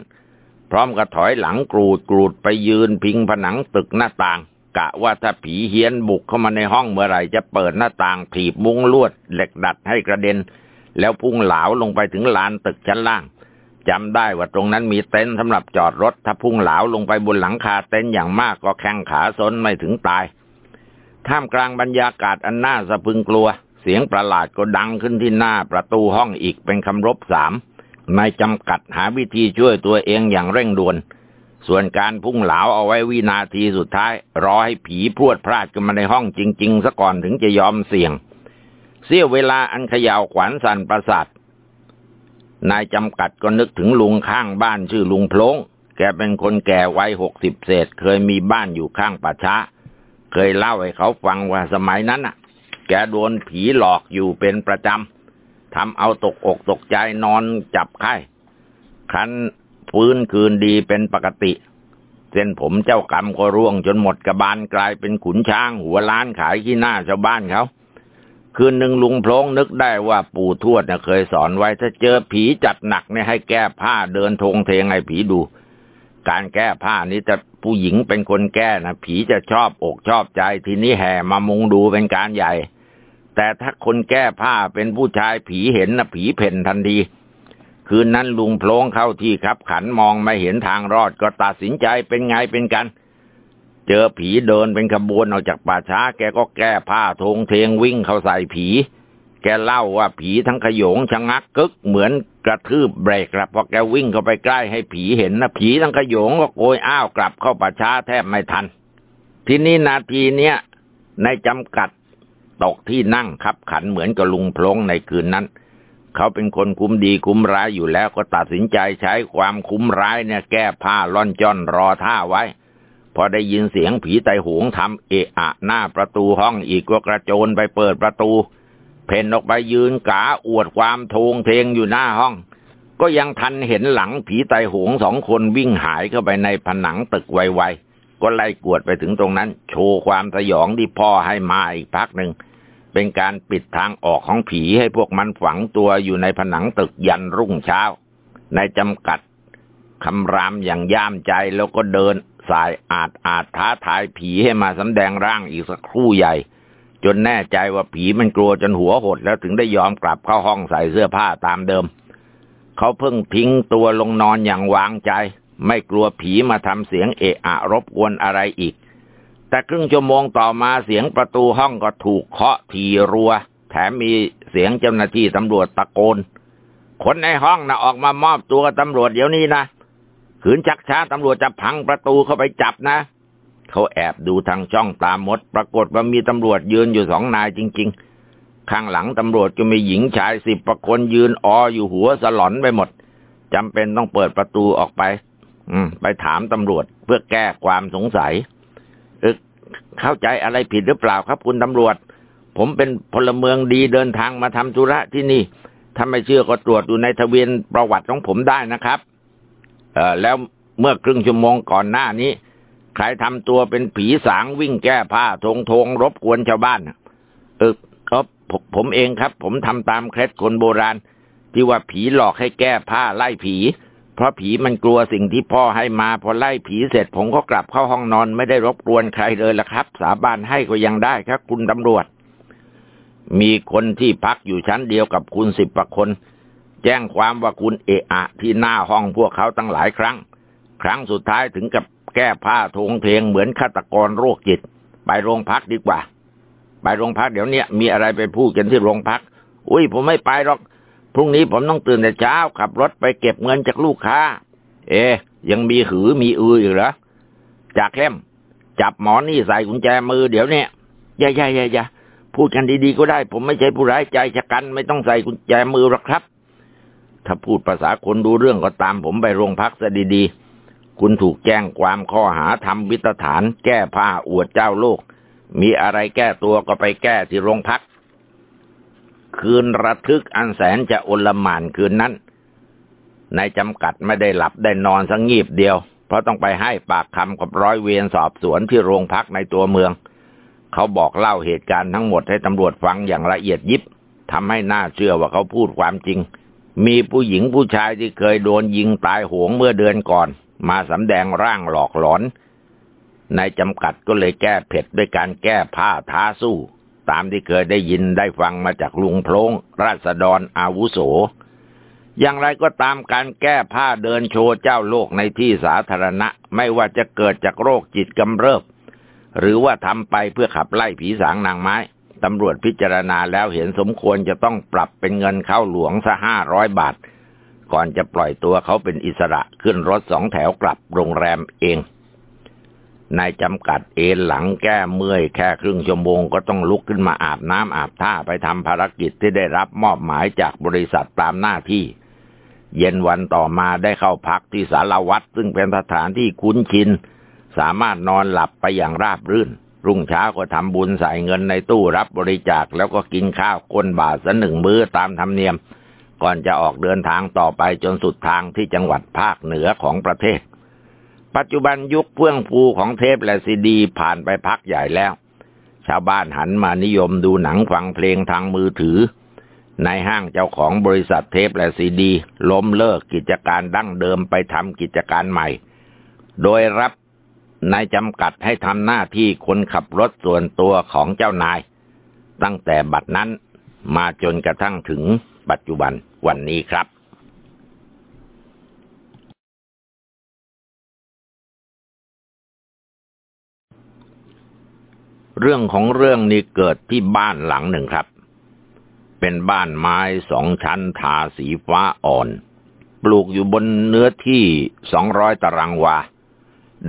พร้อมกับถอยหลังกรูดกรูดไปยืนพิงผนังตึกหน้าต่าง กะว่าถ้าผีเฮี้ยนบุกเข้ามาในห้องเมื่อไหร่จะเปิดหน้าต่างถีบมุ้งลวดเหล็กดัดให้กระเด็น แล้วพุ่งเหลาลงไปถึงลานตึกชั้นล่าง จำได้ว่าตรงนั้นมีเต็นท์สำหรับจอดรถ ถ้าพุ่งเหลาลงไปบนหลังคาเต็นท์อย่างมากก็แข้งขาซนไม่ถึงตาย ท่ามกลางบรรยากาศอันน่าสะพึงกลัว เสียงประหลาดก็ดังขึ้นที่หน้าประตูห้องอีกเป็นคำรบสามนายจำกัดหาวิธีช่วยตัวเองอย่างเร่งด่วน ส่วนการพุ่งเหลาเอาไว้วินาทีสุดท้าย รอให้ผีพรวดพลาดกันมาในห้องจริง ๆ ซะก่อนถึงจะยอมเสี่ยง เสี้ยวเวลาอันขยาวขวัญสันประสาท นายจำกัดก็นึกถึงลุงข้างบ้านชื่อลุงพลงแกเป็นคนแก่วัยหกสิบเศษ เคยมีบ้านอยู่ข้างป่าช้า เคยเล่าให้เขาฟังว่าสมัยนั้นน่ะ แกโดนผีหลอกอยู่เป็นประจำทำเอาตกอกตกใจนอนจับไข้คันฟื้นคืนดีเป็นปกติ เส้นผมเจ้ากรรมก็ร่วงจนหมดกระบาลกลายเป็นขุนช้างหัวล้านขายขี้หน้าชาวบ้านเขา คืนหนึ่งลุงพลงนึกได้ว่าปู่ทวดเคยสอนไว้ ถ้าเจอผีจัดหนักเนี่ยให้แก้ผ้าเดินทงเทงให้ผีดู การแก้ผ้านี้จะผู้หญิงเป็นคนแก้นะผีจะชอบอกชอบใจ ทีนี้แห่มามุงดูเป็นการใหญ่ แต่ถ้าคนแก้ผ้าเป็นผู้ชายผีเห็นนะผีเพ่นทันทีคืนนั้นลุงพลงเข้าที่ครับขันมองไม่เห็นทางรอดก็ตัดสินใจเป็นไงเป็นกัน เจอผีเดินเป็นขบวนออกจากป่าช้า แกก็แก้ผ้าทงเทงวิ่งเข้าใส่ผี แกเล่าว่าผีทั้งขยงชะงักกึกเหมือนกระทืบเบรกครับพอแกวิ่งเข้าไปใกล้ให้ผีเห็นนะผีทั้งขยงก็โกยอ้าวกลับเข้าป่าช้าแทบไม่ทัน ทีนี้นาทีเนี้ยในจำกัดตกที่นั่งขับขันเหมือนกับลุงพลงในคืนนั้น เขาเป็นคนคุ้มดีคุ้มร้ายอยู่แล้วก็ตัดสินใจใช้ความคุ้มร้ายเนี่ยแก้ผ้าล่อนจ้อนรอท่าไว้ พอได้ยินเสียงผีไตหงทำเอะอะหน้าประตูห้องอีกก็กระโจนไปเปิดประตู เพ่นออกไปยืนกาอวดความโทงเทงอยู่หน้าห้อง ก็ยังทันเห็นหลังผีไตหงสองคนวิ่งหายเข้าไปในผนังตึกไวๆ ก็ไล่กวดไปถึงตรงนั้น โชว์ความสยองที่พ่อให้มาอีกพักหนึ่ง เป็นการปิดทางออกของผีให้พวกมันฝังตัวอยู่ในผนังตึกยันรุ่งเช้า ในจำกัดคำรามอย่างย่ามใจแล้วก็เดิน สายอาจอาจท้าทายผีให้มาสำแดงร่างอีกสักครู่ใหญ่ จนแน่ใจว่าผีมันกลัวจนหัวหดแล้วถึงได้ยอมกลับเข้าห้องใส่เสื้อผ้าตามเดิม เขาเพิ่งทิ้งตัวลงนอนอย่างวางใจ ไม่กลัวผีมาทำเสียงเอะอะรบกวนอะไรอีก แต่ครึ่งชั่วโมงต่อมาเสียงประตูห้องก็ถูกเคาะทีรัว แถมมีเสียงเจ้าหน้าที่ตำรวจตะโกน คนในห้องนะออกมามอบตัวกับตำรวจเดี๋ยวนี้นะ ขืนชักช้าตำรวจจะพังประตูเข้าไปจับนะ เขาแอบดูทางช่องตามมด ปรากฏว่ามีตำรวจยืนอยู่สองนายจริง ๆ ข้างหลังตำรวจก็มีหญิงชายสิบประคนยืนอออยู่หัวสลอนไปหมดจำเป็นต้องเปิดประตูออกไป อืม ไปถามตำรวจเพื่อแก้ความสงสัยเออเข้าใจอะไรผิดหรือเปล่าครับ คุณตำรวจ ผมเป็นพลเมืองดีเดินทางมาทำธุระที่นี่ถ้าไม่เชื่อก็ตรวจดูในทะเบียนประวัติของผมได้นะครับ เออแล้วเมื่อครึ่งชั่วโมงก่อนหน้านี้ ใครทำตัวเป็นผีสางวิ่งแก้ผ้าทงทงรบกวนชาวบ้านเออครับผมเองครับ ผมทำตามเคล็ดคนโบราณ ที่ว่าผีหลอกให้แก้ผ้าไล่ผี เพราะผีมันกลัวสิ่งที่พ่อให้มาพอไล่ผีเสร็จผมก็กลับเข้าห้องนอนไม่ได้รบกวนใครเลยละครับ สาบานให้ก็ยังได้ครับ คุณตำรวจ มีคนที่พักอยู่ชั้นเดียวกับคุณสิบประคน แจ้งความว่าคุณเอะอะ ที่หน้าห้องพวกเขาตั้งหลายครั้ง ครั้งสุดท้ายถึงกับแก้ผ้าทงเพลงเหมือนฆาตกรโรคจิต ไปโรงพักดีกว่า ไปโรงพักเดี๋ยวนี้มีอะไรไปพูดกันที่โรงพัก อุ้ยผมไม่ไปหรอก พรุ่งนี้ผมต้องตื่นแต่เช้าขับรถไปเก็บเงินจากลูกค้า เอ๊ยังมีหือมีอืออยู่เหรอจากเข้มจับหมอนี่ใส่กุญแจมือเดี๋ยวนี้อย่าอย่าอย่าอย่าพูดกันดีๆก็ได้ ผมไม่ใช่ผู้ร้ายใจชะกัน ไม่ต้องใส่กุญแจมือหรอกครับ ถ้าพูดภาษาคนดูเรื่องก็ตามผมไปโรงพักซะดีๆ คุณถูกแจ้งความข้อหาทำวิตฐาน แก้ผ้าอวดเจ้าโลก มีอะไรแก้ตัวก็ไปแก้ที่โรงพัก คืนระทึกอันแสนจะอลหม่านคืนนั้นในจำกัดไม่ได้หลับได้นอนสังงีบเดียว เพราะต้องไปให้ปากคำกับร้อยเวรสอบสวนที่โรงพักในตัวเมือง เขาบอกเล่าเหตุการณ์ทั้งหมดให้ตำรวจฟังอย่างละเอียดยิบทำให้น่าเชื่อว่าเขาพูดความจริง มีผู้หญิงผู้ชายที่เคยโดนยิงตายโหงเมื่อเดือนก่อน มาสำแดงร่างหลอกหลอนในจำกัดก็เลยแก้เผ็ดด้วยการแก้ผ้าท้าสู้ ตามที่เคยได้ยินได้ฟังมาจากลุงพลงราษฎรอาวุโส อย่างไรก็ตามการแก้ผ้าเดินโชว์เจ้าโลกในที่สาธารณะ ไม่ว่าจะเกิดจากโรคจิตกำเริบ หรือว่าทำไปเพื่อขับไล่ผีสางนางไม้ ตำรวจพิจารณาแล้วเห็นสมควรจะต้องปรับเป็นเงินเข้าหลวงซะห้าร้อยบาท ก่อนจะปล่อยตัวเขาเป็นอิสระขึ้นรถสองแถวกลับโรงแรมเอง นายจำกัดเอนหลังแก้เมื่อยแค่ครึ่งชั่วโมงก็ต้องลุกขึ้นมาอาบน้ำอาบท่าไปทำภารกิจที่ได้รับมอบหมายจากบริษัทตามหน้าที่ เย็นวันต่อมาได้เข้าพักที่สารวัตรซึ่งเป็นสถานที่คุ้นชิน สามารถนอนหลับไปอย่างราบรื่น รุ่งเช้าก็ทำบุญใส่เงินในตู้รับบริจาคแล้วก็กินข้าวก้นบาทสักหนึ่งมื้อตามธรรมเนียม ก่อนจะออกเดินทางต่อไปจนสุดทางที่จังหวัดภาคเหนือของประเทศ ปัจจุบันยุคเฟื่องฟูของเทปและซีดีผ่านไปพักใหญ่แล้ว ชาวบ้านหันมานิยมดูหนังฟังเพลงทางมือถือในห้างเจ้าของบริษัทเทปและซีดี ล้มเลิกกิจการดั้งเดิมไปทำกิจการใหม่ โดยรับ นายจำกัดให้ทำหน้าที่คนขับรถส่วนตัวของเจ้านาย ตั้งแต่บัดนั้นมาจนกระทั่งถึงปัจจุบันวันนี้ครับเรื่องของเรื่องนี้เกิดที่บ้านหลังหนึ่งครับ เป็นบ้านไม้สองชั้นทาสีฟ้าอ่อน ปลูกอยู่บนเนื้อที่สองร้อยตารางวา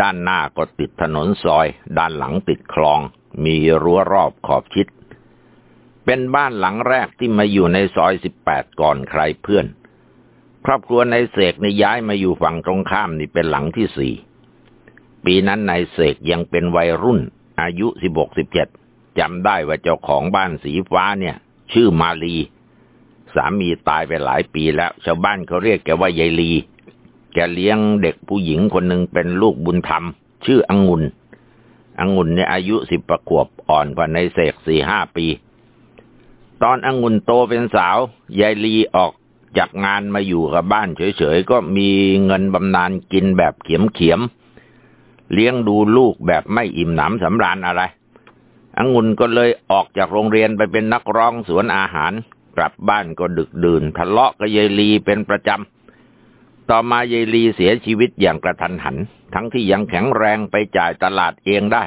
ด้านหน้าก็ติดถนนซอย ด้านหลังติดคลอง มีรั้วรอบขอบชิด เป็นบ้านหลังแรกที่มาอยู่ในซอยสิบแปดก่อนใครเพื่อน ครอบครัวนายเสกในย้ายมาอยู่ฝั่งตรงข้ามนี่เป็นหลังที่สี่ปีนั้นนายเสกยังเป็นวัยรุ่น อายุสิบหกสิบเจ็ดจำได้ว่าเจ้าของบ้านสีฟ้าเนี่ย ชื่อมาลี สามีตายไปหลายปีแล้ว ชาวบ้านเขาเรียกแกว่ายายลี แกเลี้ยงเด็กผู้หญิงคนหนึ่งเป็นลูกบุญธรรม ชื่อองุ่นองุ่นเนี่ยอายุสิบประขวบอ่อนกว่าในเสกสี่ห้าปี ตอนองุ่นโตเป็นสาวยายลีออกจากงานมาอยู่กับบ้านเฉยๆ ก็มีเงินบำนาญกินแบบเขียมๆ เลี้ยงดูลูกแบบไม่อิ่มหนำสำราญอะไรองุ่นก็เลยออกจากโรงเรียนไปเป็นนักร้องสวนอาหาร กลับบ้านก็ดึกดื่น ทะเลาะกับยายลีเป็นประจำ ต่อมายายลีเสียชีวิตอย่างกระทันหัน ทั้งที่ยังแข็งแรงไปจ่ายตลาดเองได้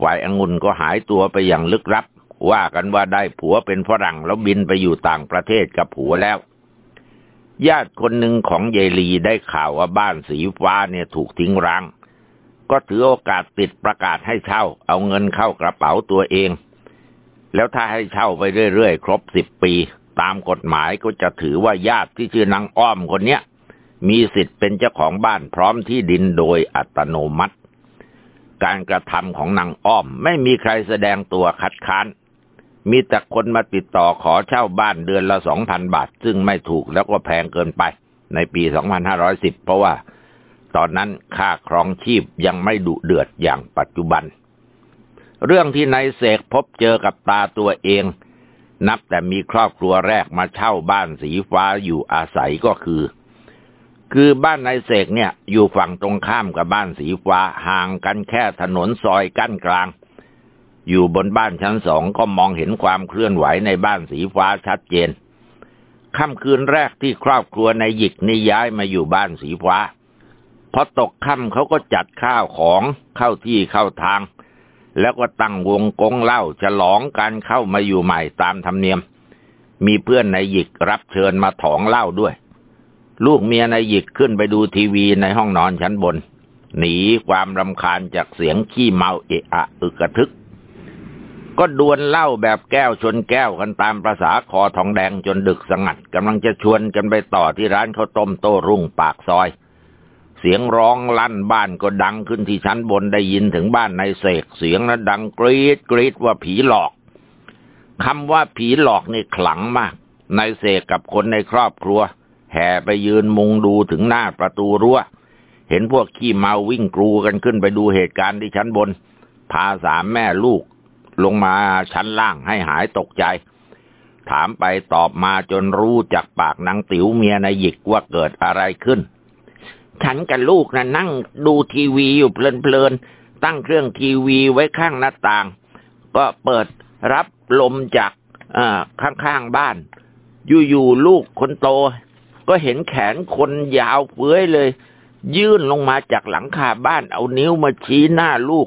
ฝ่ายองุ่นก็หายตัวไปอย่างลึกลับ ว่ากันว่าได้ผัวเป็นฝรั่งแล้วบินไปอยู่ต่างประเทศกับผัวแล้ว ญาติคนหนึ่งของเยลีได้ข่าวว่าบ้านสีฟ้าเนี่ยถูกทิ้งร้าง ก็ถือโอกาสติดประกาศให้เช่า เอาเงินเข้ากระเป๋าตัวเอง แล้วถ้าให้เช่าไปเรื่อยๆ ครบสิบปี ตามกฎหมายก็จะถือว่าญาติที่ชื่อนางอ้อมคนเนี้ย มีสิทธิ์เป็นเจ้าของบ้านพร้อมที่ดินโดยอัตโนมัติ การกระทำของนางอ้อมไม่มีใครแสดงตัวคัดค้าน มีแต่คนมาติดต่อขอเช่าบ้านเดือนละสองพันบาท ซึ่งไม่ถูกแล้วก็แพงเกินไป ในปีสองพันห้าร้อยสิบเพราะว่าตอนนั้นค่าครองชีพยังไม่ดุเดือดอย่างปัจจุบัน เรื่องที่นายเสกพบเจอกับตาตัวเอง นับแต่มีครอบครัวแรกมาเช่าบ้านสีฟ้าอยู่อาศัยก็คือ คือบ้านนายเสกเนี่ยอยู่ฝั่งตรงข้ามกับบ้านสีฟ้าห่างกันแค่ถนนซอยกั้นกลาง อยู่บนบ้านชั้นสองก็มองเห็นความเคลื่อนไหวในบ้านสีฟ้าชัดเจนค่ำคืนแรกที่ครอบครัวในหยิกนี่ย้ายมาอยู่บ้านสีฟ้าพอตกค่ำเขาก็จัดข้าวของเข้าที่เข้าทาง แล้วก็ตั้งวงกงเล่าฉลองการเข้ามาอยู่ใหม่ตามธรรมเนียม มีเพื่อนในหยิกรับเชิญมาถองเหล้าด้วย ลูกเมียในหยิกขึ้นไปดูทีวีในห้องนอนชั้นบน หนีความรำคาญจากเสียงขี้เมาเอะอะอึกระทึก ก็ดวลเล่าแบบแก้วชนแก้วกันตามประษาคอทองแดงจนดึกสงัดกำลังจะชวนกันไปต่อที่ร้านข้าวต้มโต้รุ่งปากซอย เสียงร้องลั่นบ้านก็ดังขึ้นที่ชั้นบนได้ยินถึงบ้านในเสกเสียงนั้นดังกรีดกรีดว่าผีหลอกคำว่าผีหลอกนี่ขลังมากนายเสกกับคนในครอบครัว แห่ไปยืนมุงดูถึงหน้าประตูรั้ว เห็นพวกขี้เมาวิ่งกรูกันขึ้นไปดูเหตุการณ์ที่ชั้นบน พาสามแม่ลูกลงมาชั้นล่างให้หายตกใจ ถามไปตอบมาจนรู้จากปากนางติ๋วเมียนายหยิกว่าเกิดอะไรขึ้น ฉันกับลูกนะ่ะนั่งดูทีวีอยู่เพลินๆ ตั้งเครื่องทีวีไว้ข้างหน้าต่าง ก็เปิดรับลมจากข้างๆบ้าน อยู่ๆลูกคนโต ก็เห็นแขนคนยาวเฟื้อยเลย ยื่นลงมาจากหลังคาบ้านเอานิ้วมาชี้หน้าลูก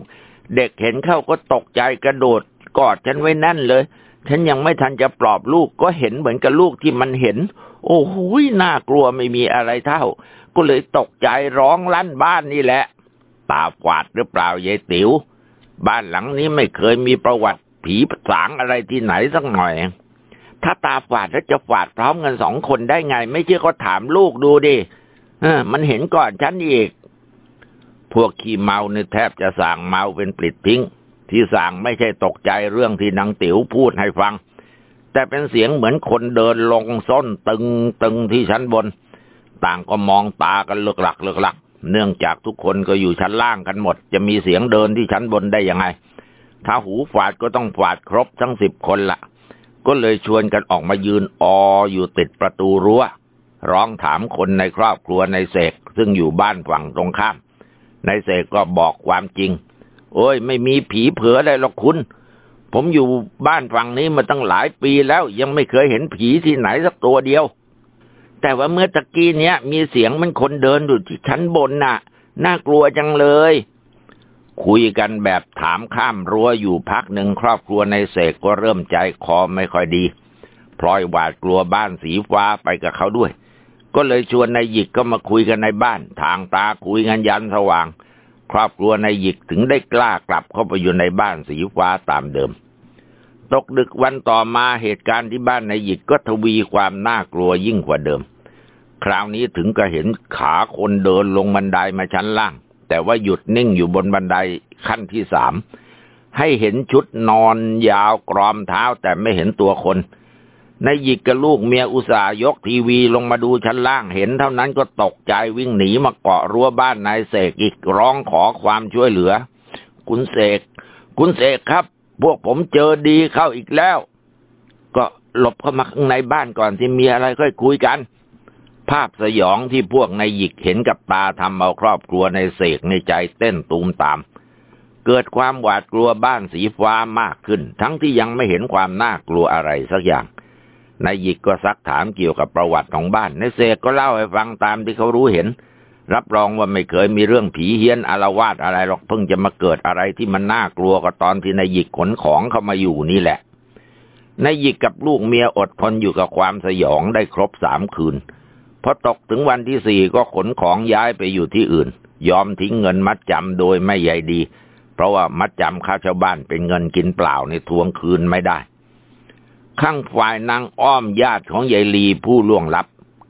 เด็กเห็นเข้าก็ตกใจกระโดดกอดฉันไว้แน่นเลย ฉันยังไม่ทันจะปลอบลูกก็เห็นเหมือนกับลูกที่มันเห็น โอ้โหน่ากลัวไม่มีอะไรเท่า ก็เลยตกใจร้องลั่นบ้านนี่แหละตาฝาดหรือเปล่ายายติ๋วบ้านหลังนี้ไม่เคยมีประวัติผีสางอะไรที่ไหนสักหน่อย ถ้าตาฝาดแล้วจะฝาดพร้อมกันสองคนได้ไง ไม่เชื่อก็ถามลูกดูดิเออมันเห็นก่อนฉันอีก พวกขี้เมาเนี่ยแทบจะสั่งเมาเป็นปลิดทิ้ง ที่สั่งไม่ใช่ตกใจเรื่องที่นางติ๋วพูดให้ฟัง แต่เป็นเสียงเหมือนคนเดินลงส้นตึงตึงที่ชั้นบน ต่างก็มองตากันเลือกหลักเลือกหลัก เนื่องจากทุกคนก็อยู่ชั้นล่างกันหมด จะมีเสียงเดินที่ชั้นบนได้ยังไง ถ้าหูฝาดก็ต้องฝาดครบทั้งสิบคนละ ก็เลยชวนกันออกมายืนออยู่ติดประตูรัว้ว ร้องถามคนในครอบครัวในเสกซึ่งอยู่บ้านฝั่งตรงข้าม ในเสกก็บอกความจริง โอ้ย ไม่มีผีเผืออะไรหรอกคุณ ผมอยู่บ้านฝั่งนี้มาตั้งหลายปีแล้วยังไม่เคยเห็นผีที่ไหนสักตัวเดียว แต่ว่าเมื่อตะกี้เนี้ยมีเสียงมันคนเดินอยู่ที่ชั้นบนน่ะ น่ากลัวจังเลย คุยกันแบบถามข้ามรั้วอยู่พักหนึ่งครอบครัวในเสกก็เริ่มใจคอไม่ค่อยดี พลอยหวาดกลัวบ้านสีฟ้าไปกับเขาด้วย ก็เลยชวนนายหยิกก็มาคุยกันในบ้าน ทางตาคุยกันยันสว่าง ครอบครัวนายหยิกถึงได้กล้ากลับเข้าไปอยู่ในบ้านสีฟ้าตามเดิม ตกดึกวันต่อมาเหตุการณ์ที่บ้านนายหยิกก็ทวีความน่ากลัวยิ่งกว่าเดิม คราวนี้ถึงก็เห็นขาคนเดินลงบันไดมาชั้นล่าง แต่ว่าหยุดนิ่งอยู่บนบันไดขั้นที่สามให้เห็นชุดนอนยาวกรอมเท้าแต่ไม่เห็นตัวคนนายหยิกกับลูกเมียอุตส่าห์ยกทีวีลงมาดูชั้นล่างเห็นเท่านั้นก็ตกใจวิ่งหนีมาเกาะรั้วบ้านนายเสกอีกร้องขอความช่วยเหลือ คุณเสก คุณเสกครับ พวกผมเจอดีเข้าอีกแล้ว ก็หลบเข้ามาข้างในบ้านก่อนที่มีอะไรค่อยคุยกัน ภาพสยองที่พวกนายหยิกเห็นกับตาทำเอาครอบครัวในเสกในใจเต้นตูมตาม เกิดความหวาดกลัวบ้านสีฟ้ามากขึ้น ทั้งที่ยังไม่เห็นความน่ากลัวอะไรสักอย่างนายหยิกก็ซักถามเกี่ยวกับประวัติของบ้านนายเสกก็เล่าให้ฟังตามที่เขารู้เห็น รับรองว่าไม่เคยมีเรื่องผีเฮี้ยนอารวาสอะไรหรอกเพิ่งจะมาเกิดอะไรที่มันน่ากลัวก็ตอนที่นายหยิกขนของเข้ามาอยู่นี่แหละนายหยิกกับลูกเมียอดทนอยู่กับความสยองได้ครบสามคืน พอตกถึงวันที่สี่ก็ขนของย้ายไปอยู่ที่อื่น ยอมทิ้งเงินมัดจำโดยไม่ใยดี เพราะว่ามัดจำค่าชาวบ้านเป็นเงินกินเปล่าในทวงคืนไม่ได้ ข้างฝ่ายนางอ้อมญาติของยายลีผู้ล่วงลับ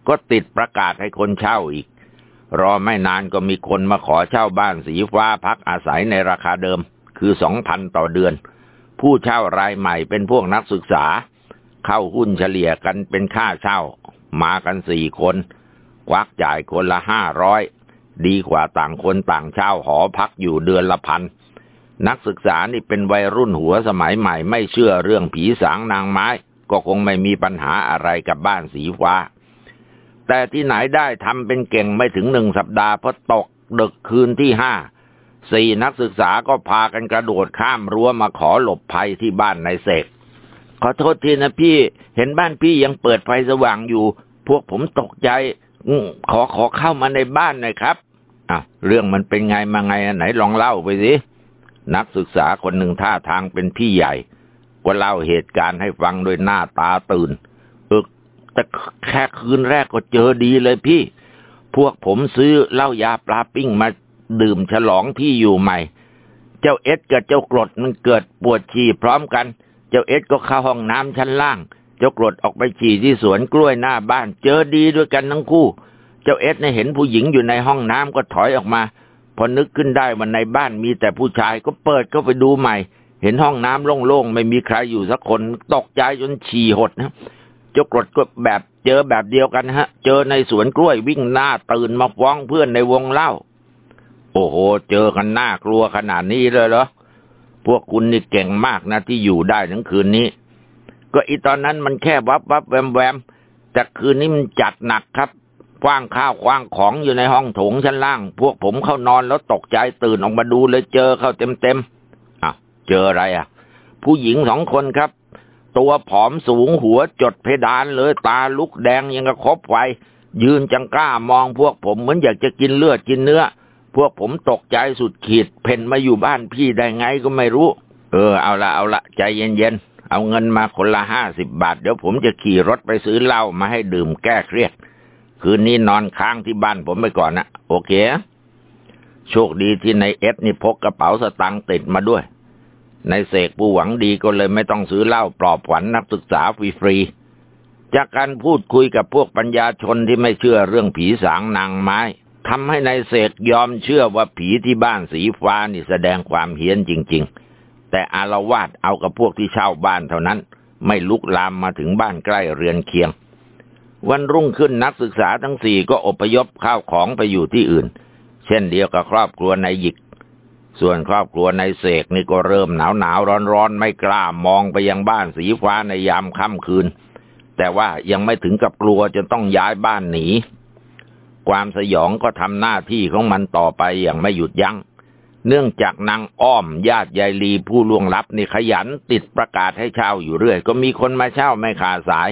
ก็ติดประกาศให้คนเช่าอีก รอไม่นานก็มีคนมาขอเช่าบ้านสีฟ้าพักอาศัยในราคาเดิม คือสองพันต่อเดือน ผู้เช่ารายใหม่เป็นพวกนักศึกษาเข้าหุ้นเฉลี่ยกันเป็นค่าเช่า มากันสี่คน ควักจ่ายคนละห้าร้อยดีกว่าต่างคนต่างเช่าหอพักอยู่เดือนละพันนักศึกษานี่เป็นวัยรุ่นหัวสมัยใหม่ไม่เชื่อเรื่องผีสางนางไม้ ก็คงไม่มีปัญหาอะไรกับบ้านสีฟ้า แต่ที่ไหนได้ทำเป็นเก่งไม่ถึงหนึ่งสัปดาห์พอตกดึกคืนที่ห้าสี่นักศึกษาก็พากันกระโดดข้ามรั้วมาขอหลบภัยที่บ้านนายเสก ขอโทษทีนะพี่ เห็นบ้านพี่ยังเปิดไฟสว่างอยู่ พวกผมตกใจขอขอเข้ามาในบ้านหน่อยครับอะเรื่องมันเป็นไงมาไงไหนลองเล่าไปสินักศึกษาคนหนึ่งท่าทางเป็นพี่ใหญ่ ก็เล่าเหตุการณ์ให้ฟังโดยหน้าตาตื่นเออแต่แค่คืนแรกก็เจอดีเลยพี่ พวกผมซื้อเหล้ายาปลาปิ้งมาดื่มฉลองที่อยู่ใหม่ เจ้าเอ็ดกับเจ้ากรดมันเกิดปวดฉี่พร้อมกัน เจ้าเอ็ดก็เข้าห้องน้ำชั้นล่าง เจ้ากรดออกไปฉี่ที่สวนกล้วยหน้าบ้าน เจอดีด้วยกันทั้งคู่ เจ้าเอ็ดเนี่ยเห็นผู้หญิงอยู่ในห้องน้ำก็ถอยออกมา พอนึกขึ้นได้ว่าในบ้านมีแต่ผู้ชายก็เปิดเข้าไปดูใหม่ เห็นห้องน้ำโล่งๆไม่มีใครอยู่สักคนตกใจจนฉี่หดนะเจ้ากรดก็แบบเจอแบบเดียวกันฮะ เจอในสวนกล้วยวิ่งหน้าตื่นมาฟ้องเพื่อนในวงเล่า โอ้โห เจอกันน่ากลัวขนาดนี้เลยเหรอ พวกคุณนี่เก่งมากนะที่อยู่ได้ทั้งคืนนี้ ก็อีตอนนั้นมันแค่วับวับแวมแวมแต่คืนนี้มันจัดหนักครับคว้างข้าวคว้างของอยู่ในห้องโถงชั้นล่าง พวกผมเข้านอนแล้วตกใจตื่นออกมาดูเลยเจอเข้าเต็มเต็มอะ เจออะไรอะ ผู้หญิงสองคนครับ ตัวผอมสูงหัวจดเพดานเลยตาลุกแดงยังกระคบไฟ ยืนจังกล้ามองพวกผมเหมือนอยากจะกินเลือดกินเนื้อ พวกผมตกใจสุดขีด เพ่นมาอยู่บ้านพี่ได้ไงก็ไม่รู้ เออ เอาละเอาละใจเย็นๆ เอาเงินมาคนละห้าสิบบาท เดี๋ยวผมจะขี่รถไปซื้อเหล้ามาให้ดื่มแก้เครียด คืนนี้นอนค้างที่บ้านผมไปก่อนนะโอเค โชคดีที่ในเอสนี่พกกระเป๋าสตางค์ติดมาด้วย ในเสกผู้หวังดีก็เลยไม่ต้องซื้อเหล้าปลอบขวัญนนักศึกษาฟรีๆจากการพูดคุยกับพวกปัญญาชนที่ไม่เชื่อเรื่องผีสางนางไม้ ทำให้ในายเสกยอมเชื่อว่าผีที่บ้านสีฟ้านี่แสดงความเฮี้ยนจริง ๆ แต่อารวาสเอากับพวกที่เช่าบ้านเท่านั้น ไม่ลุกลามมาถึงบ้านใกล้เรือนเคียง วันรุ่งขึ้นนักศึกษาทั้งสี่ก็อพยพข้าวของไปอยู่ที่อื่น เช่นเดียวกับครอบครัวนายหยิก ส่วนครอบครัวนายเสกนี่ก็เริ่มหนาวหนาวร้อนร้อนไม่กล้ามองไปยังบ้านสีฟ้าในยามค่ำคืน แต่ว่ายังไม่ถึงกับกลัวจนต้องย้ายบ้านหนี ความสยองก็ทำหน้าที่ของมันต่อไปอย่างไม่หยุดยัง้ง เนื่องจากนางอ้อมญาติยายลีผู้ล่วงลับนี่ขยันติดประกาศให้เช่าอยู่เรื่อย ก็มีคนมาเช่าไม่ขาดสาย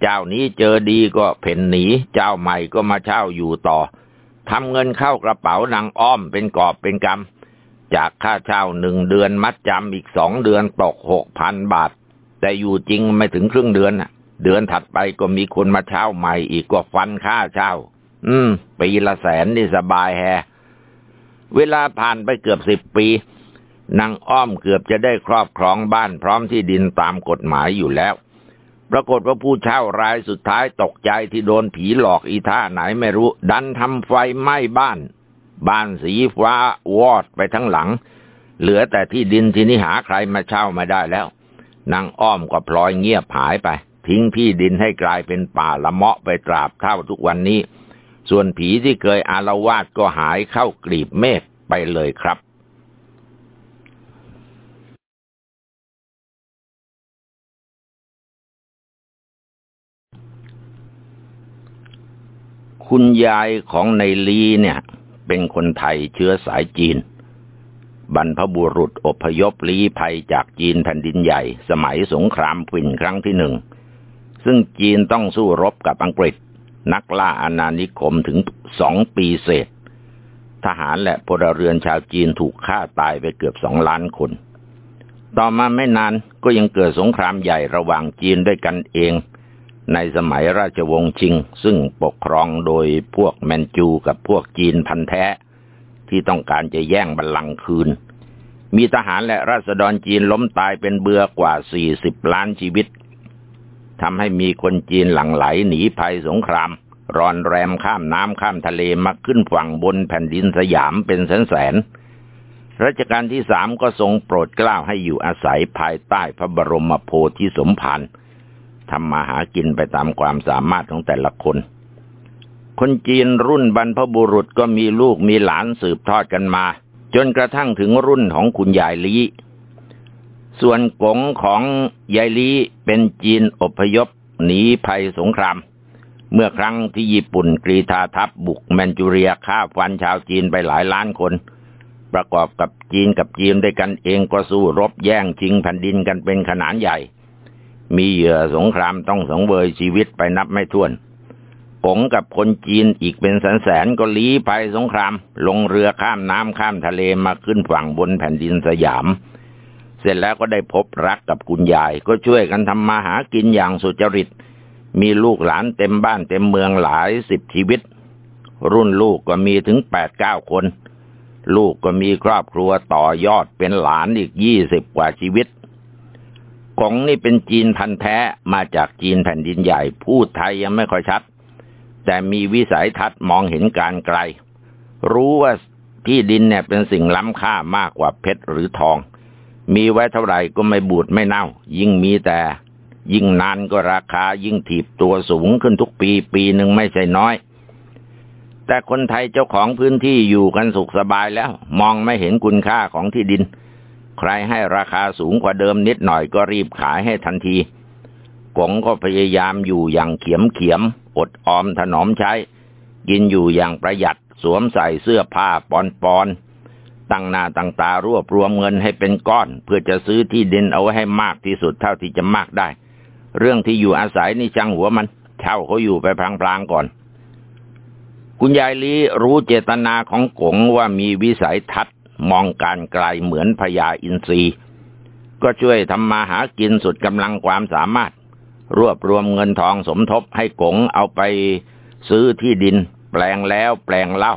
เจ้านี้เจอดีก็เพ่นหนี เจ้าใหม่ก็มาเช่าอยู่ต่อทำเงินเข้ากระเป๋านางอ้อมเป็นกอบเป็นกำจากค่าเช่าหนึ่งเดือนมัดจำอีกสองเดือนตกหกพันบาท แต่อยู่จริงไม่ถึงครึ่งเดือนเดือนถัดไปก็มีคนมาเช่าใหม่อีกก็ฟันค่าเช่า อืม ปีละแสนนี่สบายแฮเวลาผ่านไปเกือบสิบปี นางอ้อมเกือบจะได้ครอบครองบ้านพร้อมที่ดินตามกฎหมายอยู่แล้ว ปรากฏว่าผู้เช่ารายสุดท้ายตกใจที่โดนผีหลอกอีท่าไหนไม่รู้ ดันทำไฟไหม้บ้าน บ้านสีฟ้าวอดไปทั้งหลัง เหลือแต่ที่ดินที่นี่หาใครมาเช่าไม่ได้แล้ว นางอ้อมก็พลอยเงียบหายไป ทิ้งที่ดินให้กลายเป็นป่าละเมาะไปตราบเท่าทุกวันนี้ ส่วนผีที่เคยอารวาสก็หายเข้ากลีบเมฆไปเลยครับคุณยายของในลีเนี่ย เป็นคนไทยเชื้อสายจีน บรรพบุรุษอพยพลี้ภัยจากจีนแผ่นดินใหญ่ สมัยสงครามฟินครั้งที่หนึ่ง ซึ่งจีนต้องสู้รบกับอังกฤษ นักล่าอาณานิคมถึงสองปีเศษ ทหารและพลเรือนชาวจีนถูกฆ่าตายไปเกือบสองล้านคน ต่อมาไม่นานก็ยังเกิดสงครามใหญ่ระหว่างจีนด้วยกันเอง ในสมัยราชวงศ์ชิง ซึ่งปกครองโดยพวกแมนจูกับพวกจีนพันแท้ ที่ต้องการจะแย่งบัลลังก์คืน มีทหารและราษฎรจีนล้มตายเป็นเบือกว่าสี่สิบล้านชีวิต ทำให้มีคนจีนหลั่งไหลหนีภัยสงคราม รอนแรมข้ามน้ำข้ามทะเลมาขึ้นฝั่งบนแผ่นดินสยามเป็นแสนแสนรัชกาลที่สามก็ทรงโปรดเกล้าให้อยู่อาศัยภายใต้พระบรมโพธิสมภารทำมาหากินไปตามความสามารถของแต่ละคน คนจีนรุ่นบรรพบุรุษก็มีลูกมีหลานสืบทอดกันมา จนกระทั่งถึงรุ่นของคุณยายลี ส่วนกงของยายลีเป็นจีนอพยพหนีภัยสงคราม เมื่อครั้งที่ญี่ปุ่นกรีธาทัพบุกแมนจูเรียฆ่าฟันชาวจีนไปหลายล้านคน ประกอบกับจีนกับจีนด้วยกันเองก็สู้รบแย่งชิงแผ่นดินกันเป็นขนาดใหญ่ มีเหยื่อสงครามต้องสงเวยชีวิตไปนับไม่ถ้วนกงกับคนจีนอีกเป็นแสนแสนก็ลี้ภัยสงคราม ลงเรือข้ามน้ำข้ามทะเลมาขึ้นฝั่งบนแผ่นดินสยาม เสร็จแล้วก็ได้พบรักกับคุณยาย ก็ช่วยกันทำมาหากินอย่างสุจริต มีลูกหลานเต็มบ้านเต็มเมืองหลายสิบชีวิต รุ่นลูกก็มีถึงแปดเก้าคน ลูกก็มีครอบครัวต่อยอดเป็นหลานอีกยี่สิบกว่าชีวิตกงนี่เป็นจีนพันแท้มาจากจีนแผ่นดินใหญ่ พูดไทยยังไม่ค่อยชัด แต่มีวิสัยทัศน์มองเห็นการไกล รู้ว่าที่ดินเนี่ยเป็นสิ่งล้ำค่ามากกว่าเพชรหรือทอง มีไว้เท่าไหร่ก็ไม่บูดไม่เน่า ยิ่งมีแต่ ยิ่งนานก็ราคายิ่งถีบตัวสูงขึ้นทุกปีปีหนึ่งไม่ใช่น้อย แต่คนไทยเจ้าของพื้นที่อยู่กันสุขสบายแล้ว มองไม่เห็นคุณค่าของที่ดิน ใครให้ราคาสูงกว่าเดิมนิดหน่อยก็รีบขายให้ทันทีกงก็พยายามอยู่อย่างเขียมเขียม อดออมถนอมใช้ กินอยู่อย่างประหยัดสวมใส่เสื้อผ้าปอนปอน ตั้งหน้าตั้งตารวบรวมเงินให้เป็นก้อน เพื่อจะซื้อที่ดินเอาไว้ให้มากที่สุดเท่าที่จะมากได้ เรื่องที่อยู่อาศัยนี่ช่างหัวมันเช่าเขาอยู่ไปพลางๆก่อน คุณยายลีรู้เจตนาของกงว่ามีวิสัยทัศน์มองการไกลเหมือนพญาอินทรีก็ช่วยทำมาหากินสุดกำลังความสามารถ รวบรวมเงินทองสมทบให้กงเอาไปซื้อที่ดิน แปลงแล้วแปลงเล่า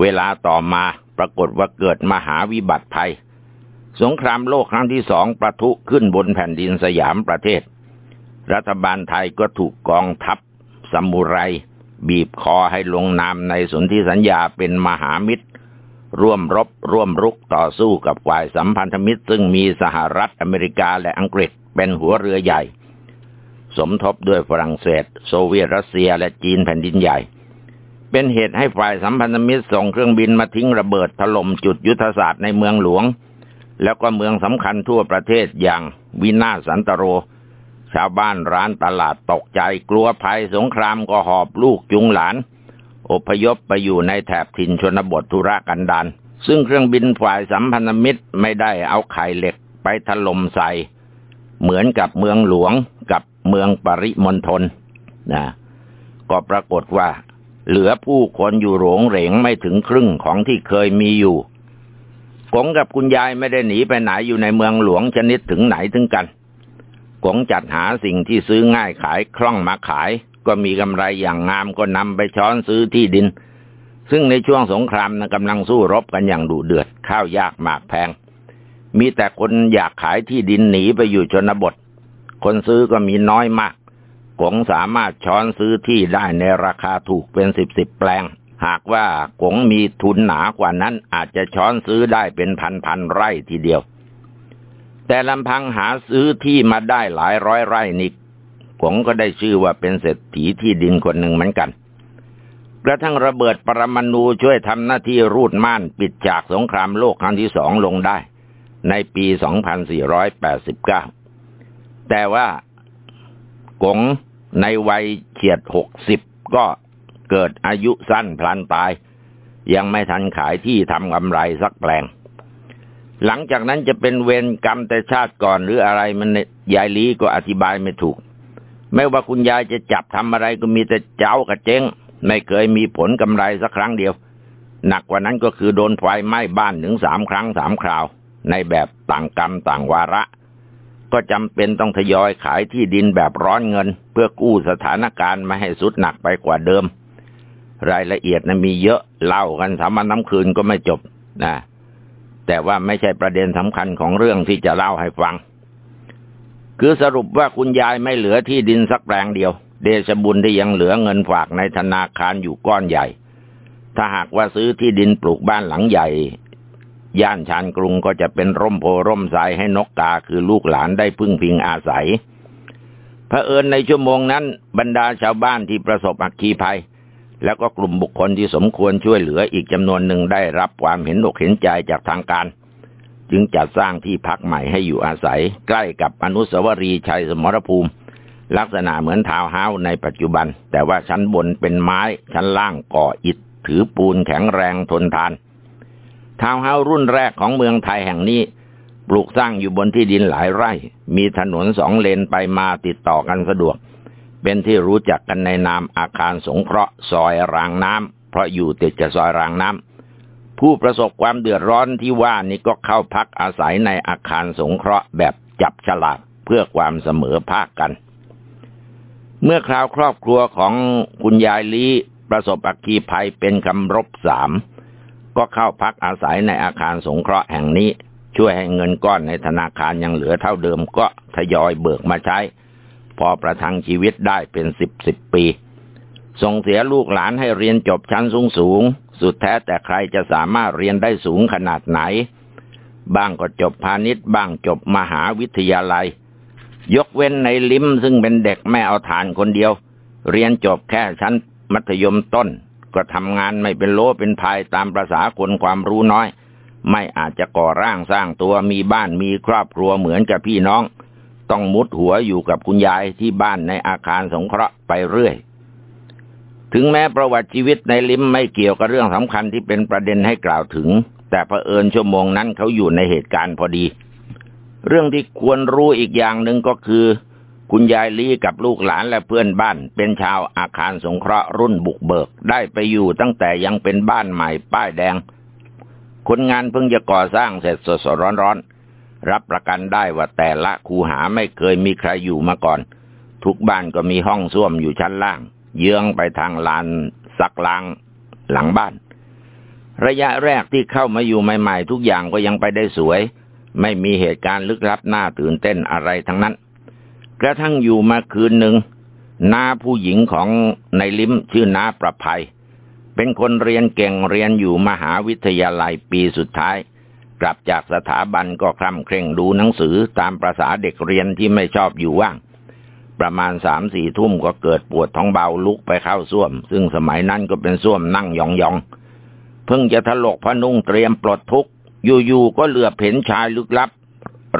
เวลาต่อมา ปรากฏว่าเกิดมหาวิบัติภัย สงครามโลกครั้งที่สองประทุขึ้นบนแผ่นดินสยามประเทศ รัฐบาลไทยก็ถูกกองทัพสมุไร บีบคอให้ลงนามในสนธิสัญญาเป็นมหามิตร ร่วมรบร่วมรุกต่อสู้กับฝ่ายสัมพันธมิตร ซึ่งมีสหรัฐอเมริกาและอังกฤษเป็นหัวเรือใหญ่ สมทบด้วยฝรั่งเศส โซเวียตรัสเซียและจีนแผ่นดินใหญ่ เป็นเหตุให้ฝ่ายสัมพันธมิตรส่งเครื่องบินมาทิ้งระเบิดถล่มจุดยุทธศาสตร์ในเมืองหลวง แล้วก็เมืองสำคัญทั่วประเทศอย่างวินาศสันตโร ชาวบ้านร้านตลาดตกใจกลัวภัยสงครามก็หอบลูกจุงหลาน อพยพไปอยู่ในแถบถิ่นชนบทธุรกันดารซึ่งเครื่องบินฝ่ายสัมพันธมิตรไม่ได้เอาไข่เหล็กไปถล่มใส่ เหมือนกับเมืองหลวงกับเมืองปริมณฑลนะก็ปรากฏว่า เหลือผู้คนอยู่โหงเหรงไม่ถึงครึ่งของที่เคยมีอยู่กงกับคุณยายไม่ได้หนีไปไหนอยู่ในเมืองหลวงชนิดถึงไหนถึงกันกงจัดหาสิ่งที่ซื้อง่ายขายคล่องมาขาย ก็มีกำไรอย่างงามก็นำไปช้อนซื้อที่ดิน ซึ่งในช่วงสงครามนะกำลังสู้รบกันอย่างดุเดือดข้าวยากหมากแพง มีแต่คนอยากขายที่ดินหนีไปอยู่ชนบท คนซื้อก็มีน้อยมาก กงสามารถช้อนซื้อที่ได้ในราคาถูกเป็นสิบสิบแปลง หากว่ากงมีทุนหนากว่านั้นอาจจะช้อนซื้อได้เป็นพันพันไร่ทีเดียว แต่ลำพังหาซื้อที่มาได้หลายร้อยไร่นี่กงก็ได้ชื่อว่าเป็นเศรษฐีที่ดินคนหนึ่งเหมือนกันกระทั่งระเบิดปรมาณูช่วยทำหน้าที่รูดม่านปิดจากสงครามโลกครั้งที่สองลงได้ ในปี 2489 แต่ว่า กงในวัยเฉียดหกสิบก็เกิดอายุสั้นพลันตาย ยังไม่ทันขายที่ทำกำไรสักแปลง หลังจากนั้นจะเป็นเวรกรรมแต่ชาติก่อนหรืออะไรมันยายลีก็อธิบายไม่ถูก ไม่ว่าคุณยายจะจับทำอะไรก็มีแต่เจ้ากับเจ๊ง ไม่เคยมีผลกำไรสักครั้งเดียว หนักกว่านั้นก็คือโดนไฟไหม้บ้านถึงสามครั้งสามคราว ในแบบต่างกรรมต่างวาระ ก็จำเป็นต้องทยอยขายที่ดินแบบร้อนเงิน เพื่อกู้สถานการณ์ไม่ให้สุดหนักไปกว่าเดิม รายละเอียดนะมีเยอะเล่ากันสามันน้ำคืนก็ไม่จบนะแต่ว่าไม่ใช่ประเด็นสำคัญของเรื่องที่จะเล่าให้ฟัง คือสรุปว่าคุณยายไม่เหลือที่ดินสักแปลงเดียว เดชบุญที่ยังเหลือเงินฝากในธนาคารอยู่ก้อนใหญ่ ถ้าหากว่าซื้อที่ดินปลูกบ้านหลังใหญ่ ย่านชานกรุงก็จะเป็นร่มโพธิ์ร่มไทรให้นกกาคือลูกหลานได้พึ่งพิงอาศัยเผอิญในชั่วโมงนั้น บรรดาชาวบ้านที่ประสบอัคคีภัย แล้วก็กลุ่มบุคคลที่สมควรช่วยเหลืออีกจำนวนหนึ่งได้รับความเห็นอกเห็นใจจากทางการ จึงจัดสร้างที่พักใหม่ให้อยู่อาศัย ใกล้กับอนุสาวรีย์ชัยสมรภูมิ ลักษณะเหมือนทาวน์เฮาส์ในปัจจุบัน แต่ว่าชั้นบนเป็นไม้ชั้นล่างก่ออิฐถือปูนแข็งแรงทนทาน ทาวน์เฮาส์รุ่นแรกของเมืองไทยแห่งนี้ ปลูกสร้างอยู่บนที่ดินหลายไร่ มีถนนสองเลนไปมาติดต่อกันสะดวก เป็นที่รู้จักกันในนามอาคารสงเคราะห์ซอยรางน้ำเพราะอยู่ติดกับซอยรางน้ำผู้ประสบความเดือดร้อนที่ว่านี้ก็เข้าพักอาศัยในอาคารสงเคราะห์แบบจับฉลากเพื่อความเสมอภาคกัน เมื่อคราวครอบครัวของคุณยายลีประสบอักคีภัยเป็นคำรบสาม ก็เข้าพักอาศัยในอาคารสงเคราะห์แห่งนี้ ช่วยให้เงินก้อนในธนาคารยังเหลือเท่าเดิมก็ทยอยเบิกมาใช้ พอประทังชีวิตได้เป็นสิบสิบปี ส่งเสียลูกหลานให้เรียนจบชั้นสูงสูง สุดแท้แต่ใครจะสามารถเรียนได้สูงขนาดไหน บ้างก็จบพาณิชย์บ้างจบมหาวิทยาลัย ยกเว้นในลิมซึ่งเป็นเด็กแม่เอาฐานคนเดียว เรียนจบแค่ชั้นมัธยมต้น ก็ทำงานไม่เป็นโลเป็นภายตามประษาคนความรู้น้อย ไม่อาจจะก่อร่างสร้างตัวมีบ้านมีครอบครัวเหมือนกับพี่น้อง ต้องมุดหัวอยู่กับคุณยายที่บ้านในอาคารสงเคราะห์ไปเรื่อย ถึงแม้ประวัติชีวิตในลิมไม่เกี่ยวกับเรื่องสำคัญที่เป็นประเด็นให้กล่าวถึง แต่เผอิญชั่วโมงนั้นเขาอยู่ในเหตุการณ์พอดี เรื่องที่ควรรู้อีกอย่างหนึ่งก็คือ คุณยายลีกับลูกหลานและเพื่อนบ้าน เป็นชาวอาคารสงเคราะห์รุ่นบุกเบิก ได้ไปอยู่ตั้งแต่ยังเป็นบ้านใหม่ป้ายแดง คนงานเพิ่งจะก่อสร้างเสร็จสดสดร้อนร้อนรับประกันได้ว่าแต่ละคูหาไม่เคยมีใครอยู่มาก่อน ทุกบ้านก็มีห้องส้วมอยู่ชั้นล่าง เยื้องไปทางลานซักล้างหลังบ้าน ระยะแรกที่เข้ามาอยู่ใหม่ ๆ ทุกอย่างก็ยังไปได้สวย ไม่มีเหตุการณ์ลึกลับน่าตื่นเต้นอะไรทั้งนั้น กระทั่งอยู่มาคืนหนึ่งน้าผู้หญิงของในลิมชื่อน้าประภัย เป็นคนเรียนเก่งเรียนอยู่มหาวิทยาลัยปีสุดท้าย กลับจากสถาบันก็คร่ำเคร่งดูหนังสือตามประษาเด็กเรียนที่ไม่ชอบอยู่ว่าง ประมาณสามสี่ทุ่มก็เกิดปวดท้องเบาลุกไปเข้าส้วม ซึ่งสมัยนั้นก็เป็นส้วมนั่งยองๆ เพิ่งจะถลกพนุ่งเตรียมปลดทุกข์อยู่ๆก็เหลือเห็นชายลึกลับ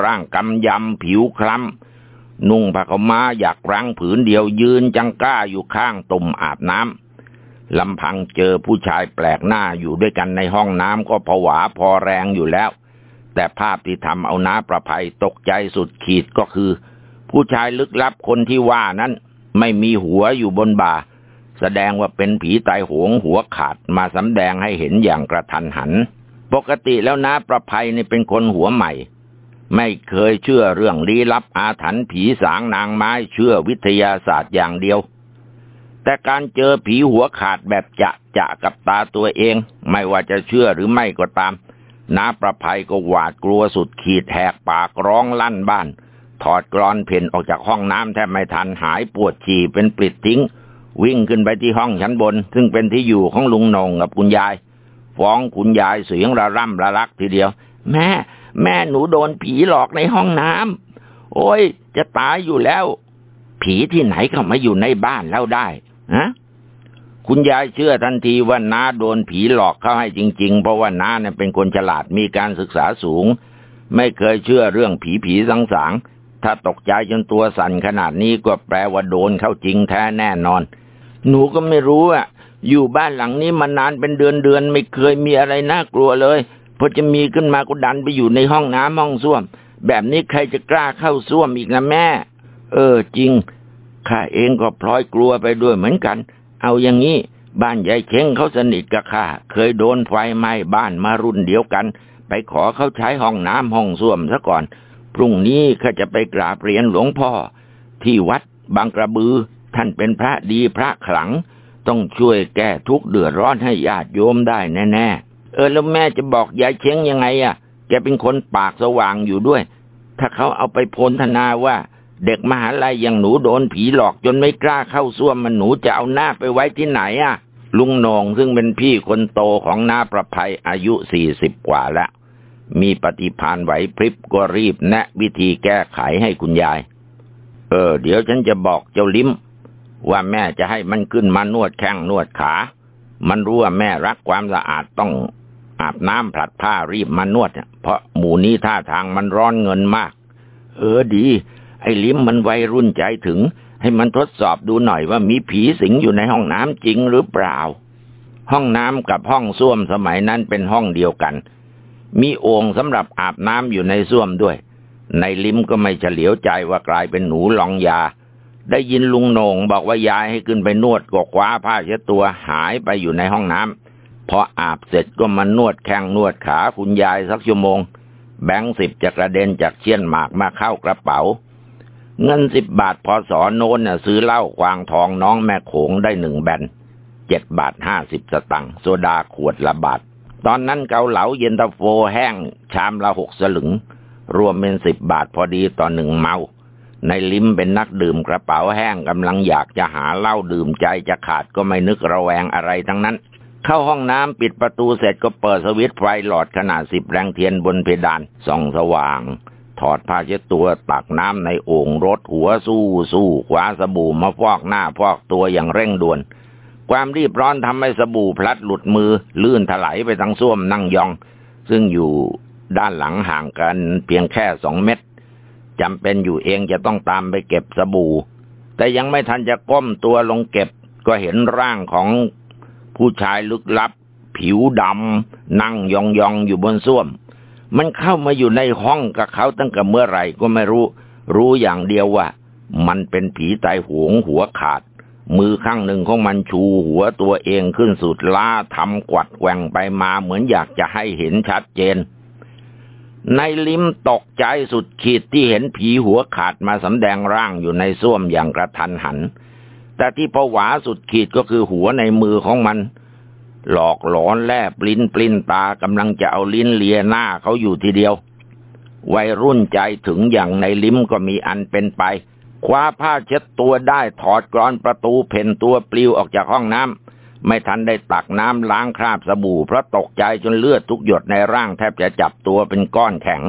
ร่างกำยำผิวคล้ำ นุ่งผ้าขม้าอยากรังผืนเดียวยืนจังก้าอยู่ข้างตุ่มอาบน้ำลำพังเจอผู้ชายแปลกหน้าอยู่ด้วยกันในห้องน้ำก็ผวาพอแรงอยู่แล้ว แต่ภาพที่ทำเอาน้าประภัยตกใจสุดขีดก็คือ ผู้ชายลึกลับคนที่ว่านั้น ไม่มีหัวอยู่บนบ่า แสดงว่าเป็นผีตายโหงหัวขาดมาสำแดงให้เห็นอย่างกระทันหัน ปกติแล้วน้าประภัยนี่เป็นคนหัวใหม่ ไม่เคยเชื่อเรื่องลี้ลับอาถรรพ์ผีสางนางไม้เชื่อวิทยาศาสตร์อย่างเดียว แต่การเจอผีหัวขาดแบบจะจะกับตาตัวเอง ไม่ว่าจะเชื่อหรือไม่ก็ตามน้าประภัยก็หวาดกลัวสุดขีดแหกปากร้องลั่นบ้าน ถอดกรอนเพ่นออกจากห้องน้ำแทบไม่ทันหายปวดฉี่เป็นปลิดทิ้ง วิ่งขึ้นไปที่ห้องชั้นบน ซึ่งเป็นที่อยู่ของลุงนงกับคุณยาย ฟ้องคุณยายเสียงระร่ำระลักทีเดียว แม่ แม่หนูโดนผีหลอกในห้องน้ำโอ้ย จะตายอยู่แล้ว ผีที่ไหนเข้ามาอยู่ในบ้านแล้วได้ฮะคุณยายเชื่อทันทีว่าน้าโดนผีหลอกเข้าให้จริง ๆ เพราะว่าน้าเนี่ยเป็นคนฉลาดมีการศึกษาสูง ไม่เคยเชื่อเรื่องผีผีสังสางถ้าตกใจจนตัวสั่นขนาดนี้ก็แปลว่าโดนเข้าจริงแท้แน่นอน หนูก็ไม่รู้อะ อยู่บ้านหลังนี้มานานเป็นเดือนเดือนไม่เคยมีอะไรน่ากลัวเลย พอจะมีขึ้นมาก็ดันไปอยู่ในห้องน้ำห้องส้วม แบบนี้ใครจะกล้าเข้าส้วมอีกนะแม่ เออจริงข้าเองก็พลอยกลัวไปด้วยเหมือนกัน เอาอย่างนี้บ้านยายเช้งเขาสนิทกับข้าเคยโดนไฟไหม้บ้านมารุ่นเดียวกัน ไปขอเขาใช้ห้องน้ำห้องส้วมซะก่อน พรุ่งนี้ข้าจะไปกราบเรียนหลวงพ่อ ที่วัดบางกระบือ ท่านเป็นพระดีพระขลัง ต้องช่วยแก้ทุกข์เดือดร้อนให้ญาติโยมได้แน่ๆ เออแล้วแม่จะบอกยายเช้งยังไงอะ แกเป็นคนปากสว่างอยู่ด้วย ถ้าเขาเอาไปพนธนาว่า เด็กมหาลัยอย่างหนูโดนผีหลอกจนไม่กล้าเข้าซ่วมมันหนูจะเอาหน้าไปไว้ที่ไหนอะ ลุงนงซึ่งเป็นพี่คนโตของนาประภัยอายุสี่สิบกว่าแล้ว มีปฏิพานไหวพริบก็รีบแนะวิธีแก้ไขให้คุณยาย เออ เดี๋ยวฉันจะบอกเจ้าลิ้มว่าแม่จะให้มันขึ้นมานวดแข้งนวดขา มันรู้ว่าแม่รักความสะอาดต้อง อาบน้ำผลัดผ้ารีบมานวดเพราะหมู่นี้ท่าทางมันร้อนเงินมาก เออดี ไอ้ลิมมันวัยรุ่นใจถึง ให้มันทดสอบดูหน่อยว่ามีผีสิงอยู่ในห้องน้ำจริงหรือเปล่า ห้องน้ำกับห้องส้วมสมัยนั้นเป็นห้องเดียวกัน มีโอ่งสำหรับอาบน้ำอยู่ในส้วมด้วย ในลิมก็ไม่เฉลียวใจว่ากลายเป็นหนูลองยา ได้ยินลุงโหนงบอกว่ายายให้ขึ้นไปนวดกว้าผ้าเช็ดตัวหายไปอยู่ในห้องน้ำ พออาบเสร็จก็มานวดแข้งนวดขาคุณยายสักชั่วโมง แบงค์สิบจะกระเด็นจากเชียนหมากมาเข้ากระเป๋า เงินสิบบาทพอสอโน้นน่ะซื้อเหล้าควางทองน้องแม่โขงได้หนึ่งแบนเจ็ดบาทห้าสิบสตังค์โซดาขวดละบาท ตอนนั้นเกาเหลาเย็นตาโฟแห้ง ชามละหกสลึง รวมเป็นสิบบาทพอดีต่อหนึ่งเมา ในลิมเป็นนักดื่มกระเป๋าแห้งกำลังอยากจะหาเหล้าดื่มใจจะขาดก็ไม่นึกระแวงอะไรทั้งนั้น เข้าห้องน้ำปิดประตูเสร็จก็เปิดสวิตช์ไฟหลอดขนาดสิบแรงเทียนบนเพดานส่องสว่าง ถอดผ้าเช็ดตัวตักน้ำในโอ่งรถหัวสู้สู้คว้าสบู่มาฟอกหน้าฟอกตัวอย่างเร่งด่วน ความรีบร้อนทำให้สบู่พลัดหลุดมือ ลื่นถลายไปทั้งส้วมนั่งยอง ซึ่งอยู่ด้านหลังห่างกันเพียงแค่สองเมตรจำเป็นอยู่เองจะต้องตามไปเก็บสบู่ แต่ยังไม่ทันจะก้มตัวลงเก็บก็เห็นร่างของ ผู้ชายลึกลับ ผิวดำนั่งยองยองอยู่บนส้วม มันเข้ามาอยู่ในห้องกับเขาตั้งแต่เมื่อไหร่ก็ไม่รู้ รู้อย่างเดียวว่า มันเป็นผีตายหวงหัวขาด มือข้างหนึ่งของมันชูหัวตัวเองขึ้นสุดล้าทำกวัดแกว่งไปมาเหมือนอยากจะให้เห็นชัดเจนในลิมตกใจสุดขีดที่เห็นผีหัวขาดมาสำแดงร่างอยู่ในส้วมอย่างกระทันหัน แต่ที่ผวาสุดขีดก็คือหัวในมือของมัน หลอกหลอนแลบลิ้นปลิ้นตากำลังจะเอาลิ้นเลียหน้าเขาอยู่ทีเดียว วัยรุ่นใจถึงอย่างในลิ้มก็มีอันเป็นไป คว้าผ้าเช็ดตัวได้ถอดกรอนประตูเพ่นตัวปลิวออกจากห้องน้ำไม่ทันได้ตักน้ำล้างคราบสบู่เพราะตกใจจนเลือดทุกหยดในร่างแทบจะจับตัวเป็นก้อนแข็ง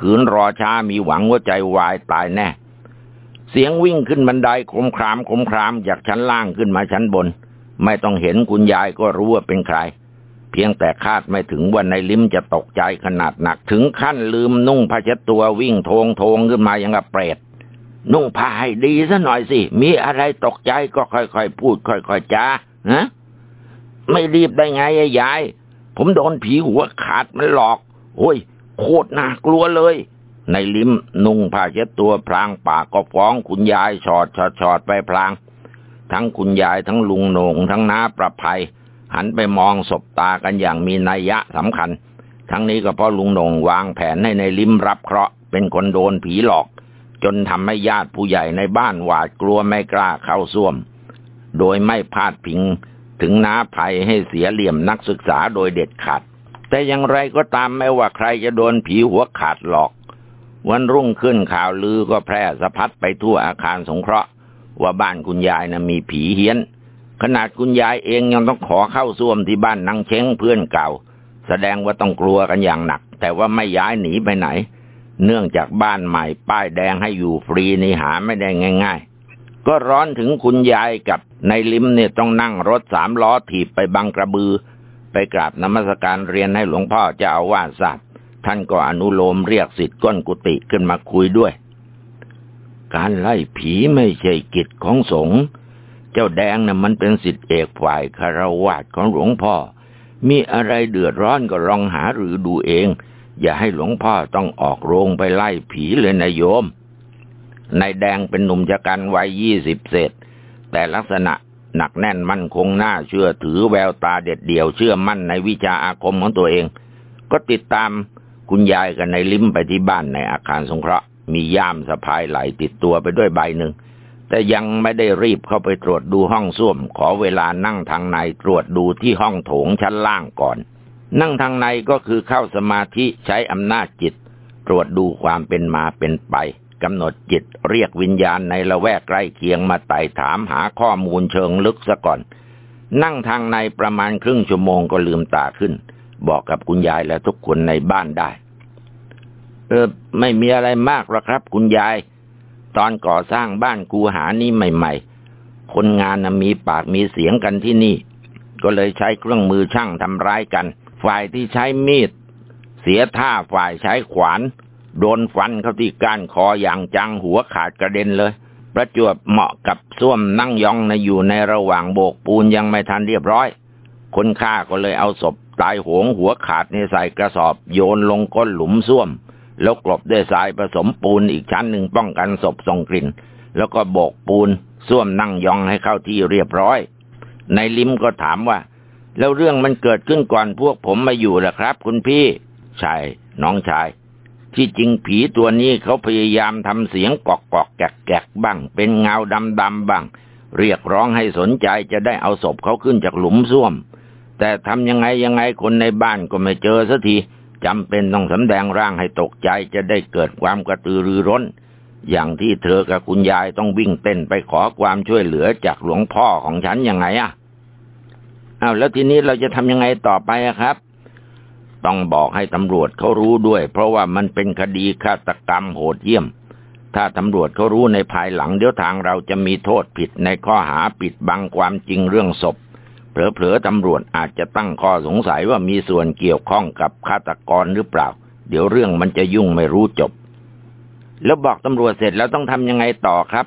ขืนรอช้ามีหวังว่าใจวายตายแน่ เสียงวิ่งขึ้นบันไดคมครามคมครามจากชั้นล่างขึ้นมาชั้นบน ไม่ต้องเห็นคุณยายก็รู้ว่าเป็นใคร เพียงแต่คาดไม่ถึงว่าในลิ้มจะตกใจขนาดหนัก ถึงขั้นลืมนุ่งผ้าเช็ดตัววิ่งโทงโทงขึ้นมาอย่างกับเปรตนุ่งผ้าให้ดีซะหน่อยสิ มีอะไรตกใจก็ค่อยๆพูด ค่อยๆจ้าฮะไม่รีบได้ไงยาย ผมโดนผีหัวขาดมันหลอกโอ้ยโคตรน่ากลัวเลย ในลิมนุ่งผ้าเช็ดตัวพลางปากก็ฟ้องคุณยายชอดชอดชอดไปพลาง ทั้งคุณยายทั้งลุงโหนงทั้งน้าประภัย หันไปมองศบตากันอย่างมีนัยยะสำคัญ ทั้งนี้ก็เพราะลุงโหนงวางแผนให้ในลิมรับเคราะห์เป็นคนโดนผีหลอก จนทำให้ญาติผู้ใหญ่ในบ้านหวาดกลัวไม่กล้าเข้าซ่วม โดยไม่พาดพิงถึงน้าภัยให้เสียเหลี่ยมนักศึกษาโดยเด็ดขาดแต่อย่างไรก็ตามไม่ว่าใครจะโดนผีหัวขาดหลอก วันรุ่งขึ้นข่าวลือก็แพร่สะพัดไปทั่วอาคารสงเคราะห์ ว่าบ้านคุณยายนะ่ะมีผีเฮี้ยน ขนาดคุณยายเองยังต้องขอเข้าซ่วมที่บ้านนางเช้งเพื่อนเก่า แสดงว่าต้องกลัวกันอย่างหนัก แต่ว่าไม่ย้ายหนีไปไหน เนื่องจากบ้านใหม่ป้ายแดงให้อยู่ฟรีนี่หาไม่ได้ง่าย ๆ ก็ร้อนถึงคุณยายกับในลิมเนี่ยต้องนั่งรถสามล้อถีบไปบังกระบือ ไปกราบนมัสการเรียนให้หลวงพ่อเจ้าอาวาสทราบ ท่านก็อนุโลมเรียกสิทธิ์ก้นกุฏิขึ้นมาคุยด้วย การไล่ผีไม่ใช่กิจของสงฆ์เจ้าแดงนะ่ะมันเป็นสิทธิเอกฝ่ายคารวะของหลวงพ่อ มีอะไรเดือดร้อนก็ลองหาหรือดูเอง อย่าให้หลวงพ่อต้องออกโรงไปไล่ผีเลยนายโยมนายแดงเป็นหนุ่มจักันวัยยี่สิบเศษ แต่ลักษณะหนักแน่นมั่นคงน่าเชื่อถือแววตาเด็ดเดี่ยวเชื่อมั่นในวิชาอาคมของตัวเอง ก็ติดตาม คุณยายกันในลิ้มไปที่บ้านในอาคารสงเคราะห์มีย่ามสะพายไหลติดตัวไปด้วยใบหนึ่ง แต่ยังไม่ได้รีบเข้าไปตรวจดูห้องส้วม ขอเวลานั่งทางในตรวจดูที่ห้องโถงชั้นล่างก่อน นั่งทางในก็คือเข้าสมาธิใช้อำนาจจิต ตรวจดูความเป็นมาเป็นไปกำหนดจิตเรียกวิญญาณในละแวกใกล้เคียงมาไต่ถามหาข้อมูลเชิงลึกซะก่อน นั่งทางในประมาณครึ่งชั่วโมงก็ลืมตาขึ้น บอกกับคุณยายและทุกคนในบ้านได้ เออ ไม่มีอะไรมากหรอกครับ คุณยาย ตอนก่อสร้างบ้านกูหานี่ใหม่ ๆ คนงานนะมีปากมีเสียงกันที่นี่ ก็เลยใช้เครื่องมือช่างทำร้ายกัน ฝ่ายที่ใช้มีด เสียท่าฝ่ายใช้ขวาน โดนฟันเข้าที่ก้านคออย่างจังหัวขาดกระเด็นเลยประจวบเหมาะกับส้วมนั่งยองในอยู่ในระหว่างโบกปูนยังไม่ทันเรียบร้อย คนฆ่าก็เลยเอาศพ ตายโหงหัวขาดในใส่กระสอบโยนลงก้นหลุมส้วม แล้วกลบด้วยทรายผสมปูนอีกชั้นหนึ่งป้องกันศพส่งกลิ่น แล้วก็โบกปูนส้วมนั่งยองให้เข้าที่เรียบร้อย ในลิมก็ถามว่า แล้วเรื่องมันเกิดขึ้นก่อนพวกผมมาอยู่หรอครับ คุณพี่ใช่น้องชาย ที่จริงผีตัวนี้เขาพยายามทำเสียงกอกกอกแกกแกกบ้าง เป็นเงาดำดำบ้าง เรียกร้องให้สนใจจะได้เอาศพเขาขึ้นจากหลุมซ่วม แต่ทำยังไงยังไงคนในบ้านก็ไม่เจอสักทีจำเป็นต้องสำแดงร่างให้ตกใจจะได้เกิดความกระตือรือร้น อย่างที่เธอกับคุณยายต้องวิ่งเต้นไปขอความช่วยเหลือจากหลวงพ่อของฉันยังไงอะอ้าวแล้วทีนี้เราจะทำยังไงต่อไปครับ ต้องบอกให้ตำรวจเขารู้ด้วย เพราะว่ามันเป็นคดีฆาตกรรมโหดเยี่ยม ถ้าตำรวจเขารู้ในภายหลังเดี๋ยวทางเราจะมีโทษผิดในข้อหาปิดบังความจริงเรื่องศพ เผลอๆตำรวจอาจจะตั้งข้อสงสัยว่ามีส่วนเกี่ยวข้องกับฆาตกรหรือเปล่า เดี๋ยวเรื่องมันจะยุ่งไม่รู้จบ แล้วบอกตำรวจเสร็จแล้วต้องทำยังไงต่อครับ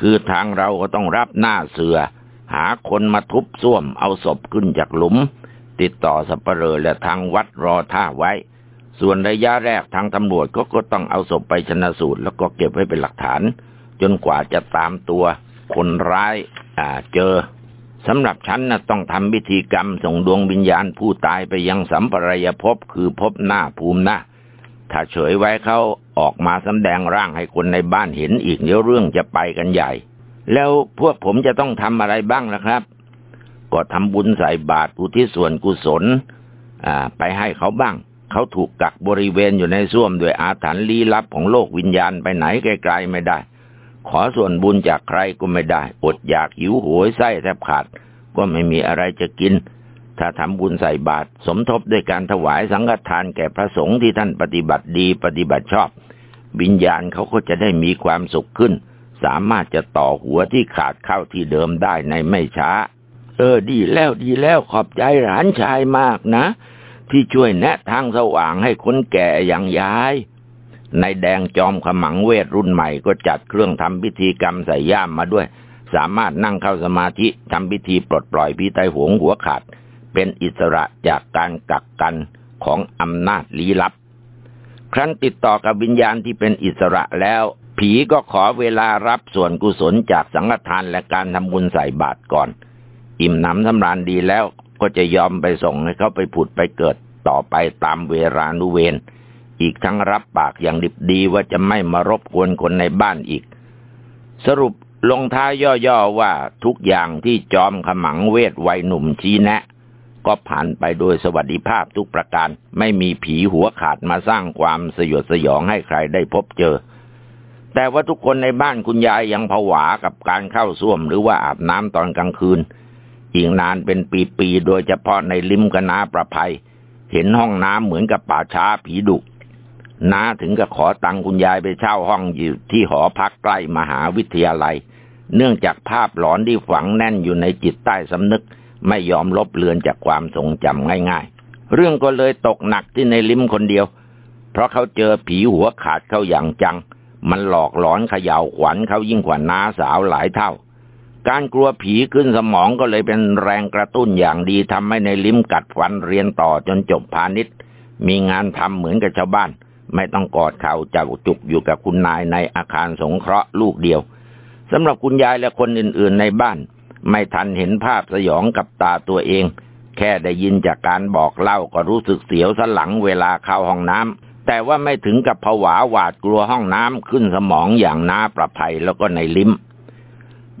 คือทางเราก็ต้องรับหน้าเสือ หาคนมาทุบซ่วมเอาศพขึ้นจากหลุม ติดต่อสัปเหร่อและทางวัดรอท่าไว้ ส่วนระยะแรกทางตำรวจก็ก็ต้องเอาศพไปชนะสูตร แล้วก็เก็บไว้เป็นหลักฐาน จนกว่าจะตามตัวคนร้าย อ่าเจอ สำหรับฉันนะต้องทำพิธีกรรมส่งดวงวิญญาณผู้ตายไปยังสัมปรายภพคือภพหน้าภูมิหน้าถ้าเฉยไว้เขาออกมาสำแดงร่างให้คนในบ้านเห็นอีกเดี๋ยวเรื่องจะไปกันใหญ่ แล้วพวกผมจะต้องทำอะไรบ้างล่ะครับ ก็ทำบุญใส่บาตรอุทิศส่วนกุศลไปให้เขาบ้าง เขาถูกกักบริเวณอยู่ในส้วมด้วยอาถรรพ์ลี้ลับของโลกวิญญาณไปไหนไกลๆไม่ได้ ขอส่วนบุญจากใครก็ไม่ได้ อดอยากหิวโหยไส้แทบขาด ก็ไม่มีอะไรจะกิน ถ้าทำบุญใส่บาตรสมทบด้วยการถวายสังฆทานแก่พระสงฆ์ที่ท่านปฏิบัติดีปฏิบัติชอบ วิญญาณเขาก็จะได้มีความสุขขึ้น สามารถจะต่อหัวที่ขาดเข้าที่เดิมได้ในไม่ช้า เออดีแล้วดีแล้วขอบใจหลานชายมากนะ ที่ช่วยแนะทางสว่างให้คนแก่อย่างยาย ในแดงจอมขมังเวทรุ่นใหม่ก็จัดเครื่องทำพิธีกรรมใส่ย่ามมาด้วย สามารถนั่งเข้าสมาธิทำพิธีปลดปล่อยผีไตหวงหัวขาด เป็นอิสระจากการกักกันของอำนาจลี้ลับ ครั้นติดต่อกับวิญญาณที่เป็นอิสระแล้ว ผีก็ขอเวลารับส่วนกุศลจากสังฆทานและการทำบุญใส่บาตรก่อน อิ่มหนำสำราญดีแล้วก็จะยอมไปส่งให้เขาไปผุดไปเกิดต่อไปตามเวลานุเวร อีกทั้งรับปากอย่างดิบดีว่าจะไม่มารบกวนคนในบ้านอีก สรุปลงท้ายย่อๆว่าทุกอย่างที่จอมขมังเวทวัยหนุ่มชี้แนะ ก็ผ่านไปโดยสวัสดิภาพทุกประการ ไม่มีผีหัวขาดมาสร้างความสยดสยองให้ใครได้พบเจอ แต่ว่าทุกคนในบ้านคุณยายยังผวากับการเข้าส้วมหรือว่าอาบน้ำตอนกลางคืนอีกนานเป็นปีๆโดยเฉพาะในลิมกนาประภัย เห็นห้องน้ำเหมือนกับป่าช้าผีดุ น้าถึงกับขอตังคุณยายไปเช่าห้องอยู่ที่หอพักใกล้มหาวิทยาลัย เนื่องจากภาพหลอนที่ฝังแน่นอยู่ในจิตใต้สำนึก ไม่ยอมลบเลือนจากความทรงจำง่ายๆ เรื่องก็เลยตกหนักที่ในลิมคนเดียว เพราะเขาเจอผีหัวขาดเขาอย่างจัง มันหลอกหลอนเขย่าวขวัญเขายิ่งกว่าน้าสาวหลายเท่า การกลัวผีขึ้นสมองก็เลยเป็นแรงกระตุ้นอย่างดีทำให้ในลิมกัดฟันเรียนต่อจนจบพาณิชย์มีงานทำเหมือนกับชาวบ้าน ไม่ต้องกอดเข่าจับจุกอยู่กับคุณนายในอาคารสงเคราะห์ลูกเดียวสำหรับคุณยายและคนอื่นๆในบ้าน ไม่ทันเห็นภาพสยองกับตาตัวเอง แค่ได้ยินจากการบอกเล่าก็รู้สึกเสียวสันหลังเวลาเข้าห้องน้ำแต่ว่าไม่ถึงกับผวาหวาดกลัวห้องน้ำขึ้นสมองอย่างน้าประภัยแล้วก็ในลิม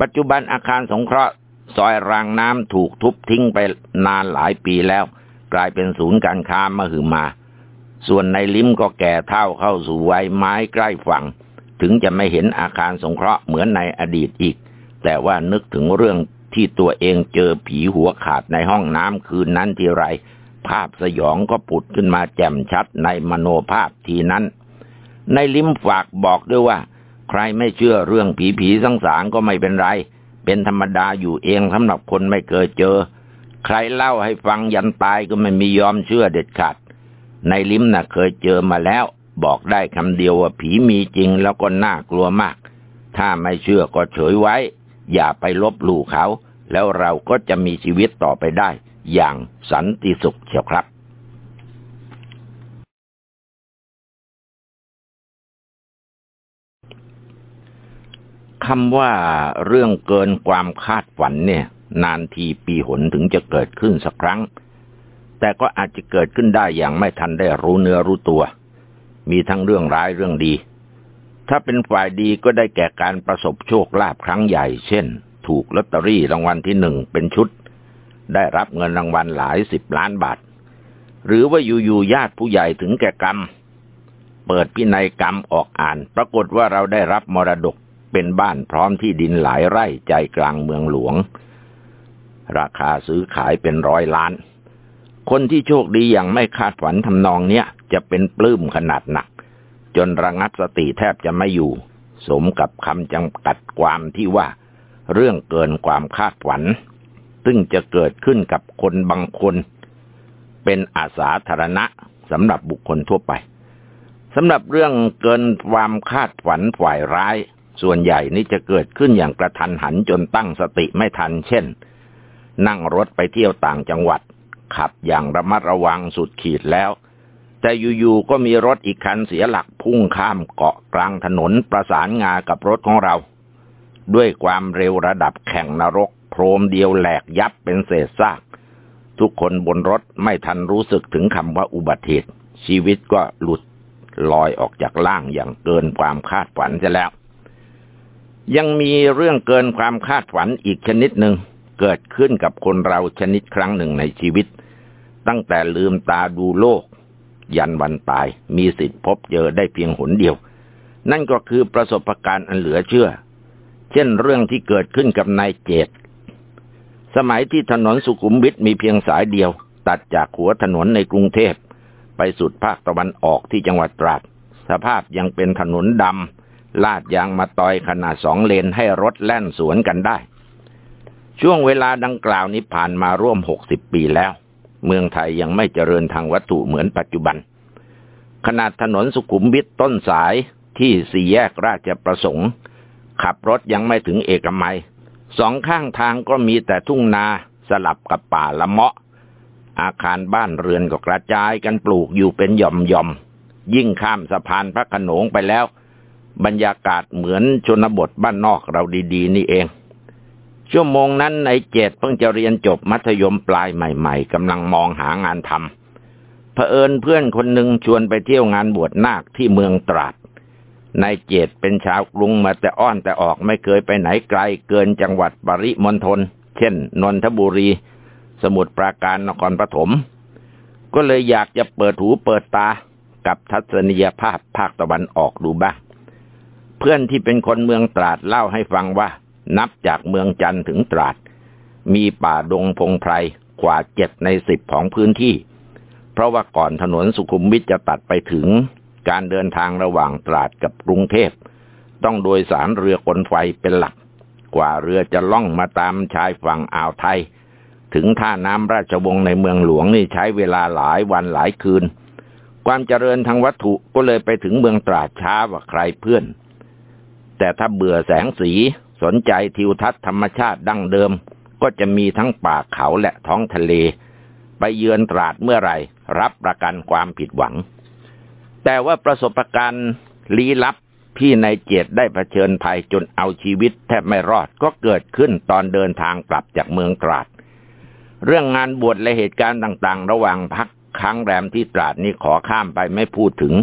ปัจจุบันอาคารสงเคราะห์ซอยรางน้ำถูกทุบทิ้งไปนานหลายปีแล้ว กลายเป็นศูนย์การค้ามหึมา ส่วนในลิ้มก็แก่เท่าเข้าสู่วัยไม้ใกล้ฝั่ง ถึงจะไม่เห็นอาคารสงเคราะห์เหมือนในอดีตอีก แต่ว่านึกถึงเรื่องที่ตัวเองเจอผีหัวขาดในห้องน้ำคืนนั้นทีไร ภาพสยองก็ปุดขึ้นมาแจ่มชัดในมโนภาพทีนั้น ในลิ้มฝากบอกด้วยว่า ใครไม่เชื่อเรื่องผีผีสังสารก็ไม่เป็นไร เป็นธรรมดาอยู่เองสำหรับคนไม่เคยเจอ ใครเล่าให้ฟังยันตายก็ไม่มียอมเชื่อเด็ดขาด ในลิ้มนะ่ะเคยเจอมาแล้ว บอกได้คำเดียวว่าผีมีจริงแล้วก็น่ากลัวมาก ถ้าไม่เชื่อก็เฉยไว้ อย่าไปลบหลู่เขา แล้วเราก็จะมีชีวิตต่อไปได้ อย่างสันติสุขเชียวครับคำว่าเรื่องเกินความคาดฝันเนี่ย นานทีปีหนถึงจะเกิดขึ้นสักครั้ง แต่ก็อาจจะเกิดขึ้นได้อย่างไม่ทันได้รู้เนื้อรู้ตัว มีทั้งเรื่องร้ายเรื่องดี ถ้าเป็นฝ่ายดีก็ได้แก่การประสบโชคลาภครั้งใหญ่ เช่น ถูกลอตเตอรี่รางวัลที่หนึ่งเป็นชุด ได้รับเงินรางวัลหลายสิบล้านบาท หรือว่าอยู่ๆญาติผู้ใหญ่ถึงแก่กรรม เปิดพินัยกรรมออกอ่าน ปรากฏว่าเราได้รับมรดกเป็นบ้านพร้อมที่ดินหลายไร่ใจกลางเมืองหลวง ราคาซื้อขายเป็นร้อยล้าน คนที่โชคดีอย่างไม่คาดฝันทำนองเนี้ยจะเป็นปลื้มขนาดหนัก จนระงับสติแทบจะไม่อยู่ สมกับคำจำกัดความที่ว่า เรื่องเกินความคาดฝัน ซึ่งจะเกิดขึ้นกับคนบางคน เป็นอาสาธารณะสำหรับบุคคลทั่วไปสำหรับเรื่องเกินความคาดฝันฝ่ายร้าย ส่วนใหญ่นี่จะเกิดขึ้นอย่างกระทันหันจนตั้งสติไม่ทัน เช่น นั่งรถไปเที่ยวต่างจังหวัด ขับอย่างระมัดระวังสุดขีดแล้ว แต่อยู่ๆก็มีรถอีกคันเสียหลักพุ่งข้ามเกาะกลางถนนประสานงากับรถของเรา ด้วยความเร็วระดับแข่งนรกโครมเดียวแหลกยับเป็นเศษซาก ทุกคนบนรถไม่ทันรู้สึกถึงคำว่าอุบัติเหตุชีวิตก็หลุดลอยออกจากล่างอย่างเกินความคาดฝันจะแล้ว ยังมีเรื่องเกินความคาดฝันอีกชนิดหนึ่ง เกิดขึ้นกับคนเราชนิดครั้งหนึ่งในชีวิต ตั้งแต่ลืมตาดูโลก ยันวันตายมีสิทธิ์พบเจอได้เพียงหนเดียว นั่นก็คือประสบการณ์อันเหลือเชื่อ เช่นเรื่องที่เกิดขึ้นกับนายเจต สมัยที่ถนนสุขุมวิทมีเพียงสายเดียว ตัดจากหัวถนนในกรุงเทพไปสุดภาคตะวันออกที่จังหวัดตราดสภาพยังเป็นถนนดำลาดยางมาตอยขนาดสองเลนให้รถแล่นสวนกันได้ ช่วงเวลาดังกล่าวนี้ผ่านมาร่วมหกสิบปีแล้ว เมืองไทยยังไม่เจริญทางวัตถุเหมือนปัจจุบัน ขนาดถนนสุขุมวิทต้นสายที่สี่แยกราชประสงค์ ขับรถยังไม่ถึงเอกมัย สองข้างทางก็มีแต่ทุ่งนาสลับกับป่าละเมาะ อาคารบ้านเรือนก็กระจายกันปลูกอยู่เป็นหย่อมหย่อมยิ่งข้ามสะพานพระขนงไปแล้ว บรรยากาศเหมือนชนบทบ้านนอกเราดี ๆ นี่เอง ชั่วโมงนั้นในเจดเพิ่งจะเรียนจบมัธยมปลายใหม่ๆกำลังมองหางานทำเผอิญเพื่อนคนหนึ่งชวนไปเที่ยวงานบวชนาคที่เมืองตราดนายเจตเป็นชาวกรุงมาแต่อ้อนแต่ออกไม่เคยไปไหนไกลเกินจังหวัดปริมณฑลเช่น นนทบุรี สมุทรปราการนครปฐมก็เลยอยากจะเปิดหูเปิดตากับทัศนียภาพภาคตะวันออกดูบ้าง เพื่อนที่เป็นคนเมืองตราดเล่าให้ฟังว่า นับจากเมืองจันทร์ถึงตราด มีป่าดงพงไพรกว่าเจ็ดในสิบของพื้นที่ เพราะว่าก่อนถนนสุขุมวิทจะตัดไปถึงการเดินทางระหว่างตราดกับกรุงเทพ ต้องโดยสารเรือกลไฟเป็นหลัก กว่าเรือจะล่องมาตามชายฝั่งอ่าวไทย ถึงท่าน้ำราชวงศ์ในเมืองหลวงนี่ใช้เวลาหลายวันหลายคืน ความเจริญทางวัตถุก็เลยไปถึงเมืองตราดช้ากว่าใครเพื่อน แต่ถ้าเบื่อแสงสี สนใจทิวทัศน์ธรรมชาติดั้งเดิม ก็จะมีทั้งป่าเขาและท้องทะเล ไปเยือนตราดเมื่อไรรับประกันความผิดหวัง แต่ว่าประสบการณ์ลี้ลับที่นายเจตได้เผชิญภัยจนเอาชีวิตแทบไม่รอดก็เกิดขึ้นตอนเดินทางกลับจากเมืองตราด เรื่องงานบวชและเหตุการณ์ต่างๆ ระหว่างพักค้างแรมที่ตราดนี้ขอข้ามไปไม่พูดถึง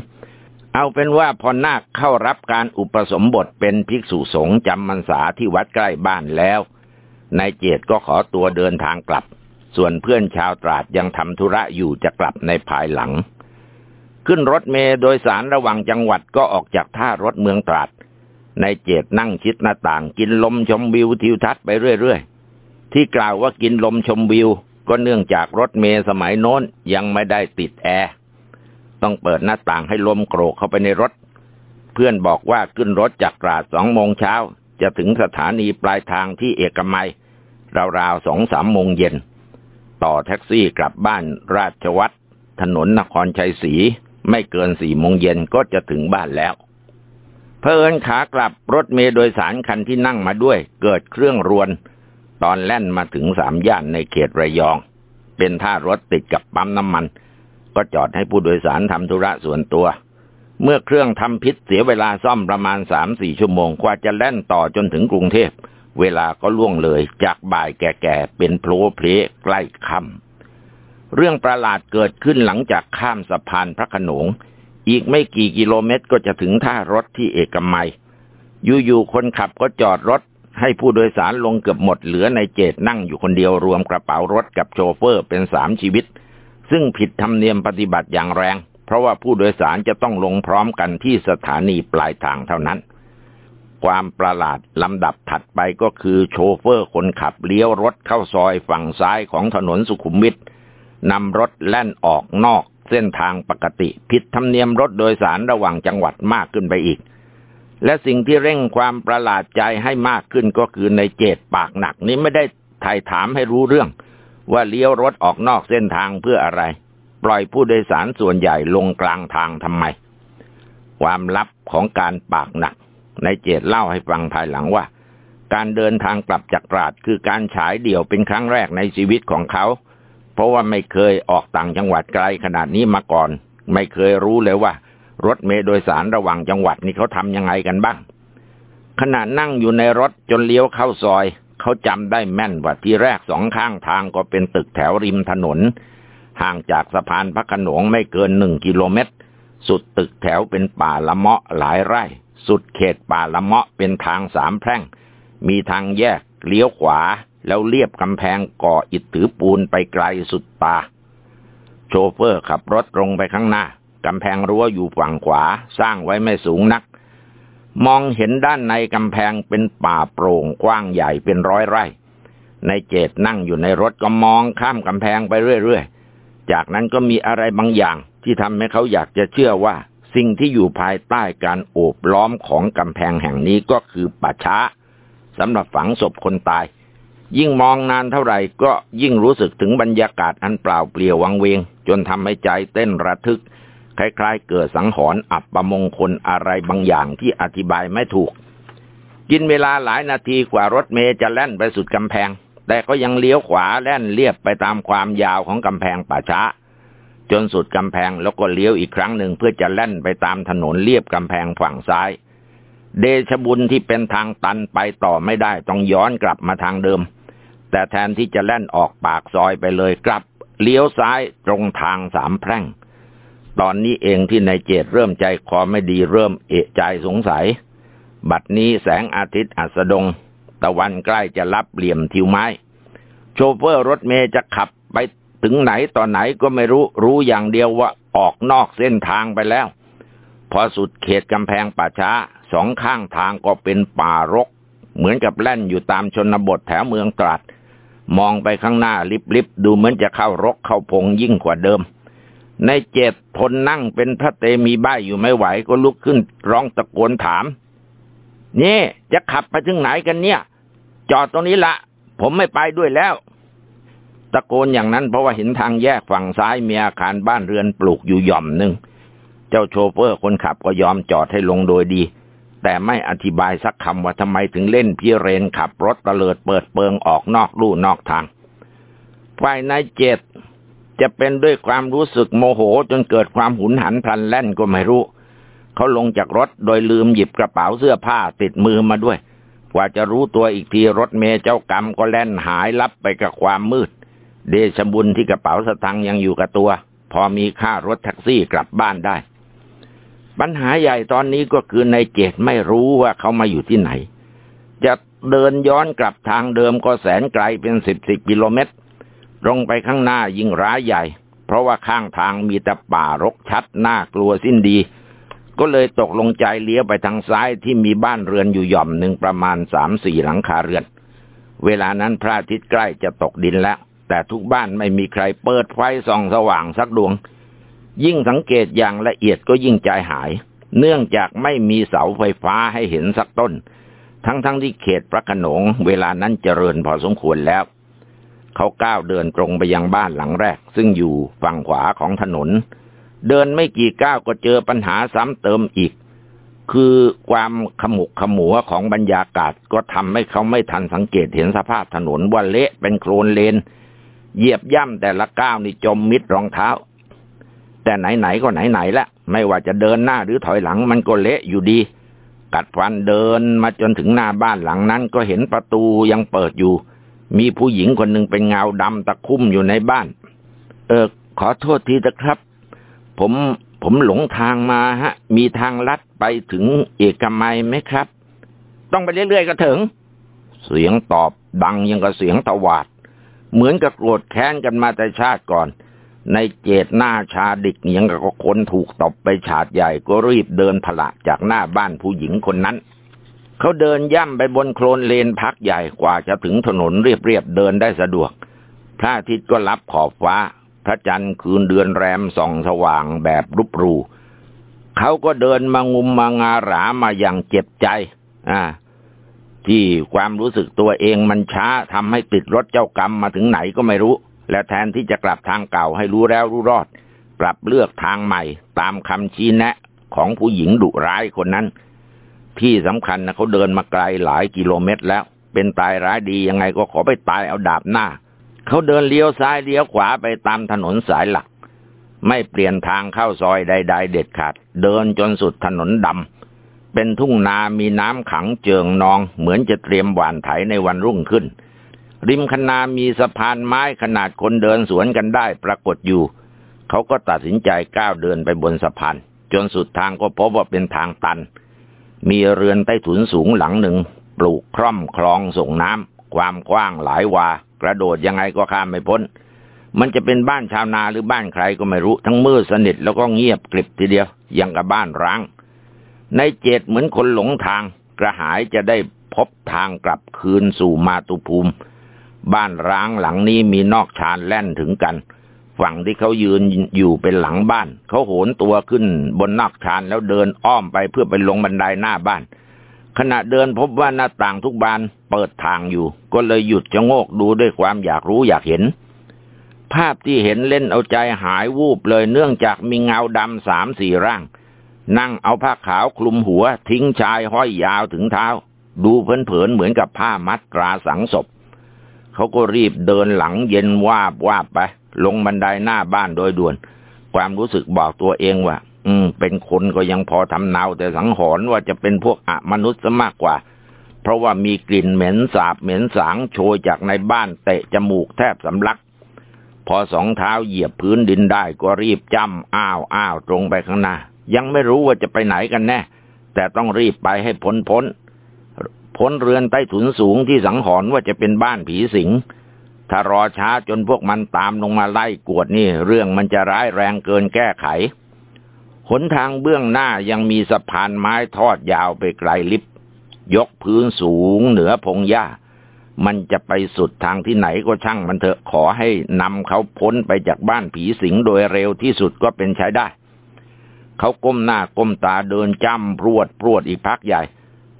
เอาเป็นว่าพอนาคเข้ารับการอุปสมบทเป็นภิกษุสงฆ์จำมันษาที่วัดใกล้บ้านแล้วนายเจตก็ขอตัวเดินทางกลับ ส่วนเพื่อนชาวตราดยังทำธุระอยู่จะกลับในภายหลัง ขึ้นรถเมย์โดยสารระหว่างจังหวัดก็ออกจากท่ารถเมืองตราดในเจตนั่งชิดหน้าต่างกินลมชมวิวทิวทัศน์ไปเรื่อยๆ ที่กล่าวว่ากินลมชมวิว ก็เนื่องจากรถเมย์สมัยโน้นยังไม่ได้ติดแอร์ ต้องเปิดหน้าต่างให้ลมโกรกเข้าไปในรถ เพื่อนบอกว่าขึ้นรถจากตราดสองโมงเช้า จะถึงสถานีปลายทางที่เอกมัย ราวๆสองสามโมงเย็น ต่อแท็กซี่กลับบ้านราชวัตรถนนนครชัยศรีไม่เกินสี่โมงเย็นก็จะถึงบ้านแล้ว เพอิญขากลับรถเมล์โดยสารคันที่นั่งมาด้วย เกิดเครื่องรวน ตอนแล่นมาถึงสามย่านในเขตระยอง เป็นท่ารถติดกับปั๊มน้ำมัน ก็จอดให้ผู้โดยสารทำธุระส่วนตัว เมื่อเครื่องทำพิษเสียเวลาซ่อมประมาณสามสี่ชั่วโมงกว่าจะแล่นต่อจนถึงกรุงเทพ เวลาก็ล่วงเลยจากบ่ายแก่ๆเป็นโผล่เพลใกล้ค่ำเรื่องประหลาดเกิดขึ้นหลังจากข้ามสะพานพระขนง อีกไม่กี่กิโลเมตรก็จะถึงท่ารถที่เอกมัย อยู่ๆคนขับก็จอดรถให้ผู้โดยสารลงเกือบหมดเหลือในเจตนั่งอยู่คนเดียวรวมกระเป๋ารถกับโชเฟอร์เป็นสามชีวิต ซึ่งผิดธรรมเนียมปฏิบัติอย่างแรง เพราะว่าผู้โดยสารจะต้องลงพร้อมกันที่สถานีปลายทางเท่านั้น ความประหลาดลำดับถัดไปก็คือโชเฟอร์คนขับเลี้ยวรถเข้าซอยฝั่งซ้ายของถนนสุขุมวิทนำรถแล่นออกนอกเส้นทางปกติ ผิดธรรมเนียมรถโดยสารระหว่างจังหวัดมากขึ้นไปอีก และสิ่งที่เร่งความประหลาดใจให้มากขึ้นก็คือในเจตปากหนักนี้ไม่ได้ไถ่ถามให้รู้เรื่อง ว่าเลี้ยวรถออกนอกเส้นทางเพื่ออะไร ปล่อยผู้โดยสารส่วนใหญ่ลงกลางทางทำไม ความลับของการปากหนัก ในเจตเล่าให้ฟังภายหลังว่า การเดินทางกลับจากตราดคือการฉายเดี่ยวเป็นครั้งแรกในชีวิตของเขา เพราะว่าไม่เคยออกต่างจังหวัดไกลขนาดนี้มาก่อน ไม่เคยรู้เลยว่ารถเมล์โดยสารระหว่างจังหวัดนี่เขาทำยังไงกันบ้างขณะนั่งอยู่ในรถจนเลี้ยวเข้าซอย เขาจำได้แม่นว่าที่แรกสองข้างทางก็เป็นตึกแถวริมถนน ห่างจากสะพานพระขนงไม่เกินหนึ่งกิโลเมตร สุดตึกแถวเป็นป่าละเมาะหลายไร่ สุดเขตป่าละเมาะเป็นทางสามแพร่ง มีทางแยกเลี้ยวขวาแล้วเรียบกำแพงก่ออิฐถือปูนไปไกลสุดตา โชเฟอร์ขับรถตรงไปข้างหน้า กำแพงรั้วอยู่ฝั่งขวา สร้างไว้ไม่สูงนัก มองเห็นด้านในกำแพงเป็นป่าโปร่งกว้างใหญ่เป็นร้อยไร่ในเจตนั่งอยู่ในรถก็มองข้ามกำแพงไปเรื่อยๆ จากนั้นก็มีอะไรบางอย่างที่ทำให้เขาอยากจะเชื่อว่า สิ่งที่อยู่ภายใต้การโอบล้อมของกำแพงแห่งนี้ก็คือป่าช้าสำหรับฝังศพคนตาย ยิ่งมองนานเท่าไหร่ก็ยิ่งรู้สึกถึงบรรยากาศอันเปล่าเปลี่ยววังเวง จนทำให้ใจเต้นระทึก คล้าย ๆ เกิดสังหรณ์อับประมงคลอะไรบางอย่างที่อธิบายไม่ถูก กินเวลาหลายนาทีกว่ารถเมย์จะแล่นไปสุดกำแพง แต่ก็ยังเลี้ยวขวาแล่นเลียบไปตามความยาวของกำแพงป่าช้า จนสุดกำแพงแล้วก็เลี้ยวอีกครั้งหนึ่งเพื่อจะแล่นไปตามถนนเลียบกำแพงฝั่งซ้าย เดชบุญที่เป็นทางตันไปต่อไม่ได้ต้องย้อนกลับมาทางเดิม แต่แทนที่จะแล่นออกปากซอยไปเลยกลับเลี้ยวซ้ายตรงทางสามแพร่ง ตอนนี้เองที่นายเจตเริ่มใจคอไม่ดีเริ่มเอะใจสงสัย บัดนี้แสงอาทิตย์อัสดง ตะวันใกล้จะรับเหลี่ยมทิวไม้ โชเฟอร์รถเมย์จะขับไปถึงไหนตอนไหนก็ไม่รู้รู้อย่างเดียวว่าออกนอกเส้นทางไปแล้ว พอสุดเขตกำแพงป่าช้าสองข้างทางก็เป็นป่ารก เหมือนกับแล่นอยู่ตามชนบทแถวเมืองตรัสมองไปข้างหน้าลิบๆดูเหมือนจะเข้ารกเข้าพงยิ่งกว่าเดิม ในเจตทนนั่งเป็นพระเตมีใบอยู่ไม่ไหวก็ลุกขึ้นร้องตะโกนถาม นี่จะขับไปถึงไหนกันเนี่ย จอดตรงนี้ละ ผมไม่ไปด้วยแล้ว ตะโกนอย่างนั้นเพราะว่าเห็นทางแยกฝั่งซ้ายมีอาคารบ้านเรือนปลูกอยู่หย่อมหนึ่ง เจ้าโชเฟอร์คนขับก็ยอมจอดให้ลงโดยดี แต่ไม่อธิบายสักคำว่าทำไมถึงเล่นพี่เรนขับรถตะเลิดเปิดเปิงออกนอกลู่นอกทางฝ่ายนายเจต จะเป็นด้วยความรู้สึกโมโหจนเกิดความหุนหันพลันแล่นก็ไม่รู้ เขาลงจากรถโดยลืมหยิบกระเป๋าเสื้อผ้าติดมือมาด้วย กว่าจะรู้ตัวอีกทีรถเมย์เจ้ากรรมก็แล่นหายลับไปกับความมืด เดชบุญที่กระเป๋าสตังค์ยังอยู่กับตัว พอมีค่ารถแท็กซี่กลับบ้านได้ ปัญหาใหญ่ตอนนี้ก็คือในเจตไม่รู้ว่าเขามาอยู่ที่ไหน จะเดินย้อนกลับทางเดิมก็แสนไกลเป็นสิบสิบกิโลเมตร ตรงไปข้างหน้ายิ่งร้ายใหญ่ เพราะว่าข้างทางมีแต่ป่ารกชัดน่ากลัวสิ้นดี ก็เลยตกลงใจเลี้ยวไปทางซ้ายที่มีบ้านเรือนอยู่หย่อมหนึ่งประมาณสามสี่หลังคาเรือน เวลานั้นพระอาทิตย์ใกล้จะตกดินแล้ว แต่ทุกบ้านไม่มีใครเปิดไฟส่องสว่างสักดวง ยิ่งสังเกตอย่างละเอียดก็ยิ่งใจหาย เนื่องจากไม่มีเสาไฟฟ้าให้เห็นสักต้น ทั้งๆทที่เขตพระขนงเวลานั้นเจริญพอสมควรแล้ว เขาก้าวเดินตรงไปยังบ้านหลังแรก ซึ่งอยู่ฝั่งขวาของถนน เดินไม่กี่ก้าวก็เจอปัญหาซ้ำเติมอีก คือความขมุกขมัวของบรรยากาศก็ทำให้เขาไม่ทันสังเกตเห็นสภาพถนนว่าเละเป็นโคลนเลน เหยียบย่ำแต่ละก้าวนี่จมมิดรองเท้า แต่ไหนๆก็ไหนๆละไม่ว่าจะเดินหน้าหรือถอยหลังมันก็เละอยู่ดี กัดฟันเดินมาจนถึงหน้าบ้านหลังนั้นก็เห็นประตูยังเปิดอยู่ มีผู้หญิงคนหนึ่งเป็นเงาดำตะคุ่มอยู่ในบ้าน เออ ขอโทษทีนะครับ ผมผมหลงทางมาฮะ มีทางลัดไปถึงเอกมัยไหมครับ ต้องไปเรื่อยๆก็ถึง เสียงตอบดังยังกับเสียงตวาด เหมือนกับโกรธแค้นกันมาแต่ชาติก่อน ในเจตหน้าชาดิกยังกับคนถูกตบไปฉาดใหญ่ก็รีบเดินผละจากหน้าบ้านผู้หญิงคนนั้น เขาเดินย่ำไปบนโคลนเลนพักใหญ่กว่าจะถึงถนนเรียบๆเดินได้สะดวก พระอาทิตย์ก็รับขอบฟ้า พระจันทร์คืนเดือนแรมส่องสว่างแบบรุปรูเขาก็เดินมางุมมางาหรามาอย่างเจ็บใจ อ่า ที่ความรู้สึกตัวเองมันช้าทำให้ติดรถเจ้ากรรมมาถึงไหนก็ไม่รู้ และแทนที่จะกลับทางเก่าให้รู้แล้วรู้รอด กลับเลือกทางใหม่ ตามคำชี้แนะของผู้หญิงดุร้ายคนนั้น ที่สำคัญนะเขาเดินมาไกลหลายกิโลเมตรแล้ว เป็นตายร้ายดียังไงก็ขอไปตายเอาดาบหน้า เขาเดินเลี้ยวซ้ายเลี้ยวขวาไปตามถนนสายหลัก ไม่เปลี่ยนทางเข้าซอยใด ๆ เด็ดขาด เดินจนสุดถนนดำเป็นทุ่งนามีน้ำขังเจิงนอง เหมือนจะเตรียมหวานไถในวันรุ่งขึ้น ริมคนามีสะพานไม้ขนาดคนเดินสวนกันได้ปรากฏอยู่เขาก็ตัดสินใจก้าวเดินไปบนสะพานจนสุดทางก็พบว่าเป็นทางตัน มีเรือนใต้ถุนสูงหลังหนึ่ง ปลูกคร่อมคลองส่งน้ำความกว้างหลายวา กระโดดยังไงก็ข้ามไม่พ้น มันจะเป็นบ้านชาวนาหรือบ้านใครก็ไม่รู้ ทั้งมืดสนิทแล้วก็เงียบกริบทีเดียวยังกับบ้านร้าง ในเจตเหมือนคนหลงทาง กระหายจะได้พบทางกลับคืนสู่มาตุภูมิ บ้านร้างหลังนี้มีนอกชานแล่นถึงกัน ฝั่งที่เขายืนอยู่เป็นหลังบ้าน เขาโหนตัวขึ้นบนนอกชานแล้วเดินอ้อมไปเพื่อไปลงบันไดหน้าบ้าน ขณะเดินพบว่าหน้าต่างทุกบานเปิดทางอยู่ ก็เลยหยุดจะโงกดูด้วยความอยากรู้อยากเห็น ภาพที่เห็นเล่นเอาใจหายวูบเลยเนื่องจากมีเงาดำสามสี่ร่าง นั่งเอาผ้าขาวคลุมหัว ทิ้งชายห้อยยาวถึงเท้า ดูเผินๆเหมือนกับผ้ามัดตราสังศพเขาก็รีบเดินหลังเย็นวาบวาบไป ลงบันไดหน้าบ้านโดยด่วน ความรู้สึกบอกตัวเองว่า อืม เป็นคนก็ยังพอทำเนา แต่สังหรณ์ว่าจะเป็นพวกอะมนุษย์ซะมากกว่า เพราะว่ามีกลิ่นเหม็นสาบเหม็นสางโชยจากในบ้านเตะจมูกแทบสำลัก พอสองเท้าเหยียบพื้นดินได้ก็รีบจำอ้าวอ้าวตรงไปข้างหน้า ยังไม่รู้ว่าจะไปไหนกันแน่ แต่ต้องรีบไปให้พ้นพ้นพ้นเรือนใต้ถุนสูงที่สังหรณ์ว่าจะเป็นบ้านผีสิง ถ้ารอช้าจนพวกมันตามลงมาไล่กวดนี่ เรื่องมันจะร้ายแรงเกินแก้ไข หนทางเบื้องหน้ายังมีสะพานไม้ทอดยาวไปไกลลิบ ยกพื้นสูงเหนือพงหญ้า มันจะไปสุดทางที่ไหนก็ช่างมันเถอะขอให้นำเขาพ้นไปจากบ้านผีสิงโดยเร็วที่สุดก็เป็นใช้ได้ เขาก้มหน้าก้มตาเดินจ้ำพรวดพรวดอีกพักใหญ่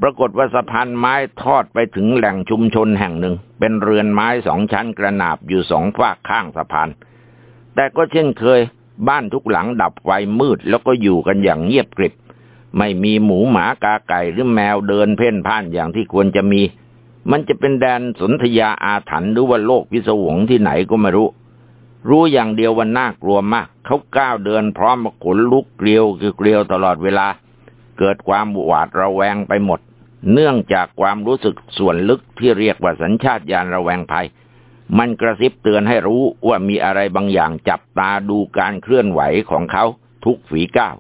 ปรากฏว่าสะพานไม้ทอดไปถึงแหล่งชุมชนแห่งหนึ่ง เป็นเรือนไม้สองชั้นกระนาบอยู่สองฝากข้างสะพาน แต่ก็เช่นเคย บ้านทุกหลังดับไฟมืดแล้วก็อยู่กันอย่างเงียบกริบ ไม่มีหมูหมากาไก่หรือแมวเดินเพ่นพ่านอย่างที่ควรจะมี มันจะเป็นแดนสนธยาอาถรรพ์หรือว่าโลกพิศวงที่ไหนก็ไม่รู้ รู้อย่างเดียวว่าน่ากลัวมาก เขาก้าวเดินพร้อมมาขนลุกเกลียวคือเกลียวตลอดเวลา เกิดความหวาดระแวงไปหมด เนื่องจากความรู้สึกส่วนลึกที่เรียกว่าสัญชาตญาณระแวงภัย มันกระซิบเตือนให้รู้ว่ามีอะไรบางอย่างจับตาดูการเคลื่อนไหวของเขาทุกฝีก้าว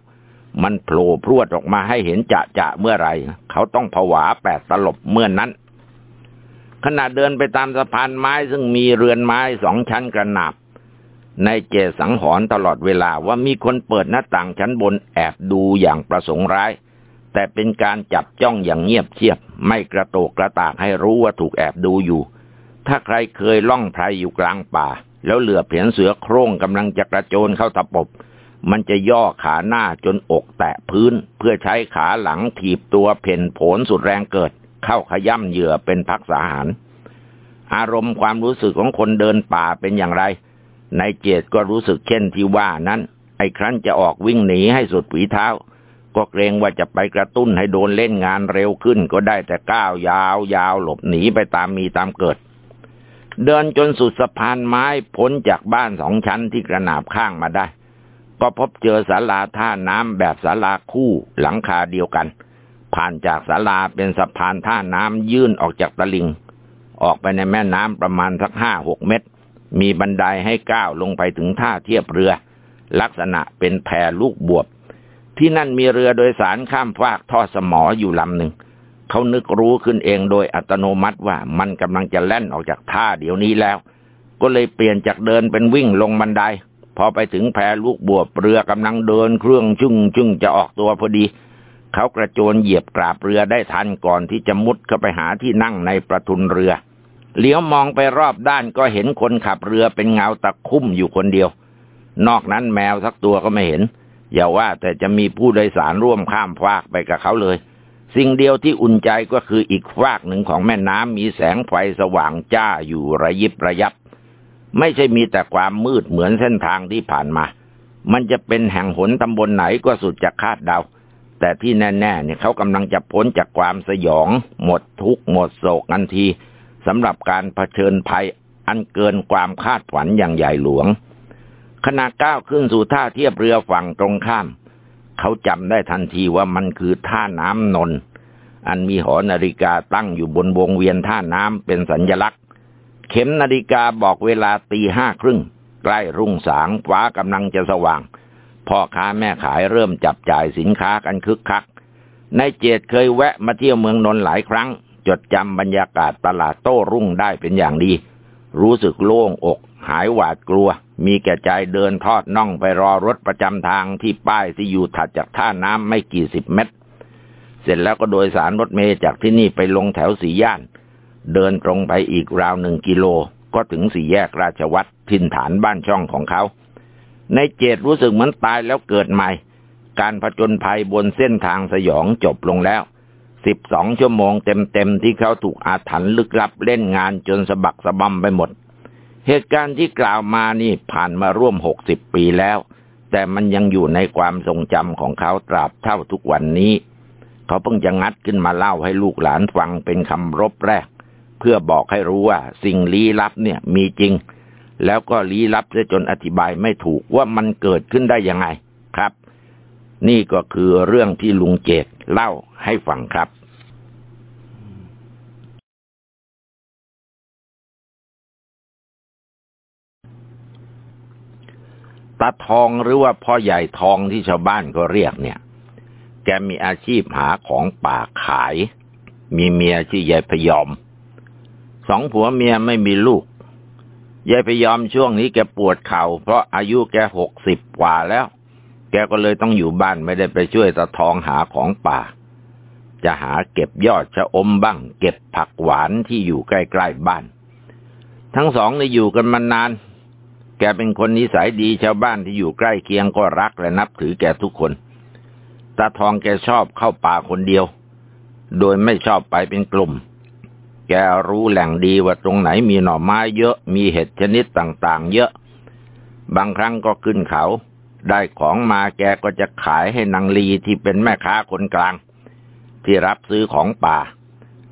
มันโผล่พรวดออกมาให้เห็นจะจะเมื่อไรเขาต้องผวาแปดตลบเมื่อนนั้น ขณะเดินไปตามสะพานไม้ซึ่งมีเรือนไม้สองชั้นกระหนาบในเจสังหรณ์ตลอดเวลาว่ามีคนเปิดหน้าต่างชั้นบนแอบดูอย่างประสงค์ร้าย แต่เป็นการจับจ้องอย่างเงียบเชียบ ไม่กระโตกกระตากให้รู้ว่าถูกแอบดูอยู่ ถ้าใครเคยล่องไพรอยู่กลางป่า แล้วเหลือเห็นเสือโคร่งกำลังจะกระโจนเข้าตะปบ มันจะย่อขาหน้าจนอกแตะพื้น เพื่อใช้ขาหลังถีบตัวเพ่นผลสุดแรงเกิด เข้าขย่ำเหยื่อเป็นพักษาหาร อารมณ์ความรู้สึกของคนเดินป่าเป็นอย่างไรในเจตก็รู้สึกเช่นที่ว่านั้น ไอ้ครั้นจะออกวิ่งหนีให้สุดผีเท้า ก็เกรงว่าจะไปกระตุ้นให้โดนเล่นงานเร็วขึ้น ก็ได้แต่ก้าวยาวยาวหลบหนีไปตามมีตามเกิด เดินจนสุดสะพานไม้พ้นจากบ้านสองชั้นที่กระนาบข้างมาได้ ก็พบเจอศาลาท่าน้ำแบบศาลาคู่หลังคาเดียวกัน ผ่านจากศาลาเป็นสะพานท่าน้ำยื่นออกจากตะลิง ออกไปในแม่น้ำประมาณสักห้าหกเมตร มีบันไดให้ก้าวลงไปถึงท่าเทียบเรือ ลักษณะเป็นแพลูกบวบ ที่นั่นมีเรือโดยสารข้ามฟากท่อสมออยู่ลำหนึ่ง เขานึกรู้ขึ้นเองโดยอัตโนมัติว่ามันกำลังจะแล่นออกจากท่าเดี๋ยวนี้แล้ว ก็เลยเปลี่ยนจากเดินเป็นวิ่งลงบันได พอไปถึงแพลูกบวบเรือกำลังเดินเครื่องชึ่งชึ่งจะออกตัวพอดี เขากระโจนเหยียบกราบเรือได้ทันก่อนที่จะมุดเข้าไปหาที่นั่งในประทุนเรือเหลียวมองไปรอบด้านก็เห็นคนขับเรือเป็นเงาตะคุ่มอยู่คนเดียว นอกนั้นแมวสักตัวก็ไม่เห็น อย่าว่าแต่จะมีผู้โดยสารร่วมข้ามฟากไปกับเขาเลย สิ่งเดียวที่อุ่นใจก็คืออีกฟากหนึ่งของแม่น้ำมีแสงไฟสว่างจ้าอยู่ระยิบระยับ ไม่ใช่มีแต่ความมืดเหมือนเส้นทางที่ผ่านมา มันจะเป็นแห่งหนตำบลไหนก็สุดจะคาดเดา แต่ที่แน่ๆเนี่ยเขากำลังจะพ้นจากความสยอง หมดทุกข์หมดโศกนันทีสำหรับการเผชิญภัยอันเกินความคาดฝันอย่างใหญ่หลวง ขณะก้าวขึ้นสู่ท่าเทียบเรือฝั่งตรงข้าม เขาจำได้ทันทีว่ามันคือท่าน้ำนน อันมีหอนาฬิกาตั้งอยู่บนวงเวียนท่าน้ำเป็นสัญญลักษณ์ เข็มนาฬิกาบอกเวลาตีห้าครึ่งใกล้รุ่งสางฟ้ากำลังจะสว่าง พ่อค้าแม่ขายเริ่มจับจ่ายสินค้ากันคึกคักในเจตเคยแวะมาเที่ยวเมืองนนหลายครั้ง จดจำบรรยากาศตลาดโต้รุ่งได้เป็นอย่างดี รู้สึกโล่งอกหายหวาดกลัว มีแก่ใจเดินทอดน่องไปรอรถประจำทางที่ป้ายที่อยู่ถัดจากท่าน้ำไม่กี่สิบเมตร เสร็จแล้วก็โดยสารรถเมย์จากที่นี่ไปลงแถวสีย่าน เดินตรงไปอีกราวหนึ่งกิโล ก็ถึงสี่แยกราชวัตรทินฐานบ้านช่องของเขา ในเจตรู้สึกเหมือนตายแล้วเกิดใหม่ การผจญภัยบนเส้นทางสยองจบลงแล้วสิบสองชั่วโมงเต็มๆที่เขาถูกอาถรรพ์ลึกลับเล่นงานจนสะบักสะบอมไปหมด เหตุการณ์ที่กล่าวมานี่ผ่านมาร่วมหกสิบปีแล้ว แต่มันยังอยู่ในความทรงจำของเขาตราบเท่าทุกวันนี้ เขาเพิ่งจะงัดขึ้นมาเล่าให้ลูกหลานฟังเป็นคำรบแรก เพื่อบอกให้รู้ว่าสิ่งลี้ลับเนี่ยมีจริง แล้วก็ลี้ลับเสียจนอธิบายไม่ถูกว่ามันเกิดขึ้นได้ยังไงครับ นี่ก็คือเรื่องที่ลุงเจตเล่าให้ฟังครับ ตาทองหรือว่าพ่อใหญ่ทองที่ชาวบ้านก็เรียกเนี่ย แกมีอาชีพหาของป่าขาย มีเมียชื่อยายพยอม สองผัวเมียไม่มีลูก ยายพยอมช่วงนี้แกปวดเข่า เพราะอายุแกหกสิบกว่าแล้ว แกก็เลยต้องอยู่บ้านไม่ได้ไปช่วยตาทองหาของป่า จะหาเก็บยอดชะอมบ้าง เก็บผักหวานที่อยู่ใกล้ๆบ้าน ทั้งสองนี่อยู่กันมานาน แกเป็นคนนิสัยดีชาวบ้านที่อยู่ใกล้เคียงก็รักและนับถือแกทุกคนตาทองแกชอบเข้าป่าคนเดียว โดยไม่ชอบไปเป็นกลุ่ม แกรู้แหล่งดีว่าตรงไหนมีหน่อไม้เยอะมีเห็ดชนิดต่างๆ เยอะ บางครั้งก็ขึ้นเขา ได้ของมาแกก็จะขายให้นางลีที่เป็นแม่ค้าคนกลาง ที่รับซื้อของป่า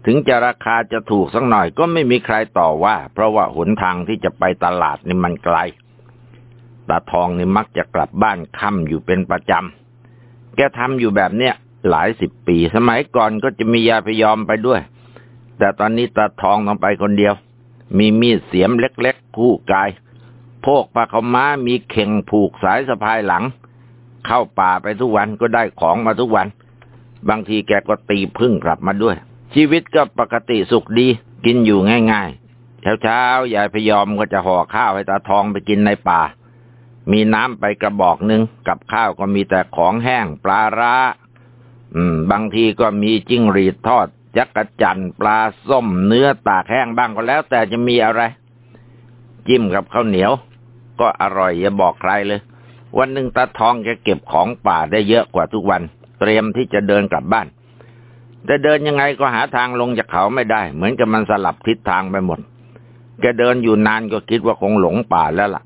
ถึงจะราคาจะถูกสักหน่อยก็ไม่มีใครต่อว่า เพราะว่าหนทางที่จะไปตลาดนี่มันไกลตาทองนี่มักจะกลับบ้านค่ำอยู่เป็นประจำแกทำอยู่แบบเนี้ยหลายสิบปี สมัยก่อนก็จะมียาพยอมไปด้วย แต่ตอนนี้ตาทองต้องไปคนเดียว มีมีดเสียมเล็กๆ คู่กายพกปลาเขาม้ามีเข่งผูกสายสะพายหลัง เข้าป่าไปทุกวันก็ได้ของมาทุกวัน บางทีแกก็ตีพึ่งกลับมาด้วย ชีวิตก็ปกติสุขดี กินอยู่ง่ายๆ เช้าๆยายพยอมก็จะห่อข้าวให้ตาทองไปกินในป่า มีน้ำไปกระบอกหนึ่งกับข้าวก็มีแต่ของแห้งปลาร้าอืมบางทีก็มีจิ้งหรีดทอดจักระจันปลาส้มเนื้อตากแห้งบ้างก็แล้ว แต่จะมีอะไร จิ้มกับข้าวเหนียว ก็อร่อยอย่าบอกใครเลย วันหนึ่งตาทองจะเก็บของป่าได้เยอะกว่าทุกวัน เตรียมที่จะเดินกลับบ้าน แต่เดินยังไงก็หาทางลงจากเขาไม่ได้ เหมือนกับมันสลับทิศทางไปหมด แกเดินอยู่นานก็คิดว่าคงหลงป่าแล้วล่ะ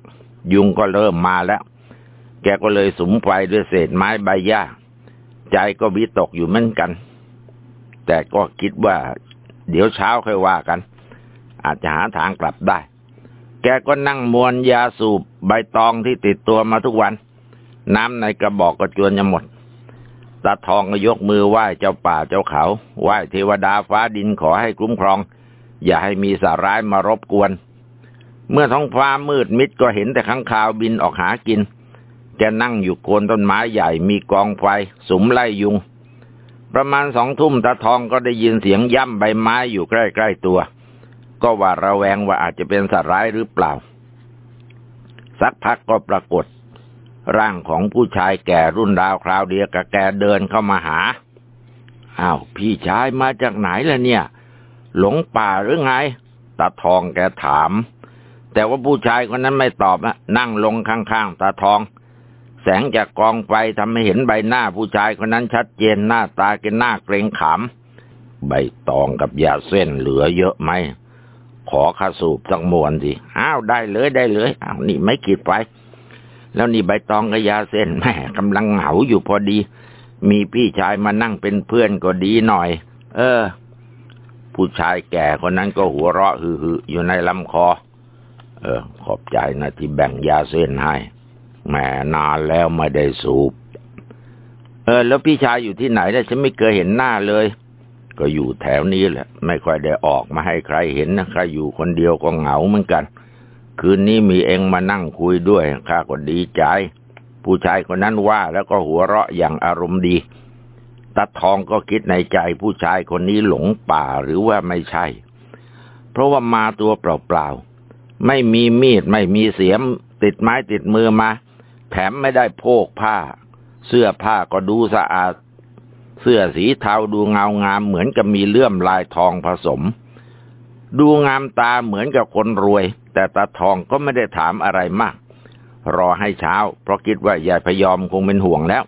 ยุงก็เริ่มมาแล้ว แกก็เลยสุมไฟด้วยเศษไม้ใบหญ้า ใจก็วิตกอยู่เหมือนกัน แต่ก็คิดว่า เดี๋ยวเช้าค่อยว่ากัน อาจจะหาทางกลับได้ แกก็นั่งมวนยาสูบใบตองที่ติดตัวมาทุกวัน น้ำในกระบอกก็จวนจะหมด ตาทองก็ยกมือไหว้เจ้าป่าเจ้าเขา ไหว้เทวดาฟ้าดินขอให้คุ้มครอง อย่าให้มีสาร้ายมารบกวน เมื่อท้องฟ้ามืดมิดก็เห็นแต่ข้างคาวบินออกหากิน แกนั่งอยู่โคนต้นไม้ใหญ่มีกองไฟสุมไล่ยุง ประมาณสองทุ่มตาทองก็ได้ยินเสียงย่ำใบไม้อยู่ใกล้ๆตัว ก็ว่าระแวงว่าอาจจะเป็นสัตว์ร้ายหรือเปล่า สักพักก็ปรากฏ ร่างของผู้ชายแก่รุ่นราวคราวเดียวกับแกเดินเข้ามาหา อ้าวพี่ชายมาจากไหนล่ะเนี่ย หลงป่าหรือไง ตาทองแกถาม แต่ว่าผู้ชายคนนั้นไม่ตอบนะนั่งลงข้างๆตาทอง แสงจากกองไฟทำให้เห็นใบหน้าผู้ชายคนนั้นชัดเจนหน้าตาแกหน้าเกรงขาม ใบตองกับยาเส้นเหลือเยอะไหม ขอข้าสูบสักมวนสิ อ้าวได้เลยได้เลย อ้าวนี่ไม่ขีดไฟ แล้วนี่ใบตองกับยาเส้นแม่กำลังเหงาอยู่พอดี มีพี่ชายมานั่งเป็นเพื่อนก็ดีหน่อย เออ ผู้ชายแก่คนนั้นก็หัวเราะฮือๆอยู่ในลำคอ เออ ขอบใจนะที่แบ่งยาเส้นให้แม่นานแล้วไม่ได้สูบ เออ แล้วพี่ชายอยู่ที่ไหนเนี่ยฉันไม่เคยเห็นหน้าเลย ก็อยู่แถวนี้แหละ ไม่ค่อยได้ออกมาให้ใครเห็นนะใครอยู่คนเดียวก็เหงาเหมือนกัน คืนนี้มีเองมานั่งคุยด้วยข้าก็ดีใจ ผู้ชายคนนั้นว่าแล้วก็หัวเราะอย่างอารมณ์ดีตาทองก็คิดในใจผู้ชายคนนี้หลงป่าหรือว่าไม่ใช่ เพราะว่ามาตัวเปล่าๆ ไม่มีมีดไม่มีเสียม ติดไม้ติดมือมา แถมไม่ได้โพกผ้า เสื้อผ้าก็ดูสะอาด เสื้อสีเทาดูเงางามเหมือนกับมีเลื่อมลายทองผสม ดูงามตาเหมือนกับคนรวย แต่ตาทองก็ไม่ได้ถามอะไรมาก รอให้เช้า เพราะคิดว่ายายพยอมคงเป็นห่วงแล้ว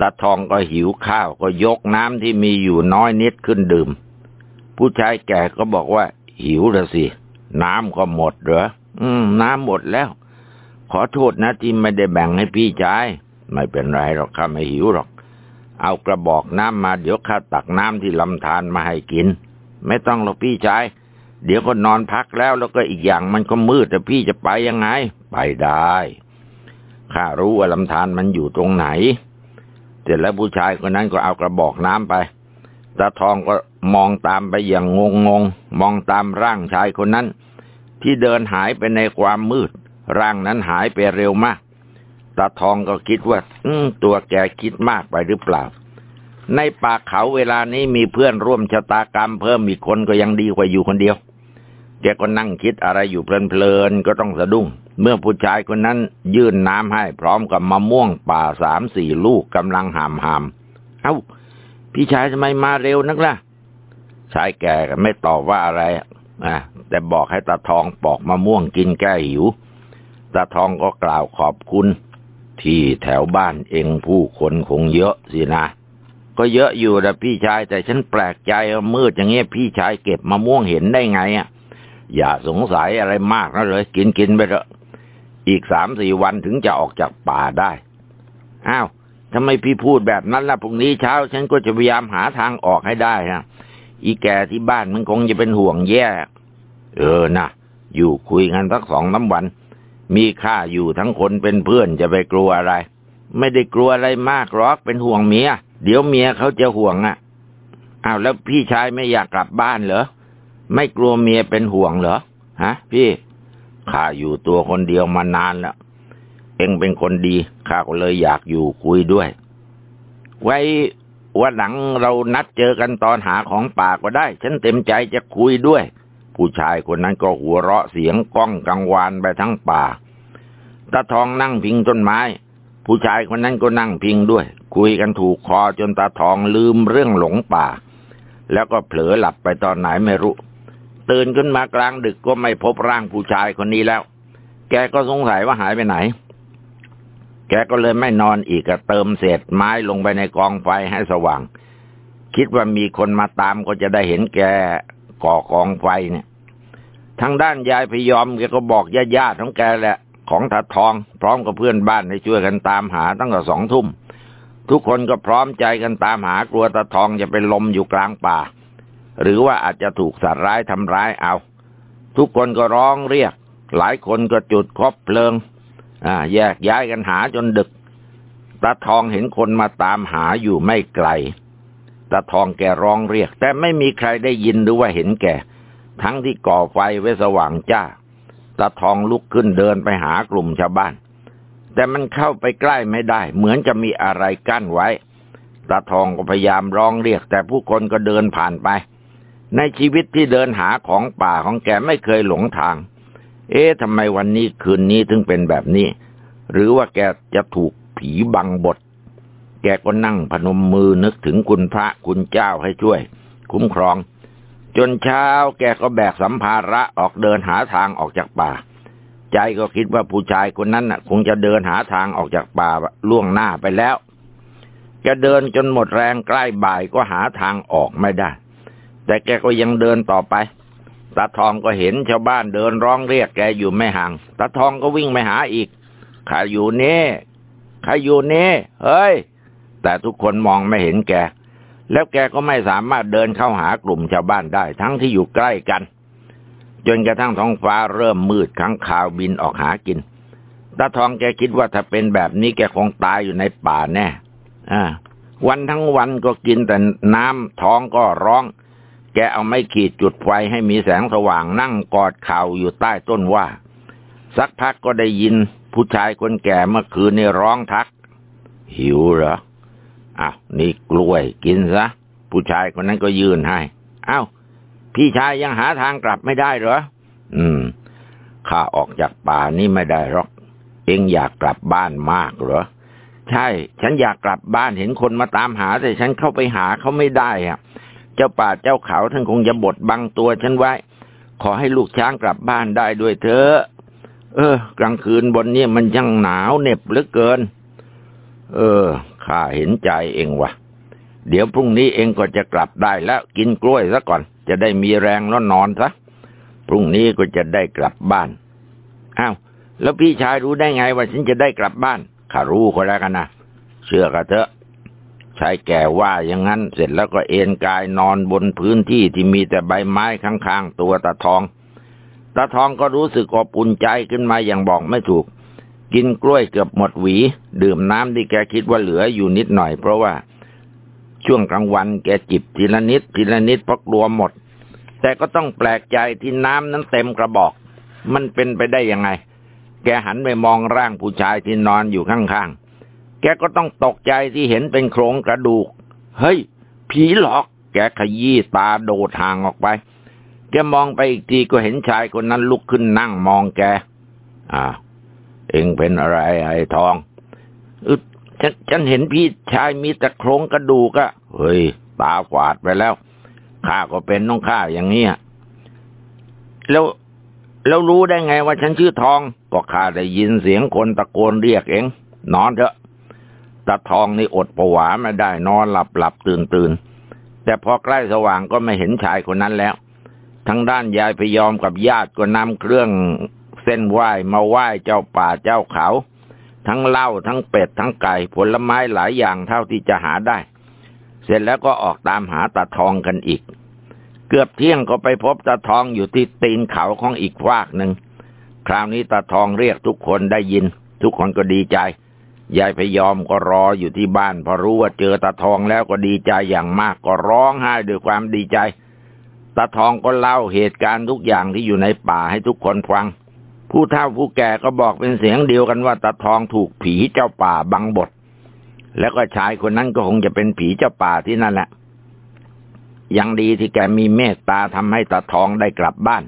ตาทองก็หิวข้าวก็ยกน้ำที่มีอยู่น้อยนิดขึ้นดื่ม ผู้ชายแก่ก็บอกว่า หิวละสิ น้ำก็หมดเหรออืม น้ำหมดแล้ว ขอโทษนะที่ไม่ได้แบ่งให้พี่ชาย ไม่เป็นไรหรอกข้าไม่หิวหรอก เอากระบอกน้ำมาเดี๋ยวข้าตักน้ำที่ลำธารมาให้กิน ไม่ต้องหรอกพี่ชาย เดี๋ยวก็นอนพักแล้วแล้วก็อีกอย่างมันก็มืดแต่พี่จะไปยังไง ไปได้ข้ารู้ว่าลำธารมันอยู่ตรงไหน เสร็จแล้วผู้ชายคนนั้นก็เอากระบอกน้ำไปตาทองก็มองตามไปอย่างงงงมองตามร่างชายคนนั้น ที่เดินหายไปในความมืด ร่างนั้นหายไปเร็วมากตาทองก็คิดว่าตัวแกคิดมากไปหรือเปล่า ในป่าเขาเวลานี้มีเพื่อนร่วมชะตากรรมเพิ่มอีกคนก็ยังดีกว่าอยู่คนเดียว แกก็นั่งคิดอะไรอยู่เพลินๆก็ต้องสะดุ้ง เมื่อผู้ชายคนนั้นยื่นน้ำให้พร้อมกับมะม่วงป่าสามสี่ลูกกำลังหามหามเอา้า พี่ชายทำไมมาเร็วนักล่ะ ชายแก่ก็ไม่ตอบว่าอะไรอะแต่บอกให้ตาทองปอกมะม่วงกินแก้หิวตาทองก็กล่าวขอบคุณ ที่แถวบ้านเองผู้คนคงเยอะสินะก็เยอะอยู่นะพี่ชายแต่ฉันแปลกใจมืดอย่างเงี้ยพี่ชายเก็บมะม่วงเห็นได้ไงอะ อย่าสงสัยอะไรมากนะเลย กินกินไปเถอะอีกสามสี่วันถึงจะออกจากป่าได้ อ้าวทำไมพี่พูดแบบนั้นล่ะพรุ่งนี้เช้า ฉันก็จะพยายามหาทางออกให้ได้นะอีแกที่บ้านมันคงจะเป็นห่วงแย่ เออนะอยู่คุยกันสักสองน้ำวัน มีข้าอยู่ทั้งคนเป็นเพื่อนจะไปกลัวอะไร ไม่ได้กลัวอะไรมากหรอกเป็นห่วงเมีย เดี๋ยวเมียเขาจะห่วงอะอ้าวแล้วพี่ชายไม่อยากกลับบ้านเหรอ ไม่กลัวเมียเป็นห่วงเหรอ ฮะ พี่ ข้าอยู่ตัวคนเดียวมานานแล้ว เองเป็นคนดี ข้าก็เลยอยากอยู่คุยด้วย ไว้วันหลังเรานัดเจอกันตอนหาของป่าก็ได้ ฉันเต็มใจจะคุยด้วย ผู้ชายคนนั้นก็หัวเราะเสียงก้องกังวานไปทั้งป่าตาทองนั่งพิงต้นไม้ ผู้ชายคนนั้นก็นั่งพิงด้วย คุยกันถูกคอจนตาทองลืมเรื่องหลงป่า แล้วก็เผลอหลับไปตอนไหนไม่รู้ ตื่นขึ้นมากลางดึกก็ไม่พบร่างผู้ชายคนนี้แล้ว แกก็สงสัยว่าหายไปไหน แกก็เลยไม่นอนอีกเติมเศษไม้ลงไปในกองไฟให้สว่าง คิดว่ามีคนมาตามก็จะได้เห็นแกก่อกองไฟเนี่ยทางด้านยายพยอมแกก็บอกญาติญาติของแกแหละของถัดทอง พร้อมกับเพื่อนบ้านให้ช่วยกันตามหาตั้งแต่สองทุ่มทุกคนก็พร้อมใจกันตามหากลัวตาทองจะเป็นลมอยู่กลางป่า หรือว่าอาจจะถูกสัตว์ร้ายทำร้ายเอา ทุกคนก็ร้องเรียก หลายคนก็จุดคบเพลิง อ่า แยกย้ายกันหาจนดึกตาทองเห็นคนมาตามหาอยู่ไม่ไกลตาทองแกร้องเรียก แต่ไม่มีใครได้ยินหรือว่าเห็นแกทั้งที่ก่อไฟไว้สว่างจ้าตาทองลุกขึ้นเดินไปหากลุ่มชาวบ้าน แต่มันเข้าไปใกล้ไม่ได้ เหมือนจะมีอะไรกั้นไว้ตาทองก็พยายามร้องเรียก แต่ผู้คนก็เดินผ่านไป ในชีวิตที่เดินหาของป่าของแกไม่เคยหลงทาง เอ๊ะทำไมวันนี้คืนนี้ถึงเป็นแบบนี้ หรือว่าแกจะถูกผีบังบท แกก็นั่งพนมมือนึกถึงคุณพระคุณเจ้าให้ช่วย คุ้มครอง จนเช้าแกก็แบกสัมภาระออกเดินหาทางออกจากป่า ใจก็คิดว่าผู้ชายคนนั้นน่ะคงจะเดินหาทางออกจากป่าล่วงหน้าไปแล้วแกเดินจนหมดแรงใกล้บ่ายก็หาทางออกไม่ได้ แต่แกก็ยังเดินต่อไปตาทองก็เห็นชาวบ้านเดินร้องเรียกแกอยู่ไม่ห่างตาทองก็วิ่งไปหาอีกข้าอยู่เน่ข้าอยู่เน่เฮ้ย แต่ทุกคนมองไม่เห็นแก แล้วแกก็ไม่สามารถเดินเข้าหากลุ่มชาวบ้านได้ ทั้งที่อยู่ใกล้กัน จนกระทั่งท้องฟ้าเริ่มมืดขังข่าวบินออกหากินตาทองแกคิดว่าถ้าเป็นแบบนี้แกคงตายอยู่ในป่าแน่อ่าวันทั้งวันก็กินแต่น้ำท้องก็ร้อง แกเอาไม่ขีดจุดไฟให้มีแสงสว่างนั่งกอดเข่าอยู่ใต้ต้นว่า สักพักก็ได้ยินผู้ชายคนแก่เมื่อคืนนี่ร้องทัก หิวเหรออ้าวนี่กล้วยกินซะ ผู้ชายคนนั้นก็ยืนให้อ้าวพี่ชายยังหาทางกลับไม่ได้เหรอ อืม ข้าออกจากป่านี่ไม่ได้หรอก เองอยากกลับบ้านมากเหรอ ใช่ ฉันอยากกลับบ้านเห็นคนมาตามหาแต่ฉันเข้าไปหาเขาไม่ได้อะ เจ้าป่าเจ้าเขาท่านคงจะบดบังตัวฉันไว้ ขอให้ลูกช้างกลับบ้านได้ด้วยเถอะเออ กลางคืนบนนี้มันยังหนาวเหน็บเหลือเกิน เออข้าเห็นใจเองวะเดี๋ยวพรุ่งนี้เองก็จะกลับได้แล้วกินกล้วยซะก่อน จะได้มีแรงแล้วนอนซะพรุ่งนี้ก็จะได้กลับบ้านอ้าวแล้วพี่ชายรู้ได้ไงว่าฉันจะได้กลับบ้านข้ารู้ก็แล้วกันนะเชื่อกันเถอะ ชายแก่ว่าอย่างนั้น เสร็จแล้วก็เอนกายนอนบนพื้นที่ที่มีแต่ใบไม้ข้างๆตัวตาทอง ตาทองก็รู้สึกอบอุ่นใจขึ้นมาอย่างบอกไม่ถูก กินกล้วยเกือบหมดหวี ดื่มน้ำที่แกคิดว่าเหลืออยู่นิดหน่อย เพราะว่าช่วงกลางวันแกจิบทีละนิดทีละนิดเพราะกลัวหมด แต่ก็ต้องแปลกใจที่น้ำนั้นเต็มกระบอก มันเป็นไปได้ยังไง แกหันไปมองร่างผู้ชายที่นอนอยู่ข้างๆ แกก็ต้องตกใจที่เห็นเป็นโครงกระดูก เฮ้ย ผีหลอก แกขยี้ตาโดดห่างออกไป แกมองไปอีกทีก็เห็นชายคนนั้นลุกขึ้นนั่งมองแก อ่า เองเป็นอะไรไอ้ทองอึฉันฉันเห็นพี่ชายมีแต่โครงกระดูกอะเฮ้ย ตาฝาดไปแล้ว ข้าก็เป็นน้องข้าอย่างนี้แล้วแล้วรู้ได้ไงว่าฉันชื่อทอง ก็ข้าได้ยินเสียงคนตะโกนเรียกเอง นอนเถอะ ตาทองนี่อดประวาไม่ได้นอนหลับหลับตื่นตื่นแต่พอใกล้สว่างก็ไม่เห็นชายคนนั้นแล้ว ทั้งด้านยายพยอมกับญาติก็นำเครื่องเส้นไหว้มาไหว้เจ้าป่าเจ้าเขา ทั้งเหล้าทั้งเป็ดทั้งไก่ผลไม้หลายอย่างเท่าที่จะหาได้ เสร็จแล้วก็ออกตามหาตาทองกันอีก เกือบเที่ยงก็ไปพบตาทองอยู่ที่ตีนเขาของอีกฟากหนึ่ง คราวนี้ตาทองเรียกทุกคนได้ยิน ทุกคนก็ดีใจ ยายพยอมก็รออยู่ที่บ้าน พอรู้ว่าเจอตาทองแล้วก็ดีใจอย่างมากก็ร้องไห้ด้วยความดีใจตาทองก็เล่าเหตุการณ์ทุกอย่างที่อยู่ในป่าให้ทุกคนฟัง ผู้เฒ่าผู้แก่ก็บอกเป็นเสียงเดียวกันว่าตาทองถูกผีเจ้าป่าบังบดแล้วก็ชายคนนั้นก็คงจะเป็นผีเจ้าป่าที่นั่นแหละยังดีที่แกมีเมตตาทำให้ตาทองได้กลับบ้าน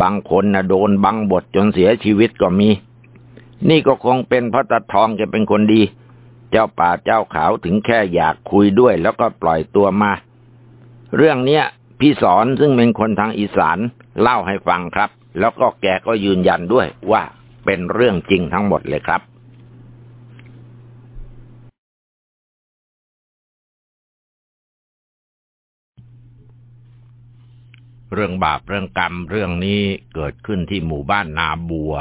บางคนนะโดนบังบดจนเสียชีวิตก็มี นี่ก็คงเป็นเพราะตาทองแกเป็นคนดี เจ้าป่าเจ้าขาวถึงแค่อยากคุยด้วย แล้วก็ปล่อยตัวมา เรื่องเนี้ยพี่สอนซึ่งเป็นคนทางอีสานเล่าให้ฟังครับ แล้วก็แกก็ยืนยันด้วยว่าเป็นเรื่องจริงทั้งหมดเลยครับเรื่องบาปเรื่องกรรมเรื่องนี้เกิดขึ้นที่หมู่บ้านนาบัว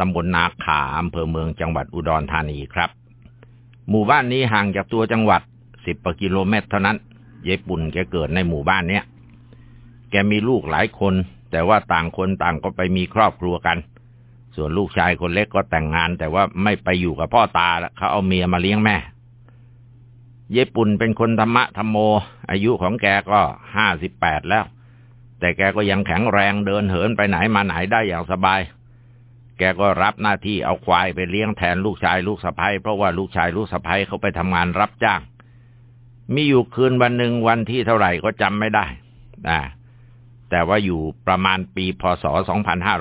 ตำบลนาขาอำเภอเมืองจังหวัดอุดรธานีครับ หมู่บ้านนี้ห่างจากตัวจังหวัดสิบกิโลเมตรเท่านั้นยายปุ่นแกเกิดในหมู่บ้านเนี้ยแกมีลูกหลายคน แต่ว่าต่างคนต่างก็ไปมีครอบครัวกัน ส่วนลูกชายคนเล็กก็แต่งงาน แต่ว่าไม่ไปอยู่กับพ่อตาแล้วเขาเอาเมียมาเลี้ยงแม่ยายปุ่นเป็นคนธรรมะธรรมโม อายุของแกก็ห้าสิบแปดแล้ว แต่แกก็ยังแข็งแรงเดินเหินไปไหนมาไหนได้อย่างสบาย แกก็รับหน้าที่เอาควายไปเลี้ยงแทนลูกชายลูกสะพ้ยเพราะว่าลูกชายลูกสะพ้ยเขาไปทำงานรับจ้าง มีอยู่คืนวันหนึ่งวันที่เท่าไหร่ก็จำไม่ได้นะแต่ว่าอยู่ประมาณปีพศ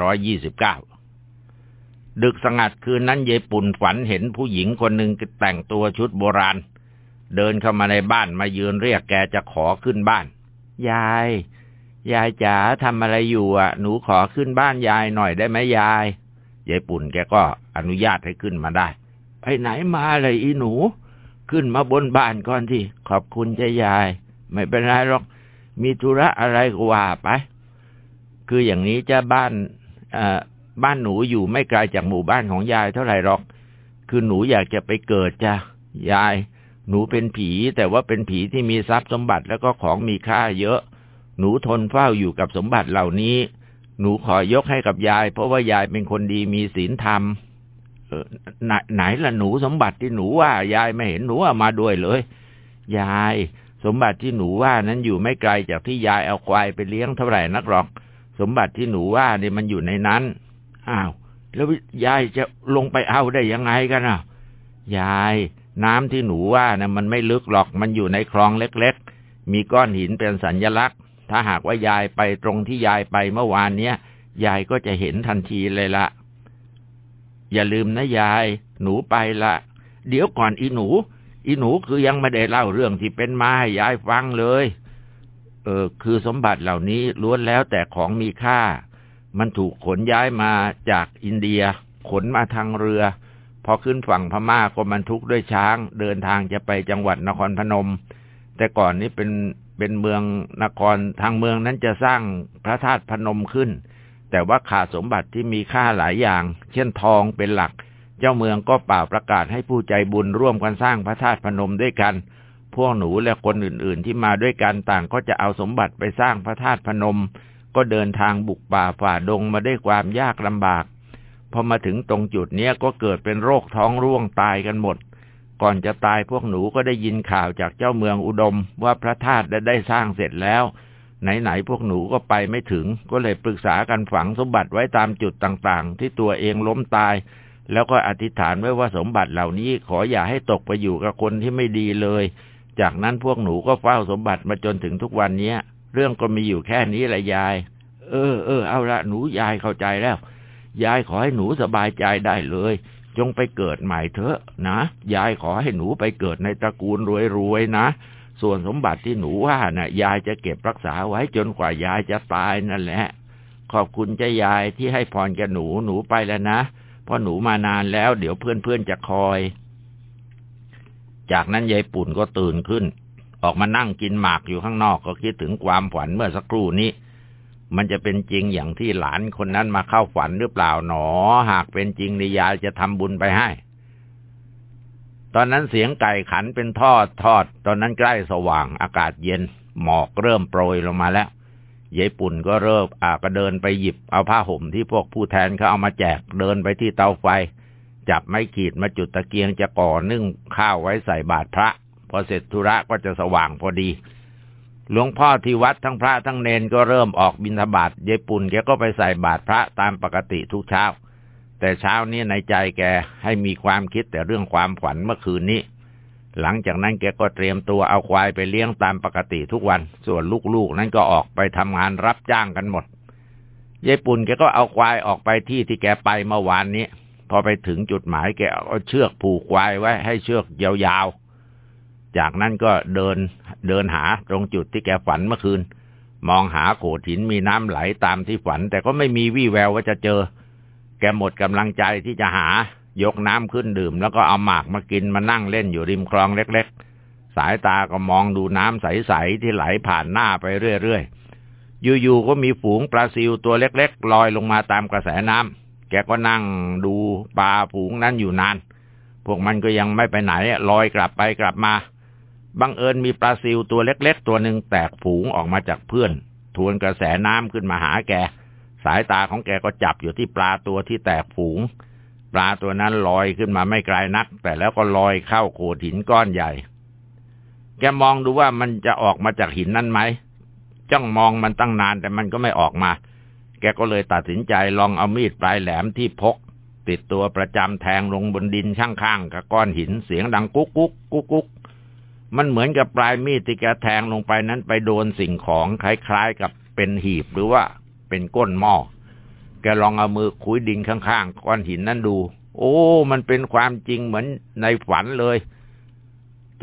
2529 ดึกสงัดคืนนั้นเยปุ่นฝันเห็นผู้หญิงคนหนึ่งแต่งตัวชุดโบราณ เดินเข้ามาในบ้านมายืนเรียกแกจะขอขึ้นบ้าน ยาย ยายจ๋าทำอะไรอยู่อะ หนูขอขึ้นบ้านยายหน่อยได้ไหมยาย ยายปุ่นแกก็อนุญาตให้ขึ้นมาได้ ไปไหนมาเลยอีหนู ขึ้นมาบนบ้านก่อนที่ขอบคุณจ้ายาย ไม่เป็นไรหรอก มีธุระอะไรก็ว่าไป คืออย่างนี้จะบ้านบ้านหนูอยู่ไม่ไกลจากหมู่บ้านของยายเท่าไหร่หรอก คือหนูอยากจะไปเกิดจ้ะยาย หนูเป็นผี แต่ว่าเป็นผีที่มีทรัพย์สมบัติแล้วก็ของมีค่าเยอะ หนูทนเฝ้าอยู่กับสมบัติเหล่านี้ หนูขอยกให้กับยาย เพราะว่ายายเป็นคนดีมีศีลธรรมไหนไหนละหนูสมบัติที่หนูว่ายายไม่เห็นหนูเอามาด้วยเลย ยายสมบัติที่หนูว่านั้นอยู่ไม่ไกลจากที่ยายเอาควายไปเลี้ยงเท่าไหร่นักหรอก สมบัติที่หนูว่านี่มันอยู่ในนั้น อ้าว แล้วยายจะลงไปเอาได้ยังไงกันอะ ยายน้ำที่หนูว่านะมันไม่ลึกหรอกมันอยู่ในคลองเล็ก ๆ มีก้อนหินเป็นสัญญลักษณ์ ถ้าหากว่ายายไปตรงที่ยายไปเมื่อวานเนี้ยยายก็จะเห็นทันทีเลยละ อย่าลืมนะยาย หนูไปละเดี๋ยวก่อนอีหนู อีหนูคือยังไม่ได้เล่าเรื่องที่เป็นมาให้ยายฟังเลย เออ คือสมบัติเหล่านี้ล้วนแล้วแต่ของมีค่า มันถูกขนย้ายมาจากอินเดีย ขนมาทางเรือ พอขึ้นฝั่งพม่าก็บรรทุกด้วยช้าง เดินทางจะไปจังหวัดนครพนม แต่ก่อนนี้เป็น เป็นเมืองนครทางเมืองนั้นจะสร้างพระธาตุพนมขึ้น แต่ว่าขาดสมบัติที่มีค่าหลายอย่าง เช่นทองเป็นหลัก เจ้าเมืองก็ป่าประกาศให้ผู้ใจบุญร่วมกันสร้างพระธาตุพนมด้วยกัน พวกหนูและคนอื่นๆ ที่มาด้วยกันต่างก็จะเอาสมบัติไปสร้างพระธาตุพนม ก็เดินทางบุกป่าฝ่าดงมาด้วยความยากลำบาก พอมาถึงตรงจุดนี้ก็เกิดเป็นโรคท้องร่วงตายกันหมด ก่อนจะตายพวกหนูก็ได้ยินข่าวจากเจ้าเมืองอุดมว่าพระธาตุได้สร้างเสร็จแล้ว ไหนๆพวกหนูก็ไปไม่ถึง ก็เลยปรึกษากันฝังสมบัติไว้ตามจุดต่างๆ ที่ตัวเองล้มตาย แล้วก็อธิษฐานไว้ว่าสมบัติเหล่านี้ขออย่าให้ตกไปอยู่กับคนที่ไม่ดีเลย จากนั้นพวกหนูก็เฝ้าสมบัติมาจนถึงทุกวันนี้เรื่องก็มีอยู่แค่นี้แหละยาย เออเออเอาละหนูยายเข้าใจแล้วยายขอให้หนูสบายใจได้เลย จงไปเกิดใหม่เถอะนะ ยายขอให้หนูไปเกิดในตระกูลรวยๆนะ ส่วนสมบัติที่หนูว่านะ่ะ ยายจะเก็บรักษาไว้จนกว่ายายจะตายนั่นแหละ ขอบคุณเจ้ายายที่ให้พรแกหนูหนูไปแล้วนะเพราะหนูมานานแล้ว เดี๋ยวเพื่อนๆจะคอย จากนั้นยายปุ่นก็ตื่นขึ้น ออกมานั่งกินหมากอยู่ข้างนอกก็คิดถึงความฝันเมื่อสักครู่นี้ มันจะเป็นจริงอย่างที่หลานคนนั้นมาเข้าฝันหรือเปล่าหนอ หากเป็นจริงในยายจะทำบุญไปให้ ตอนนั้นเสียงไก่ขันเป็นทอดทอด ตอนนั้นใกล้สว่างอากาศเย็น หมอกเริ่มโปรยลงมาแล้วยายปุ่นก็เริ่มอาก็เดินไปหยิบเอาผ้าห่มที่พวกผู้แทนเขาเอามาแจกเดินไปที่เตาไฟ จับไม้ขีดมาจุดตะเกียงจะก่อนึ่งข้าวไว้ใส่บาตรพระ พอเสร็จธุระก็จะสว่างพอดี หลวงพ่อที่วัดทั้งพระทั้งเนนก็เริ่มออกบิณฑบาตยายปุ่นแกก็ไปใส่บาตรพระตามปกติทุกเช้า แต่เช้านี้ในใจแกให้มีความคิดแต่เรื่องความฝันเมื่อคืนนี้ หลังจากนั้นแกก็เตรียมตัวเอาควายไปเลี้ยงตามปกติทุกวัน ส่วนลูกๆนั้นก็ออกไปทำงานรับจ้างกันหมดยายปุ่นแกก็เอาควายออกไปที่ที่แกไปเมื่อวานนี้ พอไปถึงจุดหมายแกเอาเชือกผูกควายไว้ให้เชือกยาวๆ จากนั้นก็เดินเดินหาตรงจุดที่แกฝันเมื่อคืน มองหาโขดหินมีน้ำไหลตามที่ฝัน แต่ก็ไม่มีวี่แววว่าจะเจอ แกหมดกำลังใจที่จะหายกน้ำขึ้นดื่ม แล้วก็เอาหมากมากินมานั่งเล่นอยู่ริมคลองเล็ก ๆ สายตาก็มองดูน้ำใส ๆ ที่ไหลผ่านหน้าไปเรื่อย ๆ อยู่ๆก็มีฝูงปลาซิวตัวเล็ก ๆ ลอยลงมาตามกระแสน้ำแกก็นั่งดูปลาฝูงนั้นอยู่นาน พวกมันก็ยังไม่ไปไหนลอยกลับไปกลับมา บังเอิญมีปลาซิวตัวเล็กๆ ตัวหนึ่งแตกฝูงออกมาจากเพื่อน ทวนกระแสน้ำขึ้นมาหาแก สายตาของแกก็จับอยู่ที่ปลาตัวที่แตกฝูง ปลาตัวนั้นลอยขึ้นมาไม่ไกลนัก แต่แล้วก็ลอยเข้าโขดหินก้อนใหญ่ แกมองดูว่ามันจะออกมาจากหินนั้นไหม จ้องมองมันตั้งนานแต่มันก็ไม่ออกมา แกก็เลยตัดสินใจลองเอามีดปลายแหลมที่พกติดตัวประจำแทงลงบนดินข้างๆกับก้อนหินเสียงดังกุ๊กกุ๊กกุ๊กกุ๊ก มันเหมือนกับปลายมีดที่แกแทงลงไปนั้นไปโดนสิ่งของคล้ายๆกับเป็นหีบหรือว่าเป็นก้นหม้อ แกลองเอามือคุยดินข้างๆก้อนหินนั่นดู โอ้ มันเป็นความจริงเหมือนในฝันเลย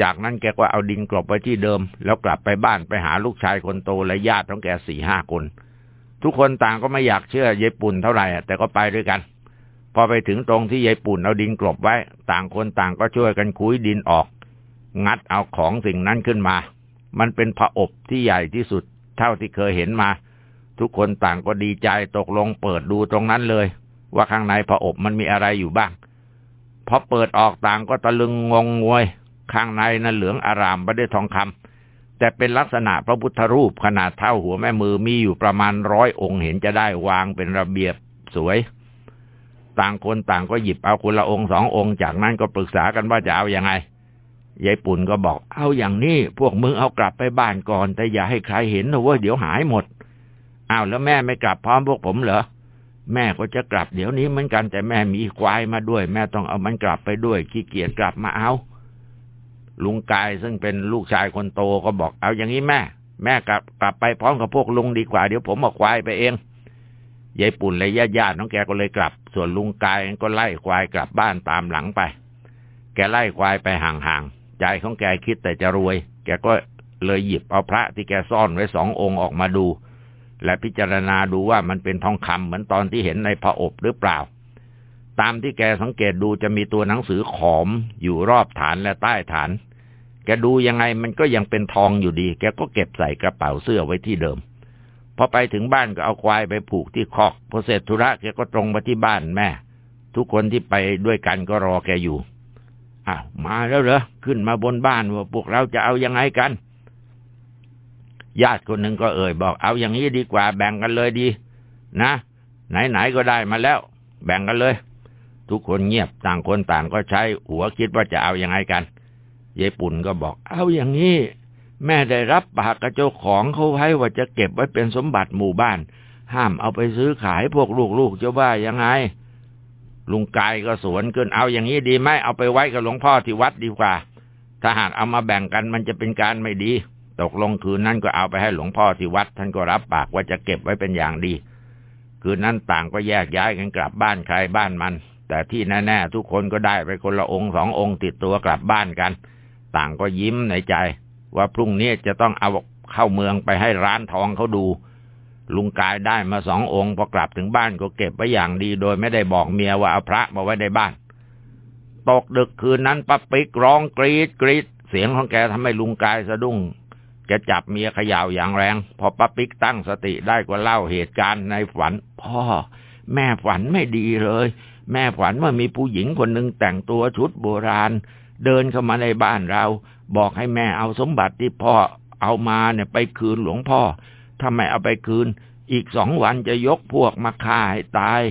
จากนั้นแกก็เอาดินกลบไปที่เดิม แล้วกลับไปบ้านไปหาลูกชายคนโตและญาติของแกสี่ห้าคน ทุกคนต่างก็ไม่อยากเชื่อยายปุ่นเท่าไหร่แต่ก็ไปด้วยกัน พอไปถึงตรงที่ยายปุ่นเอาดินกลบไว้ ต่างคนต่างก็ช่วยกันคุยดินออก งัดเอาของสิ่งนั้นขึ้นมา มันเป็นผอบที่ใหญ่ที่สุดเท่าที่เคยเห็นมา ทุกคนต่างก็ดีใจตกลงเปิดดูตรงนั้นเลย ว่าข้างในผาอบมันมีอะไรอยู่บ้าง พอเปิดออกต่างก็ตะลึงงงงวย ข้างในนั้นเหลืองอารามไปด้วยทองคำแต่เป็นลักษณะพระพุทธรูปขนาดเท่าหัวแม่มือมีอยู่ประมาณร้อยองค์เห็นจะได้วางเป็นระเบียบสวยต่างคนต่างก็หยิบเอาคนละองค์สององค์จากนั้นก็ปรึกษากันว่าจะเอาอยัางไง ยายปุ่นก็บอก เอาอย่างนี้พวกมึงเอากลับไปบ้านก่อน แต่อย่าให้ใครเห็นนะว่าเดี๋ยวหายหมดอ้าวแล้วแม่ไม่กลับพร้อมพวกผมเหรอแม่ก็จะกลับเดี๋ยวนี้เหมือนกันแต่แม่มีควายมาด้วย แม่ต้องเอามันกลับไปด้วยขี้เกียจกลับมาเอา ลุงกายซึ่งเป็นลูกชายคนโตก็บอกเอาอย่างนี้แม่ แม่กลับกลับไปพร้อมกับพวกลุงดีกว่าเดี๋ยวผมเอาควายไปเองยายปุ่นและญาติญาติน้องแกก็เลยกลับ ส่วนลุงกายก็ไล่ควายกลับบ้านตามหลังไป แกไล่ควายไปห่างๆ ใจของแกคิดแต่จะรวย แกก็เลยหยิบเอาพระที่แกซ่อนไว้สององค์ออกมาดู และพิจารณาดูว่ามันเป็นทองคำเหมือนตอนที่เห็นในผาอบหรือเปล่า ตามที่แกสังเกตดูจะมีตัวหนังสือขอมอยู่รอบฐานและใต้ฐาน แกดูยังไงมันก็ยังเป็นทองอยู่ดี แกก็เก็บใส่กระเป๋าเสื้อไว้ที่เดิมพอไปถึงบ้านก็เอาควายไปผูกที่คอกพอเสร็จธุระแกก็ตรงมาที่บ้านแม่ ทุกคนที่ไปด้วยกันก็รอแกอยู่ อ้าวมาแล้วเหรอขึ้นมาบนบ้านว่าพวกเราจะเอายังไงกัน ญาติคนหนึ่งก็เอ่ยบอก เอาอย่างนี้ดีกว่า แบ่งกันเลยดี นะ ไหนๆก็ได้มาแล้ว แบ่งกันเลย ทุกคนเงียบต่างคนต่างก็ใช้หัวคิดว่าจะเอาอยัางไงกันยายปุ่นก็บอก เอาอย่างนี้แม่ได้รับปากกับเจ้าของเขาไว้ว่าจะเก็บไว้เป็นสมบัติหมู่บ้าน ห้ามเอาไปซื้อขายพวกลูกๆจะว่ายังไง ลุงกายก็สวนขึ้นเอาอย่างนี้ดีไหมเอาไปไว้กับหลวงพ่อที่วัดดีกว่า ถ้าหากเอามาแบ่งกันมันจะเป็นการไม่ดี ตกลงคืนนั้นก็เอาไปให้หลวงพ่อที่วัด ท่านก็รับปากว่าจะเก็บไว้เป็นอย่างดี คืนนั้นต่างก็แยกย้ายกันกลับบ้านใครบ้านมัน แต่ที่แน่ๆทุกคนก็ได้ไปคนละองค์สององค์ติดตัวกลับบ้านกัน ต่างก็ยิ้มในใจ ว่าพรุ่งนี้จะต้องเอาเข้าเมืองไปให้ร้านทองเขาดู ลุงกายได้มาสององค์พอกลับถึงบ้านก็เก็บไว้อย่างดีโดยไม่ได้บอกเมียว่าเอาพระมาไว้ในบ้าน ตกดึกคืนนั้นป้าปิ๊กร้องกรีดกรีดเสียงของแกทำให้ลุงกายสะดุ้งแกจับเมียเขย่าอย่างแรง พอป้าปิ๊กตั้งสติได้ก็เล่าเหตุการณ์ในฝัน พ่อ แม่ฝันไม่ดีเลย แม่ฝันว่ามีผู้หญิงคนหนึ่งแต่งตัวชุดโบราณ เดินเข้ามาในบ้านเรา บอกให้แม่เอาสมบัติที่พ่อเอามาเนี่ยไปคืนหลวงพ่อ ถ้าไม่เอาไปคืน อีกสองวันจะยกพวกมาฆ่าให้ตาย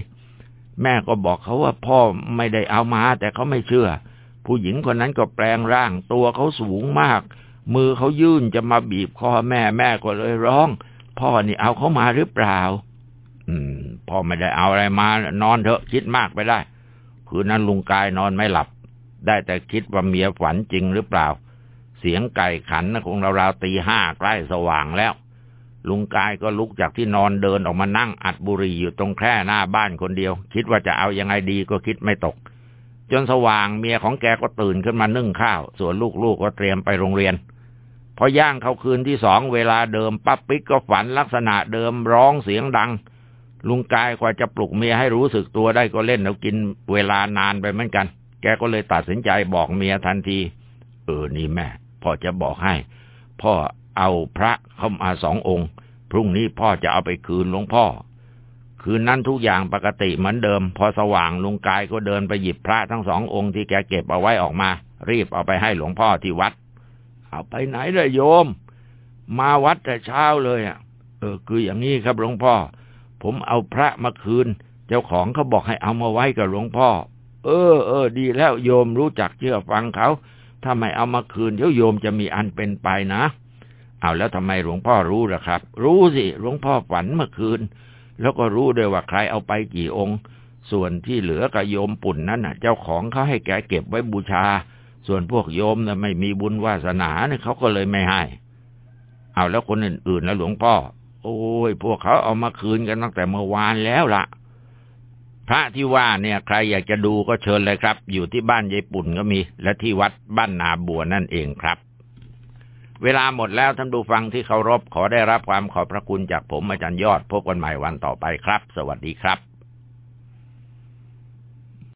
แม่ก็บอกเขาว่าพ่อไม่ได้เอามา แต่เขาไม่เชื่อ ผู้หญิงคนนั้นก็แปลงร่างตัวเขาสูงมาก มือเขายื่นจะมาบีบคอแม่แม่ก็เลยร้อง พ่อนี่เอาเขามาหรือเปล่า อืม พ่อไม่ได้เอาอะไรมา นอนเถอะคิดมากไปได้ คืนนั้นลุงกายนอนไม่หลับ ได้แต่คิดว่าเมียฝันจริงหรือเปล่า เสียงไก่ขันนะคงราวๆตีห้าใกล้สว่างแล้ว ลุงกายก็ลุกจากที่นอนเดินออกมานั่งอัดบุหรี่อยู่ตรงแคร่หน้าบ้านคนเดียว คิดว่าจะเอายังไงดีก็คิดไม่ตก จนสว่างเมียของแกก็ตื่นขึ้นมานึ่งข้าว ส่วนลูกๆกก็เตรียมไปโรงเรียน พอย่างเข้าคืนที่สองเวลาเดิมปั๊บปิ๊กก็ฝันลักษณะเดิมร้องเสียงดัง ลุงกายกว่าจะปลุกเมียให้รู้สึกตัวได้ก็เล่นแล้วกินเวลานานไปเหมือนกัน แกก็เลยตัดสินใจบอกเมียทันที เออนี่แม่พ่อจะบอกให้ พ่อ เอาพระเข้ามาสององค์ พรุ่งนี้พ่อจะเอาไปคืนหลวงพ่อ คืนนั้นทุกอย่างปกติเหมือนเดิม พอสว่างลุงกายก็เดินไปหยิบพระทั้งสององค์ที่แกเก็บเอาไว้ออกมา รีบเอาไปให้หลวงพ่อที่วัด เอาไปไหนเลยโยม มาวัดแต่เช้าเลยอะ เออ คืออย่างนี้ครับหลวงพ่อ ผมเอาพระมาคืน เจ้าของเขาบอกให้เอามาไว้กับหลวงพ่อ เออเออดีแล้วโยมรู้จักเชื่อฟังเขาถ้าไม่เอามาคืนเดี๋ยวโยมจะมีอันเป็นไปนะ เอาแล้วทำไมหลวงพ่อรู้ล่ะครับ รู้สิหลวงพ่อฝันเมื่อคืน แล้วก็รู้ด้วยว่าใครเอาไปกี่องค์ ส่วนที่เหลือกับโยมปุ่นนั้นน่ะ เจ้าของเขาให้แกเก็บไว้บูชา ส่วนพวกโยมน่ะไม่มีบุญวาสนาเนี่ยเขาก็เลยไม่ให้ เอาแล้วคนอื่นๆแล้วหลวงพ่อ โอ้ย พวกเขาเอามาคืนกันตั้งแต่เมื่อวานแล้วละ่ะ พระที่ว่าเนี่ย ใครอยากจะดูก็เชิญเลยครับ อยู่ที่บ้านยายปุ่นก็มี และที่วัดบ้านนาบัวนั่นเองครับ เวลาหมดแล้วท่านดูฟังที่เคารพขอได้รับความขอบพระคุณจากผมอาจารย์ยอดพบกันใหม่วันต่อไปครับ สวัสดีครับ